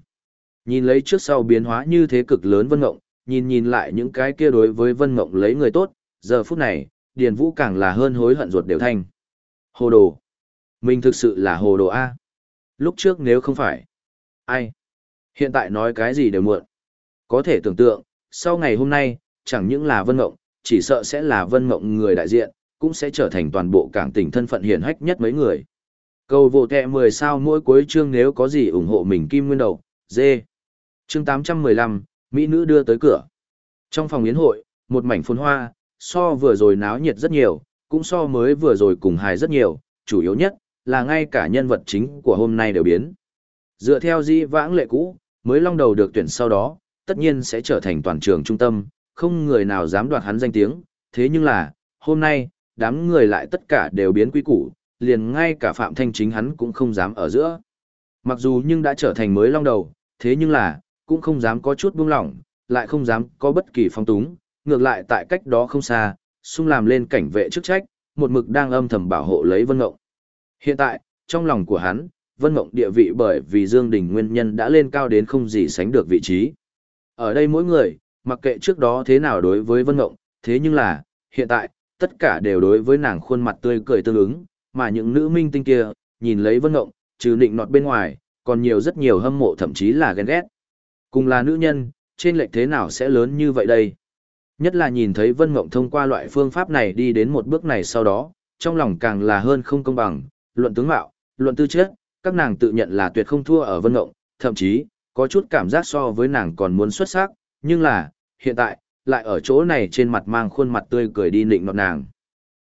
Nhìn lấy trước sau biến hóa như thế cực lớn Vân Ngộng, nhìn nhìn lại những cái kia đối với Vân Ngộng lấy người tốt, giờ phút này, Điền Vũ càng là hơn hối hận ruột đều thanh. Hồ đồ. Mình thực sự là hồ đồ A. Lúc trước nếu không phải. Ai? Hiện tại nói cái gì đều muộn. Có thể tưởng tượng, sau ngày hôm nay, chẳng những là Vân Ngộng, chỉ sợ sẽ là Vân Ngộng người đại diện, cũng sẽ trở thành toàn bộ cảng tỉnh thân phận hiển hách nhất mấy người. Cầu vô tệ 10 sao mỗi cuối chương nếu có gì ủng hộ mình Kim Nguyên Đầu, dê. Chương 815, Mỹ nữ đưa tới cửa. Trong phòng yến hội, một mảnh phồn hoa, so vừa rồi náo nhiệt rất nhiều, cũng so mới vừa rồi cùng hài rất nhiều, chủ yếu nhất là ngay cả nhân vật chính của hôm nay đều biến. Dựa theo di vãng lệ cũ, mới long đầu được tuyển sau đó, tất nhiên sẽ trở thành toàn trường trung tâm, không người nào dám đoạt hắn danh tiếng, thế nhưng là, hôm nay, đám người lại tất cả đều biến quý củ, liền ngay cả Phạm Thanh chính hắn cũng không dám ở giữa. Mặc dù nhưng đã trở thành mới long đầu, thế nhưng là, cũng không dám có chút buông lỏng, lại không dám có bất kỳ phong túng, ngược lại tại cách đó không xa, xung làm lên cảnh vệ chức trách, một mực đang âm thầm bảo hộ lấy Vân Ngộng. Hiện tại, trong lòng của hắn, Vân Ngộng địa vị bởi vì Dương Đình nguyên nhân đã lên cao đến không gì sánh được vị trí. Ở đây mỗi người, mặc kệ trước đó thế nào đối với Vân Ngộng, thế nhưng là, hiện tại, tất cả đều đối với nàng khuôn mặt tươi cười tương ứng, mà những nữ minh tinh kia, nhìn lấy Vân Ngộng, trừ nịnh nọt bên ngoài, còn nhiều rất nhiều hâm mộ thậm chí là ghen ghét. Cùng là nữ nhân, trên lệch thế nào sẽ lớn như vậy đây? Nhất là nhìn thấy Vân Ngộng thông qua loại phương pháp này đi đến một bước này sau đó, trong lòng càng là hơn không công bằng, luận tướng mạo, luận tư chất, các nàng tự nhận là tuyệt không thua ở Vân Ngộng, thậm chí, có chút cảm giác so với nàng còn muốn xuất sắc, nhưng là, hiện tại, lại ở chỗ này trên mặt mang khuôn mặt tươi cười đi nịnh nọt nàng.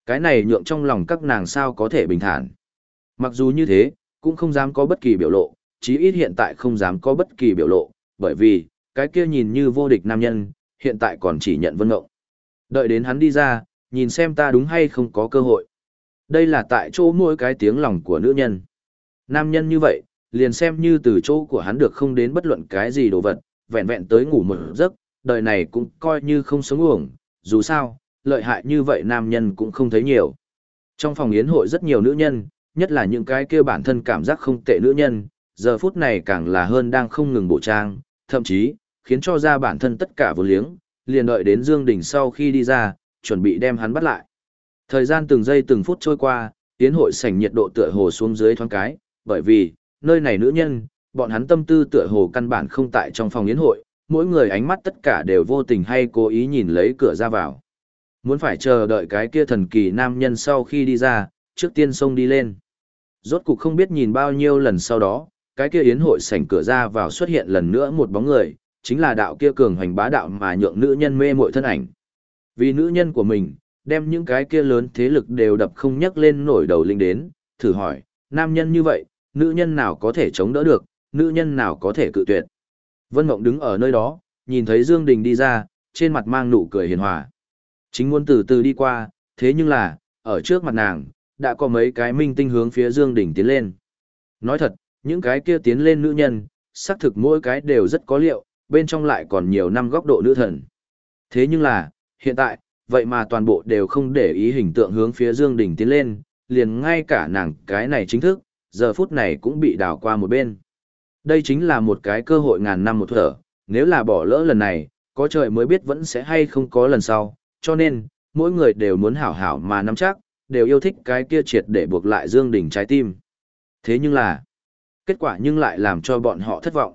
Cái này nhượng trong lòng các nàng sao có thể bình thản. Mặc dù như thế, cũng không dám có bất kỳ biểu lộ, chí ít hiện tại không dám có bất kỳ biểu lộ, bởi vì, cái kia nhìn như vô địch nam nhân, hiện tại còn chỉ nhận vân ngộng. Đợi đến hắn đi ra, nhìn xem ta đúng hay không có cơ hội. Đây là tại chỗ mỗi cái tiếng lòng của nữ nhân. Nam nhân như vậy, liền xem như từ chỗ của hắn được không đến bất luận cái gì đồ vật, vẹn vẹn tới ngủ một giấc, đời này cũng coi như không sống uổng, dù sao, lợi hại như vậy nam nhân cũng không thấy nhiều. Trong phòng yến hội rất nhiều nữ nhân, nhất là những cái kia bản thân cảm giác không tệ nữ nhân, giờ phút này càng là hơn đang không ngừng bổ trang, thậm chí, khiến cho ra bản thân tất cả vô liếng, liền đợi đến Dương Đình sau khi đi ra, chuẩn bị đem hắn bắt lại. Thời gian từng giây từng phút trôi qua, yến hội sảnh nhiệt độ tựa hồ xuống dưới thoáng cái, bởi vì, nơi này nữ nhân, bọn hắn tâm tư tựa hồ căn bản không tại trong phòng yến hội, mỗi người ánh mắt tất cả đều vô tình hay cố ý nhìn lấy cửa ra vào. Muốn phải chờ đợi cái kia thần kỳ nam nhân sau khi đi ra, trước tiên xông đi lên. Rốt cục không biết nhìn bao nhiêu lần sau đó, cái kia yến hội sảnh cửa ra vào xuất hiện lần nữa một bóng người, chính là đạo kia cường hoành bá đạo mà nhượng nữ nhân mê muội thân ảnh. Vì nữ nhân của mình, đem những cái kia lớn thế lực đều đập không nhắc lên nổi đầu linh đến, thử hỏi, nam nhân như vậy, nữ nhân nào có thể chống đỡ được, nữ nhân nào có thể cự tuyệt. Vân Mộng đứng ở nơi đó, nhìn thấy Dương Đình đi ra, trên mặt mang nụ cười hiền hòa. Chính muốn từ từ đi qua, thế nhưng là, ở trước mặt nàng, đã có mấy cái minh tinh hướng phía Dương Đình tiến lên. Nói thật, những cái kia tiến lên nữ nhân, xác thực mỗi cái đều rất có liệu, bên trong lại còn nhiều năm góc độ nữ thần. Thế nhưng là, hiện tại, vậy mà toàn bộ đều không để ý hình tượng hướng phía Dương Đình tiến lên, liền ngay cả nàng cái này chính thức, giờ phút này cũng bị đào qua một bên. Đây chính là một cái cơ hội ngàn năm một thở, nếu là bỏ lỡ lần này, có trời mới biết vẫn sẽ hay không có lần sau, cho nên, mỗi người đều muốn hảo hảo mà nắm chắc, đều yêu thích cái kia triệt để buộc lại Dương Đình trái tim. Thế nhưng là, kết quả nhưng lại làm cho bọn họ thất vọng.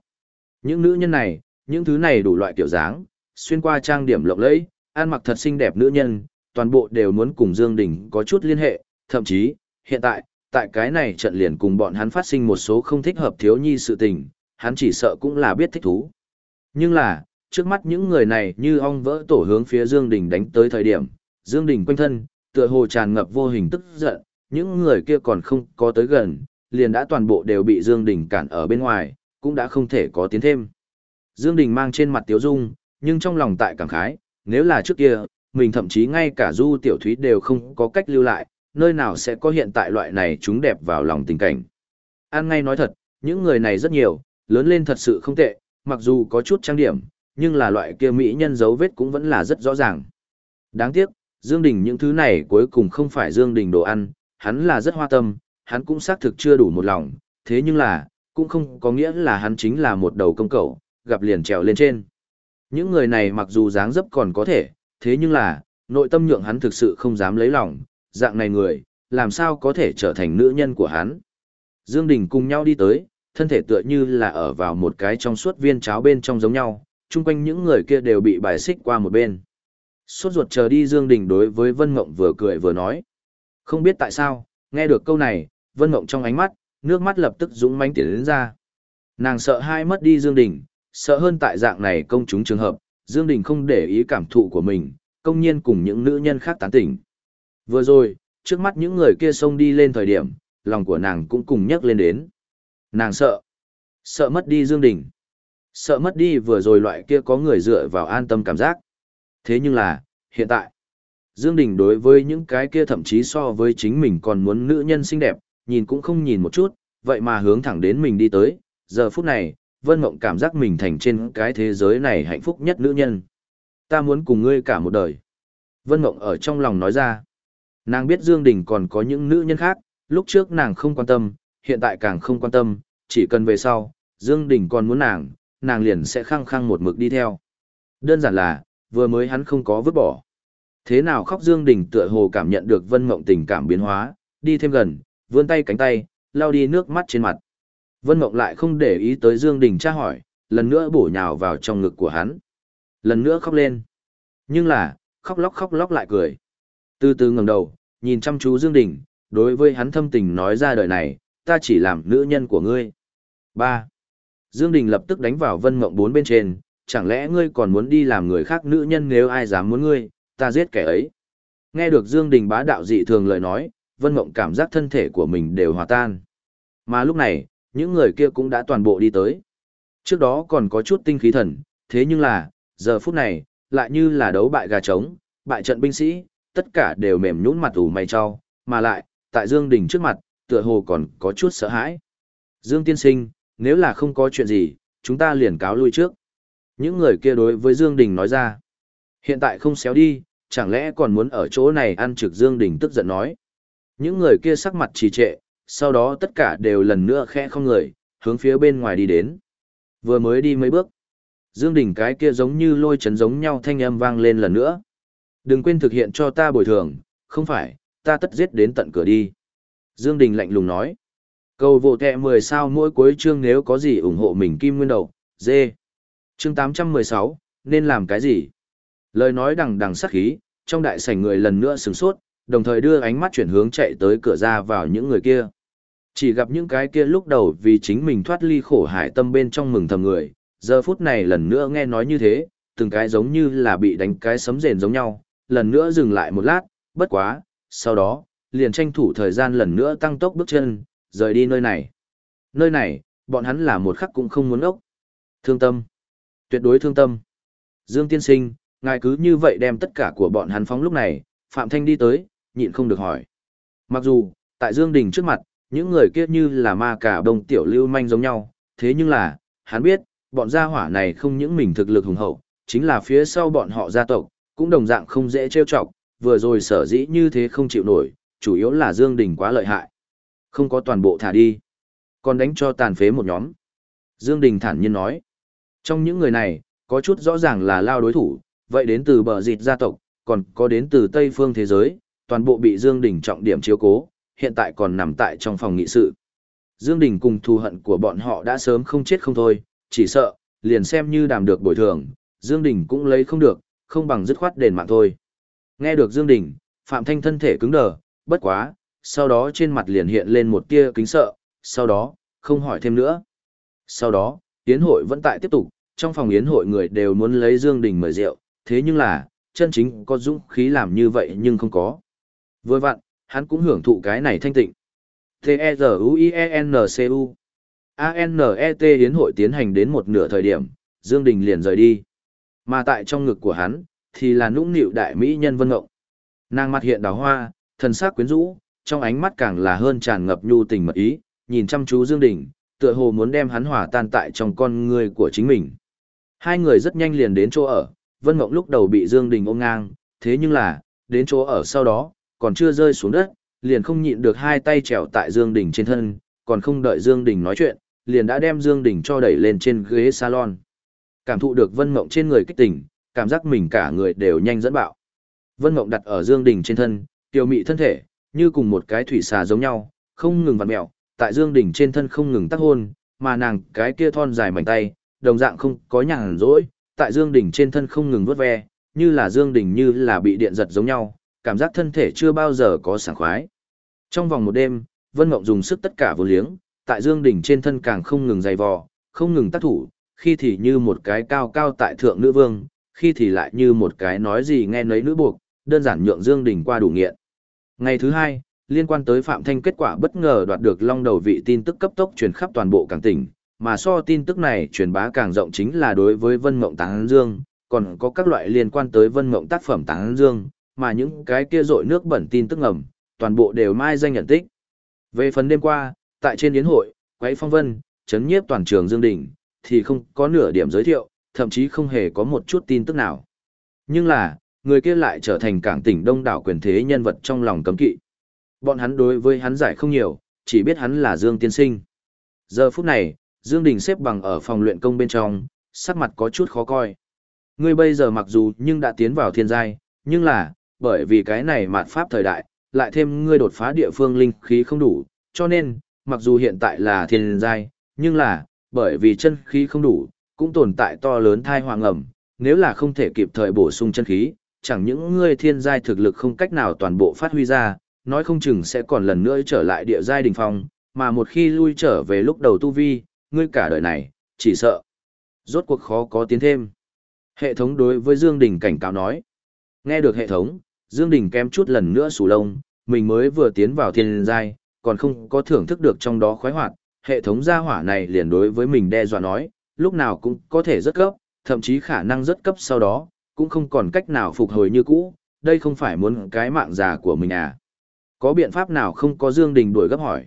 Những nữ nhân này, những thứ này đủ loại kiểu dáng, xuyên qua trang điểm lộng lẫy, ăn mặc thật xinh đẹp nữ nhân, toàn bộ đều muốn cùng Dương Đình có chút liên hệ, thậm chí, hiện tại, tại cái này trận liền cùng bọn hắn phát sinh một số không thích hợp thiếu nhi sự tình, hắn chỉ sợ cũng là biết thích thú. Nhưng là, trước mắt những người này như ong vỡ tổ hướng phía Dương Đình đánh tới thời điểm, Dương Đình quanh thân, tựa hồ tràn ngập vô hình tức giận, những người kia còn không có tới gần, liền đã toàn bộ đều bị Dương Đình cản ở bên ngoài, cũng đã không thể có tiến thêm. Dương Đình mang trên mặt tiếu dung, nhưng trong lòng tại cảm khái, nếu là trước kia, mình thậm chí ngay cả du tiểu thúy đều không có cách lưu lại, nơi nào sẽ có hiện tại loại này chúng đẹp vào lòng tình cảnh. An ngay nói thật, những người này rất nhiều, lớn lên thật sự không tệ, mặc dù có chút trang điểm, nhưng là loại kia mỹ nhân dấu vết cũng vẫn là rất rõ ràng. Đáng tiếc, Dương Đình những thứ này cuối cùng không phải Dương Đình đồ ăn, hắn là rất hoa tâm, hắn cũng xác thực chưa đủ một lòng, thế nhưng là, cũng không có nghĩa là hắn chính là một đầu công cẩu, gặp liền trèo lên trên. Những người này mặc dù dáng dấp còn có thể, thế nhưng là, nội tâm nhượng hắn thực sự không dám lấy lòng, dạng này người, làm sao có thể trở thành nữ nhân của hắn. Dương Đình cùng nhau đi tới, thân thể tựa như là ở vào một cái trong suốt viên cháo bên trong giống nhau, chung quanh những người kia đều bị bài xích qua một bên. Suốt ruột chờ đi Dương Đình đối với Vân Ngộng vừa cười vừa nói. Không biết tại sao, nghe được câu này, Vân Ngộng trong ánh mắt, nước mắt lập tức dũng mãnh tiến đến ra. Nàng sợ hai mất đi Dương Đình, sợ hơn tại dạng này công chúng trường hợp, Dương Đình không để ý cảm thụ của mình, công nhiên cùng những nữ nhân khác tán tỉnh. Vừa rồi, trước mắt những người kia xông đi lên thời điểm, lòng của nàng cũng cùng nhấc lên đến. Nàng sợ. Sợ mất đi Dương Đình. Sợ mất đi vừa rồi loại kia có người dựa vào an tâm cảm giác. Thế nhưng là, hiện tại, Dương Đình đối với những cái kia thậm chí so với chính mình còn muốn nữ nhân xinh đẹp, nhìn cũng không nhìn một chút, vậy mà hướng thẳng đến mình đi tới. Giờ phút này, Vân Mộng cảm giác mình thành trên cái thế giới này hạnh phúc nhất nữ nhân. Ta muốn cùng ngươi cả một đời. Vân Mộng ở trong lòng nói ra. Nàng biết Dương Đình còn có những nữ nhân khác, lúc trước nàng không quan tâm, hiện tại càng không quan tâm, chỉ cần về sau, Dương Đình còn muốn nàng, nàng liền sẽ khăng khăng một mực đi theo. Đơn giản là, vừa mới hắn không có vứt bỏ. Thế nào khóc Dương Đình tựa hồ cảm nhận được Vân Mộng tình cảm biến hóa, đi thêm gần, vươn tay cánh tay, lau đi nước mắt trên mặt. Vân Mộng lại không để ý tới Dương Đình tra hỏi, lần nữa bổ nhào vào trong ngực của hắn. Lần nữa khóc lên. Nhưng là, khóc lóc khóc lóc lại cười. Từ từ ngẩng đầu, nhìn chăm chú Dương Đình, đối với hắn thâm tình nói ra đời này, ta chỉ làm nữ nhân của ngươi. 3. Dương Đình lập tức đánh vào Vân Mộng bốn bên trên, chẳng lẽ ngươi còn muốn đi làm người khác nữ nhân nếu ai dám muốn ngươi, ta giết kẻ ấy. Nghe được Dương Đình bá đạo dị thường lời nói, Vân Mộng cảm giác thân thể của mình đều hòa tan. Mà lúc này, những người kia cũng đã toàn bộ đi tới. Trước đó còn có chút tinh khí thần, thế nhưng là, giờ phút này, lại như là đấu bại gà trống, bại trận binh sĩ, tất cả đều mềm nhũn mặt ủ mày cho, mà lại, tại Dương Đình trước mặt, tựa hồ còn có chút sợ hãi. Dương tiên sinh, nếu là không có chuyện gì, chúng ta liền cáo lui trước. Những người kia đối với Dương Đình nói ra. Hiện tại không xéo đi, chẳng lẽ còn muốn ở chỗ này ăn trực Dương Đình tức giận nói. Những người kia sắc mặt trì trệ, sau đó tất cả đều lần nữa khẽ không người, hướng phía bên ngoài đi đến. Vừa mới đi mấy bước. Dương Đình cái kia giống như lôi chấn giống nhau thanh âm vang lên lần nữa. Đừng quên thực hiện cho ta bồi thường, không phải, ta tất giết đến tận cửa đi. Dương Đình lạnh lùng nói. Cầu vô kẹ 10 sao mỗi cuối chương nếu có gì ủng hộ mình kim nguyên đầu, dê. Chương 816, nên làm cái gì? Lời nói đằng đằng sắc khí, trong đại sảnh người lần nữa sửng sốt, đồng thời đưa ánh mắt chuyển hướng chạy tới cửa ra vào những người kia. Chỉ gặp những cái kia lúc đầu vì chính mình thoát ly khổ hải tâm bên trong mừng thầm người, giờ phút này lần nữa nghe nói như thế, từng cái giống như là bị đánh cái sấm rền giống nhau, lần nữa dừng lại một lát, bất quá, sau đó, liền tranh thủ thời gian lần nữa tăng tốc bước chân, rời đi nơi này. Nơi này, bọn hắn là một khắc cũng không muốn ốc. Thương tâm. Tuyệt đối thương tâm. Dương tiên sinh, ngài cứ như vậy đem tất cả của bọn hắn phóng lúc này, Phạm Thanh đi tới, nhịn không được hỏi. Mặc dù, tại Dương Đình trước mặt, những người kia như là ma cả đồng tiểu lưu manh giống nhau, thế nhưng là, hắn biết, bọn gia hỏa này không những mình thực lực hùng hậu, chính là phía sau bọn họ gia tộc, cũng đồng dạng không dễ trêu chọc, vừa rồi sở dĩ như thế không chịu nổi, chủ yếu là Dương Đình quá lợi hại. Không có toàn bộ thả đi, còn đánh cho tàn phế một nhóm. Dương Đình thản nhiên nói, trong những người này, có chút rõ ràng là lao đối thủ, vậy đến từ bờ dịt gia tộc, còn có đến từ Tây phương thế giới, toàn bộ bị Dương Đình trọng điểm chiếu cố, hiện tại còn nằm tại trong phòng nghị sự. Dương Đình cùng thù hận của bọn họ đã sớm không chết không thôi, chỉ sợ, liền xem như đàm được bồi thường, Dương Đình cũng lấy không được, không bằng dứt khoát đền mạng thôi. Nghe được Dương Đình, Phạm Thanh thân thể cứng đờ, bất quá, sau đó trên mặt liền hiện lên một tia kính sợ, sau đó, không hỏi thêm nữa. Sau đó, yến hội vẫn tại tiếp tục, trong phòng yến hội người đều muốn lấy Dương Đình mời rượu, thế nhưng là, chân chính có dũng khí làm như vậy nhưng không có. Vừa vặn, hắn cũng hưởng thụ cái này thanh tịnh. T-E-Z-U-I-E-N-C-U A-N-E-T hiến hội tiến hành đến một nửa thời điểm, Dương Đình liền rời đi. Mà tại trong ngực của hắn, thì là nũng nịu đại mỹ nhân Vân Ngộng. Nàng mặt hiện đào hoa, thần sắc quyến rũ, trong ánh mắt càng là hơn tràn ngập nhu tình mật ý, nhìn chăm chú Dương Đình, tựa hồ muốn đem hắn hòa tan tại trong con người của chính mình. Hai người rất nhanh liền đến chỗ ở, Vân Ngộng lúc đầu bị Dương Đình ôm ngang, thế nhưng là, đến chỗ ở sau đó, còn chưa rơi xuống đất, liền không nhịn được hai tay trèo tại Dương Đình trên thân, còn không đợi Dương Đình nói chuyện, liền đã đem Dương Đình cho đẩy lên trên ghế salon. Cảm thụ được Vân Mộng trên người kích tỉnh, cảm giác mình cả người đều nhanh dẫn bạo. Vân Mộng đặt ở Dương Đình trên thân, tiêu mị thân thể, như cùng một cái thủy xà giống nhau, không ngừng vặn mèo, tại Dương Đình trên thân không ngừng tác hôn, mà nàng cái kia thon dài mảnh tay, đồng dạng không có nhàn rỗi, tại Dương Đình trên thân không ngừng vuốt ve, như là Dương Đình như là bị điện giật giống nhau, cảm giác thân thể chưa bao giờ có sảng khoái. Trong vòng một đêm, Vân Mộng dùng sức tất cả vô liếng, tại Dương Đình trên thân càng không ngừng dày vò, không ngừng tác thủ, khi thì như một cái cao cao tại thượng nữ vương, khi thì lại như một cái nói gì nghe nấy nữ buộc, đơn giản nhượng Dương Đình qua đủ nghiện. Ngày thứ hai, liên quan tới Phạm Thanh kết quả bất ngờ đoạt được long đầu vị tin tức cấp tốc truyền khắp toàn bộ cảng tỉnh, mà so tin tức này truyền bá càng rộng chính là đối với Vân Mộng Táng Dương, còn có các loại liên quan tới Vân Mộng tác phẩm Táng Dương, mà những cái kia rội nước bẩn tin tức ngầm, toàn bộ đều mai danh nhận tích. Về phần đêm qua, tại trên yến hội, quấy phong vân, chấn nhiếp toàn trường Dương Đình, thì không có nửa điểm giới thiệu, thậm chí không hề có một chút tin tức nào. Nhưng là, người kia lại trở thành cảng tỉnh đông đảo quyền thế nhân vật trong lòng cấm kỵ. Bọn hắn đối với hắn giải không nhiều, chỉ biết hắn là Dương Tiên Sinh. Giờ phút này, Dương Đình xếp bằng ở phòng luyện công bên trong, sắc mặt có chút khó coi. Ngươi bây giờ mặc dù nhưng đã tiến vào thiên giai, nhưng là, bởi vì cái này mạt pháp thời đại, lại thêm ngươi đột phá địa phương linh khí không đủ, cho nên, mặc dù hiện tại là thiên giai, nhưng là, bởi vì chân khí không đủ, cũng tồn tại to lớn thai hoàng ẩm, nếu là không thể kịp thời bổ sung chân khí, chẳng những ngươi thiên giai thực lực không cách nào toàn bộ phát huy ra, nói không chừng sẽ còn lần nữa trở lại địa giai đỉnh phong, mà một khi lui trở về lúc đầu tu vi, ngươi cả đời này, chỉ sợ. Rốt cuộc khó có tiến thêm. Hệ thống đối với Dương Đình cảnh cáo nói. Nghe được hệ thống, Dương Đình kém chút lần nữa sù lông, mình mới vừa tiến vào thiên giai, còn không có thưởng thức được trong đó khoái hoạt, hệ thống gia hỏa này liền đối với mình đe dọa nói, lúc nào cũng có thể rất cấp, thậm chí khả năng rất cấp sau đó, cũng không còn cách nào phục hồi như cũ, đây không phải muốn cái mạng già của mình à. Có biện pháp nào không có Dương Đình đuổi gấp hỏi?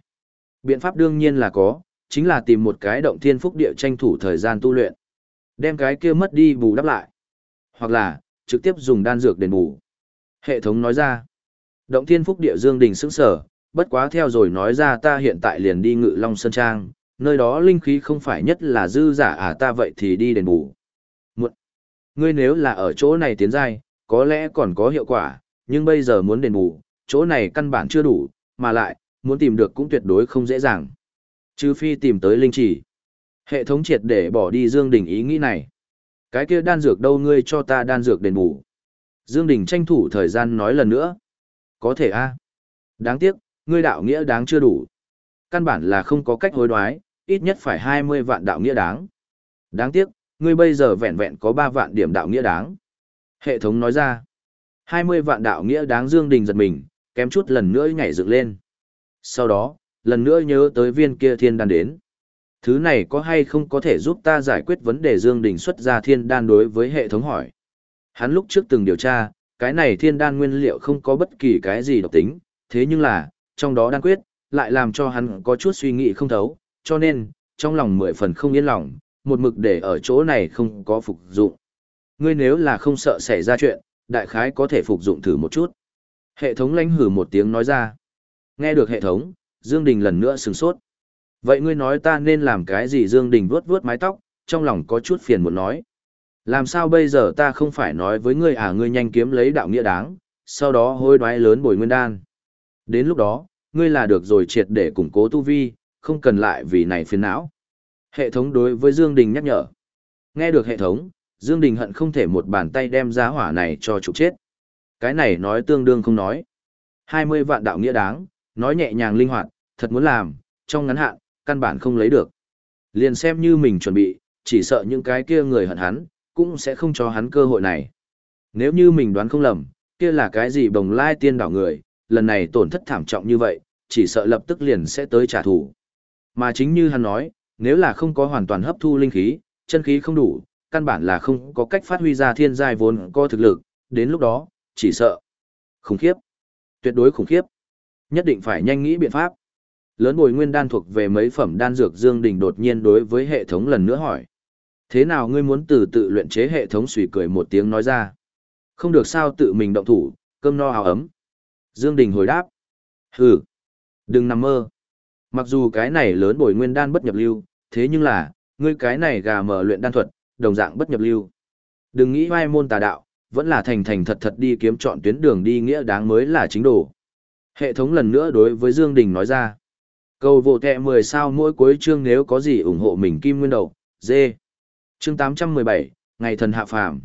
Biện pháp đương nhiên là có, chính là tìm một cái động thiên phúc địa tranh thủ thời gian tu luyện. Đem cái kia mất đi bù đắp lại. Hoặc là, trực tiếp dùng đan dược đền bù. Hệ thống nói ra. Động thiên phúc địa Dương Đình sững sở, bất quá theo rồi nói ra ta hiện tại liền đi ngự Long Sơn Trang, nơi đó linh khí không phải nhất là dư giả à ta vậy thì đi đền bù. Muộn. ngươi nếu là ở chỗ này tiến giai, có lẽ còn có hiệu quả, nhưng bây giờ muốn đền bù, chỗ này căn bản chưa đủ, mà lại, muốn tìm được cũng tuyệt đối không dễ dàng. Trừ phi tìm tới linh chỉ. Hệ thống triệt để bỏ đi Dương Đình ý nghĩ này. Cái kia đan dược đâu ngươi cho ta đan dược đền bù. Dương Đình tranh thủ thời gian nói lần nữa. Có thể a. Đáng tiếc, ngươi đạo nghĩa đáng chưa đủ. Căn bản là không có cách hối đoái, ít nhất phải 20 vạn đạo nghĩa đáng. Đáng tiếc, ngươi bây giờ vẹn vẹn có 3 vạn điểm đạo nghĩa đáng. Hệ thống nói ra. 20 vạn đạo nghĩa đáng Dương Đình giật mình, kém chút lần nữa nhảy dựng lên. Sau đó, lần nữa nhớ tới viên kia thiên đan đến. Thứ này có hay không có thể giúp ta giải quyết vấn đề Dương Đình xuất ra thiên đan đối với hệ thống hỏi. Hắn lúc trước từng điều tra, cái này thiên đan nguyên liệu không có bất kỳ cái gì độc tính, thế nhưng là, trong đó đan quyết, lại làm cho hắn có chút suy nghĩ không thấu, cho nên, trong lòng mười phần không yên lòng, một mực để ở chỗ này không có phục dụng. Ngươi nếu là không sợ xảy ra chuyện, đại khái có thể phục dụng thử một chút. Hệ thống lánh hử một tiếng nói ra. Nghe được hệ thống, Dương Đình lần nữa sừng sốt. Vậy ngươi nói ta nên làm cái gì Dương Đình vuốt vuốt mái tóc, trong lòng có chút phiền muộn nói. Làm sao bây giờ ta không phải nói với ngươi à ngươi nhanh kiếm lấy đạo nghĩa đáng, sau đó hối đoái lớn bồi nguyên đan. Đến lúc đó, ngươi là được rồi triệt để củng cố tu vi, không cần lại vì này phiền não. Hệ thống đối với Dương Đình nhắc nhở. Nghe được hệ thống, Dương Đình hận không thể một bàn tay đem giá hỏa này cho trục chết. Cái này nói tương đương không nói. 20 vạn đạo nghĩa đáng, nói nhẹ nhàng linh hoạt, thật muốn làm, trong ngắn hạn, căn bản không lấy được. Liền xem như mình chuẩn bị, chỉ sợ những cái kia người hận hắn, cũng sẽ không cho hắn cơ hội này. Nếu như mình đoán không lầm, kia là cái gì bồng lai tiên đảo người, lần này tổn thất thảm trọng như vậy, chỉ sợ lập tức liền sẽ tới trả thù. Mà chính như hắn nói, nếu là không có hoàn toàn hấp thu linh khí, chân khí không đủ, căn bản là không có cách phát huy ra thiên giai vốn có thực lực, đến lúc đó, chỉ sợ. Khủng khiếp. Tuyệt đối khủng khiếp. Nhất định phải nhanh nghĩ biện pháp. Lớn bồi nguyên đan thuộc về mấy phẩm đan dược Dương Đình đột nhiên đối với hệ thống lần nữa hỏi. Thế nào ngươi muốn từ tự luyện chế hệ thống suy cười một tiếng nói ra. Không được sao tự mình động thủ, cơm no áo ấm. Dương Đình hồi đáp. Hừ. Đừng nằm mơ. Mặc dù cái này lớn bồi nguyên đan bất nhập lưu, thế nhưng là, ngươi cái này gà mở luyện đan thuật, đồng dạng bất nhập lưu. Đừng nghĩ vai môn tà đạo, vẫn là thành thành thật thật đi kiếm chọn tuyến đường đi nghĩa đáng mới là chính đồ. Hệ thống lần nữa đối với Dương Đình nói ra. Cầu vô kẹ 10 sao mỗi cuối chương nếu có gì ủng hộ mình kim nguyên đầu, dê. Chương 817, Ngày thần hạ phàm.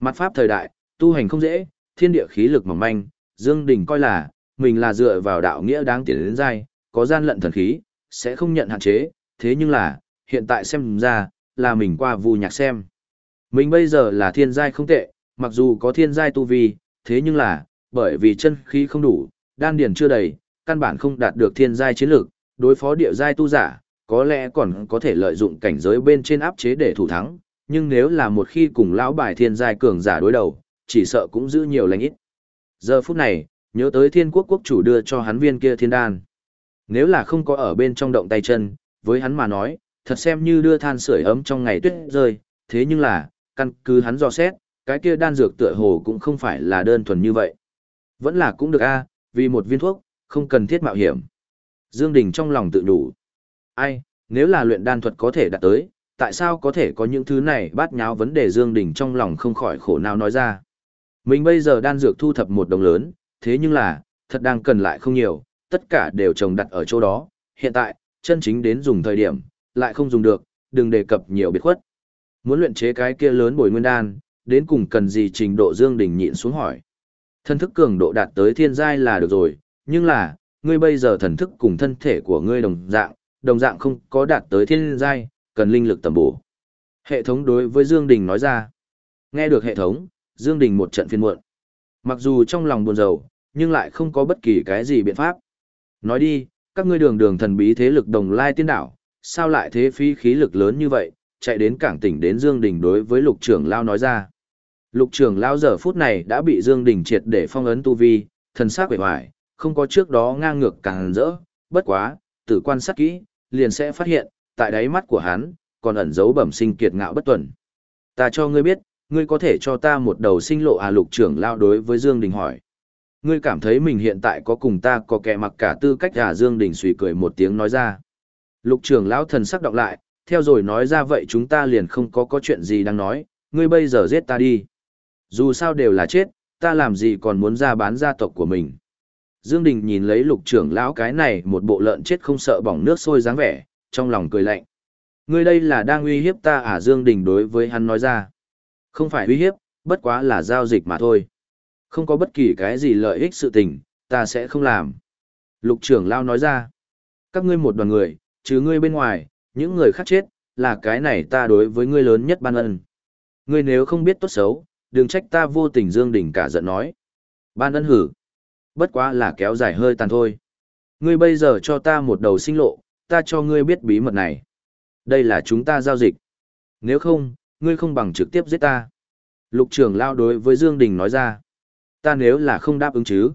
Mặt pháp thời đại, tu hành không dễ, thiên địa khí lực mỏng manh, Dương Đình coi là, mình là dựa vào đạo nghĩa đáng tiến đến dai, có gian lận thần khí, sẽ không nhận hạn chế, thế nhưng là, hiện tại xem ra, là mình qua vù nhạc xem. Mình bây giờ là thiên giai không tệ, mặc dù có thiên giai tu vi, thế nhưng là, bởi vì chân khí không đủ, đan điền chưa đầy, căn bản không đạt được thiên giai chiến lược, đối phó địa giai tu giả, có lẽ còn có thể lợi dụng cảnh giới bên trên áp chế để thủ thắng, nhưng nếu là một khi cùng lão bài thiên giai cường giả đối đầu, chỉ sợ cũng giữ nhiều lành ít. Giờ phút này, nhớ tới thiên quốc quốc chủ đưa cho hắn viên kia thiên đan. Nếu là không có ở bên trong động tay chân, với hắn mà nói, thật xem như đưa than sưởi ấm trong ngày tuyết rơi, thế nhưng là, căn cứ hắn dò xét, cái kia đan dược tựa hồ cũng không phải là đơn thuần như vậy. Vẫn là cũng được a, vì một viên thuốc, không cần thiết mạo hiểm. Dương Đình trong lòng tự đủ. Ai, nếu là luyện đan thuật có thể đạt tới, tại sao có thể có những thứ này bát nháo vấn đề Dương Đình trong lòng không khỏi khổ não nói ra. Mình bây giờ đan dược thu thập một đồng lớn, thế nhưng là, thật đang cần lại không nhiều, tất cả đều trồng đặt ở chỗ đó, hiện tại, chân chính đến dùng thời điểm, lại không dùng được, đừng đề cập nhiều biệt khuất. Muốn luyện chế cái kia lớn bồi nguyên đan, đến cùng cần gì trình độ Dương Đình nhịn xuống hỏi. Thân thức cường độ đạt tới thiên giai là được rồi, nhưng là, ngươi bây giờ thần thức cùng thân thể của ngươi đồng dạng, đồng dạng không có đạt tới thiên giai, cần linh lực tầm bổ. Hệ thống đối với Dương Đình nói ra. Nghe được hệ thống, Dương Đình một trận phiền muộn. Mặc dù trong lòng buồn rầu, nhưng lại không có bất kỳ cái gì biện pháp. Nói đi, các ngươi đường đường thần bí thế lực đồng lai tiên đảo, sao lại thế phí khí lực lớn như vậy, chạy đến cảng tỉnh đến Dương Đình đối với lục trưởng lao nói ra. Lục trưởng lao giờ phút này đã bị Dương Đình triệt để phong ấn tu vi, thần sắc vẻ hoài, không có trước đó ngang ngược càng rỡ, bất quá, tử quan sát kỹ, liền sẽ phát hiện, tại đáy mắt của hắn, còn ẩn giấu bẩm sinh kiệt ngạo bất tuần. Ta cho ngươi biết, ngươi có thể cho ta một đầu sinh lộ à lục trưởng lao đối với Dương Đình hỏi. Ngươi cảm thấy mình hiện tại có cùng ta có kẻ mặc cả tư cách à Dương Đình suy cười một tiếng nói ra. Lục trưởng lão thần sắc đọc lại, theo rồi nói ra vậy chúng ta liền không có có chuyện gì đang nói, ngươi bây giờ giết ta đi. Dù sao đều là chết, ta làm gì còn muốn ra bán gia tộc của mình. Dương Đình nhìn lấy lục trưởng lão cái này một bộ lợn chết không sợ bỏng nước sôi dáng vẻ, trong lòng cười lạnh. Ngươi đây là đang uy hiếp ta à Dương Đình đối với hắn nói ra. Không phải uy hiếp, bất quá là giao dịch mà thôi. Không có bất kỳ cái gì lợi ích sự tình, ta sẽ không làm. Lục trưởng lao nói ra. Các ngươi một đoàn người, chứ ngươi bên ngoài, những người khác chết, là cái này ta đối với ngươi lớn nhất ban ân. Ngươi nếu không biết tốt xấu, đừng trách ta vô tình Dương Đình cả giận nói. Ban ân hử. Bất quá là kéo dài hơi tàn thôi. Ngươi bây giờ cho ta một đầu sinh lộ, ta cho ngươi biết bí mật này. Đây là chúng ta giao dịch. Nếu không, ngươi không bằng trực tiếp giết ta. Lục trưởng lao đối với Dương Đình nói ra. Ta nếu là không đáp ứng chứ.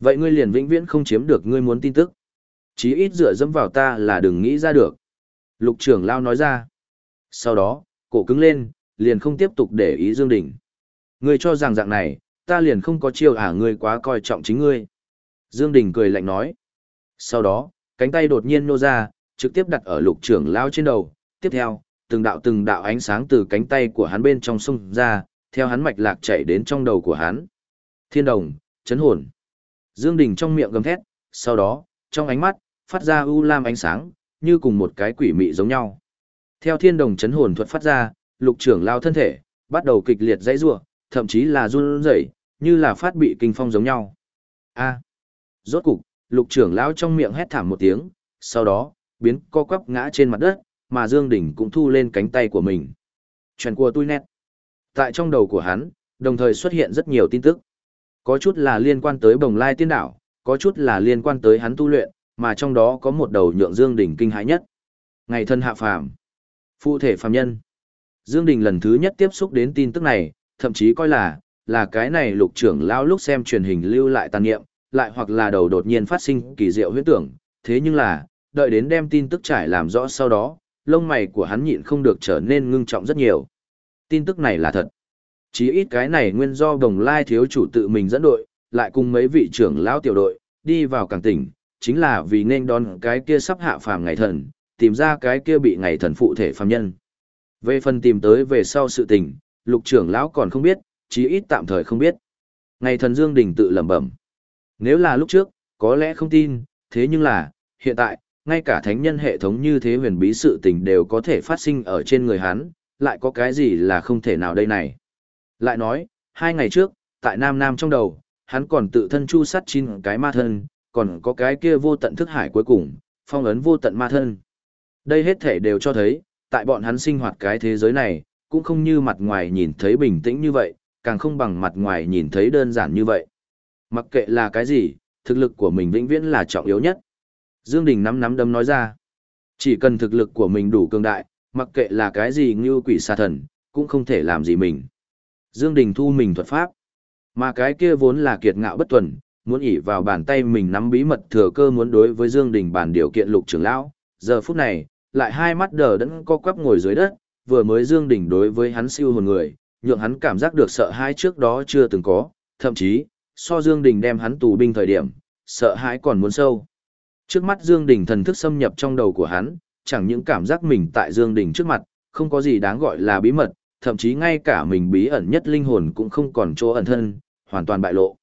Vậy ngươi liền vĩnh viễn không chiếm được ngươi muốn tin tức. Chí ít dựa dẫm vào ta là đừng nghĩ ra được. Lục trưởng lao nói ra. Sau đó, cổ cứng lên, liền không tiếp tục để ý Dương Đình. Ngươi cho rằng dạng này, ta liền không có chiêu à ngươi quá coi trọng chính ngươi. Dương Đình cười lạnh nói. Sau đó, cánh tay đột nhiên nô ra, trực tiếp đặt ở lục trưởng lao trên đầu. Tiếp theo, từng đạo từng đạo ánh sáng từ cánh tay của hắn bên trong sông ra, theo hắn mạch lạc chạy đến trong đầu của hắn. Thiên đồng, chấn hồn. Dương Đình trong miệng gầm thét, sau đó, trong ánh mắt, phát ra u lam ánh sáng, như cùng một cái quỷ mị giống nhau. Theo thiên đồng chấn hồn thuật phát ra, lục trưởng lao thân thể, bắt đầu kịch liệt dãy rủa, thậm chí là run rẩy, như là phát bị kinh phong giống nhau. A. Rốt cục, lục trưởng lao trong miệng hét thảm một tiếng, sau đó, biến co quắp ngã trên mặt đất, mà Dương Đình cũng thu lên cánh tay của mình. Chuyện của tôi nét. Tại trong đầu của hắn, đồng thời xuất hiện rất nhiều tin tức. Có chút là liên quan tới bồng lai tiên đảo, có chút là liên quan tới hắn tu luyện, mà trong đó có một đầu nhượng Dương Đình kinh hãi nhất. Ngày thân hạ phàm. Phụ thể phàm nhân. Dương Đình lần thứ nhất tiếp xúc đến tin tức này, thậm chí coi là, là cái này lục trưởng lão lúc xem truyền hình lưu lại tàn niệm, lại hoặc là đầu đột nhiên phát sinh kỳ diệu huyễn tưởng, thế nhưng là, đợi đến đem tin tức trải làm rõ sau đó, lông mày của hắn nhịn không được trở nên ngưng trọng rất nhiều. Tin tức này là thật. Chỉ ít cái này nguyên do đồng lai thiếu chủ tự mình dẫn đội, lại cùng mấy vị trưởng lão tiểu đội, đi vào cảng tỉnh, chính là vì nên đón cái kia sắp hạ phàm ngày thần, tìm ra cái kia bị ngày thần phụ thể phàm nhân. Về phần tìm tới về sau sự tình, lục trưởng lão còn không biết, chí ít tạm thời không biết. Ngày thần Dương Đình tự lẩm bẩm. Nếu là lúc trước, có lẽ không tin, thế nhưng là, hiện tại, ngay cả thánh nhân hệ thống như thế huyền bí sự tình đều có thể phát sinh ở trên người hắn, lại có cái gì là không thể nào đây này. Lại nói, hai ngày trước, tại Nam Nam trong đầu, hắn còn tự thân chu sát chín cái ma thân, còn có cái kia vô tận thức hải cuối cùng, phong ấn vô tận ma thân. Đây hết thể đều cho thấy, tại bọn hắn sinh hoạt cái thế giới này, cũng không như mặt ngoài nhìn thấy bình tĩnh như vậy, càng không bằng mặt ngoài nhìn thấy đơn giản như vậy. Mặc kệ là cái gì, thực lực của mình vĩnh viễn là trọng yếu nhất. Dương Đình nắm nắm đấm nói ra. Chỉ cần thực lực của mình đủ cường đại, mặc kệ là cái gì như quỷ xa thần, cũng không thể làm gì mình. Dương Đình thu mình thuật pháp. Mà cái kia vốn là kiệt ngạo bất tuần, muốn ỉ vào bàn tay mình nắm bí mật thừa cơ muốn đối với Dương Đình bàn điều kiện lục trưởng lão. Giờ phút này, lại hai mắt đờ đẫn co quắp ngồi dưới đất, vừa mới Dương Đình đối với hắn siêu hồn người, nhượng hắn cảm giác được sợ hãi trước đó chưa từng có, thậm chí, so Dương Đình đem hắn tù binh thời điểm, sợ hãi còn muốn sâu. Trước mắt Dương Đình thần thức xâm nhập trong đầu của hắn, chẳng những cảm giác mình tại Dương Đình trước mặt, không có gì đáng gọi là bí mật, thậm chí ngay cả mình bí ẩn nhất linh hồn cũng không còn chỗ ẩn thân, hoàn toàn bại lộ.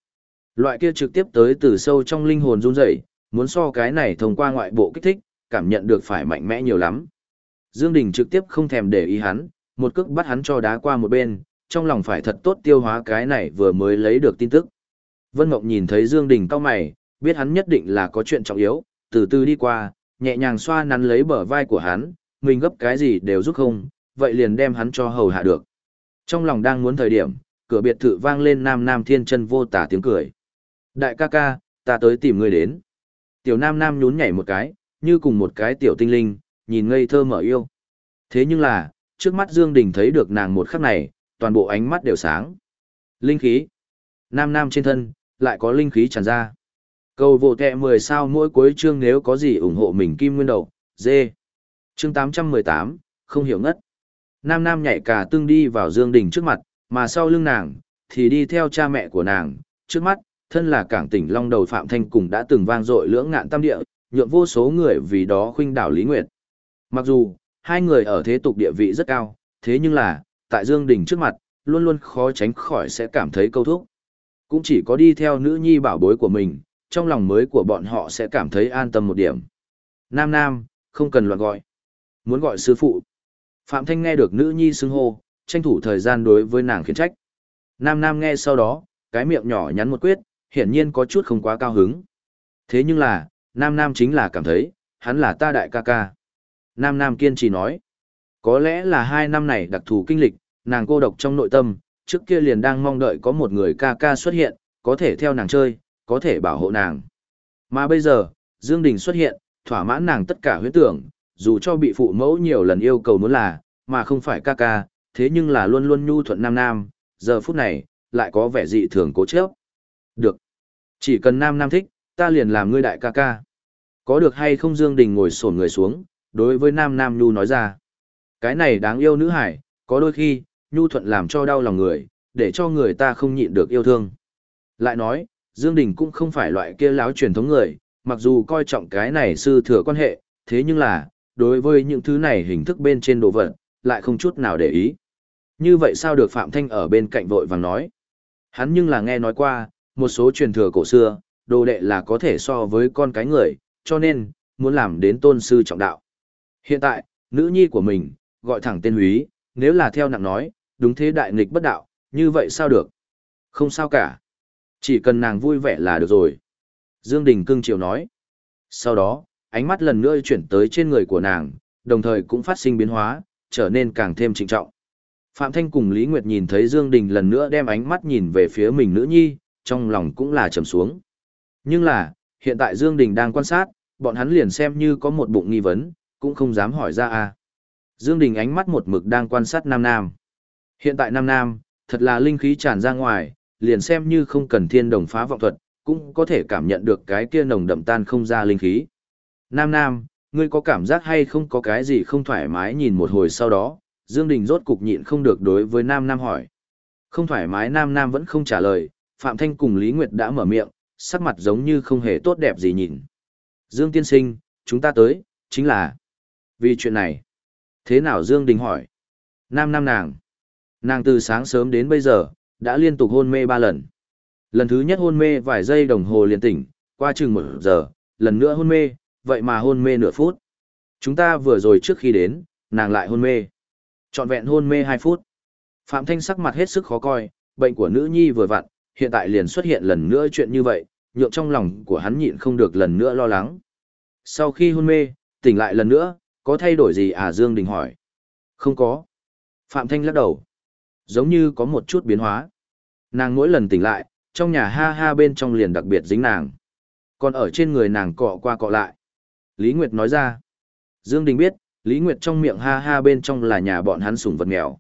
Loại kia trực tiếp tới từ sâu trong linh hồn run rẩy, muốn so cái này thông qua ngoại bộ kích thích, cảm nhận được phải mạnh mẽ nhiều lắm. Dương Đình trực tiếp không thèm để ý hắn, một cước bắt hắn cho đá qua một bên, trong lòng phải thật tốt tiêu hóa cái này vừa mới lấy được tin tức. Vân Ngọc nhìn thấy Dương Đình cao mày, biết hắn nhất định là có chuyện trọng yếu, từ từ đi qua, nhẹ nhàng xoa nắn lấy bờ vai của hắn, mình gấp cái gì đều giúp không, vậy liền đem hắn cho hầu hạ được. Trong lòng đang muốn thời điểm, cửa biệt thự vang lên nam nam thiên chân vô tả tiếng cười. Đại ca ca, ta tới tìm người đến. Tiểu nam nam nhún nhảy một cái, như cùng một cái tiểu tinh linh, nhìn ngây thơ mở yêu. Thế nhưng là, trước mắt Dương Đình thấy được nàng một khắc này, toàn bộ ánh mắt đều sáng. Linh khí. Nam nam trên thân, lại có linh khí tràn ra. Cầu vô tệ 10 sao mỗi cuối chương nếu có gì ủng hộ mình kim nguyên đầu, dê. Chương 818, không hiểu ngất. Nam Nam nhảy cả tương đi vào Dương Đình trước mặt, mà sau lưng nàng, thì đi theo cha mẹ của nàng, trước mắt, thân là cảng tỉnh Long Đầu Phạm Thanh cùng đã từng vang dội lưỡng ngạn tam địa, nhượng vô số người vì đó khuynh đảo Lý Nguyệt. Mặc dù, hai người ở thế tục địa vị rất cao, thế nhưng là, tại Dương Đình trước mặt, luôn luôn khó tránh khỏi sẽ cảm thấy câu thúc. Cũng chỉ có đi theo nữ nhi bảo bối của mình, trong lòng mới của bọn họ sẽ cảm thấy an tâm một điểm. Nam Nam, không cần loạn gọi. Muốn gọi sư phụ. Phạm Thanh nghe được nữ nhi xưng hô, tranh thủ thời gian đối với nàng khiển trách. Nam Nam nghe sau đó, cái miệng nhỏ nhắn một quyết, hiển nhiên có chút không quá cao hứng. Thế nhưng là, Nam Nam chính là cảm thấy, hắn là ta đại ca ca. Nam Nam kiên trì nói, có lẽ là hai năm này đặc thù kinh lịch, nàng cô độc trong nội tâm, trước kia liền đang mong đợi có một người ca ca xuất hiện, có thể theo nàng chơi, có thể bảo hộ nàng. Mà bây giờ, Dương Đình xuất hiện, thỏa mãn nàng tất cả huyết tưởng, dù cho bị phụ mẫu nhiều lần yêu cầu muốn là, mà không phải ca ca, thế nhưng là luôn luôn nhu thuận nam nam, giờ phút này, lại có vẻ dị thường cố chấp. Được. Chỉ cần nam nam thích, ta liền làm ngươi đại ca ca. Có được hay không Dương Đình ngồi sổn người xuống, đối với nam nam nhu nói ra. Cái này đáng yêu nữ hải, có đôi khi, nhu thuận làm cho đau lòng người, để cho người ta không nhịn được yêu thương. Lại nói, Dương Đình cũng không phải loại kia láo truyền thống người, mặc dù coi trọng cái này sư thừa quan hệ, thế nhưng là, đối với những thứ này hình thức bên trên đồ vật, lại không chút nào để ý. Như vậy sao được Phạm Thanh ở bên cạnh vội vàng nói. Hắn nhưng là nghe nói qua, một số truyền thừa cổ xưa, đồ đệ là có thể so với con cái người, cho nên, muốn làm đến tôn sư trọng đạo. Hiện tại, nữ nhi của mình, gọi thẳng tên húy, nếu là theo nặng nói, đúng thế đại nghịch bất đạo, như vậy sao được? Không sao cả. Chỉ cần nàng vui vẻ là được rồi. Dương Đình cưng chiều nói. Sau đó, ánh mắt lần nữa chuyển tới trên người của nàng, đồng thời cũng phát sinh biến hóa, trở nên càng thêm trịnh trọng. Phạm Thanh cùng Lý Nguyệt nhìn thấy Dương Đình lần nữa đem ánh mắt nhìn về phía mình nữ nhi, trong lòng cũng là trầm xuống. Nhưng là, hiện tại Dương Đình đang quan sát, bọn hắn liền xem như có một bụng nghi vấn, cũng không dám hỏi ra a. Dương Đình ánh mắt một mực đang quan sát Nam Nam. Hiện tại Nam Nam, thật là linh khí tràn ra ngoài, liền xem như không cần thiên đồng phá vọng thuật, cũng có thể cảm nhận được cái kia nồng đậm tan không ra linh khí. Nam Nam, ngươi có cảm giác hay không có cái gì không thoải mái nhìn một hồi sau đó, Dương Đình rốt cục nhịn không được đối với Nam Nam hỏi. Không thoải mái Nam Nam vẫn không trả lời, Phạm Thanh cùng Lý Nguyệt đã mở miệng, sắc mặt giống như không hề tốt đẹp gì nhìn. Dương Tiên Sinh, chúng ta tới, chính là vì chuyện này. Thế nào Dương Đình hỏi? Nam Nam nàng. Nàng từ sáng sớm đến bây giờ, đã liên tục hôn mê ba lần. Lần thứ nhất hôn mê vài giây đồng hồ liền tỉnh, qua chừng một giờ, lần nữa hôn mê, vậy mà hôn mê nửa phút. Chúng ta vừa rồi trước khi đến, nàng lại hôn mê. Trọn vẹn hôn mê hai phút. Phạm Thanh sắc mặt hết sức khó coi, bệnh của nữ nhi vừa vặn, hiện tại liền xuất hiện lần nữa chuyện như vậy, nhượng trong lòng của hắn nhịn không được lần nữa lo lắng. Sau khi hôn mê, tỉnh lại lần nữa, có thay đổi gì à Dương Đình hỏi. Không có. Phạm Thanh lắc đầu. Giống như có một chút biến hóa. Nàng mỗi lần tỉnh lại, trong nhà ha ha bên trong liền đặc biệt dính nàng. Còn ở trên người nàng cọ qua cọ lại. Lý Nguyệt nói ra. Dương Đình biết, Lý Nguyệt trong miệng ha ha bên trong là nhà bọn hắn sủng vật nghèo.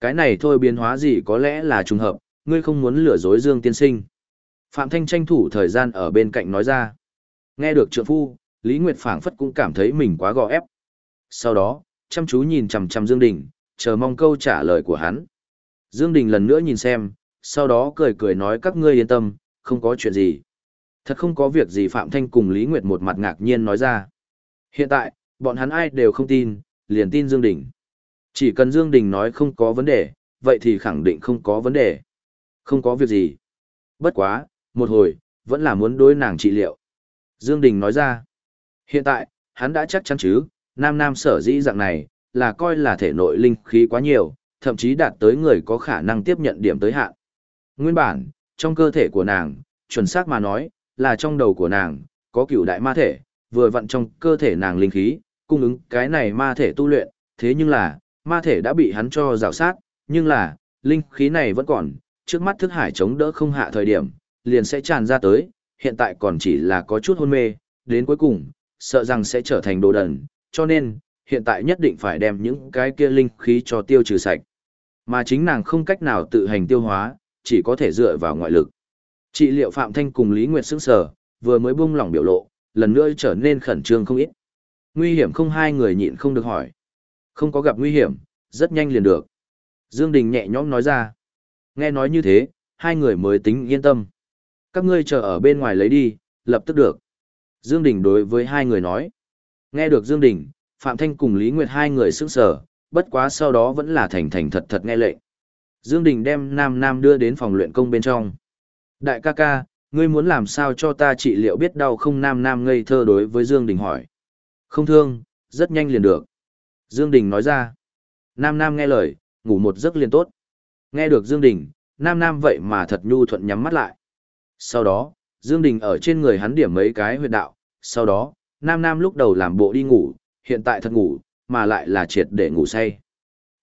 Cái này thôi biến hóa gì có lẽ là trùng hợp, ngươi không muốn lừa dối Dương tiên sinh. Phạm Thanh tranh thủ thời gian ở bên cạnh nói ra. Nghe được trượng phu, Lý Nguyệt phảng phất cũng cảm thấy mình quá gò ép. Sau đó, chăm chú nhìn chằm chằm Dương Đình, chờ mong câu trả lời của hắn. Dương Đình lần nữa nhìn xem, sau đó cười cười nói các ngươi yên tâm, không có chuyện gì. Thật không có việc gì Phạm Thanh cùng Lý Nguyệt một mặt ngạc nhiên nói ra. Hiện tại, bọn hắn ai đều không tin, liền tin Dương Đình. Chỉ cần Dương Đình nói không có vấn đề, vậy thì khẳng định không có vấn đề. Không có việc gì. Bất quá, một hồi, vẫn là muốn đối nàng trị liệu. Dương Đình nói ra. Hiện tại, hắn đã chắc chắn chứ, nam nam sở dĩ dạng này, là coi là thể nội linh khí quá nhiều, thậm chí đạt tới người có khả năng tiếp nhận điểm tới hạn. Nguyên bản, trong cơ thể của nàng, chuẩn xác mà nói, là trong đầu của nàng, có cửu đại ma thể, vừa vặn trong cơ thể nàng linh khí, cung ứng cái này ma thể tu luyện, thế nhưng là, ma thể đã bị hắn cho rào sát, nhưng là, linh khí này vẫn còn, trước mắt thức hải chống đỡ không hạ thời điểm, liền sẽ tràn ra tới, hiện tại còn chỉ là có chút hôn mê, đến cuối cùng, sợ rằng sẽ trở thành đồ đần, cho nên, hiện tại nhất định phải đem những cái kia linh khí cho tiêu trừ sạch. Mà chính nàng không cách nào tự hành tiêu hóa, chỉ có thể dựa vào ngoại lực. Trị liệu Phạm Thanh cùng Lý Nguyệt sững sờ, vừa mới buông lỏng biểu lộ, lần nữa trở nên khẩn trương không ít. Nguy hiểm không hai người nhịn không được hỏi. Không có gặp nguy hiểm, rất nhanh liền được. Dương Đình nhẹ nhõm nói ra. Nghe nói như thế, hai người mới tính yên tâm. Các ngươi chờ ở bên ngoài lấy đi, lập tức được. Dương Đình đối với hai người nói. Nghe được Dương Đình, Phạm Thanh cùng Lý Nguyệt hai người sững sờ, bất quá sau đó vẫn là thành thành thật thật nghe lệnh. Dương Đình đem Nam Nam đưa đến phòng luyện công bên trong. Đại ca ca, ngươi muốn làm sao cho ta trị liệu biết đau không Nam Nam ngây thơ đối với Dương Đình hỏi. Không thương, rất nhanh liền được. Dương Đình nói ra. Nam Nam nghe lời, ngủ một giấc liền tốt. Nghe được Dương Đình, Nam Nam vậy mà thật nhu thuận nhắm mắt lại. Sau đó, Dương Đình ở trên người hắn điểm mấy cái huyệt đạo. Sau đó, Nam Nam lúc đầu làm bộ đi ngủ, hiện tại thật ngủ, mà lại là triệt để ngủ say.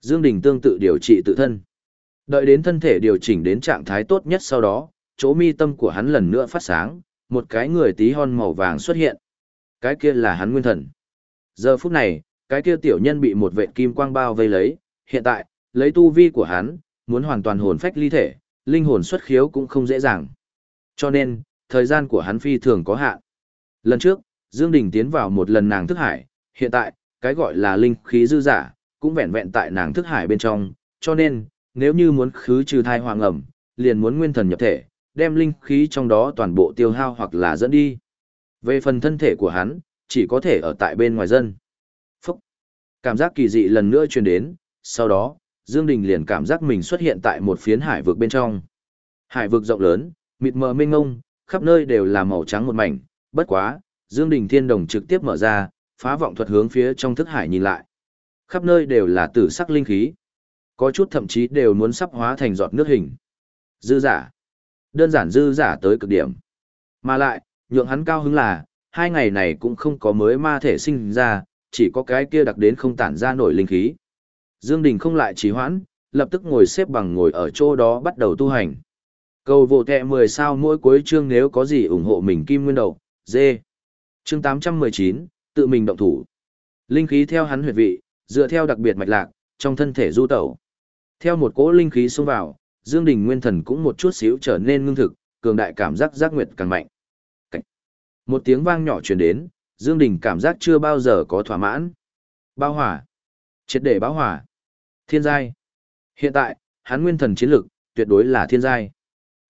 Dương Đình tương tự điều trị tự thân. Đợi đến thân thể điều chỉnh đến trạng thái tốt nhất sau đó, chỗ mi tâm của hắn lần nữa phát sáng, một cái người tí hon màu vàng xuất hiện. Cái kia là hắn nguyên thần. Giờ phút này, cái kia tiểu nhân bị một vệ kim quang bao vây lấy, hiện tại, lấy tu vi của hắn, muốn hoàn toàn hồn phách ly thể, linh hồn xuất khiếu cũng không dễ dàng. Cho nên, thời gian của hắn phi thường có hạn. Lần trước, Dương Đình tiến vào một lần nàng thức hải, hiện tại, cái gọi là linh khí dư giả, cũng vẹn vẹn tại nàng thức hải bên trong, cho nên, nếu như muốn khứ trừ thai hoàng ẩm, liền muốn nguyên thần nhập thể, đem linh khí trong đó toàn bộ tiêu hao hoặc là dẫn đi. Về phần thân thể của hắn, chỉ có thể ở tại bên ngoài dân. Phúc! Cảm giác kỳ dị lần nữa truyền đến, sau đó, Dương Đình liền cảm giác mình xuất hiện tại một phiến hải vực bên trong. Hải vực rộng lớn, mịt mờ mênh ngông, khắp nơi đều là màu trắng một mảnh, bất quá, Dương Đình Thiên Đồng trực tiếp mở ra, phá vọng thuật hướng phía trong thức hải nhìn lại. Khắp nơi đều là tử sắc linh khí. Có chút thậm chí đều muốn sắp hóa thành giọt nước hình. Dư giả. Đơn giản dư giả tới cực điểm. Mà lại, nhượng hắn cao hứng là, hai ngày này cũng không có mới ma thể sinh ra, chỉ có cái kia đặc đến không tản ra nổi linh khí. Dương Đình không lại trì hoãn, lập tức ngồi xếp bằng ngồi ở chỗ đó bắt đầu tu hành. Cầu vô kẹ 10 sao mỗi cuối chương nếu có gì ủng hộ mình kim nguyên đầu, dê. Chương 819, tự mình động thủ. Linh khí theo hắn huyệt vị, dựa theo đặc biệt mạch lạc, trong thân thể du tẩu. Theo một cỗ linh khí xông vào, Dương Đình Nguyên Thần cũng một chút xíu trở nên ngưng thực, cường đại cảm giác giác nguyệt càng mạnh. Cảnh. Một tiếng vang nhỏ truyền đến, Dương Đình cảm giác chưa bao giờ có thỏa mãn. Bao hỏa. Triệt để báo hỏa. Thiên giai. Hiện tại, hắn nguyên thần chiến lực, tuyệt đối là thiên giai.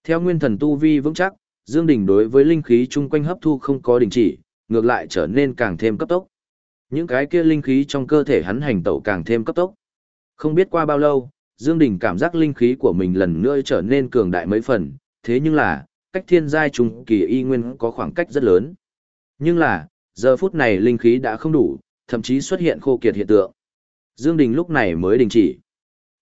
Theo nguyên thần tu vi vững chắc, Dương Đình đối với linh khí chung quanh hấp thu không có đình chỉ, ngược lại trở nên càng thêm cấp tốc. Những cái kia linh khí trong cơ thể hắn hành tẩu càng thêm cấp tốc. Không biết qua bao lâu, Dương Đình cảm giác linh khí của mình lần nữa trở nên cường đại mấy phần, thế nhưng là, cách thiên giai trùng kỳ y nguyên có khoảng cách rất lớn. Nhưng là, giờ phút này linh khí đã không đủ, thậm chí xuất hiện khô kiệt hiện tượng. Dương Đình lúc này mới đình chỉ.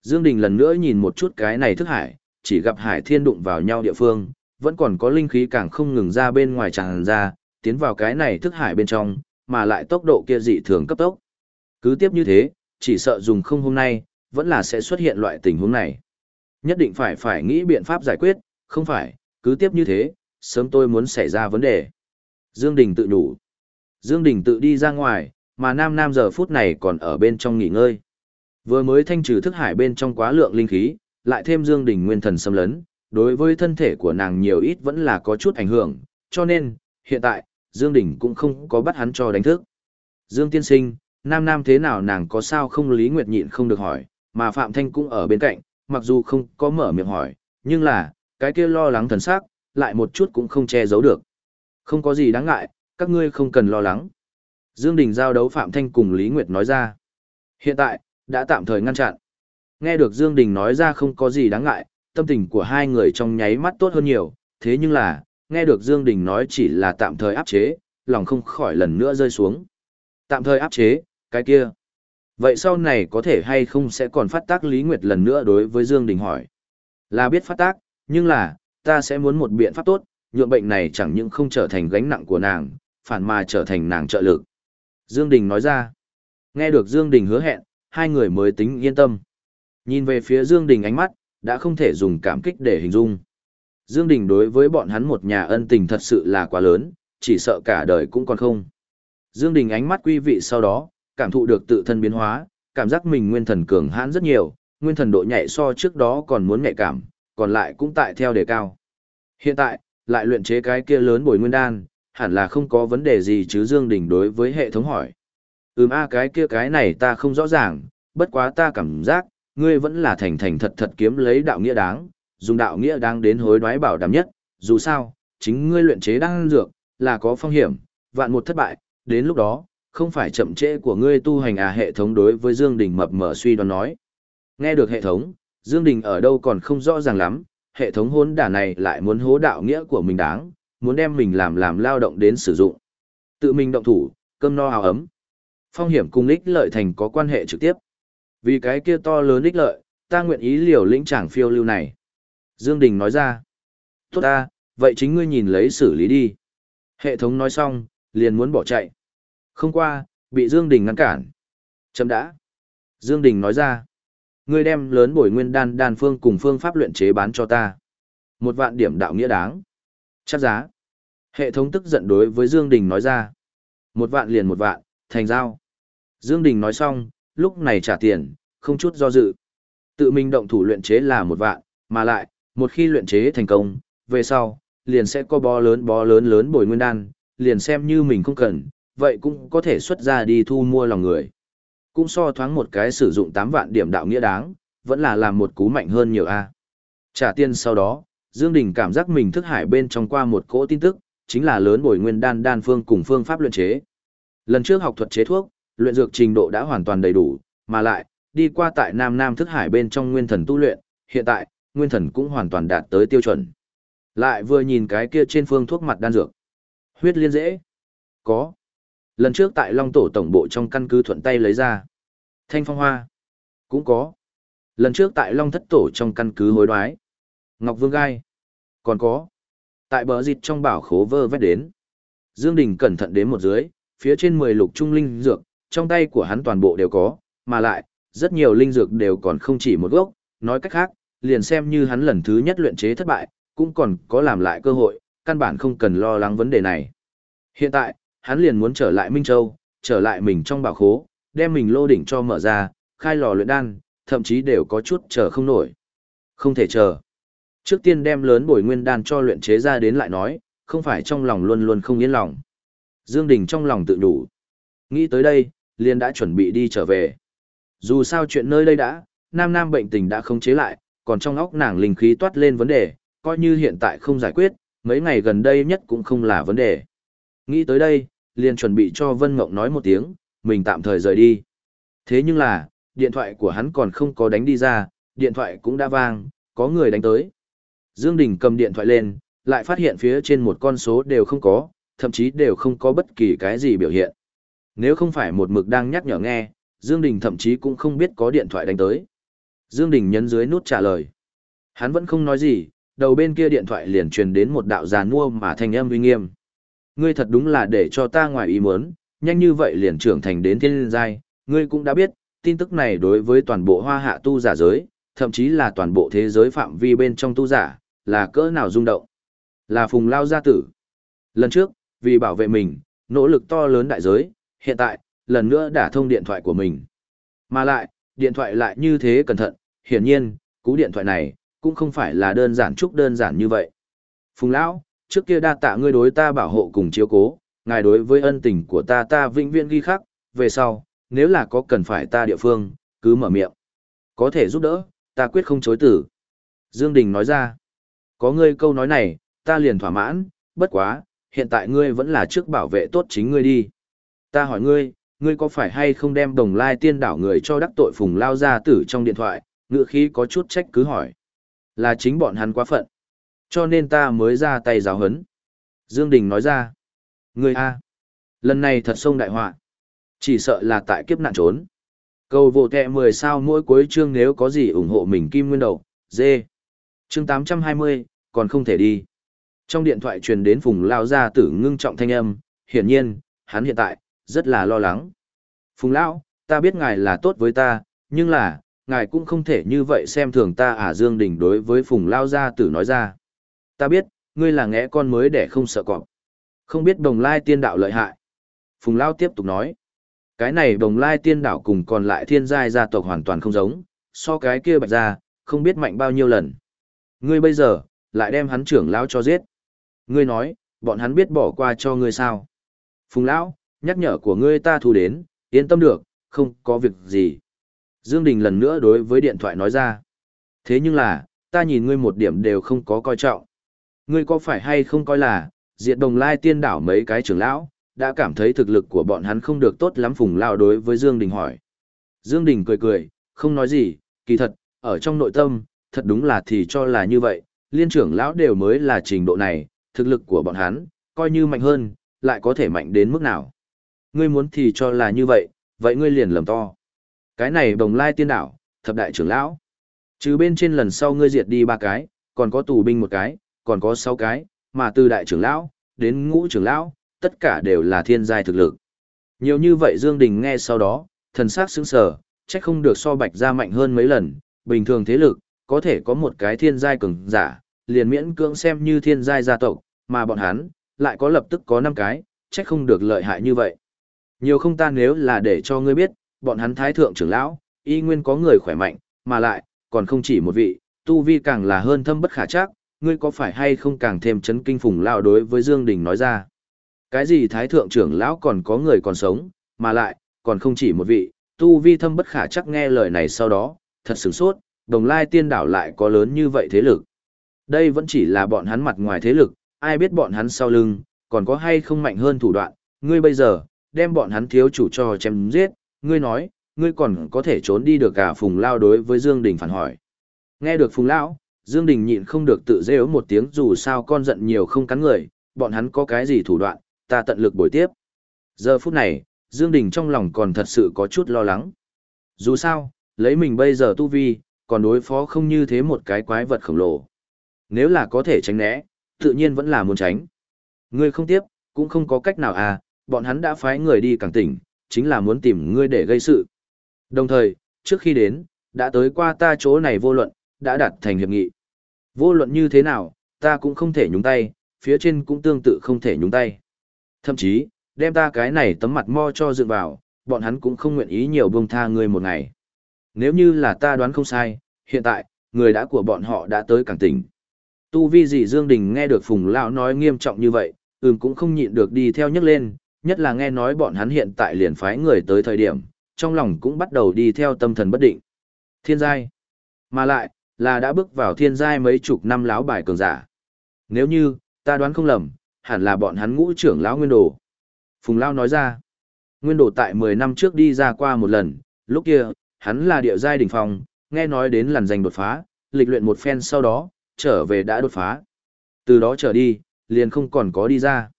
Dương Đình lần nữa nhìn một chút cái này thức hải, chỉ gặp hải thiên đụng vào nhau địa phương, vẫn còn có linh khí càng không ngừng ra bên ngoài tràn ra, tiến vào cái này thức hải bên trong, mà lại tốc độ kia dị thường cấp tốc. Cứ tiếp như thế, chỉ sợ dùng không hôm nay, vẫn là sẽ xuất hiện loại tình huống này. Nhất định phải phải nghĩ biện pháp giải quyết, không phải, cứ tiếp như thế, sớm tôi muốn xảy ra vấn đề. Dương Đình tự đủ. Dương Đình tự đi ra ngoài, mà Nam Nam giờ phút này còn ở bên trong nghỉ ngơi. Vừa mới thanh trừ thức hải bên trong quá lượng linh khí, lại thêm Dương Đình nguyên thần xâm lấn, đối với thân thể của nàng nhiều ít vẫn là có chút ảnh hưởng, cho nên, hiện tại, Dương Đình cũng không có bắt hắn cho đánh thức. Dương Tiên Sinh, Nam Nam thế nào nàng có sao không Lý Nguyệt nhịn không được hỏi, mà Phạm Thanh cũng ở bên cạnh, mặc dù không có mở miệng hỏi, nhưng là, cái kia lo lắng thần sắc, lại một chút cũng không che giấu được. Không có gì đáng ngại, các ngươi không cần lo lắng. Dương Đình giao đấu Phạm Thanh cùng Lý Nguyệt nói ra. Hiện tại, đã tạm thời ngăn chặn. Nghe được Dương Đình nói ra không có gì đáng ngại, tâm tình của hai người trong nháy mắt tốt hơn nhiều, thế nhưng là, nghe được Dương Đình nói chỉ là tạm thời áp chế, lòng không khỏi lần nữa rơi xuống. Tạm thời áp chế, cái kia. Vậy sau này có thể hay không sẽ còn phát tác Lý Nguyệt lần nữa đối với Dương Đình hỏi. Là biết phát tác, nhưng là, ta sẽ muốn một biện pháp tốt, nhượng bệnh này chẳng những không trở thành gánh nặng của nàng, phản mà trở thành nàng trợ lực. Dương Đình nói ra. Nghe được Dương Đình hứa hẹn, hai người mới tính yên tâm. Nhìn về phía Dương Đình ánh mắt, đã không thể dùng cảm kích để hình dung. Dương Đình đối với bọn hắn một nhà ân tình thật sự là quá lớn, chỉ sợ cả đời cũng còn không. Dương Đình ánh mắt quý vị sau đó, cảm thụ được tự thân biến hóa, cảm giác mình nguyên thần cường hãn rất nhiều, nguyên thần độ nhạy so trước đó còn muốn nhạy cảm, còn lại cũng tại theo đề cao. Hiện tại, lại luyện chế cái kia lớn bồi nguyên đan, hẳn là không có vấn đề gì chứ Dương Đình đối với hệ thống hỏi. Ừm a cái kia cái này ta không rõ ràng, bất quá ta cảm giác, ngươi vẫn là thành thành thật thật kiếm lấy đạo nghĩa đáng, dùng đạo nghĩa đang đến hối đoái bảo đảm nhất, dù sao, chính ngươi luyện chế đan dược, là có phong hiểm, vạn một thất bại, đến lúc đó, không phải chậm trễ của ngươi tu hành à hệ thống đối với Dương Đình mập mờ suy đoán nói. Nghe được hệ thống, Dương Đình ở đâu còn không rõ ràng lắm, hệ thống hỗn đả này lại muốn hố đạo nghĩa của mình đáng, muốn đem mình làm làm lao động đến sử dụng. Tự mình động thủ, cơm no áo ấm. Phong hiểm cùng ích lợi thành có quan hệ trực tiếp. Vì cái kia to lớn ích lợi, ta nguyện ý liều lĩnh chàng phiêu lưu này. Dương Đình nói ra. Tốt ta, vậy chính ngươi nhìn lấy xử lý đi. Hệ thống nói xong, liền muốn bỏ chạy. Không qua, bị Dương Đình ngăn cản. Chấm đã. Dương Đình nói ra. Ngươi đem lớn bồi nguyên đan đan phương cùng phương pháp luyện chế bán cho ta. Một vạn điểm đạo nghĩa đáng. Chắc giá. Hệ thống tức giận đối với Dương Đình nói ra. Một vạn liền một vạn, thành giao. Dương Đình nói xong, lúc này trả tiền, không chút do dự. Tự mình động thủ luyện chế là một vạn, mà lại, một khi luyện chế thành công, về sau, liền sẽ có bó lớn bó lớn lớn bồi nguyên đan, liền xem như mình không cần, vậy cũng có thể xuất ra đi thu mua lòng người. Cũng so thoáng một cái sử dụng 8 vạn điểm đạo nghĩa đáng, vẫn là làm một cú mạnh hơn nhiều a. Trả tiền sau đó, Dương Đình cảm giác mình thức hải bên trong qua một cỗ tin tức, chính là lớn bồi nguyên đan đan phương cùng phương pháp luyện chế. Lần trước học thuật chế thuốc, luyện dược trình độ đã hoàn toàn đầy đủ, mà lại, đi qua tại Nam Nam thức hải bên trong nguyên thần tu luyện, hiện tại, nguyên thần cũng hoàn toàn đạt tới tiêu chuẩn. Lại vừa nhìn cái kia trên phương thuốc mặt đan dược. Huyết liên dễ. Có. Lần trước tại Long Tổ Tổng Bộ trong căn cứ thuận tay lấy ra. Thanh phong hoa. Cũng có. Lần trước tại Long Thất Tổ trong căn cứ hối đoái. Ngọc Vương Gai. Còn có. Tại bờ dịch trong bảo khố vơ vét đến. Dương Đình cẩn thận đến một dưới, phía trên 10 lục trung linh dược, trong tay của hắn toàn bộ đều có, mà lại, rất nhiều linh dược đều còn không chỉ một gốc, nói cách khác, liền xem như hắn lần thứ nhất luyện chế thất bại, cũng còn có làm lại cơ hội, căn bản không cần lo lắng vấn đề này. Hiện tại, hắn liền muốn trở lại Minh Châu, trở lại mình trong bảo khố, đem mình lô đỉnh cho mở ra, khai lò luyện đan, thậm chí đều có chút chờ không nổi. Không thể chờ. Trước tiên đem lớn bồi nguyên đan cho luyện chế ra đến lại nói, không phải trong lòng luôn luôn không yên lòng. Dương Đình trong lòng tự đủ. Nghĩ tới đây, liền đã chuẩn bị đi trở về. Dù sao chuyện nơi đây đã, nam nam bệnh tình đã không chế lại, còn trong óc nàng linh khí toát lên vấn đề, coi như hiện tại không giải quyết, mấy ngày gần đây nhất cũng không là vấn đề. Nghĩ tới đây, liền chuẩn bị cho Vân Ngộng nói một tiếng, mình tạm thời rời đi. Thế nhưng là, điện thoại của hắn còn không có đánh đi ra, điện thoại cũng đã vang, có người đánh tới. Dương Đình cầm điện thoại lên, lại phát hiện phía trên một con số đều không có, thậm chí đều không có bất kỳ cái gì biểu hiện. Nếu không phải một mực đang nhắc nhở nghe, Dương Đình thậm chí cũng không biết có điện thoại đánh tới. Dương Đình nhấn dưới nút trả lời. Hắn vẫn không nói gì, đầu bên kia điện thoại liền truyền đến một đạo giàn mua mà thanh âm uy nghiêm. Ngươi thật đúng là để cho ta ngoài ý muốn, nhanh như vậy liền trưởng thành đến thiên giai, ngươi cũng đã biết, tin tức này đối với toàn bộ hoa hạ tu giả giới, thậm chí là toàn bộ thế giới phạm vi bên trong tu giả, là cỡ nào rung động. Là phùng lao gia tử. Lần trước, vì bảo vệ mình, nỗ lực to lớn đại giới, hiện tại, lần nữa đả thông điện thoại của mình. Mà lại, điện thoại lại như thế cẩn thận, hiển nhiên, cú điện thoại này, cũng không phải là đơn giản chút đơn giản như vậy. Phùng lão, trước kia đa tạ ngươi đối ta bảo hộ cùng chiếu cố, ngài đối với ân tình của ta ta vĩnh viễn ghi khắc, về sau, nếu là có cần phải ta địa phương, cứ mở miệng. Có thể giúp đỡ, ta quyết không chối tử. Dương Đình nói ra, có ngươi câu nói này, ta liền thỏa mãn, bất quá, hiện tại ngươi vẫn là trước bảo vệ tốt chính ngươi đi. Ta hỏi ngươi, ngươi có phải hay không đem đồng lai tiên đảo người cho đắc tội phùng lao gia tử trong điện thoại, ngựa khí có chút trách cứ hỏi. Là chính bọn hắn quá phận. Cho nên ta mới ra tay giáo hấn. Dương Đình nói ra. Ngươi A. Lần này thật sông đại họa. Chỉ sợ là tại kiếp nạn trốn. Cầu vô tệ 10 sao mỗi cuối chương nếu có gì ủng hộ mình kim nguyên đầu, dê. Chương 820, còn không thể đi. Trong điện thoại truyền đến Phùng Lao gia tử ngưng trọng thanh âm, hiển nhiên, hắn hiện tại, rất là lo lắng. Phùng Lão, ta biết ngài là tốt với ta, nhưng là, ngài cũng không thể như vậy xem thường ta à Dương Đình đối với Phùng Lao gia tử nói ra. Ta biết, ngươi là ngẽ con mới để không sợ cọp. Không biết đồng lai tiên đạo lợi hại. Phùng Lao tiếp tục nói. Cái này đồng lai tiên đạo cùng còn lại thiên giai gia tộc hoàn toàn không giống, so cái kia bạch ra, không biết mạnh bao nhiêu lần. Ngươi bây giờ, lại đem hắn trưởng lão cho giết. Ngươi nói, bọn hắn biết bỏ qua cho ngươi sao? Phùng lão, nhắc nhở của ngươi ta thu đến, yên tâm được, không có việc gì. Dương Đình lần nữa đối với điện thoại nói ra. Thế nhưng là, ta nhìn ngươi một điểm đều không có coi trọng. Ngươi có phải hay không coi là, diệt đồng lai tiên đảo mấy cái trưởng lão, đã cảm thấy thực lực của bọn hắn không được tốt lắm phùng lao đối với Dương Đình hỏi. Dương Đình cười cười, không nói gì, kỳ thật, ở trong nội tâm, thật đúng là thì cho là như vậy, liên trưởng lão đều mới là trình độ này, thực lực của bọn hắn, coi như mạnh hơn, lại có thể mạnh đến mức nào. Ngươi muốn thì cho là như vậy, vậy ngươi liền lầm to. Cái này đồng lai tiên đảo, thập đại trưởng lão. Chứ bên trên lần sau ngươi diệt đi ba cái, còn có tù binh một cái, còn có sáu cái, mà từ đại trưởng lão, đến ngũ trưởng lão, tất cả đều là thiên giai thực lực. Nhiều như vậy Dương Đình nghe sau đó, thần sắc sững sờ, chắc không được so bạch ra mạnh hơn mấy lần, bình thường thế lực, có thể có một cái thiên giai cường giả, liền miễn cưỡng xem như thiên giai gia tộc, mà bọn hắn, lại có lập tức có năm cái, chắc không được lợi hại như vậy. Nhiều không ta nếu là để cho ngươi biết, bọn hắn thái thượng trưởng lão, y nguyên có người khỏe mạnh, mà lại, còn không chỉ một vị, tu vi càng là hơn thâm bất khả chắc, ngươi có phải hay không càng thêm chấn kinh phùng lao đối với Dương Đình nói ra. Cái gì thái thượng trưởng lão còn có người còn sống, mà lại, còn không chỉ một vị, tu vi thâm bất khả chắc nghe lời này sau đó, thật sửng sốt, đồng lai tiên đảo lại có lớn như vậy thế lực. Đây vẫn chỉ là bọn hắn mặt ngoài thế lực, ai biết bọn hắn sau lưng, còn có hay không mạnh hơn thủ đoạn, ngươi bây giờ, đem bọn hắn thiếu chủ cho chém giết, ngươi nói, ngươi còn có thể trốn đi được cả Phùng Lao đối với Dương Đình phản hỏi. Nghe được Phùng Lão, Dương Đình nhịn không được tự rêu một tiếng dù sao con giận nhiều không cắn người, bọn hắn có cái gì thủ đoạn, ta tận lực bồi tiếp. Giờ phút này, Dương Đình trong lòng còn thật sự có chút lo lắng. Dù sao, lấy mình bây giờ tu vi, còn đối phó không như thế một cái quái vật khổng lồ. Nếu là có thể tránh né, tự nhiên vẫn là muốn tránh. Ngươi không tiếp, cũng không có cách nào à, bọn hắn đã phái người đi càng tỉnh, chính là muốn tìm ngươi để gây sự. Đồng thời, trước khi đến, đã tới qua ta chỗ này vô luận, đã đạt thành hiệp nghị. Vô luận như thế nào, ta cũng không thể nhúng tay, phía trên cũng tương tự không thể nhúng tay. Thậm chí, đem ta cái này tấm mặt mo cho dựng vào, bọn hắn cũng không nguyện ý nhiều buông tha ngươi một ngày. Nếu như là ta đoán không sai, hiện tại, người đã của bọn họ đã tới cảng tỉnh. Tu vi gì Dương Đình nghe được Phùng Lão nói nghiêm trọng như vậy, ừm cũng không nhịn được đi theo nhấc lên, nhất là nghe nói bọn hắn hiện tại liền phái người tới thời điểm, trong lòng cũng bắt đầu đi theo tâm thần bất định. Thiên giai. Mà lại, là đã bước vào thiên giai mấy chục năm lão bài cường giả. Nếu như, ta đoán không lầm, hẳn là bọn hắn ngũ trưởng lão nguyên đồ. Phùng Lão nói ra, nguyên đồ tại 10 năm trước đi ra qua một lần, lúc kia, hắn là địa giai đỉnh phong, nghe nói đến lần giành đột phá, lịch luyện một phen sau đó, trở về đã đột phá. Từ đó trở đi, liền không còn có đi ra.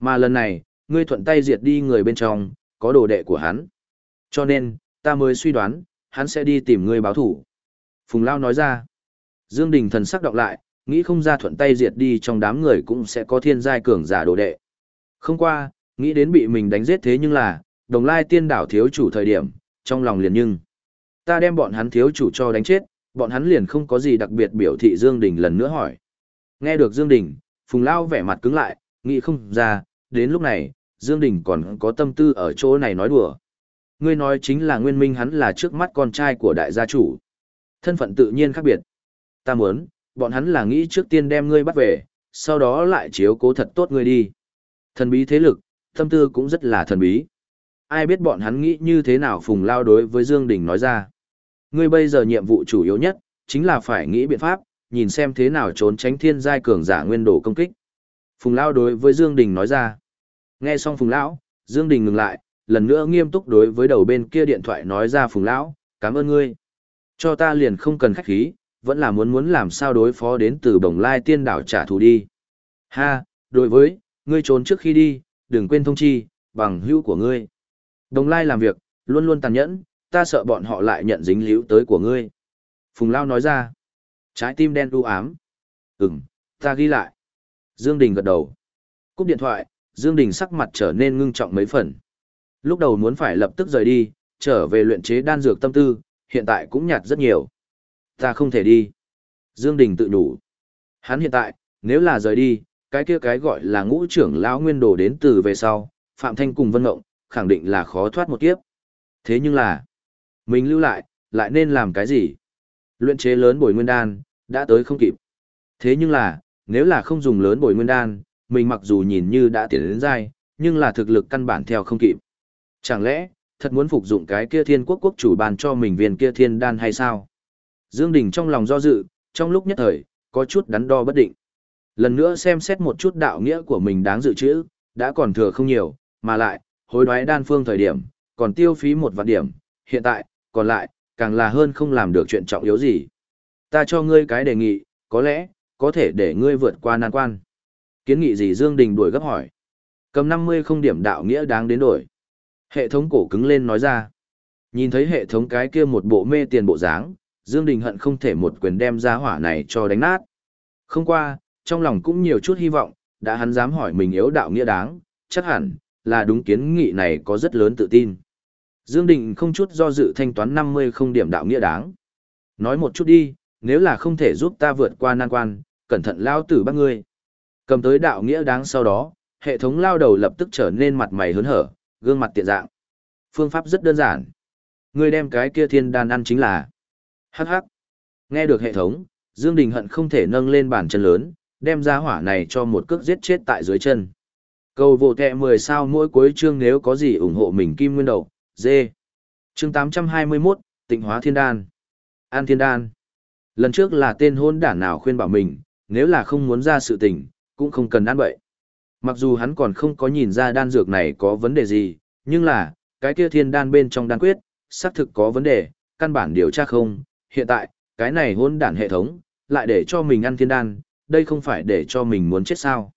Mà lần này, ngươi thuận tay diệt đi người bên trong, có đồ đệ của hắn. Cho nên, ta mới suy đoán, hắn sẽ đi tìm ngươi báo thủ. Phùng Lao nói ra. Dương Đình thần sắc đọc lại, nghĩ không ra thuận tay diệt đi trong đám người cũng sẽ có thiên giai cường giả đồ đệ. Không qua, nghĩ đến bị mình đánh giết thế nhưng là, đồng lai tiên đảo thiếu chủ thời điểm, trong lòng liền nhưng. Ta đem bọn hắn thiếu chủ cho đánh chết, bọn hắn liền không có gì đặc biệt biểu thị Dương Đình lần nữa hỏi. Nghe được Dương Đình, Phùng Lao vẻ mặt cứng lại, nghĩ không ra, đến lúc này, Dương Đình còn có tâm tư ở chỗ này nói đùa. Ngươi nói chính là nguyên minh hắn là trước mắt con trai của đại gia chủ. Thân phận tự nhiên khác biệt. Ta muốn, bọn hắn là nghĩ trước tiên đem ngươi bắt về, sau đó lại chiếu cố thật tốt ngươi đi. Thần bí thế lực, tâm tư cũng rất là thần bí. Ai biết bọn hắn nghĩ như thế nào Phùng Lao đối với Dương Đình nói ra. Ngươi bây giờ nhiệm vụ chủ yếu nhất, chính là phải nghĩ biện pháp, nhìn xem thế nào trốn tránh thiên giai cường giả nguyên đồ công kích. Phùng lao đối với Dương Đình nói ra. Nghe xong Phùng Lão, Dương Đình ngừng lại, lần nữa nghiêm túc đối với đầu bên kia điện thoại nói ra Phùng Lão, cảm ơn ngươi. Cho ta liền không cần khách khí, vẫn là muốn muốn làm sao đối phó đến từ bồng lai tiên đảo trả thù đi. Ha, đối với, ngươi trốn trước khi đi, đừng quên thông chi, bằng hữu của ngươi. Đồng lai làm việc, luôn luôn tàn nhẫn, ta sợ bọn họ lại nhận dính líu tới của ngươi. Phùng Lao nói ra. Trái tim đen u ám. Ừm, ta ghi lại. Dương Đình gật đầu. Cúp điện thoại, Dương Đình sắc mặt trở nên ngưng trọng mấy phần. Lúc đầu muốn phải lập tức rời đi, trở về luyện chế đan dược tâm tư, hiện tại cũng nhạt rất nhiều. Ta không thể đi. Dương Đình tự đủ. Hắn hiện tại, nếu là rời đi, cái kia cái gọi là ngũ trưởng lão nguyên đồ đến từ về sau, Phạm Thanh cùng Vân Ngộng, khẳng định là khó thoát một kiếp. Thế nhưng là, mình lưu lại, lại nên làm cái gì? Luyện chế lớn bồi nguyên đan, đã tới không kịp. Thế nhưng là, nếu là không dùng lớn bồi nguyên đan, mình mặc dù nhìn như đã tiến đến dai, nhưng là thực lực căn bản theo không kịp. Chẳng lẽ, thật muốn phục dụng cái kia thiên quốc quốc chủ bàn cho mình viên kia thiên đan hay sao? Dương Đình trong lòng do dự, trong lúc nhất thời, có chút đắn đo bất định. Lần nữa xem xét một chút đạo nghĩa của mình đáng dự trữ, đã còn thừa không nhiều, mà lại, hối đoái đan phương thời điểm, còn tiêu phí một vạn điểm, hiện tại, còn lại, càng là hơn không làm được chuyện trọng yếu gì. Ta cho ngươi cái đề nghị, có lẽ, có thể để ngươi vượt qua nan quan. Kiến nghị gì Dương Đình đuổi gấp hỏi. Cầm 50 không điểm đạo nghĩa đáng đến đổi. Hệ thống cổ cứng lên nói ra. Nhìn thấy hệ thống cái kia một bộ mê tiền bộ dáng, Dương Đình hận không thể một quyền đem ra hỏa này cho đánh nát. Không qua, trong lòng cũng nhiều chút hy vọng, đã hắn dám hỏi mình yếu đạo nghĩa đáng, chắc hẳn, là đúng kiến nghị này có rất lớn tự tin. Dương Đình không chút do dự thanh toán 50 không điểm đạo nghĩa đáng. Nói một chút đi, nếu là không thể giúp ta vượt qua nan quan, cẩn thận lao tử bắt ngươi. Cầm tới đạo nghĩa đáng sau đó, hệ thống lao đầu lập tức trở nên mặt mày hớn hở, gương mặt tiện dạng. Phương pháp rất đơn giản. Ngươi đem cái kia thiên đan ăn chính là. Hắc hắc. Nghe được hệ thống, Dương Đình hận không thể nâng lên bàn chân lớn, đem ra hỏa này cho một cước giết chết tại dưới chân. Cầu vô kẹ 10 sao mỗi cuối chương nếu có gì ủng hộ mình kim nguyên đầu, dê. Chương 821, Tịnh hóa thiên đan. An thiên đan. Lần trước là tên hôn đản nào khuyên bảo mình, nếu là không muốn ra sự tình, cũng không cần ăn bậy. Mặc dù hắn còn không có nhìn ra đan dược này có vấn đề gì, nhưng là, cái kia thiên đan bên trong đan quyết, xác thực có vấn đề, căn bản điều tra không. Hiện tại, cái này hôn đản hệ thống, lại để cho mình ăn thiên đan, đây không phải để cho mình muốn chết sao.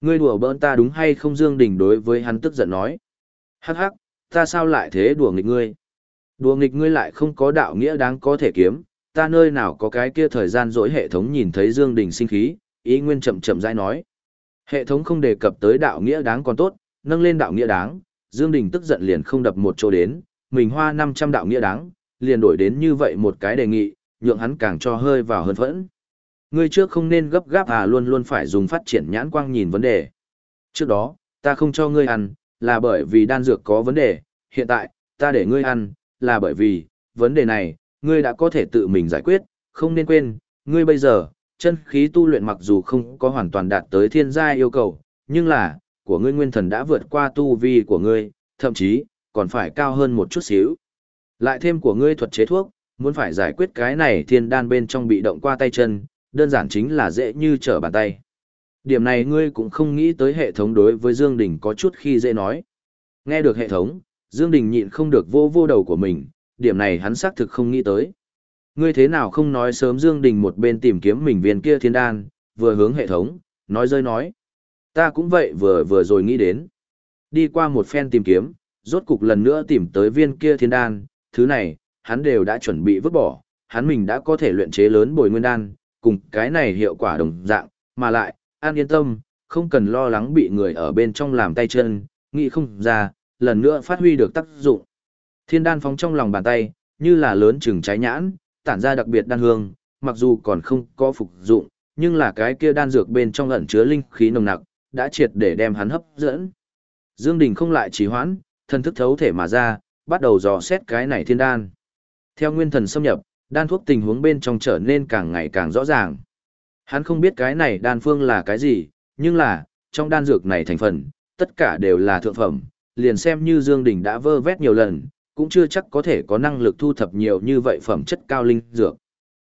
Ngươi đùa bỡn ta đúng hay không Dương Đình đối với hắn tức giận nói. Hắc hắc, ta sao lại thế đùa nghịch ngươi? Đùa nghịch ngươi lại không có đạo nghĩa đáng có thể kiếm, ta nơi nào có cái kia thời gian dỗi hệ thống nhìn thấy Dương Đình sinh khí, ý nguyên chậm chậm rãi nói. Hệ thống không đề cập tới đạo nghĩa đáng còn tốt, nâng lên đạo nghĩa đáng, Dương Đình tức giận liền không đập một chỗ đến, mình hoa 500 đạo nghĩa đáng, liền đổi đến như vậy một cái đề nghị, nhượng hắn càng cho hơi vào hơn phẫn. Ngươi trước không nên gấp gáp à luôn luôn phải dùng phát triển nhãn quang nhìn vấn đề. Trước đó, ta không cho ngươi ăn, là bởi vì đan dược có vấn đề, hiện tại, ta để ngươi ăn, là bởi vì, vấn đề này, ngươi đã có thể tự mình giải quyết, không nên quên, ngươi bây giờ, chân khí tu luyện mặc dù không có hoàn toàn đạt tới thiên gia yêu cầu, nhưng là, của ngươi nguyên thần đã vượt qua tu vi của ngươi, thậm chí, còn phải cao hơn một chút xíu. Lại thêm của ngươi thuật chế thuốc, muốn phải giải quyết cái này thiên đan bên trong bị động qua tay chân, đơn giản chính là dễ như trở bàn tay. Điểm này ngươi cũng không nghĩ tới hệ thống đối với Dương Đình có chút khi dễ nói. Nghe được hệ thống, Dương Đình nhịn không được vô vô đầu của mình, điểm này hắn xác thực không nghĩ tới. Ngươi thế nào không nói sớm Dương Đình một bên tìm kiếm mình viên kia thiên đan, vừa hướng hệ thống, nói rơi nói. Ta cũng vậy vừa vừa rồi nghĩ đến. Đi qua một phen tìm kiếm, rốt cục lần nữa tìm tới viên kia thiên đan, thứ này, hắn đều đã chuẩn bị vứt bỏ, hắn mình đã có thể luyện chế lớn bồi nguyên đan, cùng cái này hiệu quả đồng dạng, mà lại, an yên tâm, không cần lo lắng bị người ở bên trong làm tay chân, nghĩ không ra, lần nữa phát huy được tác dụng. Thiên đan phóng trong lòng bàn tay, như là lớn chừng trái nhãn, tản ra đặc biệt đan hương, mặc dù còn không có phục dụng, nhưng là cái kia đan dược bên trong ẩn chứa linh khí nồng nặc, đã triệt để đem hắn hấp dẫn. Dương Đình không lại trì hoãn, thân thức thấu thể mà ra, bắt đầu dò xét cái này thiên đan. Theo nguyên thần xâm nhập, đan thuốc tình huống bên trong trở nên càng ngày càng rõ ràng. Hắn không biết cái này đan phương là cái gì, nhưng là, trong đan dược này thành phần, tất cả đều là thượng phẩm, liền xem như Dương Đình đã vơ vét nhiều lần, cũng chưa chắc có thể có năng lực thu thập nhiều như vậy phẩm chất cao linh dược.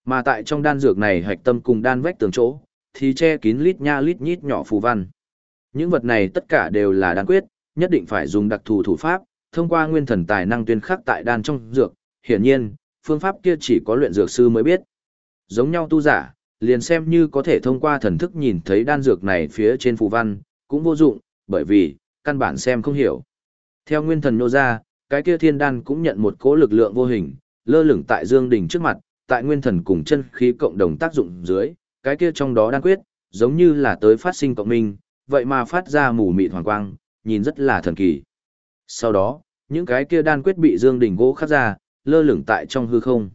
Mà tại trong đan dược này hạch tâm cùng đan vách tường chỗ, thì che kín lít nha lít nhít nhỏ phù văn. Những vật này tất cả đều là đan quyết, nhất định phải dùng đặc thù thủ pháp, thông qua nguyên thần tài năng tuyên khắc tại đan trong dược, hiển nhiên, phương pháp kia chỉ có luyện dược sư mới biết. Giống nhau tu giả, liền xem như có thể thông qua thần thức nhìn thấy đan dược này phía trên phù văn, cũng vô dụng, bởi vì, căn bản xem không hiểu. Theo nguyên thần nô ra, cái kia thiên đan cũng nhận một cỗ lực lượng vô hình, lơ lửng tại Dương Đình trước mặt, tại nguyên thần cùng chân khí cộng đồng tác dụng dưới, cái kia trong đó đan quyết, giống như là tới phát sinh cộng minh, vậy mà phát ra mù mịt hoàng quang, nhìn rất là thần kỳ. Sau đó, những cái kia đan quyết bị Dương Đình gỗ khắc ra, lơ lửng tại trong hư không.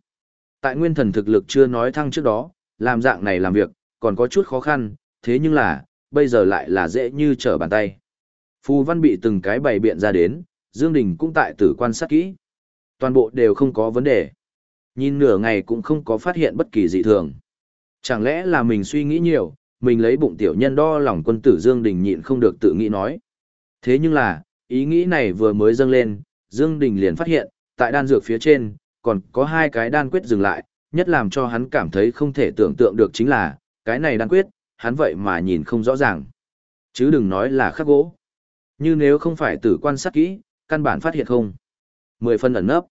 Tại nguyên thần thực lực chưa nói thăng trước đó, làm dạng này làm việc, còn có chút khó khăn, thế nhưng là, bây giờ lại là dễ như trở bàn tay. Phù văn bị từng cái bày biện ra đến, Dương Đình cũng tại tử quan sát kỹ. Toàn bộ đều không có vấn đề. Nhìn nửa ngày cũng không có phát hiện bất kỳ dị thường. Chẳng lẽ là mình suy nghĩ nhiều, mình lấy bụng tiểu nhân đo lòng quân tử Dương Đình nhịn không được tự nghĩ nói. Thế nhưng là, ý nghĩ này vừa mới dâng lên, Dương Đình liền phát hiện, tại đan dược phía trên, còn có hai cái đan quyết dừng lại, nhất làm cho hắn cảm thấy không thể tưởng tượng được chính là, cái này đan quyết, hắn vậy mà nhìn không rõ ràng. Chứ đừng nói là khắc gỗ. Như nếu không phải tử quan sát kỹ, căn bản phát hiện không. Mười phân ẩn nấp.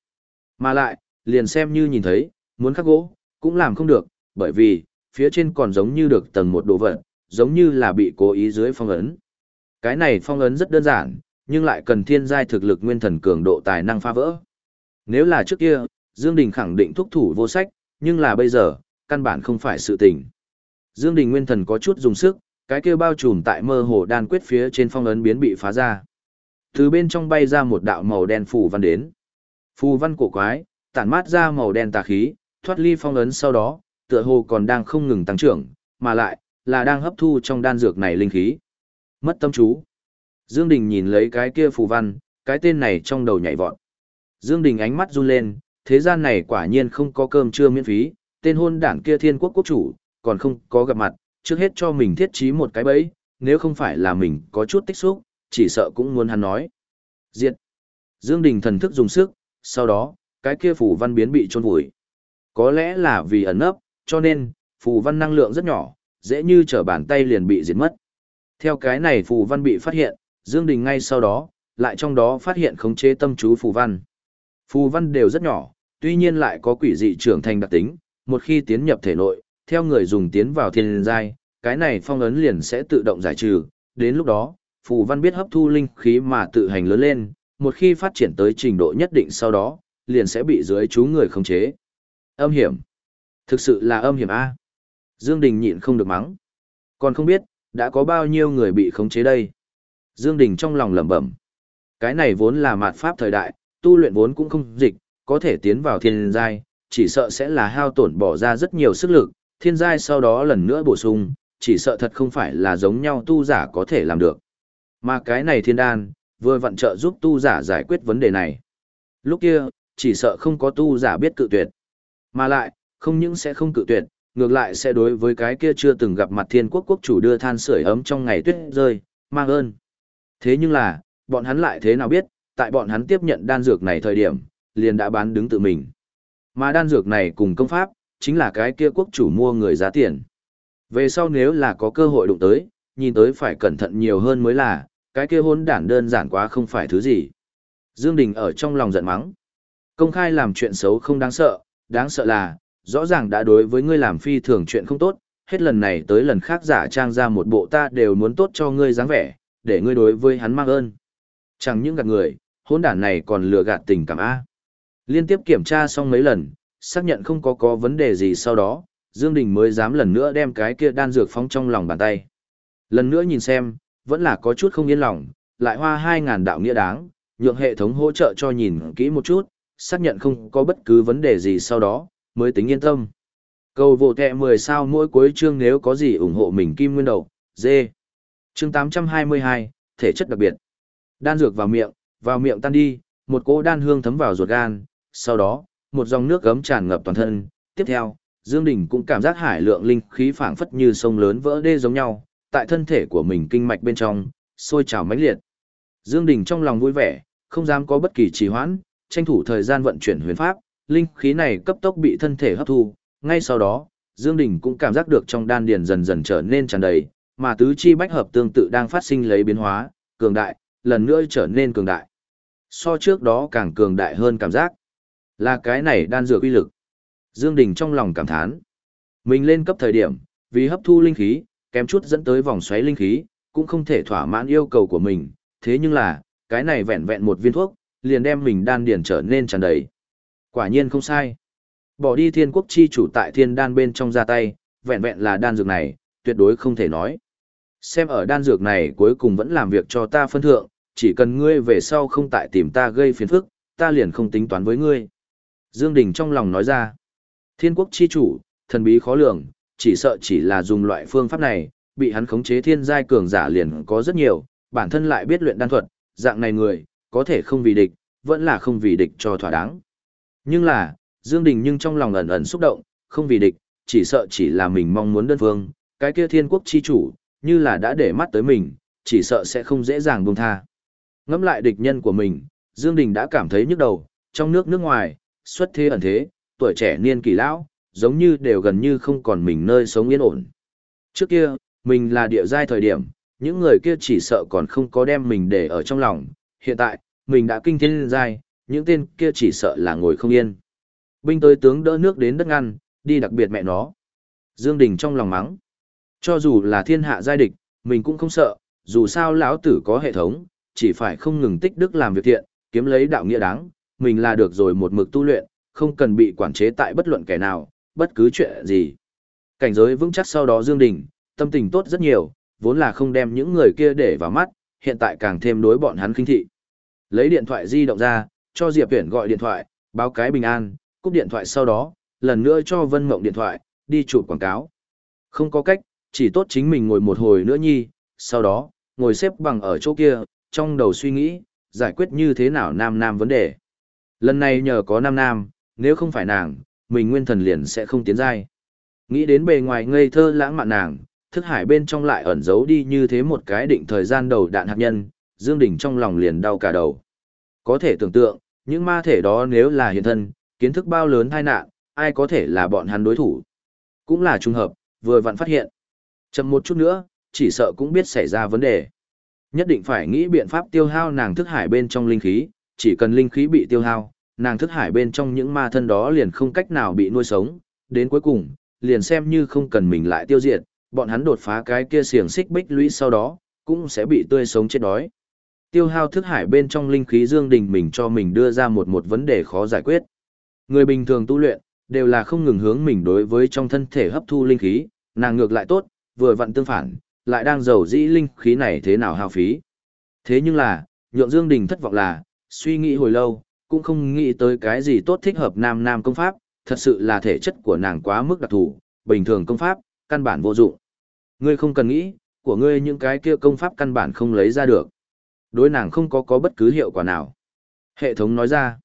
Mà lại, liền xem như nhìn thấy, muốn khắc gỗ, cũng làm không được, bởi vì, phía trên còn giống như được tầng một đồ vật, giống như là bị cố ý dưới phong ấn. Cái này phong ấn rất đơn giản, nhưng lại cần thiên giai thực lực nguyên thần cường độ tài năng phá vỡ. Nếu là trước kia, Dương Đình khẳng định thúc thủ vô sách, nhưng là bây giờ, căn bản không phải sự tình. Dương Đình nguyên thần có chút dùng sức, cái kia bao trùm tại mơ hồ đan quyết phía trên phong ấn biến bị phá ra. Từ bên trong bay ra một đạo màu đen phù văn đến. Phù văn cổ quái, tản mát ra màu đen tà khí, thoát ly phong ấn sau đó, tựa hồ còn đang không ngừng tăng trưởng, mà lại, là đang hấp thu trong đan dược này linh khí. Mất tâm chú. Dương Đình nhìn lấy cái kia phù văn, cái tên này trong đầu nhảy vọt. Dương Đình ánh mắt run lên, thế gian này quả nhiên không có cơm trưa miễn phí, tên hôn đảng kia thiên quốc quốc chủ, còn không có gặp mặt, trước hết cho mình thiết trí một cái bẫy, nếu không phải là mình có chút tích xúc, chỉ sợ cũng muốn hắn nói. Diệt. Dương Đình thần thức dùng sức, sau đó, cái kia phù văn biến bị trôn vùi. Có lẽ là vì ẩn nấp, cho nên, phù văn năng lượng rất nhỏ, dễ như trở bàn tay liền bị diệt mất. Theo cái này phù văn bị phát hiện, Dương Đình ngay sau đó, lại trong đó phát hiện khống chế tâm chú phù văn. Phù văn đều rất nhỏ, tuy nhiên lại có quỷ dị trưởng thành đặc tính, một khi tiến nhập thể nội, theo người dùng tiến vào thiên giai, cái này phong ấn liền sẽ tự động giải trừ, đến lúc đó, phù văn biết hấp thu linh khí mà tự hành lớn lên, một khi phát triển tới trình độ nhất định sau đó, liền sẽ bị dưới chú người khống chế. Âm hiểm. Thực sự là âm hiểm A. Dương Đình nhịn không được mắng. Còn không biết, đã có bao nhiêu người bị khống chế đây. Dương Đình trong lòng lẩm bẩm. Cái này vốn là mạt pháp thời đại, tu luyện vốn cũng không dịch, có thể tiến vào thiên giai, chỉ sợ sẽ là hao tổn bỏ ra rất nhiều sức lực, thiên giai sau đó lần nữa bổ sung, chỉ sợ thật không phải là giống nhau tu giả có thể làm được. Mà cái này thiên đan, vừa vận trợ giúp tu giả giải quyết vấn đề này. Lúc kia, chỉ sợ không có tu giả biết cự tuyệt. Mà lại, không những sẽ không cự tuyệt, ngược lại sẽ đối với cái kia chưa từng gặp mặt thiên quốc quốc chủ đưa than sưởi ấm trong ngày tuyết rơi, mang ơn. Thế nhưng là, bọn hắn lại thế nào biết, tại bọn hắn tiếp nhận đan dược này thời điểm, liền đã bán đứng tự mình. Mà đan dược này cùng công pháp, chính là cái kia quốc chủ mua người giá tiền. Về sau nếu là có cơ hội đụng tới, nhìn tới phải cẩn thận nhiều hơn mới là, cái kia hôn đản đơn giản quá không phải thứ gì. Dương Đình ở trong lòng giận mắng. Công khai làm chuyện xấu không đáng sợ, đáng sợ là, rõ ràng đã đối với ngươi làm phi thường chuyện không tốt, hết lần này tới lần khác giả trang ra một bộ ta đều muốn tốt cho ngươi dáng vẻ, để ngươi đối với hắn mang ơn. Chẳng những gạt người, hôn đản này còn lừa gạt tình cảm A. Liên tiếp kiểm tra xong mấy lần, xác nhận không có có vấn đề gì sau đó, Dương Đình mới dám lần nữa đem cái kia đan dược phóng trong lòng bàn tay. Lần nữa nhìn xem, vẫn là có chút không yên lòng, lại hoa 2.000 đạo nghĩa đáng, nhượng hệ thống hỗ trợ cho nhìn kỹ một chút, xác nhận không có bất cứ vấn đề gì sau đó, mới tính yên tâm. Cầu vô tệ 10 sao mỗi cuối chương nếu có gì ủng hộ mình kim nguyên đầu, dê. Chương 822, thể chất đặc biệt. Đan dược vào miệng, vào miệng tan đi, một cỗ đan hương thấm vào ruột gan, sau đó, một dòng nước gấm tràn ngập toàn thân. Tiếp theo, Dương Đình cũng cảm giác hải lượng linh khí phảng phất như sông lớn vỡ đê giống nhau, tại thân thể của mình kinh mạch bên trong, sôi trào mãnh liệt. Dương Đình trong lòng vui vẻ, không dám có bất kỳ trì hoãn, tranh thủ thời gian vận chuyển huyền pháp, linh khí này cấp tốc bị thân thể hấp thu, ngay sau đó, Dương Đình cũng cảm giác được trong đan điền dần dần trở nên tràn đầy, mà tứ chi bách hợp tương tự đang phát sinh lấy biến hóa, cường đại, lần nữa trở nên cường đại. So trước đó càng cường đại hơn cảm giác. Là cái này đan dược uy lực. Dương Đình trong lòng cảm thán. Mình lên cấp thời điểm, vì hấp thu linh khí, kém chút dẫn tới vòng xoáy linh khí, cũng không thể thỏa mãn yêu cầu của mình, thế nhưng là, cái này vẹn vẹn một viên thuốc, liền đem mình đan điền trở nên tràn đầy. Quả nhiên không sai. Bỏ đi thiên quốc chi chủ tại thiên đan bên trong ra tay, vẹn vẹn là đan dược này, tuyệt đối không thể nói. Xem ở đan dược này cuối cùng vẫn làm việc cho ta phân thượng, chỉ cần ngươi về sau không tại tìm ta gây phiền phức, ta liền không tính toán với ngươi. Dương Đình trong lòng nói ra, thiên quốc chi chủ, thần bí khó lường, chỉ sợ chỉ là dùng loại phương pháp này, bị hắn khống chế thiên giai cường giả liền có rất nhiều, bản thân lại biết luyện đan thuật, dạng này người, có thể không vì địch, vẫn là không vì địch cho thỏa đáng. Nhưng là, Dương Đình nhưng trong lòng ẩn ẩn xúc động, không vì địch, chỉ sợ chỉ là mình mong muốn đơn phương, cái kia thiên quốc chi chủ, như là đã để mắt tới mình, chỉ sợ sẽ không dễ dàng buông tha. Ngắm lại địch nhân của mình, Dương Đình đã cảm thấy nhức đầu, trong nước nước ngoài, xuất thế ẩn thế, tuổi trẻ niên kỳ lão, giống như đều gần như không còn mình nơi sống yên ổn. Trước kia, mình là địa giai thời điểm, những người kia chỉ sợ còn không có đem mình để ở trong lòng, hiện tại, mình đã kinh thiên giai, những tên kia chỉ sợ là ngồi không yên. Binh tới tướng đỡ nước đến đất ngăn, đi đặc biệt mẹ nó. Dương Đình trong lòng mắng. Cho dù là thiên hạ giai địch, mình cũng không sợ, dù sao lão tử có hệ thống, chỉ phải không ngừng tích đức làm việc thiện, kiếm lấy đạo nghĩa đáng, mình là được rồi một mực tu luyện, không cần bị quản chế tại bất luận kẻ nào, bất cứ chuyện gì. Cảnh giới vững chắc sau đó Dương Đình, tâm tình tốt rất nhiều, vốn là không đem những người kia để vào mắt, hiện tại càng thêm đối bọn hắn kinh thị. Lấy điện thoại di động ra, cho Diệp Viễn gọi điện thoại, báo cái bình an, cúp điện thoại sau đó, lần nữa cho Vân Mộng điện thoại, đi chụp quảng cáo. Không có cách, chỉ tốt chính mình ngồi một hồi nữa nhi, sau đó, ngồi xếp bằng ở chỗ kia, trong đầu suy nghĩ, giải quyết như thế nào nam nam vấn đề. Lần này nhờ có nam nam, nếu không phải nàng, mình nguyên thần liền sẽ không tiến giai. Nghĩ đến bề ngoài ngây thơ lãng mạn nàng, thức hải bên trong lại ẩn giấu đi như thế một cái định thời gian đầu đạn hạt nhân, Dương Đình trong lòng liền đau cả đầu. Có thể tưởng tượng, những ma thể đó nếu là hiện thân, kiến thức bao lớn tai nạn, ai có thể là bọn hắn đối thủ. Cũng là trùng hợp, vừa vặn phát hiện. Chậm một chút nữa, chỉ sợ cũng biết xảy ra vấn đề. Nhất định phải nghĩ biện pháp tiêu hao nàng thức hải bên trong linh khí, chỉ cần linh khí bị tiêu hao, nàng thức hải bên trong những ma thân đó liền không cách nào bị nuôi sống, đến cuối cùng, liền xem như không cần mình lại tiêu diệt, bọn hắn đột phá cái kia xiềng xích bích lũy sau đó, cũng sẽ bị tươi sống chết đói. Tiêu hao thức hải bên trong linh khí dương đình mình cho mình đưa ra một một vấn đề khó giải quyết. Người bình thường tu luyện, đều là không ngừng hướng mình đối với trong thân thể hấp thu linh khí, nàng ngược lại tốt, vừa vặn tương phản, lại đang giàu dĩ linh khí này thế nào hao phí. Thế nhưng là, nhượng Dương Đình thất vọng là, suy nghĩ hồi lâu, cũng không nghĩ tới cái gì tốt thích hợp nam nam công pháp, thật sự là thể chất của nàng quá mức đặc thù, bình thường công pháp, căn bản vô dụng. Ngươi không cần nghĩ, của ngươi những cái kia công pháp căn bản không lấy ra được. Đối nàng không có có bất cứ hiệu quả nào. Hệ thống nói ra.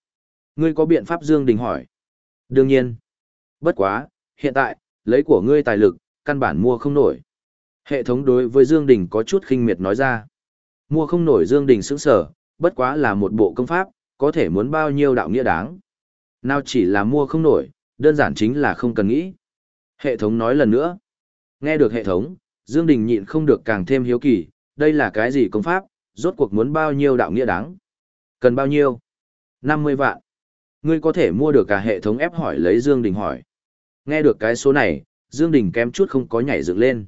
Ngươi có biện pháp Dương Đình hỏi. Đương nhiên. Bất quá, hiện tại, lấy của ngươi tài lực, căn bản mua không nổi. Hệ thống đối với Dương Đình có chút khinh miệt nói ra. Mua không nổi Dương Đình sững sờ, bất quá là một bộ công pháp, có thể muốn bao nhiêu đạo nghĩa đáng. Nào chỉ là mua không nổi, đơn giản chính là không cần nghĩ. Hệ thống nói lần nữa. Nghe được hệ thống, Dương Đình nhịn không được càng thêm hiếu kỳ, đây là cái gì công pháp, rốt cuộc muốn bao nhiêu đạo nghĩa đáng. Cần bao nhiêu? 50 vạn. Ngươi có thể mua được cả hệ thống ép hỏi lấy Dương Đình hỏi. Nghe được cái số này, Dương Đình kém chút không có nhảy dựng lên.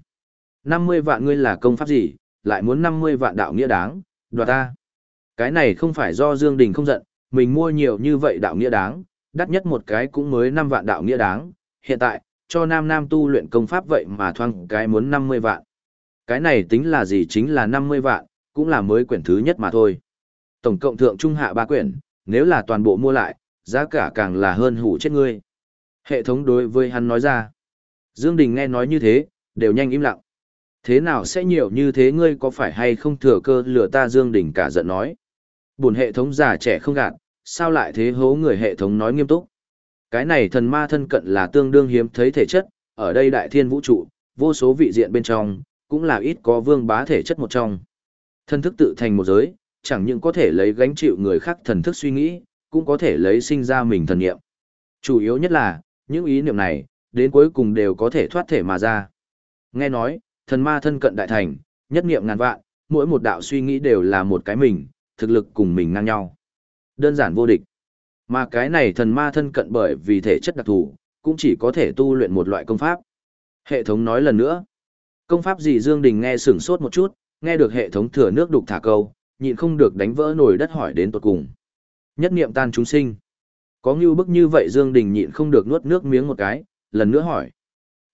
50 vạn ngươi là công pháp gì, lại muốn 50 vạn đạo nghĩa đáng, đoạt ta. Cái này không phải do Dương Đình không giận, mình mua nhiều như vậy đạo nghĩa đáng, đắt nhất một cái cũng mới 5 vạn đạo nghĩa đáng, hiện tại, cho nam nam tu luyện công pháp vậy mà thoang cái muốn 50 vạn. Cái này tính là gì chính là 50 vạn, cũng là mới quyển thứ nhất mà thôi. Tổng cộng thượng trung hạ ba quyển, nếu là toàn bộ mua lại, giá cả càng là hơn hủ chết ngươi. Hệ thống đối với hắn nói ra. Dương Đình nghe nói như thế, đều nhanh im lặng. Thế nào sẽ nhiều như thế ngươi có phải hay không thừa cơ lừa ta Dương Đình cả giận nói. Buồn hệ thống già trẻ không gạt, sao lại thế hố người hệ thống nói nghiêm túc. Cái này thần ma thân cận là tương đương hiếm thấy thể chất, ở đây đại thiên vũ trụ, vô số vị diện bên trong, cũng là ít có vương bá thể chất một trong. Thân thức tự thành một giới, chẳng những có thể lấy gánh chịu người khác thần thức suy nghĩ, cũng có thể lấy sinh ra mình thần niệm. Chủ yếu nhất là, những ý niệm này, đến cuối cùng đều có thể thoát thể mà ra. Nghe nói, thần ma thân cận đại thành, nhất niệm ngàn vạn, mỗi một đạo suy nghĩ đều là một cái mình, thực lực cùng mình ngang nhau. Đơn giản vô địch. Mà cái này thần ma thân cận bởi vì thể chất đặc thù, cũng chỉ có thể tu luyện một loại công pháp. Hệ thống nói lần nữa. Công pháp gì Dương Đình nghe sửng sốt một chút, nghe được hệ thống thừa nước đục thả câu, nhịn không được đánh vỡ nồi đất hỏi đến tuột cùng. Nhất niệm tan chúng sinh. Có ngưu bức như vậy Dương Đình nhịn không được nuốt nước miếng một cái, lần nữa hỏi.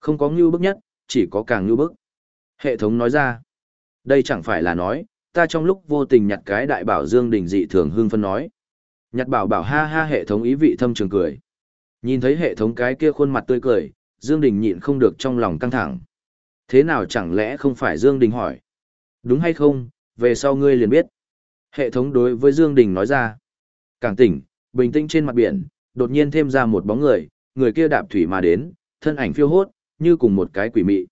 Không có ngưu bức nhất, chỉ có càng ngưu bức. Hệ thống nói ra. Đây chẳng phải là nói, ta trong lúc vô tình nhặt cái đại bảo Dương Đình dị thường hưng phân nói. Nhặt bảo bảo ha ha hệ thống ý vị thâm trường cười. Nhìn thấy hệ thống cái kia khuôn mặt tươi cười, Dương Đình nhịn không được trong lòng căng thẳng. Thế nào chẳng lẽ không phải Dương Đình hỏi? Đúng hay không, về sau ngươi liền biết. Hệ thống đối với Dương Đình nói ra. Càng tỉnh, bình tĩnh trên mặt biển, đột nhiên thêm ra một bóng người, người kia đạp thủy mà đến, thân ảnh phiêu hốt, như cùng một cái quỷ mị.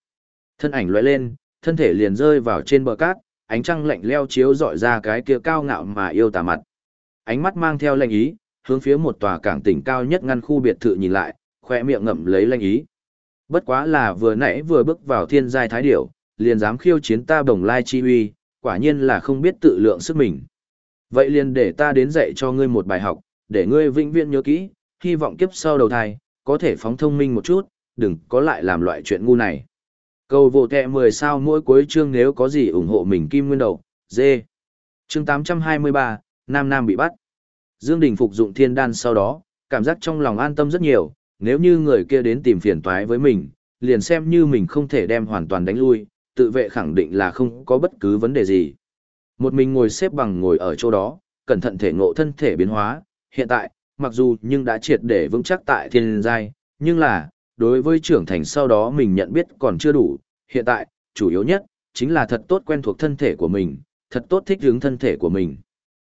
Thân ảnh lóe lên, thân thể liền rơi vào trên bờ cát, ánh trăng lạnh leo chiếu dọi ra cái kia cao ngạo mà yêu tà mặt. Ánh mắt mang theo lanh ý, hướng phía một tòa cảng tỉnh cao nhất ngăn khu biệt thự nhìn lại, khoe miệng ngậm lấy lanh ý. Bất quá là vừa nãy vừa bước vào thiên giai thái điểu, liền dám khiêu chiến ta bồng lai chi uy, quả nhiên là không biết tự lượng sức mình. Vậy liền để ta đến dạy cho ngươi một bài học, để ngươi vĩnh viễn nhớ kỹ, hy vọng kiếp sau đầu thai, có thể phóng thông minh một chút, đừng có lại làm loại chuyện ngu này. Cầu vô tệ 10 sao mỗi cuối chương nếu có gì ủng hộ mình kim nguyên đầu, dê. Chương 823, Nam Nam bị bắt. Dương Đình phục dụng thiên đan sau đó, cảm giác trong lòng an tâm rất nhiều, nếu như người kia đến tìm phiền toái với mình, liền xem như mình không thể đem hoàn toàn đánh lui, tự vệ khẳng định là không có bất cứ vấn đề gì. Một mình ngồi xếp bằng ngồi ở chỗ đó, cẩn thận thể ngộ thân thể biến hóa, hiện tại, mặc dù nhưng đã triệt để vững chắc tại thiên giai, nhưng là, đối với trưởng thành sau đó mình nhận biết còn chưa đủ, hiện tại, chủ yếu nhất, chính là thật tốt quen thuộc thân thể của mình, thật tốt thích hướng thân thể của mình.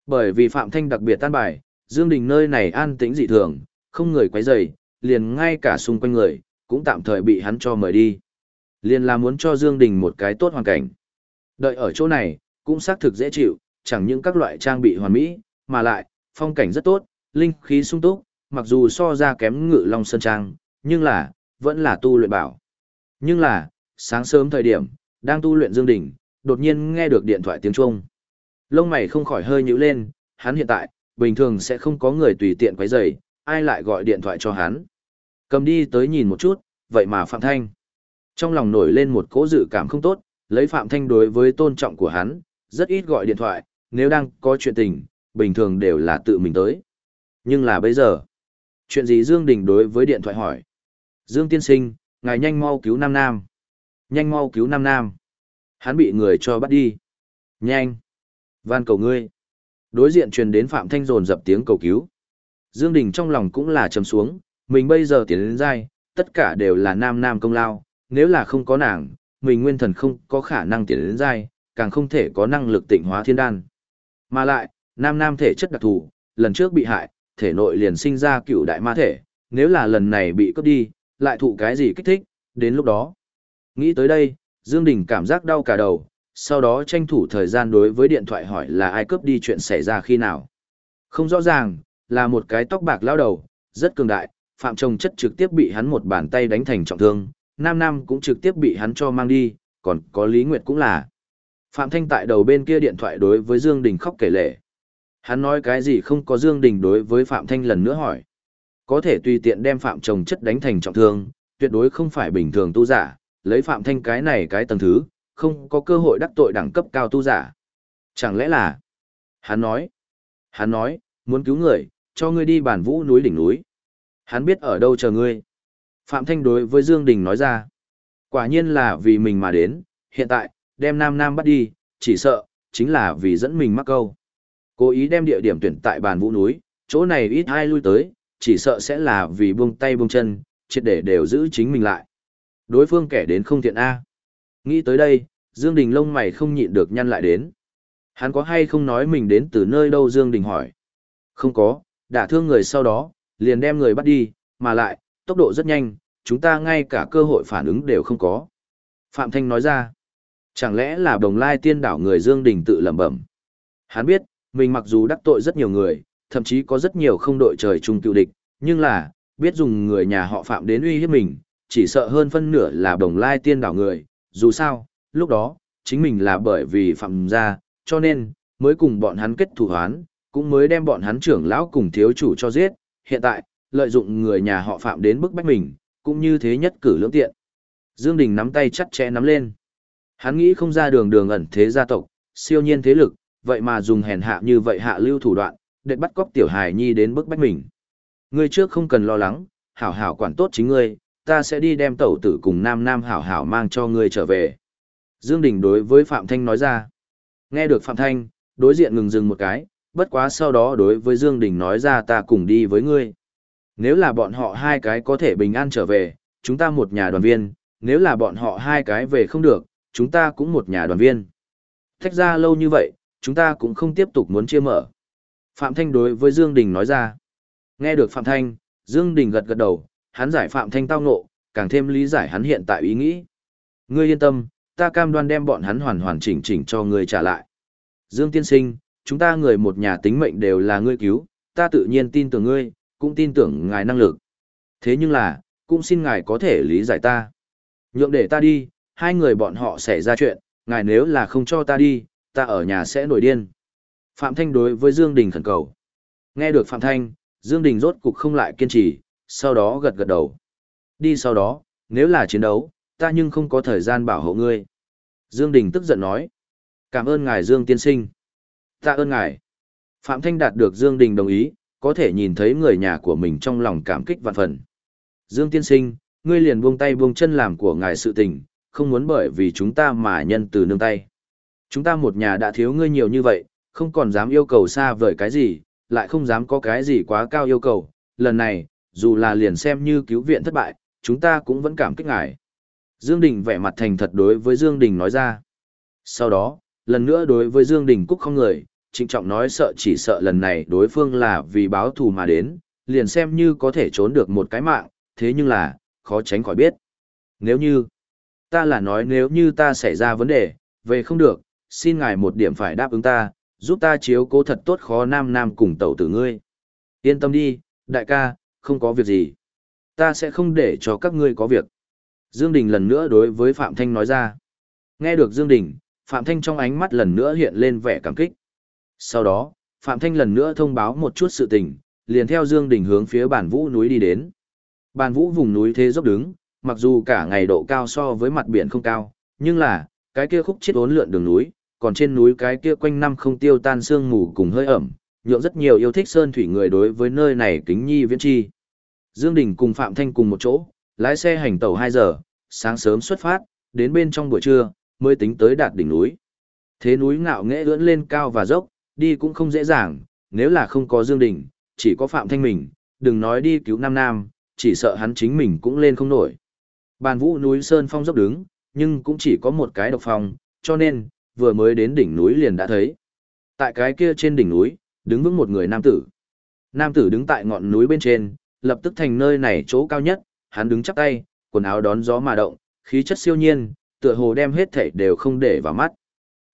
Bởi vì Phạm Thanh đặc biệt tan bài, Dương Đình nơi này an tĩnh dị thường, không người quấy rầy, liền ngay cả xung quanh người, cũng tạm thời bị hắn cho mời đi. Liền là muốn cho Dương Đình một cái tốt hoàn cảnh. Đợi ở chỗ này, cũng xác thực dễ chịu, chẳng những các loại trang bị hoàn mỹ, mà lại, phong cảnh rất tốt, linh khí sung túc, mặc dù so ra kém ngự long sơn trang, nhưng là, vẫn là tu luyện bảo. Nhưng là, sáng sớm thời điểm, đang tu luyện Dương Đình, đột nhiên nghe được điện thoại tiếng chuông. Lông mày không khỏi hơi nhíu lên, hắn hiện tại, bình thường sẽ không có người tùy tiện quấy rầy, ai lại gọi điện thoại cho hắn. Cầm đi tới nhìn một chút, vậy mà Phạm Thanh. Trong lòng nổi lên một cỗ dự cảm không tốt, lấy Phạm Thanh đối với tôn trọng của hắn, rất ít gọi điện thoại, nếu đang có chuyện tình, bình thường đều là tự mình tới. Nhưng là bây giờ, chuyện gì Dương Đình đối với điện thoại hỏi? Dương Tiên Sinh, ngài nhanh mau cứu Nam Nam. Nhanh mau cứu Nam Nam. Hắn bị người cho bắt đi. Nhanh. Van cầu ngươi. Đối diện truyền đến Phạm Thanh dồn dập tiếng cầu cứu. Dương Đình trong lòng cũng là trầm xuống, mình bây giờ tiến đến dai, tất cả đều là nam nam công lao, nếu là không có nàng, mình nguyên thần không có khả năng tiến đến dai, càng không thể có năng lực tịnh hóa thiên đan. Mà lại, nam nam thể chất đặc thù, lần trước bị hại, thể nội liền sinh ra cựu đại ma thể, nếu là lần này bị cướp đi, lại thụ cái gì kích thích, đến lúc đó. Nghĩ tới đây, Dương Đình cảm giác đau cả đầu, sau đó tranh thủ thời gian đối với điện thoại hỏi là ai cướp đi chuyện xảy ra khi nào. Không rõ ràng, là một cái tóc bạc lao đầu, rất cường đại, Phạm Trồng chất trực tiếp bị hắn một bàn tay đánh thành trọng thương, Nam Nam cũng trực tiếp bị hắn cho mang đi, còn có Lý Nguyệt cũng là. Phạm Thanh tại đầu bên kia điện thoại đối với Dương Đình khóc kể lệ. Hắn nói cái gì không có Dương Đình đối với Phạm Thanh lần nữa hỏi. Có thể tùy tiện đem Phạm Trồng chất đánh thành trọng thương, tuyệt đối không phải bình thường tu giả, lấy Phạm Thanh cái này cái tầng thứ, không có cơ hội đắc tội đẳng cấp cao tu giả. Chẳng lẽ là... Hắn nói... Hắn nói, muốn cứu người, cho ngươi đi bản vũ núi đỉnh núi. Hắn biết ở đâu chờ ngươi. Phạm Thanh đối với Dương Đình nói ra. Quả nhiên là vì mình mà đến, hiện tại, đem Nam Nam bắt đi, chỉ sợ, chính là vì dẫn mình mắc câu. Cố ý đem địa điểm tuyển tại bàn vũ núi, chỗ này ít ai lui tới, chỉ sợ sẽ là vì buông tay buông chân, triệt để đều giữ chính mình lại. Đối phương kẻ đến không thiện A. Nghĩ tới đây, Dương Đình lông mày không nhịn được nhăn lại đến. Hắn có hay không nói mình đến từ nơi đâu Dương Đình hỏi. Không có, đã thương người sau đó, liền đem người bắt đi, mà lại, tốc độ rất nhanh, chúng ta ngay cả cơ hội phản ứng đều không có. Phạm Thanh nói ra, chẳng lẽ là đồng lai tiên đảo người Dương Đình tự lẩm bẩm. Hắn biết, mình mặc dù đắc tội rất nhiều người, thậm chí có rất nhiều không đội trời chung cựu địch, nhưng là, biết dùng người nhà họ Phạm đến uy hiếp mình, chỉ sợ hơn phân nửa là đồng lai tiên đảo người, dù sao, lúc đó, chính mình là bởi vì Phạm gia, cho nên, mới cùng bọn hắn kết thủ hoán, cũng mới đem bọn hắn trưởng lão cùng thiếu chủ cho giết, hiện tại, lợi dụng người nhà họ Phạm đến bức bách mình, cũng như thế nhất cử lưỡng tiện. Dương Đình nắm tay chặt chẽ nắm lên. Hắn nghĩ không ra đường đường ẩn thế gia tộc, siêu nhiên thế lực, vậy mà dùng hèn hạ như vậy hạ lưu thủ đoạn, để bắt cóc tiểu hài nhi đến bức bách mình. Ngươi trước không cần lo lắng, hảo hảo quản tốt chính ngươi, ta sẽ đi đem tẩu tử cùng nam nam hảo hảo mang cho ngươi trở về. Dương Đình đối với Phạm Thanh nói ra. Nghe được Phạm Thanh, đối diện ngừng dừng một cái, bất quá sau đó đối với Dương Đình nói ra ta cùng đi với ngươi. Nếu là bọn họ hai cái có thể bình an trở về, chúng ta một nhà đoàn viên, nếu là bọn họ hai cái về không được, chúng ta cũng một nhà đoàn viên. Thách ra lâu như vậy, chúng ta cũng không tiếp tục muốn chia mở. Phạm Thanh đối với Dương Đình nói ra. Nghe được Phạm Thanh, Dương Đình gật gật đầu, hắn giải Phạm Thanh tao ngộ, càng thêm lý giải hắn hiện tại ý nghĩ. Ngươi yên tâm, ta cam đoan đem bọn hắn hoàn hoàn chỉnh chỉnh cho ngươi trả lại. Dương Tiên Sinh, chúng ta người một nhà tính mệnh đều là ngươi cứu, ta tự nhiên tin tưởng ngươi, cũng tin tưởng ngài năng lực. Thế nhưng là, cũng xin ngài có thể lý giải ta. Nhượng để ta đi, hai người bọn họ sẽ ra chuyện, ngài nếu là không cho ta đi, ta ở nhà sẽ nổi điên. Phạm Thanh đối với Dương Đình khẩn cầu. Nghe được Phạm Thanh, Dương Đình rốt cục không lại kiên trì, sau đó gật gật đầu. Đi sau đó, nếu là chiến đấu, ta nhưng không có thời gian bảo hộ ngươi. Dương Đình tức giận nói. Cảm ơn ngài Dương tiên sinh. Ta ơn ngài. Phạm Thanh đạt được Dương Đình đồng ý, có thể nhìn thấy người nhà của mình trong lòng cảm kích vạn phần. Dương tiên sinh, ngươi liền buông tay buông chân làm của ngài sự tình, không muốn bởi vì chúng ta mà nhân từ nương tay. Chúng ta một nhà đã thiếu ngươi nhiều như vậy, không còn dám yêu cầu xa vời cái gì, lại không dám có cái gì quá cao yêu cầu. Lần này, dù là liền xem như cứu viện thất bại, chúng ta cũng vẫn cảm kích ngài. Dương Đình vẻ mặt thành thật đối với Dương Đình nói ra. Sau đó, lần nữa đối với Dương Đình Cúc không người, trịnh trọng nói sợ chỉ sợ lần này đối phương là vì báo thù mà đến, liền xem như có thể trốn được một cái mạng, thế nhưng là, khó tránh khỏi biết. Nếu như, ta là nói nếu như ta xảy ra vấn đề, về không được, xin ngài một điểm phải đáp ứng ta, giúp ta chiếu cố thật tốt khó nam nam cùng tẩu tử ngươi. Yên tâm đi, đại ca, không có việc gì. Ta sẽ không để cho các ngươi có việc. Dương Đình lần nữa đối với Phạm Thanh nói ra. Nghe được Dương Đình, Phạm Thanh trong ánh mắt lần nữa hiện lên vẻ cảm kích. Sau đó, Phạm Thanh lần nữa thông báo một chút sự tình, liền theo Dương Đình hướng phía bản vũ núi đi đến. Bản vũ vùng núi thế dốc đứng, mặc dù cả ngày độ cao so với mặt biển không cao, nhưng là, cái kia khúc chết ốn lượn đường núi, còn trên núi cái kia quanh năm không tiêu tan sương mù cùng hơi ẩm, nhượng rất nhiều yêu thích sơn thủy người đối với nơi này kính nhi viễn chi. Dương Đình cùng Phạm Thanh cùng một chỗ, lái xe hành tàu 2 giờ, sáng sớm xuất phát, đến bên trong buổi trưa, mới tính tới đạt đỉnh núi. Thế núi ngạo nghễ ưỡn lên cao và dốc, đi cũng không dễ dàng, nếu là không có Dương Đình, chỉ có Phạm Thanh mình, đừng nói đi cứu Nam Nam, chỉ sợ hắn chính mình cũng lên không nổi. Bàn vũ núi Sơn Phong dốc đứng, nhưng cũng chỉ có một cái độc phong, cho nên, vừa mới đến đỉnh núi liền đã thấy. Tại cái kia trên đỉnh núi, đứng vững một người nam tử. Nam tử đứng tại ngọn núi bên trên, lập tức thành nơi này chỗ cao nhất, hắn đứng chắp tay, quần áo đón gió mà động, khí chất siêu nhiên, tựa hồ đem hết thảy đều không để vào mắt.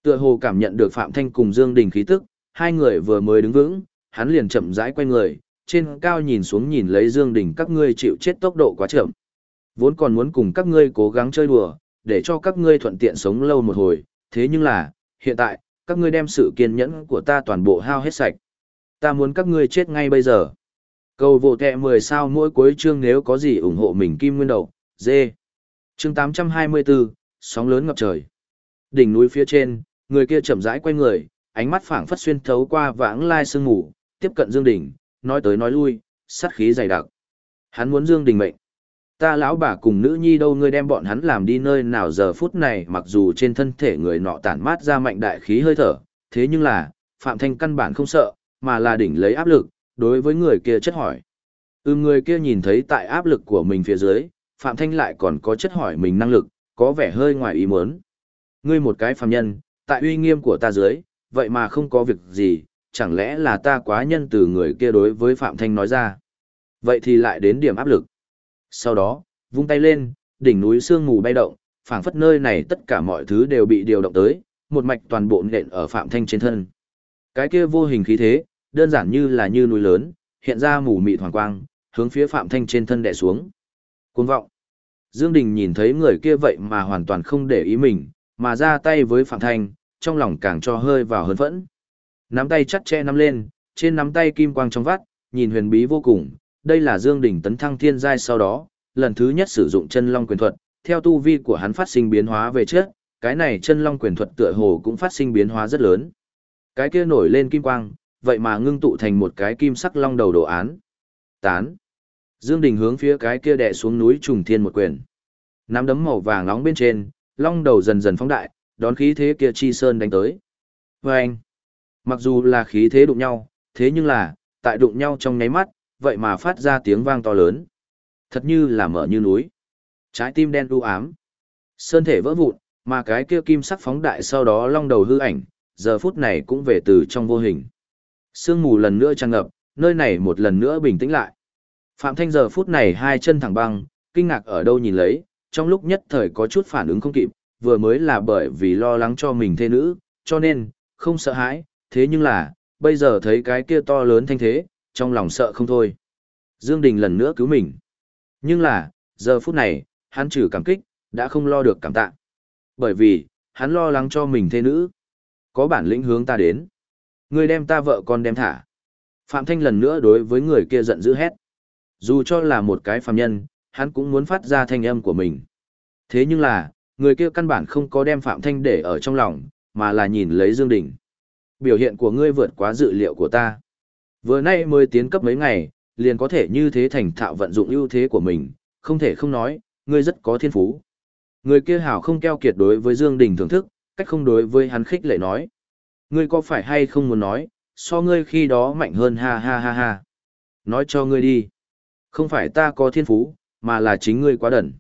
Tựa hồ cảm nhận được Phạm Thanh cùng Dương Đình khí tức, hai người vừa mới đứng vững, hắn liền chậm rãi quay người, trên cao nhìn xuống nhìn lấy Dương Đình các ngươi chịu chết tốc độ quá chậm. Vốn còn muốn cùng các ngươi cố gắng chơi đùa, để cho các ngươi thuận tiện sống lâu một hồi, thế nhưng là, hiện tại, các ngươi đem sự kiên nhẫn của ta toàn bộ hao hết sạch. Ta muốn các ngươi chết ngay bây giờ. Cầu vô tệ 10 sao mỗi cuối chương nếu có gì ủng hộ mình kim nguyên đầu, dê. Chương 824, sóng lớn ngập trời. Đỉnh núi phía trên, người kia chậm rãi quay người, ánh mắt phảng phất xuyên thấu qua vãng lai sương ngủ, tiếp cận Dương Đình, nói tới nói lui, sát khí dày đặc. Hắn muốn Dương Đình mệnh. Ta lão bà cùng nữ nhi đâu ngươi đem bọn hắn làm đi nơi nào giờ phút này mặc dù trên thân thể người nọ tản mát ra mạnh đại khí hơi thở, thế nhưng là, Phạm Thanh căn bản không sợ, mà là đỉnh lấy áp lực, đối với người kia chất hỏi. Ừm người kia nhìn thấy tại áp lực của mình phía dưới, Phạm Thanh lại còn có chất hỏi mình năng lực, có vẻ hơi ngoài ý muốn. Ngươi một cái phàm nhân, tại uy nghiêm của ta dưới, vậy mà không có việc gì, chẳng lẽ là ta quá nhân từ người kia đối với Phạm Thanh nói ra. Vậy thì lại đến điểm áp lực. Sau đó, vung tay lên, đỉnh núi sương mù bay động, phảng phất nơi này tất cả mọi thứ đều bị điều động tới, một mạch toàn bộ nện ở Phạm Thanh trên thân. Cái kia vô hình khí thế, đơn giản như là như núi lớn, hiện ra mù mịt hoàng quang, hướng phía Phạm Thanh trên thân đè xuống. Cuồng vọng. Dương Đình nhìn thấy người kia vậy mà hoàn toàn không để ý mình, mà ra tay với Phạm Thanh, trong lòng càng cho hơi vào hơn phẫn. Nắm tay chặt che nắm lên, trên nắm tay kim quang trong vắt, nhìn huyền bí vô cùng, đây là Dương Đình tấn thăng thiên giai sau đó, lần thứ nhất sử dụng chân long quyền thuật, theo tu vi của hắn phát sinh biến hóa về trước, cái này chân long quyền thuật tựa hồ cũng phát sinh biến hóa rất lớn. Cái kia nổi lên kim quang, vậy mà ngưng tụ thành một cái kim sắc long đầu đồ án. Tán. Dương Đình hướng phía cái kia đè xuống núi trùng thiên một quyền. Nắm đấm màu vàng nóng bên trên, long đầu dần dần phóng đại, đón khí thế kia chi sơn đánh tới. Vâng! Mặc dù là khí thế đụng nhau, thế nhưng là, tại đụng nhau trong nháy mắt, vậy mà phát ra tiếng vang to lớn. Thật như là mở như núi. Trái tim đen u ám. Sơn thể vỡ vụn, mà cái kia kim sắc phóng đại sau đó long đầu hư ảnh, giờ phút này cũng về từ trong vô hình. Sương mù lần nữa tràn ngập, nơi này một lần nữa bình tĩnh lại. Phạm Thanh giờ phút này hai chân thẳng băng, kinh ngạc ở đâu nhìn lấy, trong lúc nhất thời có chút phản ứng không kịp, vừa mới là bởi vì lo lắng cho mình thê nữ, cho nên, không sợ hãi, thế nhưng là, bây giờ thấy cái kia to lớn thanh thế, trong lòng sợ không thôi. Dương Đình lần nữa cứu mình. Nhưng là, giờ phút này, hắn trừ cảm kích, đã không lo được cảm tạ. Bởi vì, hắn lo lắng cho mình thê nữ. Có bản lĩnh hướng ta đến. Người đem ta vợ con đem thả. Phạm Thanh lần nữa đối với người kia giận dữ hét. Dù cho là một cái phàm nhân, hắn cũng muốn phát ra thanh âm của mình. Thế nhưng là, người kia căn bản không có đem Phạm Thanh để ở trong lòng, mà là nhìn lấy Dương Đình. Biểu hiện của ngươi vượt quá dự liệu của ta. Vừa nay mới tiến cấp mấy ngày, liền có thể như thế thành thạo vận dụng ưu thế của mình, không thể không nói, ngươi rất có thiên phú. Người kia hảo không keo kiệt đối với Dương Đình thưởng thức, cách không đối với hắn khích lệ nói. Ngươi có phải hay không muốn nói, so ngươi khi đó mạnh hơn ha ha ha ha. Nói cho ngươi đi. Không phải ta có thiên phú, mà là chính ngươi quá đần.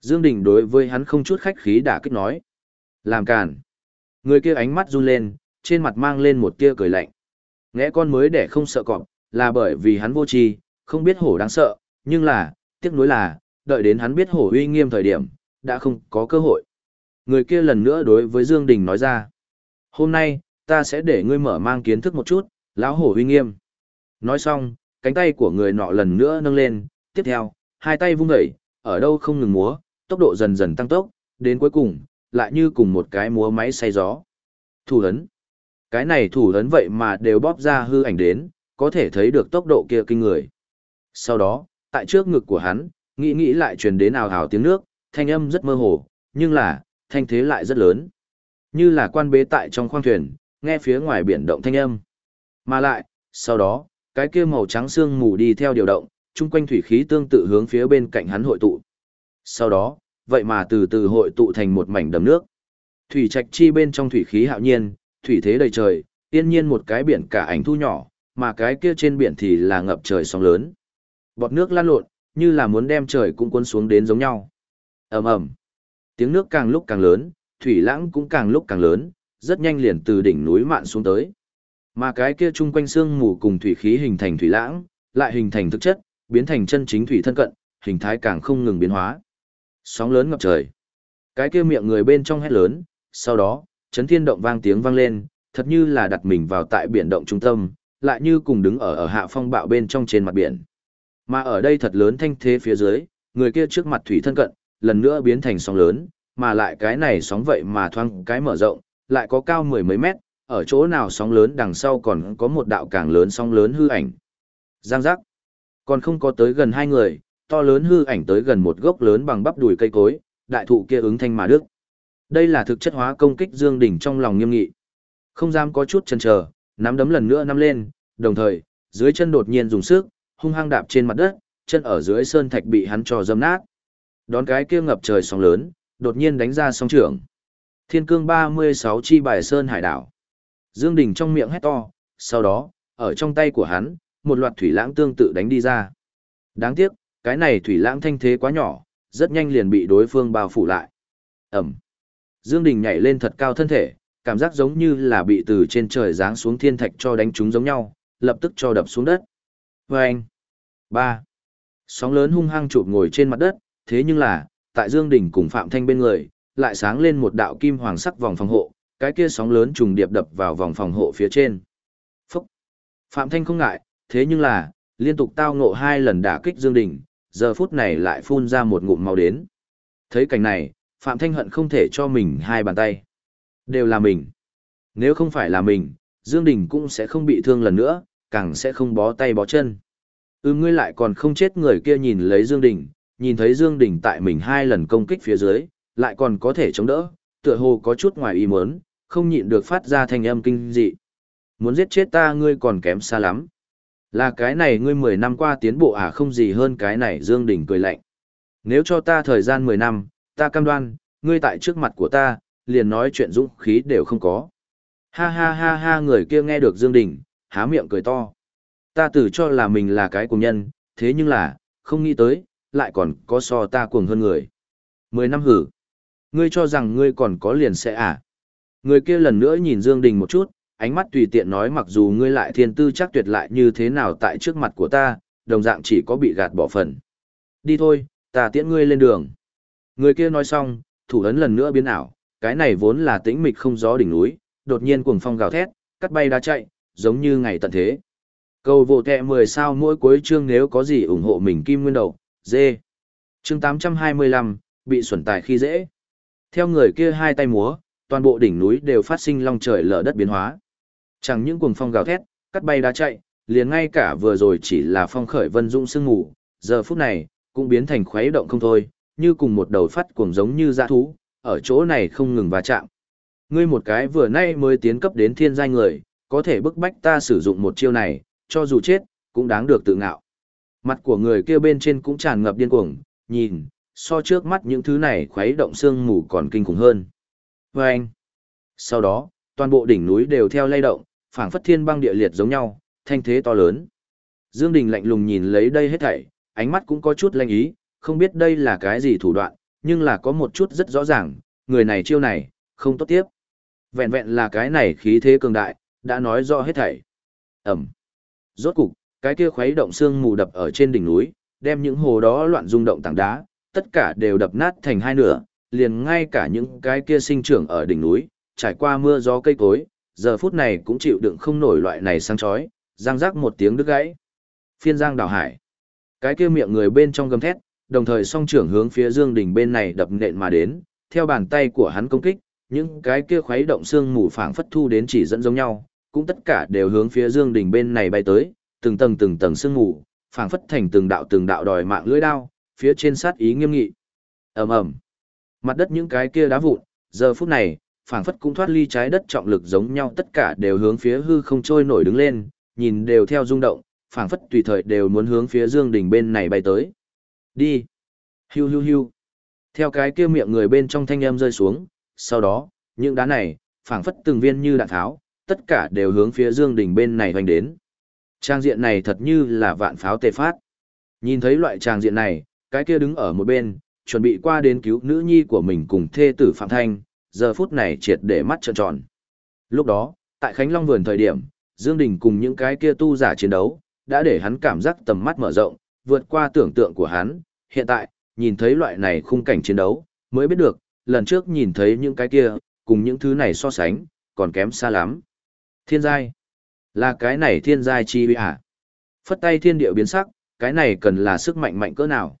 Dương Đình đối với hắn không chút khách khí đã kích nói. Làm càn. Người kia ánh mắt run lên, trên mặt mang lên một tia cười lạnh. Nghe con mới để không sợ cọp, là bởi vì hắn vô tri, không biết hổ đáng sợ, nhưng là, tiếc nuối là, đợi đến hắn biết hổ uy nghiêm thời điểm, đã không có cơ hội. Người kia lần nữa đối với Dương Đình nói ra. Hôm nay, ta sẽ để ngươi mở mang kiến thức một chút, lão hổ uy nghiêm. Nói xong, cánh tay của người nọ lần nữa nâng lên, tiếp theo, hai tay vung dậy, ở đâu không ngừng múa, tốc độ dần dần tăng tốc, đến cuối cùng, lại như cùng một cái múa máy xay gió. Thủ ấn. Cái này thủ ấn vậy mà đều bóp ra hư ảnh đến, có thể thấy được tốc độ kia kinh người. Sau đó, tại trước ngực của hắn, nghĩ nghĩ lại truyền đến ào ào tiếng nước, thanh âm rất mơ hồ, nhưng là, thanh thế lại rất lớn. Như là quan bế tại trong khoang thuyền, nghe phía ngoài biển động thanh âm. Mà lại, sau đó, cái kia màu trắng xương mù đi theo điều động, chung quanh thủy khí tương tự hướng phía bên cạnh hắn hội tụ. Sau đó, vậy mà từ từ hội tụ thành một mảnh đầm nước. Thủy trạch chi bên trong thủy khí hạo nhiên, thủy thế đầy trời, yên nhiên một cái biển cả ảnh thu nhỏ, mà cái kia trên biển thì là ngập trời sóng lớn. Bọt nước lan lộn, như là muốn đem trời cũng cuốn xuống đến giống nhau. ầm ầm, tiếng nước càng lúc càng lớn, thủy lãng cũng càng lúc càng lớn, rất nhanh liền từ đỉnh núi mạn xuống tới. Mà cái kia chung quanh xương mù cùng thủy khí hình thành thủy lãng, lại hình thành thực chất, biến thành chân chính thủy thân cận, hình thái càng không ngừng biến hóa. Sóng lớn ngập trời. Cái kia miệng người bên trong hét lớn, sau đó, chấn thiên động vang tiếng vang lên, thật như là đặt mình vào tại biển động trung tâm, lại như cùng đứng ở ở hạ phong bạo bên trong trên mặt biển. Mà ở đây thật lớn thanh thế phía dưới, người kia trước mặt thủy thân cận, lần nữa biến thành sóng lớn, mà lại cái này sóng vậy mà thoang cái mở rộng, lại có cao mười mấy mét, ở chỗ nào sóng lớn đằng sau còn có một đạo càng lớn sóng lớn hư ảnh. Giang giác. Còn không có tới gần hai người, to lớn hư ảnh tới gần một gốc lớn bằng bắp đùi cây cối, đại thụ kia ứng thanh mà đức. Đây là thực chất hóa công kích Dương Đình trong lòng nghiêm nghị. Không dám có chút chần chờ, nắm đấm lần nữa nắm lên, đồng thời, dưới chân đột nhiên dùng sức, hung hăng đạp trên mặt đất, chân ở dưới sơn thạch bị hắn cho dâm nát. Đón cái kia ngập trời sóng lớn, đột nhiên đánh ra sóng trưởng. Thiên cương 36 chi bài sơn hải đảo. Dương Đình trong miệng hét to, sau đó, ở trong tay của hắn, một loạt thủy lãng tương tự đánh đi ra. Đáng tiếc, cái này thủy lãng thanh thế quá nhỏ, rất nhanh liền bị đối phương bao phủ lại. Ẩm. Dương Đình nhảy lên thật cao thân thể, cảm giác giống như là bị từ trên trời giáng xuống thiên thạch cho đánh trúng giống nhau, lập tức cho đập xuống đất. Vâng! ba Sóng lớn hung hăng chụp ngồi trên mặt đất, thế nhưng là, tại Dương Đình cùng Phạm Thanh bên người, lại sáng lên một đạo kim hoàng sắc vòng phòng hộ, cái kia sóng lớn trùng điệp đập vào vòng phòng hộ phía trên. Phúc! Phạm Thanh không ngại, thế nhưng là, liên tục tao ngộ hai lần đả kích Dương Đình, giờ phút này lại phun ra một ngụm máu đến. Thấy cảnh này, Phạm Thanh hận không thể cho mình hai bàn tay. Đều là mình. Nếu không phải là mình, Dương Đình cũng sẽ không bị thương lần nữa, càng sẽ không bó tay bó chân. Ừ ngươi lại còn không chết người kia nhìn lấy Dương Đình, nhìn thấy Dương Đình tại mình hai lần công kích phía dưới, lại còn có thể chống đỡ, tựa hồ có chút ngoài ý muốn, không nhịn được phát ra thanh âm kinh dị. Muốn giết chết ta ngươi còn kém xa lắm. Là cái này ngươi 10 năm qua tiến bộ à không gì hơn cái này Dương Đình cười lạnh. Nếu cho ta thời gian 10 năm, ta cam đoan, ngươi tại trước mặt của ta, liền nói chuyện dũng khí đều không có. Ha ha ha ha người kia nghe được Dương Đình, há miệng cười to. Ta tự cho là mình là cái cùng nhân, thế nhưng là, không nghĩ tới, lại còn có so ta cuồng hơn người. Mười năm hử. Ngươi cho rằng ngươi còn có liền sẽ à? Người kia lần nữa nhìn Dương Đình một chút, ánh mắt tùy tiện nói mặc dù ngươi lại thiên tư chắc tuyệt lại như thế nào tại trước mặt của ta, đồng dạng chỉ có bị gạt bỏ phần. Đi thôi, ta tiễn ngươi lên đường. Người kia nói xong, thủ ấn lần nữa biến ảo, cái này vốn là tĩnh mịch không gió đỉnh núi, đột nhiên cuồng phong gào thét, cắt bay đá chạy, giống như ngày tận thế. Cầu vô kẹ 10 sao mỗi cuối chương nếu có gì ủng hộ mình kim nguyên đầu, dê. Chương 825, bị xuẩn tài khi dễ. Theo người kia hai tay múa, toàn bộ đỉnh núi đều phát sinh long trời lở đất biến hóa. Chẳng những cuồng phong gào thét, cắt bay đá chạy, liền ngay cả vừa rồi chỉ là phong khởi vân dũng sương ngủ, giờ phút này, cũng biến thành khuấy động không thôi, như cùng một đầu phát cuồng giống như dã thú, ở chỗ này không ngừng va chạm. Ngươi một cái vừa nay mới tiến cấp đến thiên giai người, có thể bức bách ta sử dụng một chiêu này, cho dù chết, cũng đáng được tự ngạo. Mặt của người kia bên trên cũng tràn ngập điên cuồng, nhìn, so trước mắt những thứ này khuấy động xương mù còn kinh khủng hơn. Và anh, sau đó, toàn bộ đỉnh núi đều theo lay động, phảng phất thiên băng địa liệt giống nhau, thanh thế to lớn. Dương Đình lạnh lùng nhìn lấy đây hết thảy, ánh mắt cũng có chút lanh ý, không biết đây là cái gì thủ đoạn, nhưng là có một chút rất rõ ràng, người này chiêu này, không tốt tiếp. Vẹn vẹn là cái này khí thế cường đại, đã nói rõ hết thảy. Ẩm. Rốt cục, cái kia khuấy động xương mù đập ở trên đỉnh núi, đem những hồ đó loạn rung động tảng đá, tất cả đều đập nát thành hai nửa, liền ngay cả những cái kia sinh trưởng ở đỉnh núi, trải qua mưa gió cây cối, giờ phút này cũng chịu đựng không nổi loại này sang chói, giang rác một tiếng đứt gãy. Phiên giang đảo hải. Cái kia miệng người bên trong gầm thét, đồng thời song trưởng hướng phía Dương Đình bên này đập nện mà đến, theo bàn tay của hắn công kích, những cái kia khuấy động xương mù phảng phất thu đến chỉ dẫn giống nhau, cũng tất cả đều hướng phía Dương Đình bên này bay tới, từng tầng từng tầng xương mù, phảng phất thành từng đạo từng đạo đòi mạng lưỡi đao, phía trên sát ý nghiêm nghị. Ầm ầm. Mặt đất những cái kia đá vụn, giờ phút này, phảng phất cũng thoát ly trái đất trọng lực giống nhau, tất cả đều hướng phía hư không trôi nổi đứng lên, nhìn đều theo rung động, phảng phất tùy thời đều muốn hướng phía Dương Đình bên này bay tới. Đi. Hiu hiu hiu. Theo cái kia miệng người bên trong thanh âm rơi xuống, sau đó, những đá này, phảng phất từng viên như đạn tháo, tất cả đều hướng phía Dương Đình bên này hoành đến. Trang diện này thật như là vạn pháo tề phát. Nhìn thấy loại trang diện này, cái kia đứng ở một bên, chuẩn bị qua đến cứu nữ nhi của mình cùng thê tử Phạm Thanh, giờ phút này triệt để mắt trợn tròn. Lúc đó, tại Khánh Long vườn thời điểm, Dương Đình cùng những cái kia tu giả chiến đấu, đã để hắn cảm giác tầm mắt mở rộng, vượt qua tưởng tượng của hắn. Hiện tại, nhìn thấy loại này khung cảnh chiến đấu, mới biết được, lần trước nhìn thấy những cái kia, cùng những thứ này so sánh, còn kém xa lắm. Thiên giai. Là cái này thiên giai chi uy à? Phất tay thiên địa biến sắc, cái này cần là sức mạnh mạnh cỡ nào?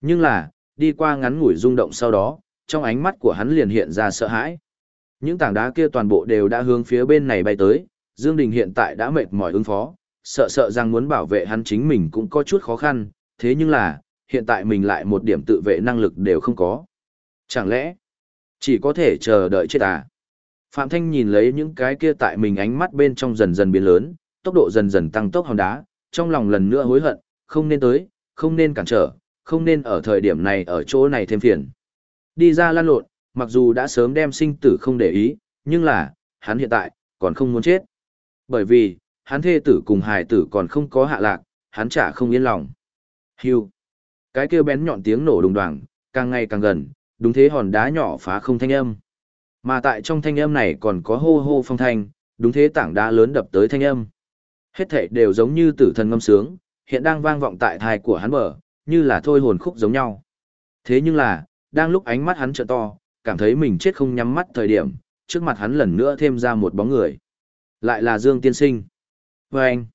Nhưng là, đi qua ngắn ngủi rung động sau đó, trong ánh mắt của hắn liền hiện ra sợ hãi. Những tảng đá kia toàn bộ đều đã hướng phía bên này bay tới, Dương Đình hiện tại đã mệt mỏi ứng phó, sợ sợ rằng muốn bảo vệ hắn chính mình cũng có chút khó khăn, thế nhưng là, hiện tại mình lại một điểm tự vệ năng lực đều không có. Chẳng lẽ, chỉ có thể chờ đợi chết à? Phạm Thanh nhìn lấy những cái kia tại mình ánh mắt bên trong dần dần biến lớn, tốc độ dần dần tăng tốc hòn đá, trong lòng lần nữa hối hận, không nên tới, không nên cản trở, không nên ở thời điểm này ở chỗ này thêm phiền. Đi ra lan lộn, mặc dù đã sớm đem sinh tử không để ý, nhưng là, hắn hiện tại, còn không muốn chết. Bởi vì, hắn thê tử cùng hài tử còn không có hạ lạc, hắn chả không yên lòng. Hưu. Cái kêu bén nhọn tiếng nổ đùng đoàng, càng ngày càng gần, đúng thế hòn đá nhỏ phá không thanh âm. Mà tại trong thanh âm này còn có hô hô phong thanh, đúng thế tảng đá lớn đập tới thanh âm. Hết thảy đều giống như tử thần ngâm sướng, hiện đang vang vọng tại thai của hắn bờ, như là thôi hồn khúc giống nhau. Thế nhưng là, đang lúc ánh mắt hắn trợ to, cảm thấy mình chết không nhắm mắt thời điểm, trước mặt hắn lần nữa thêm ra một bóng người. Lại là Dương Tiên Sinh. Và anh,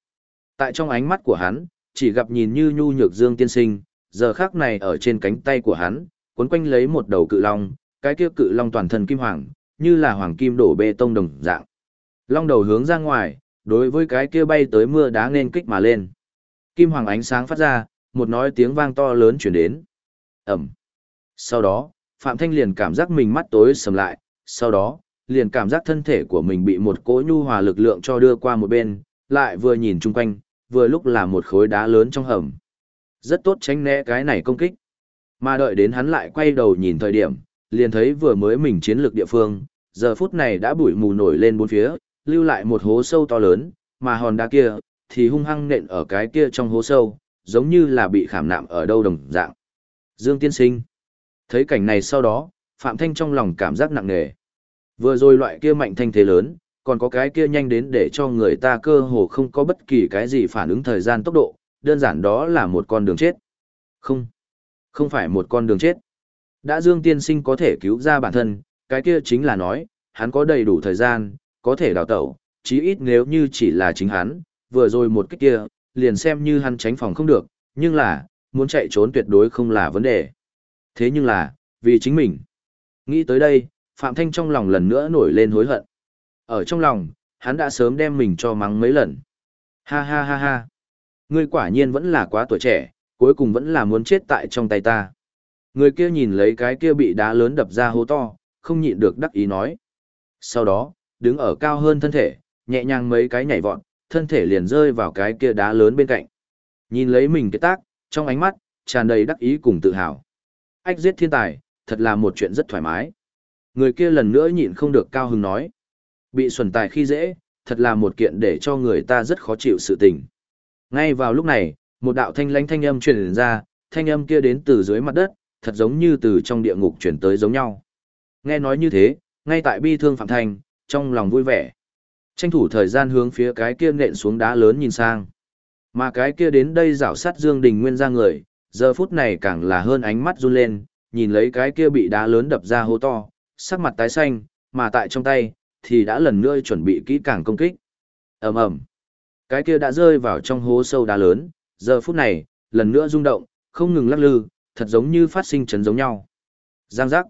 tại trong ánh mắt của hắn, chỉ gặp nhìn như nhu nhược Dương Tiên Sinh, giờ khác này ở trên cánh tay của hắn, cuốn quanh lấy một đầu cự long, cái kia cự long toàn thân kim hoàng, như là hoàng kim đổ bê tông đồng dạng. Long đầu hướng ra ngoài, đối với cái kia bay tới mưa đá nên kích mà lên. Kim hoàng ánh sáng phát ra, một nói tiếng vang to lớn chuyển đến. Ẩm. Sau đó, Phạm Thanh liền cảm giác mình mắt tối sầm lại, sau đó, liền cảm giác thân thể của mình bị một cỗ nhu hòa lực lượng cho đưa qua một bên, lại vừa nhìn chung quanh, vừa lúc là một khối đá lớn trong hầm. Rất tốt tránh né cái này công kích. Mà đợi đến hắn lại quay đầu nhìn thời điểm, liền thấy vừa mới mình chiến lược địa phương, giờ phút này đã bụi mù nổi lên bốn phía, lưu lại một hố sâu to lớn, mà hòn đá kia, thì hung hăng nện ở cái kia trong hố sâu, giống như là bị khảm nạm ở đâu đồng dạng. Dương Tiên Sinh. Thấy cảnh này sau đó, Phạm Thanh trong lòng cảm giác nặng nề. Vừa rồi loại kia mạnh thanh thế lớn, còn có cái kia nhanh đến để cho người ta cơ hồ không có bất kỳ cái gì phản ứng thời gian tốc độ, đơn giản đó là một con đường chết. Không, không phải một con đường chết. Đã Dương Tiên Sinh có thể cứu ra bản thân, cái kia chính là nói, hắn có đầy đủ thời gian, có thể đào tẩu, chí ít nếu như chỉ là chính hắn, vừa rồi một cái kia, liền xem như hắn tránh phòng không được, nhưng là, muốn chạy trốn tuyệt đối không là vấn đề. Thế nhưng là, vì chính mình. Nghĩ tới đây, Phạm Thanh trong lòng lần nữa nổi lên hối hận. Ở trong lòng, hắn đã sớm đem mình cho mắng mấy lần. Ha ha ha ha. Ngươi quả nhiên vẫn là quá tuổi trẻ, cuối cùng vẫn là muốn chết tại trong tay ta. Người kia nhìn lấy cái kia bị đá lớn đập ra hố to, không nhịn được đắc ý nói. Sau đó, đứng ở cao hơn thân thể, nhẹ nhàng mấy cái nhảy vọt, thân thể liền rơi vào cái kia đá lớn bên cạnh. Nhìn lấy mình cái tác, trong ánh mắt, tràn đầy đắc ý cùng tự hào. Ách giết thiên tài, thật là một chuyện rất thoải mái. Người kia lần nữa nhịn không được cao hứng nói. Bị xuẩn tài khi dễ, thật là một kiện để cho người ta rất khó chịu sự tình. Ngay vào lúc này, một đạo thanh lãnh thanh âm truyền ra, thanh âm kia đến từ dưới mặt đất, thật giống như từ trong địa ngục truyền tới giống nhau. Nghe nói như thế, ngay tại bi thương Phạm thành, trong lòng vui vẻ. Tranh thủ thời gian hướng phía cái kia nện xuống đá lớn nhìn sang. Mà cái kia đến đây rảo sát Dương Đình Nguyên ra người, giờ phút này càng là hơn ánh mắt run lên, nhìn lấy cái kia bị đá lớn đập ra hố to, sắc mặt tái xanh, mà tại trong tay, thì đã lần nữa chuẩn bị kỹ càng công kích. ầm ầm, cái kia đã rơi vào trong hố sâu đá lớn, giờ phút này, lần nữa rung động, không ngừng lắc lư, thật giống như phát sinh chấn giống nhau. Giang giác.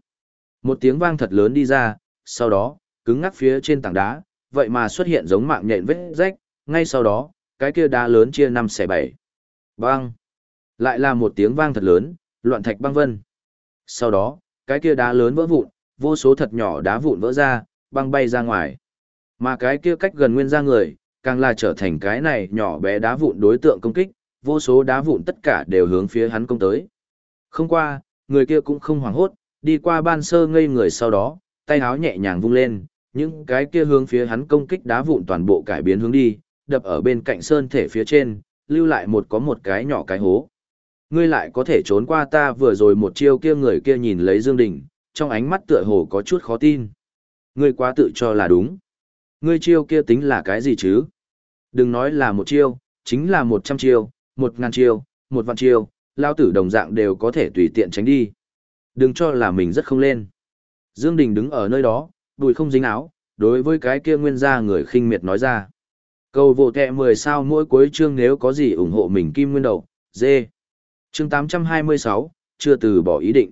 Một tiếng vang thật lớn đi ra, sau đó, cứng ngắc phía trên tảng đá, vậy mà xuất hiện giống mạng nhện vết rách, ngay sau đó, cái kia đá lớn chia năm xẻ bảy. Bang! Lại là một tiếng vang thật lớn, loạn thạch băng vân. Sau đó, cái kia đá lớn vỡ vụn, vô số thật nhỏ đá vụn vỡ ra, băng bay ra ngoài. Mà cái kia cách gần nguyên ra người, càng là trở thành cái này nhỏ bé đá vụn đối tượng công kích, vô số đá vụn tất cả đều hướng phía hắn công tới. Không qua, người kia cũng không hoảng hốt, đi qua ban sơ ngây người sau đó, tay áo nhẹ nhàng vung lên, những cái kia hướng phía hắn công kích đá vụn toàn bộ cải biến hướng đi, đập ở bên cạnh sơn thể phía trên, lưu lại một có một cái nhỏ cái hố. Ngươi lại có thể trốn qua ta vừa rồi một chiêu kia người kia nhìn lấy Dương Đình, trong ánh mắt tựa hồ có chút khó tin. Ngươi quá tự cho là đúng. Ngươi chiêu kia tính là cái gì chứ? Đừng nói là một chiêu, chính là một trăm chiêu, một ngàn chiêu, một vạn chiêu, lao tử đồng dạng đều có thể tùy tiện tránh đi. Đừng cho là mình rất không lên. Dương Đình đứng ở nơi đó, đùi không dính áo, đối với cái kia nguyên gia người khinh miệt nói ra. Cầu vô kẹ 10 sao mỗi cuối chương nếu có gì ủng hộ mình kim nguyên đầu, dê. Chương 826, chưa từ bỏ ý định.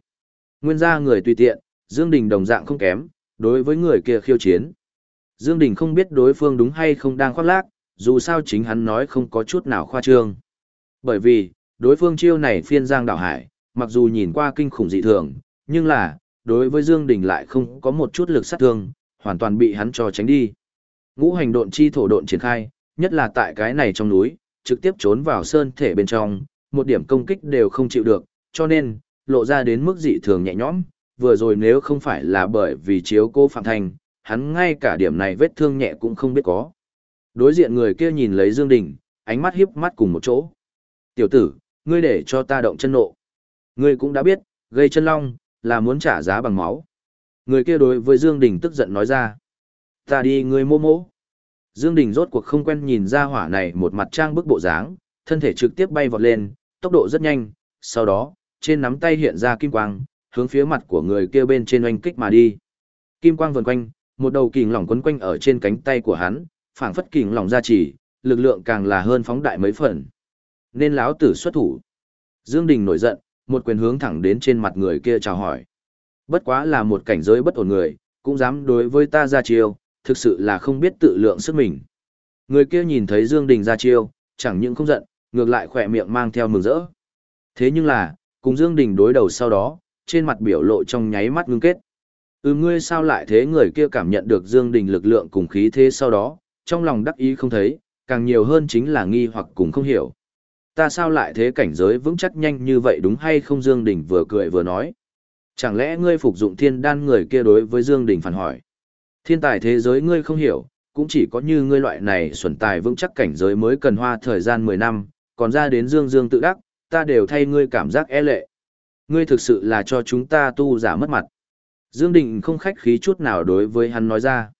Nguyên gia người tùy tiện, Dương Đình đồng dạng không kém, đối với người kia khiêu chiến. Dương Đình không biết đối phương đúng hay không đang khoác lác, dù sao chính hắn nói không có chút nào khoa trương. Bởi vì, đối phương chiêu này phiên giang đảo hải, mặc dù nhìn qua kinh khủng dị thường, nhưng là, đối với Dương Đình lại không có một chút lực sát thương, hoàn toàn bị hắn cho tránh đi. Ngũ hành độn chi thổ độn triển khai, nhất là tại cái này trong núi, trực tiếp trốn vào sơn thể bên trong, một điểm công kích đều không chịu được, cho nên, lộ ra đến mức dị thường nhẹ nhõm, vừa rồi nếu không phải là bởi vì chiếu cô Phạm Thành, hắn ngay cả điểm này vết thương nhẹ cũng không biết có. Đối diện người kia nhìn lấy Dương Đình, ánh mắt hiếp mắt cùng một chỗ. Tiểu tử, ngươi để cho ta động chân nộ. Ngươi cũng đã biết, gây chân long, là muốn trả giá bằng máu. Người kia đối với Dương Đình tức giận nói ra. Ta đi ngươi mô mô. Dương Đình rốt cuộc không quen nhìn ra hỏa này một mặt trang bức bộ dáng, thân thể trực tiếp bay vọt lên, tốc độ rất nhanh, sau đó, trên nắm tay hiện ra kim quang, hướng phía mặt của người kia bên trên oanh kích mà đi. Kim quang vần quanh, một đầu kình lỏng quấn quanh ở trên cánh tay của hắn, phảng phất kình lỏng ra chỉ, lực lượng càng là hơn phóng đại mấy phần. Nên lão tử xuất thủ. Dương Đình nổi giận, một quyền hướng thẳng đến trên mặt người kia chào hỏi. Bất quá là một cảnh giới bất ổn người, cũng dám đối với ta ra chiêu, thực sự là không biết tự lượng sức mình. Người kia nhìn thấy Dương Đình ra chiêu, chẳng những không giận, ngược lại khỏe miệng mang theo mừng rỡ. Thế nhưng là, cùng Dương Đình đối đầu sau đó, trên mặt biểu lộ trong nháy mắt ngưng kết. Ừ ngươi sao lại thế người kia cảm nhận được Dương Đình lực lượng cùng khí thế sau đó, trong lòng đắc ý không thấy, càng nhiều hơn chính là nghi hoặc cùng không hiểu. Ta sao lại thế cảnh giới vững chắc nhanh như vậy đúng hay không Dương Đình vừa cười vừa nói. Chẳng lẽ ngươi phục dụng thiên đan người kia đối với Dương Đình phản hỏi. Thiên tài thế giới ngươi không hiểu, cũng chỉ có như ngươi loại này xuẩn tài vững chắc cảnh giới mới cần hoa thời gian 10 năm, còn ra đến Dương Dương tự đắc, ta đều thay ngươi cảm giác e lệ. Ngươi thực sự là cho chúng ta tu giả mất mặt. Dương Đình không khách khí chút nào đối với hắn nói ra.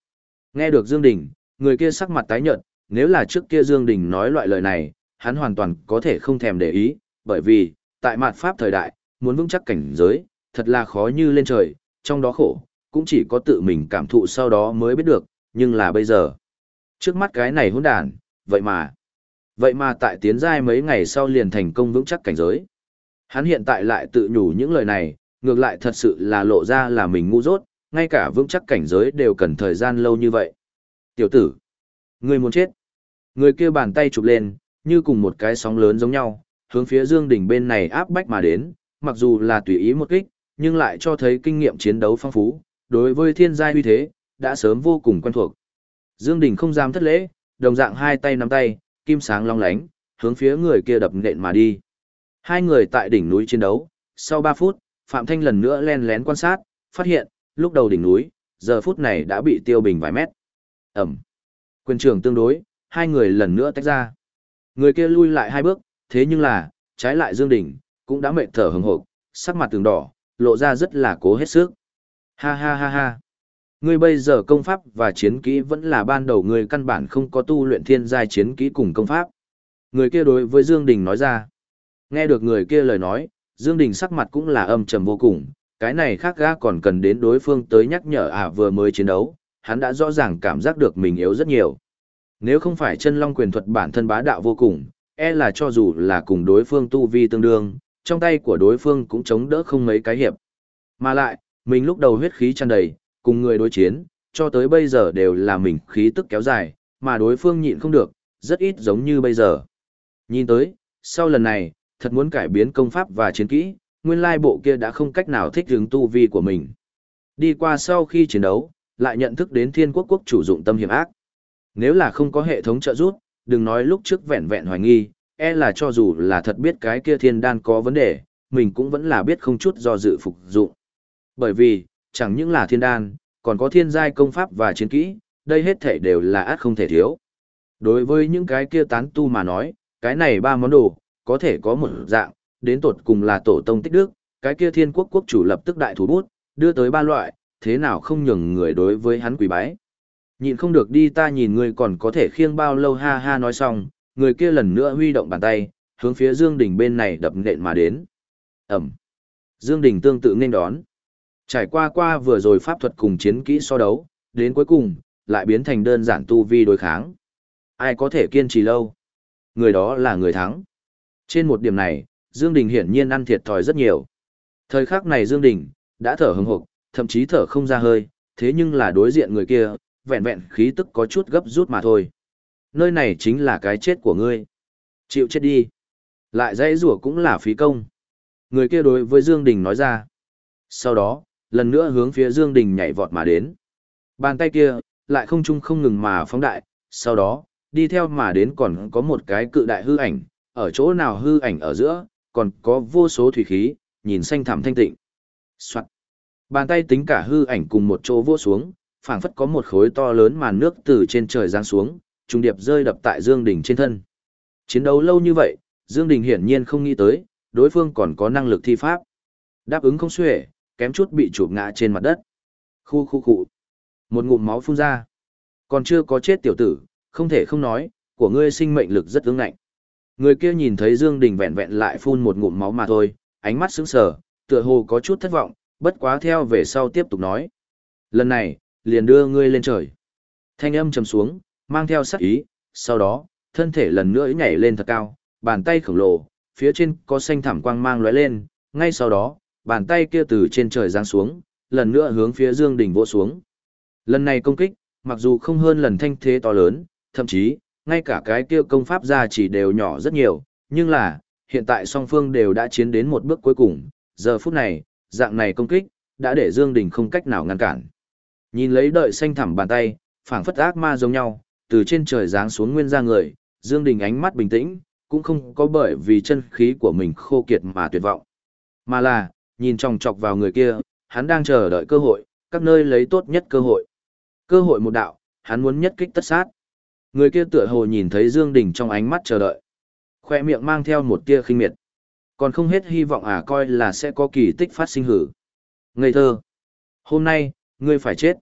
Nghe được Dương Đình, người kia sắc mặt tái nhợt, nếu là trước kia Dương Đình nói loại lời này, hắn hoàn toàn có thể không thèm để ý, bởi vì, tại mạt pháp thời đại, muốn vững chắc cảnh giới, thật là khó như lên trời, trong đó khổ, cũng chỉ có tự mình cảm thụ sau đó mới biết được, nhưng là bây giờ. Trước mắt cái này hỗn đàn, vậy mà. Vậy mà tại tiến giai mấy ngày sau liền thành công vững chắc cảnh giới. Hắn hiện tại lại tự nhủ những lời này, ngược lại thật sự là lộ ra là mình ngu dốt, ngay cả vững chắc cảnh giới đều cần thời gian lâu như vậy. Tiểu tử, người muốn chết. Người kia bàn tay chụp lên, như cùng một cái sóng lớn giống nhau, hướng phía Dương Đình bên này áp bách mà đến, mặc dù là tùy ý một kích, nhưng lại cho thấy kinh nghiệm chiến đấu phong phú, đối với thiên giai uy thế, đã sớm vô cùng quen thuộc. Dương Đình không dám thất lễ, đồng dạng hai tay nắm tay, kim sáng long lánh, hướng phía người kia đập nện mà đi. Hai người tại đỉnh núi chiến đấu, sau 3 phút, Phạm Thanh lần nữa len lén quan sát, phát hiện, lúc đầu đỉnh núi, giờ phút này đã bị tiêu bình vài mét. Ẩm. Quyền trường tương đối, hai người lần nữa tách ra. Người kia lui lại hai bước, thế nhưng là, trái lại Dương Đình, cũng đã mệt thở hừng hộp, sắc mặt tường đỏ, lộ ra rất là cố hết sức. Ha ha ha ha. Ngươi bây giờ công pháp và chiến kỹ vẫn là ban đầu ngươi căn bản không có tu luyện thiên giai chiến kỹ cùng công pháp. Người kia đối với Dương Đình nói ra. Nghe được người kia lời nói, Dương Đình sắc mặt cũng là âm trầm vô cùng, cái này khác ga còn cần đến đối phương tới nhắc nhở à vừa mới chiến đấu, hắn đã rõ ràng cảm giác được mình yếu rất nhiều. Nếu không phải chân long quyền thuật bản thân bá đạo vô cùng, e là cho dù là cùng đối phương tu vi tương đương, trong tay của đối phương cũng chống đỡ không mấy cái hiệp. Mà lại, mình lúc đầu huyết khí tràn đầy, cùng người đối chiến, cho tới bây giờ đều là mình khí tức kéo dài, mà đối phương nhịn không được, rất ít giống như bây giờ. Nhìn tới, sau lần này, thật muốn cải biến công pháp và chiến kỹ, nguyên lai bộ kia đã không cách nào thích ứng tu vi của mình. Đi qua sau khi chiến đấu, lại nhận thức đến thiên quốc quốc chủ dụng tâm hiểm ác. Nếu là không có hệ thống trợ giúp, đừng nói lúc trước vẹn vẹn hoài nghi, e là cho dù là thật biết cái kia thiên đan có vấn đề, mình cũng vẫn là biết không chút do dự phục dụng. Bởi vì, chẳng những là thiên đan, còn có thiên giai công pháp và chiến kỹ, đây hết thể đều là át không thể thiếu. Đối với những cái kia tán tu mà nói, cái này ba món đồ, có thể có một dạng, đến tột cùng là tổ tông tích đức, cái kia thiên quốc quốc chủ lập tức đại thủ bút, đưa tới ba loại, thế nào không nhường người đối với hắn quỳ bái. Nhìn không được đi ta nhìn người còn có thể khiêng bao lâu ha ha nói xong, người kia lần nữa huy động bàn tay, hướng phía Dương Đình bên này đập nện mà đến. Ẩm. Dương Đình tương tự nên đón. Trải qua qua vừa rồi pháp thuật cùng chiến kỹ so đấu, đến cuối cùng, lại biến thành đơn giản tu vi đối kháng. Ai có thể kiên trì lâu? Người đó là người thắng. Trên một điểm này, Dương Đình hiển nhiên ăn thiệt thòi rất nhiều. Thời khắc này Dương Đình, đã thở hừng hực, thậm chí thở không ra hơi, thế nhưng là đối diện người kia, vẹn vẹn khí tức có chút gấp rút mà thôi. Nơi này chính là cái chết của ngươi. Chịu chết đi. Lại dãy rủa cũng là phí công. Người kia đối với Dương Đình nói ra. Sau đó, lần nữa hướng phía Dương Đình nhảy vọt mà đến. Bàn tay kia, lại không chung không ngừng mà phóng đại, sau đó, đi theo mà đến còn có một cái cự đại hư ảnh, ở chỗ nào hư ảnh ở giữa, còn có vô số thủy khí, nhìn xanh thẳm thanh tịnh. Soạn. Bàn tay tính cả hư ảnh cùng một chỗ vô xuống, phảng phất có một khối to lớn màn nước từ trên trời giáng xuống, trùng điệp rơi đập tại Dương Đình trên thân. Chiến đấu lâu như vậy, Dương Đình hiển nhiên không nghĩ tới, đối phương còn có năng lực thi pháp. Đáp ứng không xuể, kém chút bị chụp ngã trên mặt đất. Khu khu khu. Một ngụm máu phun ra. Còn chưa có chết tiểu tử, không thể không nói, của ngươi sinh mệnh lực rất ứng ngạnh. Người kia nhìn thấy Dương Đình vẹn vẹn lại phun một ngụm máu mà thôi, ánh mắt sững sờ, tựa hồ có chút thất vọng, bất quá theo về sau tiếp tục nói. Lần này, liền đưa ngươi lên trời. Thanh âm trầm xuống, mang theo sắc ý, sau đó, thân thể lần nữa nhảy lên thật cao, bàn tay khổng lồ, phía trên có xanh thảm quang mang lóe lên, ngay sau đó, bàn tay kia từ trên trời giáng xuống, lần nữa hướng phía Dương Đình vỗ xuống. Lần này công kích, mặc dù không hơn lần thanh thế to lớn, thậm chí, ngay cả cái kia công pháp ra chỉ đều nhỏ rất nhiều, nhưng là, hiện tại song phương đều đã chiến đến một bước cuối cùng, giờ phút này, dạng này công kích, đã để Dương Đình không cách nào ngăn cản. Nhìn lấy đợi xanh thẳm bàn tay, phảng phất ác ma giống nhau, từ trên trời giáng xuống nguyên ra người, Dương Đình ánh mắt bình tĩnh, cũng không có bởi vì chân khí của mình khô kiệt mà tuyệt vọng. Mà là, nhìn tròng chọc vào người kia, hắn đang chờ đợi cơ hội, các nơi lấy tốt nhất cơ hội. Cơ hội một đạo, hắn muốn nhất kích tất sát. Người kia tựa hồ nhìn thấy Dương Đình trong ánh mắt chờ đợi. Khoe miệng mang theo một tia khinh miệt. Còn không hết hy vọng à coi là sẽ có kỳ tích phát sinh hử. Ngây thơ. Hôm nay, ngươi phải chết.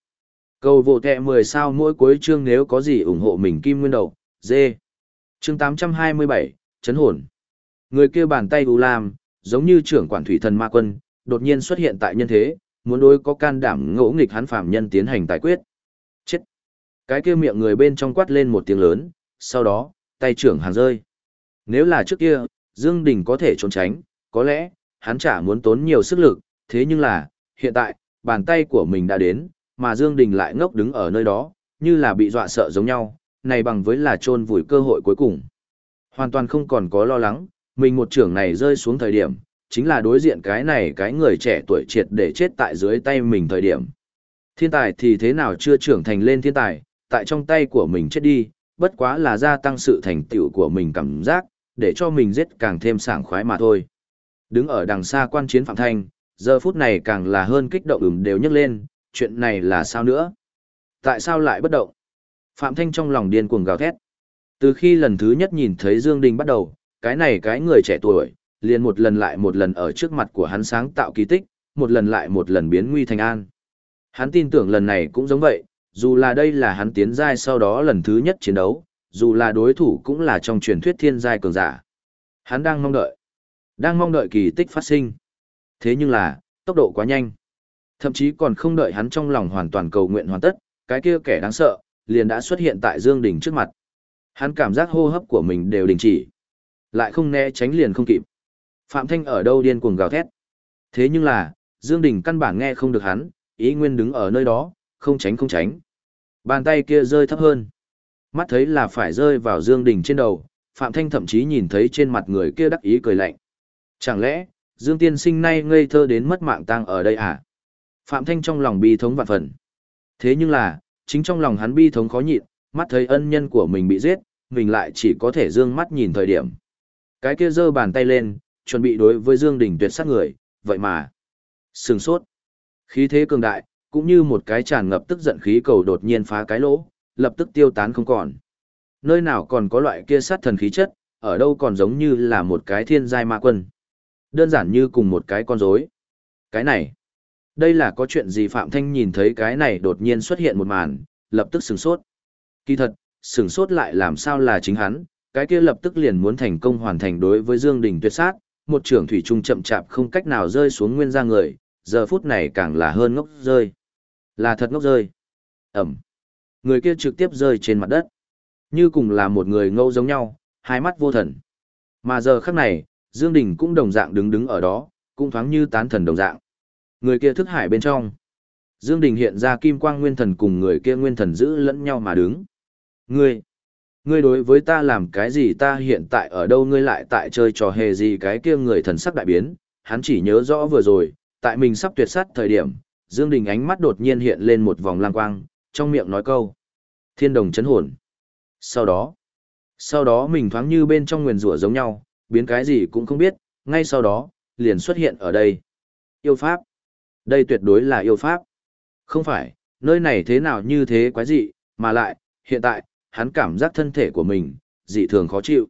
Cầu vô tệ 10 sao mỗi cuối chương nếu có gì ủng hộ mình kim nguyên đầu, dê. Chương 827, chấn hồn. Người kia bàn tay u lam, giống như trưởng quản thủy thần ma quân, đột nhiên xuất hiện tại nhân thế, muốn đối có can đảm ngỗ nghịch hắn phạm nhân tiến hành tài quyết. Cái kia miệng người bên trong quát lên một tiếng lớn, sau đó, tay trưởng hàng rơi. Nếu là trước kia, Dương Đình có thể trốn tránh, có lẽ, hắn chả muốn tốn nhiều sức lực, thế nhưng là, hiện tại, bàn tay của mình đã đến, mà Dương Đình lại ngốc đứng ở nơi đó, như là bị dọa sợ giống nhau, này bằng với là trôn vùi cơ hội cuối cùng. Hoàn toàn không còn có lo lắng, mình một trưởng này rơi xuống thời điểm, chính là đối diện cái này cái người trẻ tuổi triệt để chết tại dưới tay mình thời điểm. Thiên tài thì thế nào chưa trưởng thành lên thiên tài, tại trong tay của mình chết đi, bất quá là gia tăng sự thành tựu của mình cảm giác, để cho mình giết càng thêm sảng khoái mà thôi. Đứng ở đằng xa quan chiến Phạm Thanh, giờ phút này càng là hơn kích động ửng đều nhấc lên, chuyện này là sao nữa? Tại sao lại bất động? Phạm Thanh trong lòng điên cuồng gào thét. Từ khi lần thứ nhất nhìn thấy Dương Đình bắt đầu, cái này cái người trẻ tuổi, liền một lần lại một lần ở trước mặt của hắn sáng tạo kỳ tích, một lần lại một lần biến nguy thành an. Hắn tin tưởng lần này cũng giống vậy, dù là đây là hắn tiến giai sau đó lần thứ nhất chiến đấu, dù là đối thủ cũng là trong truyền thuyết thiên giai cường giả. Hắn đang mong đợi, đang mong đợi kỳ tích phát sinh. Thế nhưng là, tốc độ quá nhanh. Thậm chí còn không đợi hắn trong lòng hoàn toàn cầu nguyện hoàn tất, cái kia kẻ đáng sợ, liền đã xuất hiện tại Dương Đình trước mặt. Hắn cảm giác hô hấp của mình đều đình chỉ. Lại không né tránh liền không kịp. Phạm Thanh ở đâu điên cuồng gào thét. Thế nhưng là, Dương Đình căn bản nghe không được hắn, ý nguyên đứng ở nơi đó, không tránh không tránh. Bàn tay kia rơi thấp hơn. Mắt thấy là phải rơi vào Dương Đình trên đầu, Phạm Thanh thậm chí nhìn thấy trên mặt người kia đắc ý cười lạnh. Chẳng lẽ, Dương Tiên sinh nay ngây thơ đến mất mạng tang ở đây à? Phạm Thanh trong lòng bi thống vạn phần. Thế nhưng là, chính trong lòng hắn bi thống khó nhịn, mắt thấy ân nhân của mình bị giết, mình lại chỉ có thể dương mắt nhìn thời điểm. Cái kia giơ bàn tay lên, chuẩn bị đối với Dương Đình tuyệt sát người, vậy mà. Sừng sốt. Khí thế cường đại, cũng như một cái tràn ngập tức giận khí cầu đột nhiên phá cái lỗ, lập tức tiêu tán không còn. Nơi nào còn có loại kia sát thần khí chất, ở đâu còn giống như là một cái thiên giai ma quân. Đơn giản như cùng một cái con rối. Cái này, đây là có chuyện gì Phạm Thanh nhìn thấy cái này đột nhiên xuất hiện một màn, lập tức sửng sốt. Kỳ thật, sửng sốt lại làm sao là chính hắn, cái kia lập tức liền muốn thành công hoàn thành đối với Dương Đình tuyệt sát, một trưởng thủy trung chậm chạp không cách nào rơi xuống nguyên ra người, giờ phút này càng là hơn ngốc rơi. Là thật ngốc rơi. Ẩm. Người kia trực tiếp rơi trên mặt đất. Như cùng là một người ngâu giống nhau, hai mắt vô thần. Mà giờ khắc này, Dương Đình cũng đồng dạng đứng đứng ở đó, cũng thoáng như tán thần đồng dạng. Người kia thức hải bên trong. Dương Đình hiện ra kim quang nguyên thần cùng người kia nguyên thần giữ lẫn nhau mà đứng. Ngươi, ngươi đối với ta làm cái gì ta hiện tại ở đâu ngươi lại tại chơi trò hề gì cái kia người thần sắc đại biến, hắn chỉ nhớ rõ vừa rồi, tại mình sắp tuyệt sát thời điểm, Dương Đình ánh mắt đột nhiên hiện lên một vòng lang quang, trong miệng nói câu. Thiên đồng chấn hồn. Sau đó, sau đó mình thoáng như bên trong nguyền rủa giống nhau, biến cái gì cũng không biết, ngay sau đó, liền xuất hiện ở đây. Yêu Pháp. Đây tuyệt đối là yêu Pháp. Không phải, nơi này thế nào như thế quái dị, mà lại, hiện tại, hắn cảm giác thân thể của mình, dị thường khó chịu.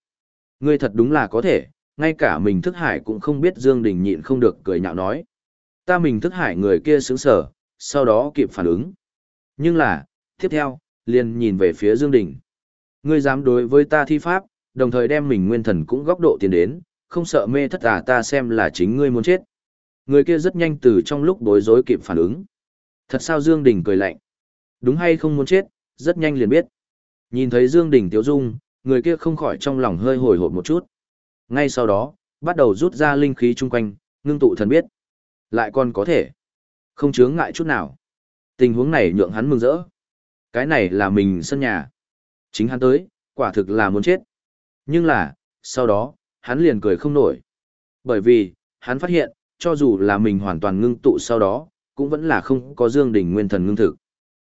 Ngươi thật đúng là có thể, ngay cả mình thức hải cũng không biết Dương Đình nhịn không được cười nhạo nói. Ta mình thức hải người kia sững sờ, sau đó kịp phản ứng. Nhưng là, tiếp theo, liền nhìn về phía Dương Đình. Ngươi dám đối với ta thi pháp, đồng thời đem mình nguyên thần cũng góc độ tiến đến, không sợ mê thất à ta xem là chính ngươi muốn chết. Người kia rất nhanh từ trong lúc bối rối kịp phản ứng. Thật sao Dương Đình cười lạnh. Đúng hay không muốn chết, rất nhanh liền biết. Nhìn thấy Dương Đình tiếu dung, người kia không khỏi trong lòng hơi hồi hộp một chút. Ngay sau đó, bắt đầu rút ra linh khí chung quanh, ngưng tụ thần biết. Lại còn có thể. Không chướng ngại chút nào. Tình huống này nhượng hắn mừng rỡ. Cái này là mình sân nhà. Chính hắn tới, quả thực là muốn chết. Nhưng là, sau đó, hắn liền cười không nổi. Bởi vì, hắn phát hiện, cho dù là mình hoàn toàn ngưng tụ sau đó, cũng vẫn là không có Dương Đình nguyên thần ngưng thực.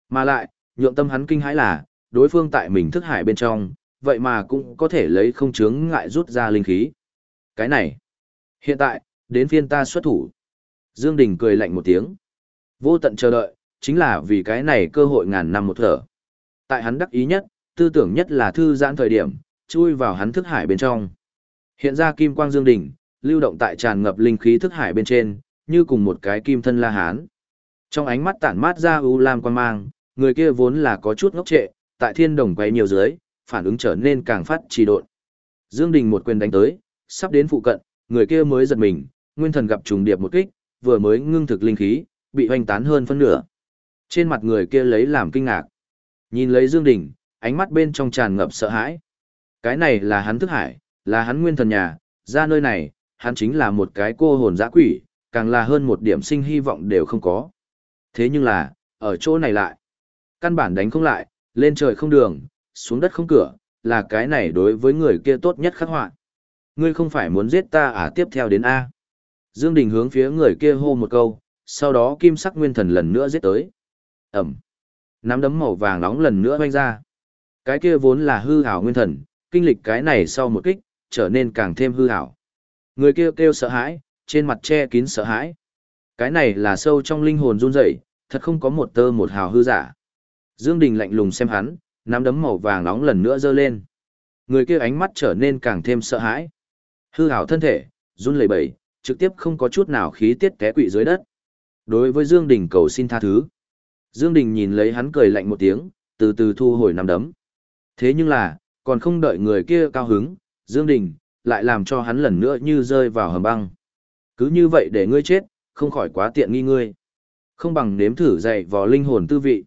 Mà lại, nhượng tâm hắn kinh hãi là, đối phương tại mình thức hải bên trong, vậy mà cũng có thể lấy không chướng ngại rút ra linh khí. Cái này, hiện tại, đến phiên ta xuất thủ. Dương Đình cười lạnh một tiếng. Vô tận chờ đợi, chính là vì cái này cơ hội ngàn năm một thở. Tại hắn đắc ý nhất, tư tưởng nhất là thư giãn thời điểm, chui vào hắn thức hải bên trong. Hiện ra kim quang Dương Đình, lưu động tại tràn ngập linh khí thức hải bên trên, như cùng một cái kim thân la hán. Trong ánh mắt tản mát ra u lam quan mang, người kia vốn là có chút ngốc trệ, tại thiên đồng quay nhiều dưới, phản ứng trở nên càng phát trì độn. Dương Đình một quyền đánh tới, sắp đến phụ cận, người kia mới giật mình, nguyên thần gặp trùng điệp một kích, vừa mới ngưng thực linh khí, bị hoành tán hơn phân nửa. Trên mặt người kia lấy làm kinh ngạc. Nhìn lấy Dương Đình, ánh mắt bên trong tràn ngập sợ hãi. Cái này là hắn thức hải, là hắn nguyên thần nhà, ra nơi này, hắn chính là một cái cô hồn dã quỷ, càng là hơn một điểm sinh hy vọng đều không có. Thế nhưng là, ở chỗ này lại, căn bản đánh không lại, lên trời không đường, xuống đất không cửa, là cái này đối với người kia tốt nhất khắc họa. Ngươi không phải muốn giết ta à tiếp theo đến A. Dương Đình hướng phía người kia hô một câu, sau đó kim sắc nguyên thần lần nữa giết tới. Ẩm. Nắm đấm màu vàng nóng lần nữa vang ra. Cái kia vốn là hư ảo nguyên thần, kinh lịch cái này sau một kích, trở nên càng thêm hư ảo. Người kia kêu sợ hãi, trên mặt che kín sợ hãi. Cái này là sâu trong linh hồn run rẩy, thật không có một tơ một hào hư giả. Dương Đình lạnh lùng xem hắn, nắm đấm màu vàng nóng lần nữa giơ lên. Người kia ánh mắt trở nên càng thêm sợ hãi. Hư ảo thân thể, run lẩy bẩy, trực tiếp không có chút nào khí tiết té quỵ dưới đất. Đối với Dương Đình cầu xin tha thứ. Dương Đình nhìn lấy hắn cười lạnh một tiếng, từ từ thu hồi nắm đấm. Thế nhưng là, còn không đợi người kia cao hứng, Dương Đình lại làm cho hắn lần nữa như rơi vào hầm băng. Cứ như vậy để ngươi chết, không khỏi quá tiện nghi ngươi. Không bằng nếm thử dạy vò linh hồn tư vị.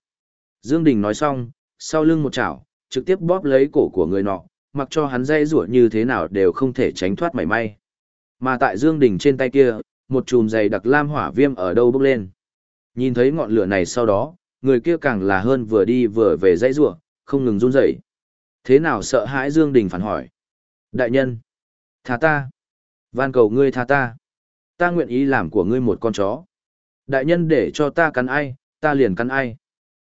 Dương Đình nói xong, sau lưng một chảo, trực tiếp bóp lấy cổ của người nọ, mặc cho hắn dây rủa như thế nào đều không thể tránh thoát mảy may. Mà tại Dương Đình trên tay kia, một chùm dày đặc lam hỏa viêm ở đâu bốc lên. Nhìn thấy ngọn lửa này sau đó, người kia càng là hơn vừa đi vừa về dãy rủa, không ngừng run rẩy. Thế nào sợ hãi Dương Đình phản hỏi. Đại nhân, tha ta. Van cầu ngươi tha ta. Ta nguyện ý làm của ngươi một con chó. Đại nhân để cho ta cắn ai, ta liền cắn ai.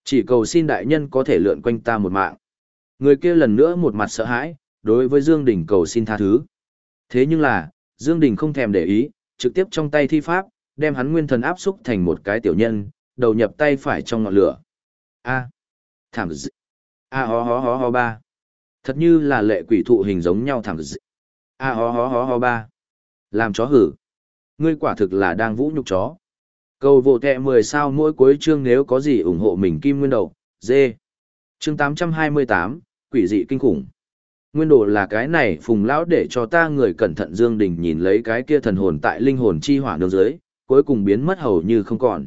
Chỉ cầu xin đại nhân có thể lượn quanh ta một mạng. Người kia lần nữa một mặt sợ hãi, đối với Dương Đình cầu xin tha thứ. Thế nhưng là, Dương Đình không thèm để ý, trực tiếp trong tay thi pháp, đem hắn nguyên thần áp xúc thành một cái tiểu nhân, đầu nhập tay phải trong ngọn lửa. A. Thảm dị. A ho ho ho ho ba. Thật như là lệ quỷ thụ hình giống nhau thảm dị. A ho ho ho ho ba. Làm chó hử. Ngươi quả thực là đang vũ nhục chó. Cầu vô tệ 10 sao mỗi cuối chương nếu có gì ủng hộ mình kim nguyên đầu, dê. Chương 828, quỷ dị kinh khủng. Nguyên đồ là cái này phùng lão để cho ta người cẩn thận Dương Đình nhìn lấy cái kia thần hồn tại linh hồn chi hỏa nương dưới, cuối cùng biến mất hầu như không còn.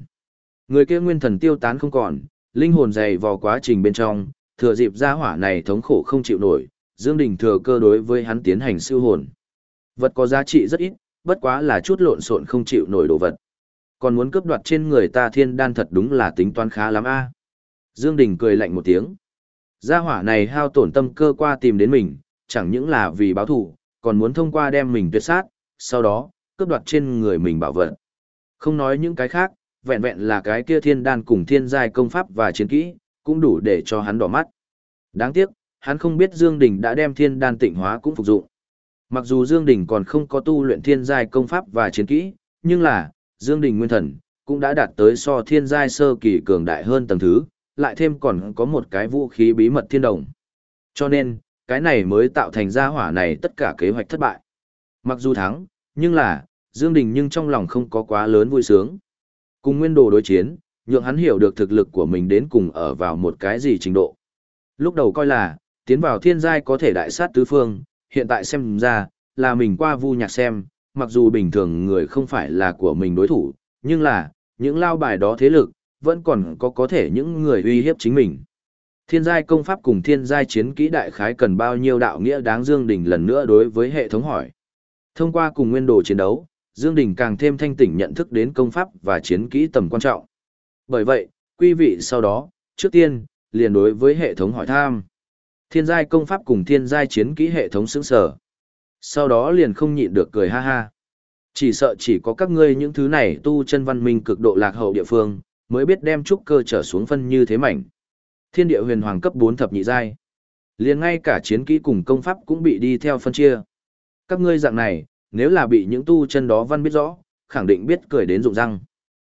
Người kia nguyên thần tiêu tán không còn, linh hồn dày vào quá trình bên trong, thừa dịp ra hỏa này thống khổ không chịu nổi, Dương Đình thừa cơ đối với hắn tiến hành siêu hồn. Vật có giá trị rất ít, bất quá là chút lộn xộn không chịu nổi đồ vật. Còn muốn cướp đoạt trên người ta thiên đan thật đúng là tính toán khá lắm a. Dương Đình cười lạnh một tiếng. Gia hỏa này hao tổn tâm cơ qua tìm đến mình, chẳng những là vì báo thù, còn muốn thông qua đem mình tuyệt sát, sau đó, cướp đoạt trên người mình bảo vật. Không nói những cái khác, vẹn vẹn là cái kia thiên đan cùng thiên giai công pháp và chiến kỹ, cũng đủ để cho hắn đỏ mắt. Đáng tiếc, hắn không biết Dương Đình đã đem thiên đan tịnh hóa cũng phục dụng. Mặc dù Dương Đình còn không có tu luyện thiên giai công pháp và chiến kỹ, nhưng là, Dương Đình nguyên thần, cũng đã đạt tới so thiên giai sơ kỳ cường đại hơn tầng thứ, lại thêm còn có một cái vũ khí bí mật thiên đồng. Cho nên, cái này mới tạo thành ra hỏa này tất cả kế hoạch thất bại. Mặc dù thắng, nhưng là, Dương Đình nhưng trong lòng không có quá lớn vui sướng. Cùng nguyên đồ đối chiến, nhượng hắn hiểu được thực lực của mình đến cùng ở vào một cái gì trình độ. Lúc đầu coi là, tiến vào thiên giai có thể đại sát tứ phương, hiện tại xem ra, là mình qua vu nhạc xem, mặc dù bình thường người không phải là của mình đối thủ, nhưng là, những lao bài đó thế lực, vẫn còn có có thể những người uy hiếp chính mình. Thiên giai công pháp cùng thiên giai chiến kỹ đại khái cần bao nhiêu đạo nghĩa đáng Dương Đình lần nữa đối với hệ thống hỏi. Thông qua cùng nguyên đồ chiến đấu, Dương Đình càng thêm thanh tỉnh nhận thức đến công pháp và chiến kỹ tầm quan trọng. Bởi vậy, quý vị sau đó, trước tiên, liền đối với hệ thống hỏi tham Thiên giai công pháp cùng thiên giai chiến kỹ hệ thống sững sở. Sau đó liền không nhịn được cười ha ha. Chỉ sợ chỉ có các ngươi những thứ này tu chân văn minh cực độ lạc hậu địa phương, mới biết đem trúc cơ trở xuống phân như thế mảnh. Thiên địa huyền hoàng cấp 4 thập nhị giai. Liền ngay cả chiến kỹ cùng công pháp cũng bị đi theo phân chia. Các ngươi dạng này, nếu là bị những tu chân đó văn biết rõ, khẳng định biết cười đến rụng răng.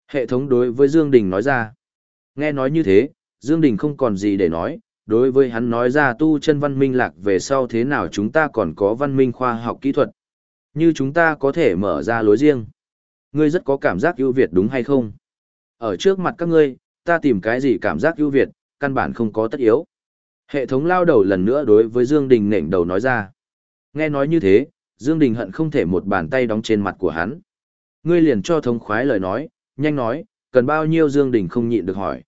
Hệ thống đối với Dương Đình nói ra. Nghe nói như thế, Dương Đình không còn gì để nói, đối với hắn nói ra tu chân văn minh lạc về sau thế nào chúng ta còn có văn minh khoa học kỹ thuật. Như chúng ta có thể mở ra lối riêng. Ngươi rất có cảm giác ưu việt đúng hay không? Ở trước mặt các ngươi, ta tìm cái gì cảm giác ưu việt, căn bản không có tất yếu. Hệ thống lao đầu lần nữa đối với Dương Đình nện đầu nói ra. Nghe nói như thế, Dương Đình hận không thể một bàn tay đóng trên mặt của hắn. Ngươi liền cho thống khoái lời nói, nhanh nói, cần bao nhiêu Dương Đình không nhịn được hỏi.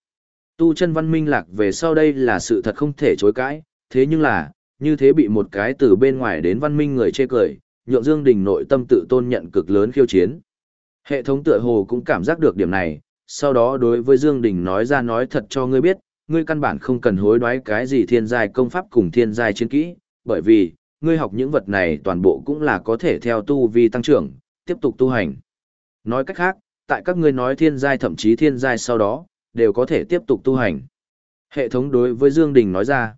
Tu chân văn minh lạc về sau đây là sự thật không thể chối cãi, thế nhưng là, như thế bị một cái từ bên ngoài đến văn minh người chê cười, nhượng Dương Đình nội tâm tự tôn nhận cực lớn khiêu chiến. Hệ thống tựa hồ cũng cảm giác được điểm này, sau đó đối với Dương Đình nói ra nói thật cho ngươi biết, ngươi căn bản không cần hối đoái cái gì thiên giai công pháp cùng thiên giai chiến kỹ, bởi vì, ngươi học những vật này toàn bộ cũng là có thể theo tu vi tăng trưởng, tiếp tục tu hành. Nói cách khác, tại các ngươi nói thiên giai thậm chí thiên giai sau đó, đều có thể tiếp tục tu hành. Hệ thống đối với Dương Đình nói ra,